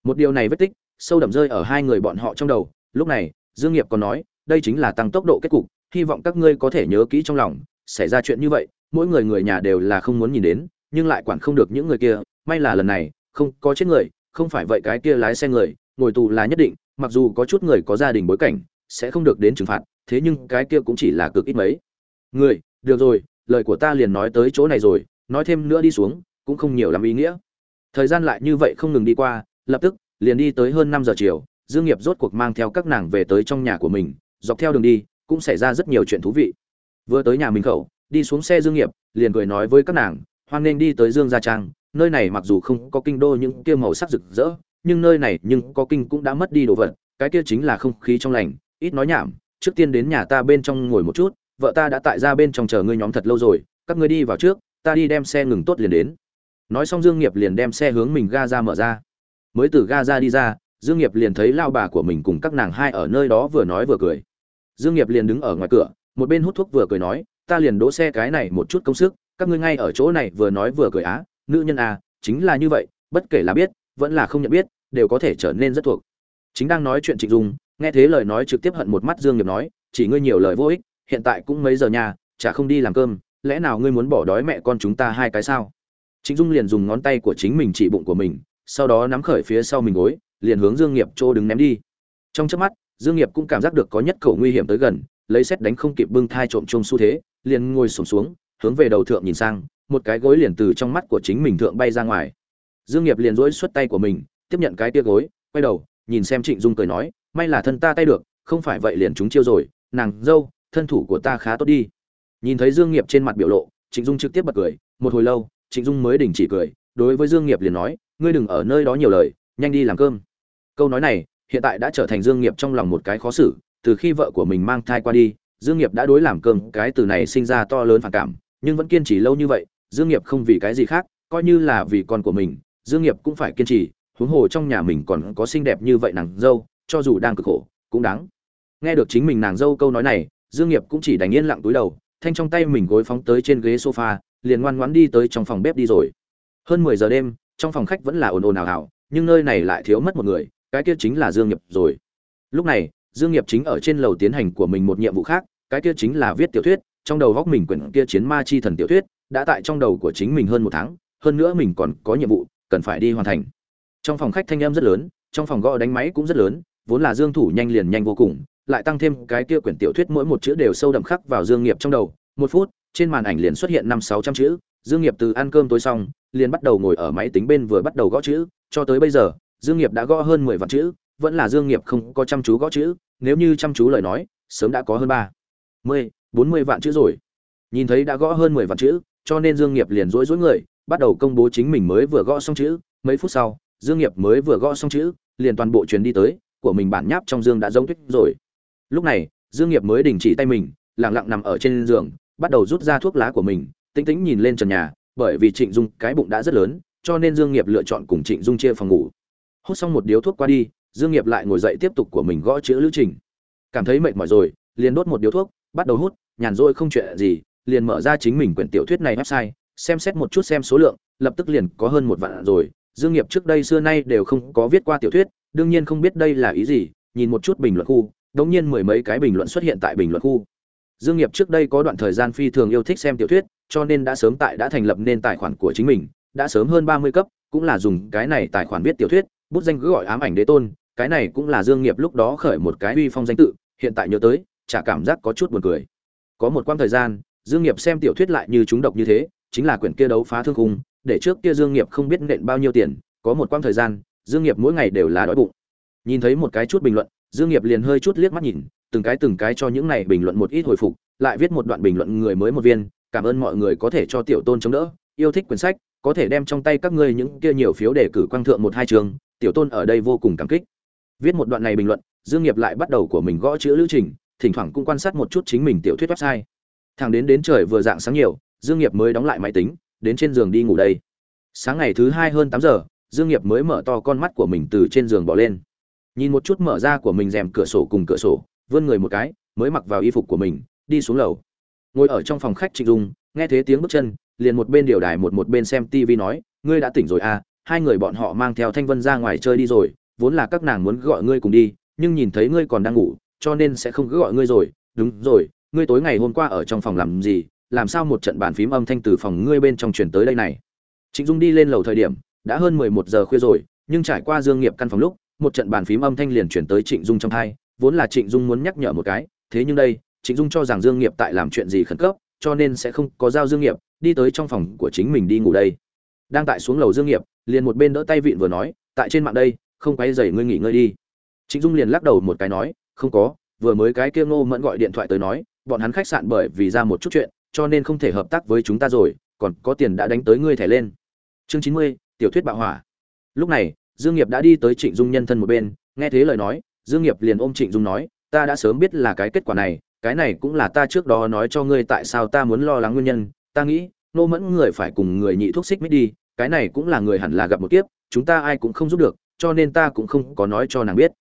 Một điều này vết tích, sâu đậm rơi ở hai người bọn họ trong đầu, lúc này, dương nghiệp còn nói, đây chính là tăng tốc độ kết cục, hy vọng các ngươi có thể nhớ kỹ trong lòng, xảy ra chuyện như vậy mỗi người người nhà đều là không muốn nhìn đến, nhưng lại quản không được những người kia, may là lần này, không có chết người, không phải vậy cái kia lái xe người, ngồi tù là nhất định, mặc dù có chút người có gia đình bối cảnh, sẽ không được đến trừng phạt, thế nhưng cái kia cũng chỉ là cực ít mấy. Người, được rồi, lời của ta liền nói tới chỗ này rồi, nói thêm nữa đi xuống, cũng không nhiều làm ý nghĩa. Thời gian lại như vậy không ngừng đi qua, lập tức, liền đi tới hơn năm giờ chiều, dương nghiệp rốt cuộc mang theo các nàng về tới trong nhà của mình, dọc theo đường đi, cũng xảy ra rất nhiều chuyện thú vị. Vừa tới nhà mình khẩu đi xuống xe dương nghiệp, liền cười nói với các nàng, hoan nên đi tới dương gia trang, nơi này mặc dù không có kinh đô những kia màu sắc rực rỡ, nhưng nơi này nhưng có kinh cũng đã mất đi đồ vật, cái kia chính là không khí trong lành, ít nói nhảm, trước tiên đến nhà ta bên trong ngồi một chút, vợ ta đã tại ra bên trong chờ ngươi nhóm thật lâu rồi, các ngươi đi vào trước, ta đi đem xe ngừng tốt liền đến. Nói xong dương nghiệp liền đem xe hướng mình ga ra mở ra. Mới từ ga ra đi ra, dương nghiệp liền thấy lao bà của mình cùng các nàng hai ở nơi đó vừa nói vừa cười. Dương nghiệp liền đứng ở ngoài cửa, một bên hút thuốc vừa cười nói ta liền đỗ xe cái này một chút công sức, các ngươi ngay ở chỗ này vừa nói vừa cười á, nữ nhân à chính là như vậy, bất kể là biết, vẫn là không nhận biết, đều có thể trở nên rất thuộc. Chính đang nói chuyện trịnh dung, nghe thế lời nói trực tiếp hận một mắt dương nghiệp nói, chỉ ngươi nhiều lời vô ích, hiện tại cũng mấy giờ nhà, chả không đi làm cơm, lẽ nào ngươi muốn bỏ đói mẹ con chúng ta hai cái sao? Trịnh dung liền dùng ngón tay của chính mình chỉ bụng của mình, sau đó nắm khởi phía sau mình gối, liền hướng dương nghiệp chỗ đứng ném đi. Trong chớp mắt, dương nghiệp cũng cảm giác được có nhất khẩu nguy hiểm tới gần, lấy xét đánh không kịp bưng thai trộm chung xu thế liền ngồi sụp xuống, xuống hướng về đầu thượng nhìn sang một cái gối liền từ trong mắt của chính mình thượng bay ra ngoài. Dương nghiệp liền rũi xuất tay của mình tiếp nhận cái tia gối quay đầu nhìn xem trịnh dung cười nói may là thân ta tay được không phải vậy liền chúng chiêu rồi nàng dâu thân thủ của ta khá tốt đi. Nhìn thấy dương nghiệp trên mặt biểu lộ trịnh dung trực tiếp bật cười một hồi lâu trịnh dung mới đình chỉ cười đối với dương nghiệp liền nói ngươi đừng ở nơi đó nhiều lời nhanh đi làm cơm. Câu nói này hiện tại đã trở thành dương nghiệp trong lòng một cái khó xử từ khi vợ của mình mang thai qua đi dương nghiệp đã đối làm cơm, cái từ này sinh ra to lớn phản cảm, nhưng vẫn kiên trì lâu như vậy, dương nghiệp không vì cái gì khác, coi như là vì con của mình, dương nghiệp cũng phải kiên trì, huống hồ trong nhà mình còn có xinh đẹp như vậy nàng dâu, cho dù đang cực khổ, cũng đáng. Nghe được chính mình nàng dâu câu nói này, dương nghiệp cũng chỉ đành yên lặng túi đầu, thanh trong tay mình gối phóng tới trên ghế sofa, liền ngoan ngoãn đi tới trong phòng bếp đi rồi. Hơn 10 giờ đêm, trong phòng khách vẫn là ồn ồn ào ào, nhưng nơi này lại thiếu mất một người, cái kia chính là dương nghiệp rồi. Lúc này dương nghiệp chính ở trên lầu tiến hành của mình một nhiệm vụ khác, cái kia chính là viết tiểu thuyết, trong đầu góc mình quyển kia chiến ma chi thần tiểu thuyết, đã tại trong đầu của chính mình hơn một tháng, hơn nữa mình còn có nhiệm vụ, cần phải đi hoàn thành. Trong phòng khách thanh âm rất lớn, trong phòng gõ đánh máy cũng rất lớn, vốn là dương thủ nhanh liền nhanh vô cùng, lại tăng thêm cái kia quyển tiểu thuyết mỗi một chữ đều sâu đậm khắc vào dương nghiệp trong đầu. Một phút, trên màn ảnh liền xuất hiện năm sáu trăm chữ, dương nghiệp từ ăn cơm tối xong, liền bắt đầu ngồi ở máy tính bên vừa bắt đầu gõ chữ, cho tới bây giờ, dương nghiệp đã gõ hơn mười vạn chữ vẫn là dương nghiệp không có chăm chú gõ chữ, nếu như chăm chú lời nói, sớm đã có hơn ba mươi bốn mươi vạn chữ rồi. Nhìn thấy đã gõ hơn mười vạn chữ, cho nên dương nghiệp liền rối rối người, bắt đầu công bố chính mình mới vừa gõ xong chữ. Mấy phút sau, dương nghiệp mới vừa gõ xong chữ, liền toàn bộ truyền đi tới, của mình bản nháp trong dương đã giống tuyết rồi. Lúc này, dương nghiệp mới đình chỉ tay mình, lặng lặng nằm ở trên giường, bắt đầu rút ra thuốc lá của mình, tĩnh tĩnh nhìn lên trần nhà, bởi vì trịnh dung cái bụng đã rất lớn, cho nên dương nghiệp lựa chọn cùng trịnh dung chia phòng ngủ. Hút xong một điếu thuốc qua đi dương nghiệp lại ngồi dậy tiếp tục của mình gõ chữ lữ trình. Cảm thấy mệt mỏi rồi liền đốt một điếu thuốc bắt đầu hút nhàn rỗi không chuyện gì liền mở ra chính mình quyển tiểu thuyết này website xem xét một chút xem số lượng lập tức liền có hơn một vạn rồi. Dương nghiệp trước đây xưa nay đều không có viết qua tiểu thuyết đương nhiên không biết đây là ý gì nhìn một chút bình luận khu đống nhiên mười mấy cái bình luận xuất hiện tại bình luận khu. Dương Nghiệp trước đây có đoạn thời gian phi thường yêu thích xem tiểu thuyết, cho nên đã sớm tại đã thành lập nên tài khoản của chính mình, đã sớm hơn 30 cấp, cũng là dùng cái này tài khoản viết tiểu thuyết, bút danh cứ gọi ám ảnh đế tôn, cái này cũng là Dương Nghiệp lúc đó khởi một cái uy phong danh tự, hiện tại nhớ tới, chả cảm giác có chút buồn cười. Có một quãng thời gian, Dương Nghiệp xem tiểu thuyết lại như chúng độc như thế, chính là quyển kia đấu phá thương khung, để trước kia Dương Nghiệp không biết nện bao nhiêu tiền, có một quãng thời gian, Dương Nghiệp mỗi ngày đều là đói bụng. Nhìn thấy một cái chút bình luận, Dương Nghiệp liền hơi chút liếc mắt nhìn, từng cái từng cái cho những này bình luận một ít hồi phục, lại viết một đoạn bình luận người mới một viên, cảm ơn mọi người có thể cho tiểu tôn chống đỡ, yêu thích quyển sách, có thể đem trong tay các ngươi những kia nhiều phiếu để cử quang thượng một hai trường, tiểu tôn ở đây vô cùng cảm kích. Viết một đoạn này bình luận, Dương Nghiệp lại bắt đầu của mình gõ chữ lưu trình, thỉnh thoảng cũng quan sát một chút chính mình tiểu thuyết website. thằng đến đến trời vừa dạng sáng nhiều, Dương Nghiệp mới đóng lại máy tính, đến trên giường đi ngủ đây. Sáng ngày thứ hai hơn tám giờ, Dương Nghiệp mới mở to con mắt của mình từ trên giường bỏ lên. Nhìn một chút mở ra của mình rèm cửa sổ cùng cửa sổ, vươn người một cái, mới mặc vào y phục của mình, đi xuống lầu. Ngồi ở trong phòng khách Trịnh Dung, nghe thấy tiếng bước chân, liền một bên điều đài một một bên xem TV nói, ngươi đã tỉnh rồi à? Hai người bọn họ mang theo Thanh Vân ra ngoài chơi đi rồi, vốn là các nàng muốn gọi ngươi cùng đi, nhưng nhìn thấy ngươi còn đang ngủ, cho nên sẽ không cứ gọi ngươi rồi. Đúng rồi, ngươi tối ngày hôm qua ở trong phòng làm gì? Làm sao một trận bàn phím âm thanh từ phòng ngươi bên trong truyền tới đây này? Trịnh Dung đi lên lầu thời điểm, đã hơn mười một giờ khuya rồi, nhưng trải qua Dương Nghiệp căn phòng lúc, một trận bàn phím âm thanh liền chuyển tới Trịnh Dung trong tai, vốn là Trịnh Dung muốn nhắc nhở một cái, thế nhưng đây, Trịnh Dung cho rằng Dương Nghiệp tại làm chuyện gì khẩn cấp, cho nên sẽ không có giao Dương Nghiệp, đi tới trong phòng của chính mình đi ngủ đây. Đang tại xuống lầu Dương Nghiệp, liền một bên đỡ tay vịn vừa nói, tại trên mạng đây, không quấy rầy ngươi nghỉ ngơi đi. Trịnh Dung liền lắc đầu một cái nói, không có, vừa mới cái kia Ngô Mẫn gọi điện thoại tới nói, bọn hắn khách sạn bởi vì ra một chút chuyện, cho nên không thể hợp tác với chúng ta rồi, còn có tiền đã đánh tới ngươi thẻ lên. Chương chín mươi, tiểu thuyết bạo hỏa. Lúc này, Dương Nghiệp đã đi tới Trịnh Dung nhân thân một bên, nghe thế lời nói, Dương Nghiệp liền ôm Trịnh Dung nói, ta đã sớm biết là cái kết quả này, cái này cũng là ta trước đó nói cho ngươi tại sao ta muốn lo lắng nguyên nhân, ta nghĩ, nô mẫn người phải cùng người nhị thuốc xích mít đi, cái này cũng là người hẳn là gặp một kiếp, chúng ta ai cũng không giúp được, cho nên ta cũng không có nói cho nàng biết.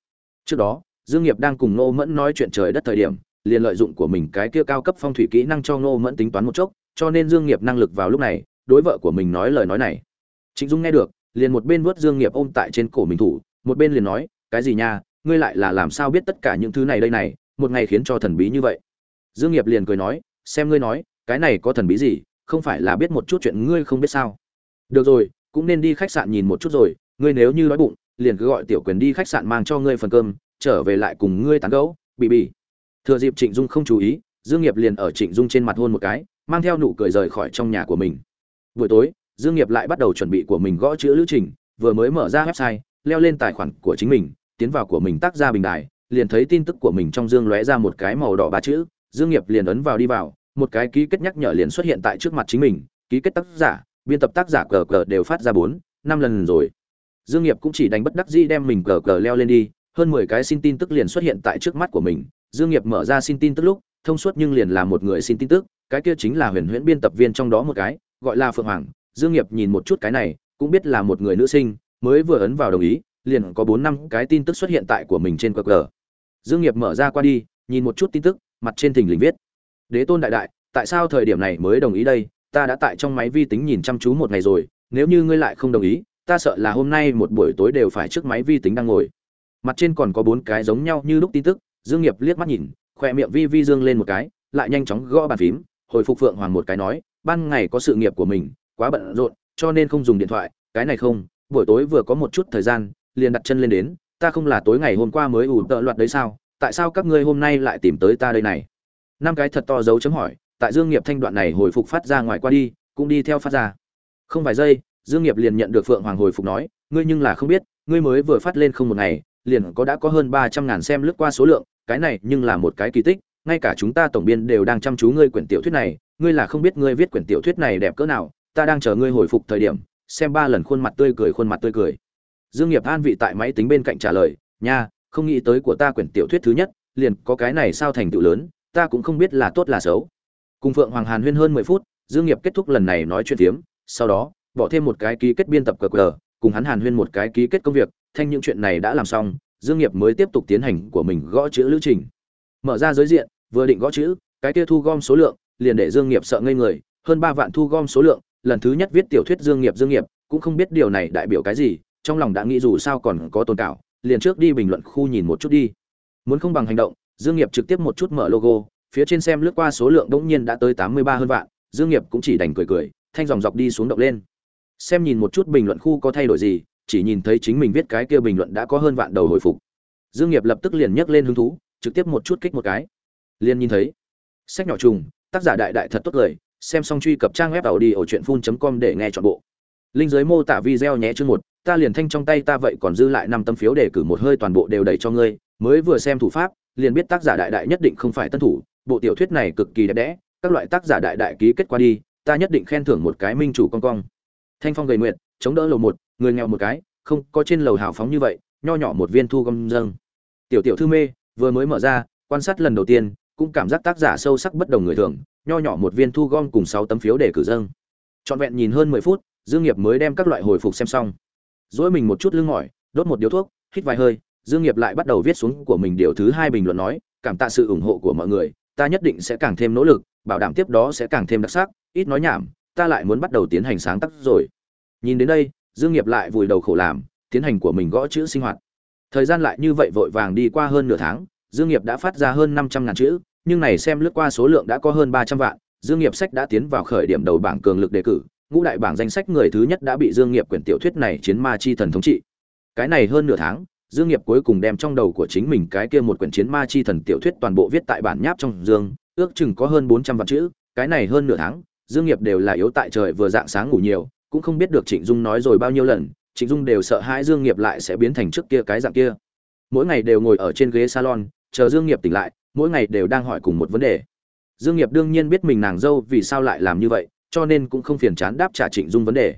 Trước đó, Dương Nghiệp đang cùng Nô Mẫn nói chuyện trời đất thời điểm, liền lợi dụng của mình cái kia cao cấp phong thủy kỹ năng cho Nô Mẫn tính toán một chốc, cho nên Dương Nghiệp năng lực vào lúc này, đối vợ của mình nói lời nói này. Trịnh Dung nghe được, liền một bên vuốt Dương Nghiệp ôm tại trên cổ mình thủ, một bên liền nói, cái gì nha, ngươi lại là làm sao biết tất cả những thứ này đây này, một ngày khiến cho thần bí như vậy. Dương Nghiệp liền cười nói, xem ngươi nói, cái này có thần bí gì, không phải là biết một chút chuyện ngươi không biết sao? Được rồi, cũng nên đi khách sạn nhìn một chút rồi, ngươi nếu như đói bụng, liền cứ gọi tiểu quyền đi khách sạn mang cho ngươi phần cơm, trở về lại cùng ngươi tán gẫu, bị bị. Thừa dịp Trịnh Dung không chú ý, Dương Nghiệp liền ở Trịnh Dung trên mặt hôn một cái, mang theo nụ cười rời khỏi trong nhà của mình. Buổi tối, Dương Nghiệp lại bắt đầu chuẩn bị của mình gõ chữ lữ trình, vừa mới mở ra website, leo lên tài khoản của chính mình, tiến vào của mình tác ra bình đài, liền thấy tin tức của mình trong dương lóe ra một cái màu đỏ ba chữ, Dương Nghiệp liền ấn vào đi vào, một cái ký kết nhắc nhở liền xuất hiện tại trước mặt chính mình, ký kết tác giả, biên tập tác giả cờ cờ đều phát ra 4, 5 lần rồi. Dương Nghiệp cũng chỉ đánh bất đắc dĩ đem mình cờ cờ leo lên đi, hơn 10 cái xin tin tức liền xuất hiện tại trước mắt của mình. Dương Nghiệp mở ra xin tin tức lúc, thông suốt nhưng liền là một người xin tin tức, cái kia chính là Huyền Huyễn biên tập viên trong đó một cái, gọi là Phượng Hoàng. Dương Nghiệp nhìn một chút cái này, cũng biết là một người nữ sinh, mới vừa ấn vào đồng ý, liền có 4 năm cái tin tức xuất hiện tại của mình trên cờ cờ. Dương Nghiệp mở ra qua đi, nhìn một chút tin tức, mặt trên thình lình viết: "Đế tôn đại đại, tại sao thời điểm này mới đồng ý đây? Ta đã tại trong máy vi tính nhìn chăm chú một ngày rồi, nếu như ngươi lại không đồng ý, ta sợ là hôm nay một buổi tối đều phải trước máy vi tính đang ngồi." Mặt trên còn có bốn cái giống nhau như lúc tin tức, Dương Nghiệp liếc mắt nhìn, khóe miệng vi vi dương lên một cái, lại nhanh chóng gõ bàn phím, hồi phục Phượng Hoàng một cái nói, ban ngày có sự nghiệp của mình, quá bận rộn, cho nên không dùng điện thoại, cái này không, buổi tối vừa có một chút thời gian, liền đặt chân lên đến, ta không là tối ngày hôm qua mới ủ tợ loạt đấy sao tại sao các ngươi hôm nay lại tìm tới ta đây này năm cái thật to dấu chấm hỏi tại dương nghiệp thanh đoạn này hồi phục phát ra ngoài qua đi cũng đi theo phát ra không vài giây dương nghiệp liền nhận được phượng hoàng hồi phục nói, ngươi nhưng là không biết, ngươi mới vừa phát lên không một ngày, liền có đã có hơn ba trăm ngàn xem lướt qua số lượng, cái này nhưng là một cái kỳ tích, ngay cả chúng ta tổng biên đều đang chăm chú ngươi quyển tiểu thuyết này, ngươi là không biết ngươi viết quyển tiểu thuyết này đẹp cỡ nào, ta đang chờ ngươi hồi phục thời điểm, xem ba lần khuôn mặt tươi cười khuôn mặt tươi cười. Dương nghiệp an vị tại máy tính bên cạnh trả lời, nha, không nghĩ tới của ta quyển tiểu thuyết thứ nhất, liền có cái này sao thành tựu lớn, ta cũng không biết là tốt là xấu. Cùng phượng hoàng hàn huyên hơn mười phút, dương nghiệp kết thúc lần này nói chuyện tiếm sau đó bỏ thêm một cái ký kết biên tập cờ cờ cùng hắn hàn huyên một cái ký kết công việc thanh những chuyện này đã làm xong dương nghiệp mới tiếp tục tiến hành của mình gõ chữ lữ trình mở ra giới diện vừa định gõ chữ cái kia thu gom số lượng liền để dương nghiệp sợ ngây người hơn ba vạn thu gom số lượng lần thứ nhất viết tiểu thuyết dương nghiệp dương nghiệp cũng không biết điều này đại biểu cái gì trong lòng đã nghĩ dù sao còn có tồn cảo liền trước đi bình luận khu nhìn một chút đi muốn không bằng hành động dương nghiệp trực tiếp một chút mở logo phía trên xem lướt qua số lượng đống nhiên đã tới tám mươi ba hơn vạn, Dương Nghiệp cũng chỉ đành cười cười, thanh dòng dọc đi xuống động lên. Xem nhìn một chút bình luận khu có thay đổi gì, chỉ nhìn thấy chính mình viết cái kia bình luận đã có hơn vạn đầu hồi phục. Dương Nghiệp lập tức liền nhấc lên hứng thú, trực tiếp một chút kích một cái. Liền nhìn thấy. Sách nhỏ trùng, tác giả đại đại thật tốt lời, xem xong truy cập trang web tàu đi ở truyện.com để nghe chọn bộ. Linh dưới mô tả video nhé chương một, ta liền thanh trong tay ta vậy còn dư lại năm tấm phiếu để cử một hơi toàn bộ đều đẩy cho ngươi, mới vừa xem thủ pháp, liền biết tác giả đại đại nhất định không phải tân thủ, bộ tiểu thuyết này cực kỳ đẹp đẽ, các loại tác giả đại đại ký kết qua đi, ta nhất định khen thưởng một cái minh chủ con cong. Thanh phong gầy nguyện, chống đỡ lầu một, người nghèo một cái, không, có trên lầu hào phóng như vậy, nho nhỏ một viên thu gom dâng. Tiểu tiểu thư mê, vừa mới mở ra, quan sát lần đầu tiên, cũng cảm giác tác giả sâu sắc bất đồng người thường, nho nhỏ một viên thu gom cùng sáu tấm phiếu để cử dâng. Trọn vẹn nhìn hơn mười phút, Dương Nghiệp mới đem các loại hồi phục xem xong. Dỗi mình một chút lưng mỏi, đốt một điếu thuốc, hít vài hơi, Dương Nghiệp lại bắt đầu viết xuống của mình điều thứ hai bình luận nói, cảm tạ sự ủng hộ của mọi người, ta nhất định sẽ càng thêm nỗ lực, bảo đảm tiếp đó sẽ càng thêm đặc sắc, ít nói nhảm, ta lại muốn bắt đầu tiến hành sáng tác rồi. Nhìn đến đây, Dương Nghiệp lại vùi đầu khổ làm, tiến hành của mình gõ chữ sinh hoạt. Thời gian lại như vậy vội vàng đi qua hơn nửa tháng, Dương Nghiệp đã phát ra hơn 500 ngàn chữ, nhưng này xem lướt qua số lượng đã có hơn 300 vạn, Dương Nghiệp sách đã tiến vào khởi điểm đầu bảng cường lực đề cử, ngũ đại bảng danh sách người thứ nhất đã bị Dương Nghiệp quyển tiểu thuyết này chiến ma chi thần thống trị. Cái này hơn nửa tháng, Dương Nghiệp cuối cùng đem trong đầu của chính mình cái kia một quyển chiến ma chi thần tiểu thuyết toàn bộ viết tại bản nháp trong dương, ước chừng có hơn 400 vạn chữ, cái này hơn nửa tháng, Dương Nghiệp đều là yếu tại trời vừa dạng sáng ngủ nhiều, cũng không biết được Trịnh Dung nói rồi bao nhiêu lần, Trịnh Dung đều sợ hãi Dương Nghiệp lại sẽ biến thành trước kia cái dạng kia. Mỗi ngày đều ngồi ở trên ghế salon, chờ Dương Nghiệp tỉnh lại, mỗi ngày đều đang hỏi cùng một vấn đề. Dương Nghiệp đương nhiên biết mình nàng dâu vì sao lại làm như vậy, cho nên cũng không phiền chán đáp trả Trịnh Dung vấn đề.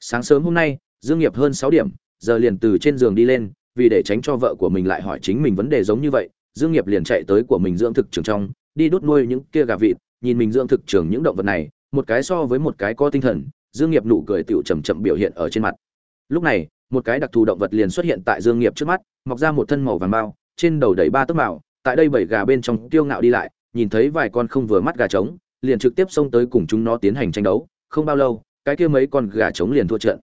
Sáng sớm hôm nay, Dương Nghiệp hơn sáu điểm, giờ liền từ trên giường đi lên, vì để tránh cho vợ của mình lại hỏi chính mình vấn đề giống như vậy, Dương Nghiệp liền chạy tới của mình dưỡng thực trường trong, đi đốt nuôi những kia gà vịt, nhìn mình dưỡng thực trường những động vật này, một cái so với một cái có tinh thần, Dương Nghiệp nụ cười tựu chầm chậm biểu hiện ở trên mặt. Lúc này, một cái đặc thù động vật liền xuất hiện tại Dương Nghiệp trước mắt, mọc ra một thân màu vàng bao, trên đầu đầy ba tấc màu, tại đây bảy gà bên trong tiêu ngạo đi lại, nhìn thấy vài con không vừa mắt gà trống, liền trực tiếp xông tới cùng chúng nó tiến hành tranh đấu, không bao lâu, cái kia mấy con gà trống liền thua trận.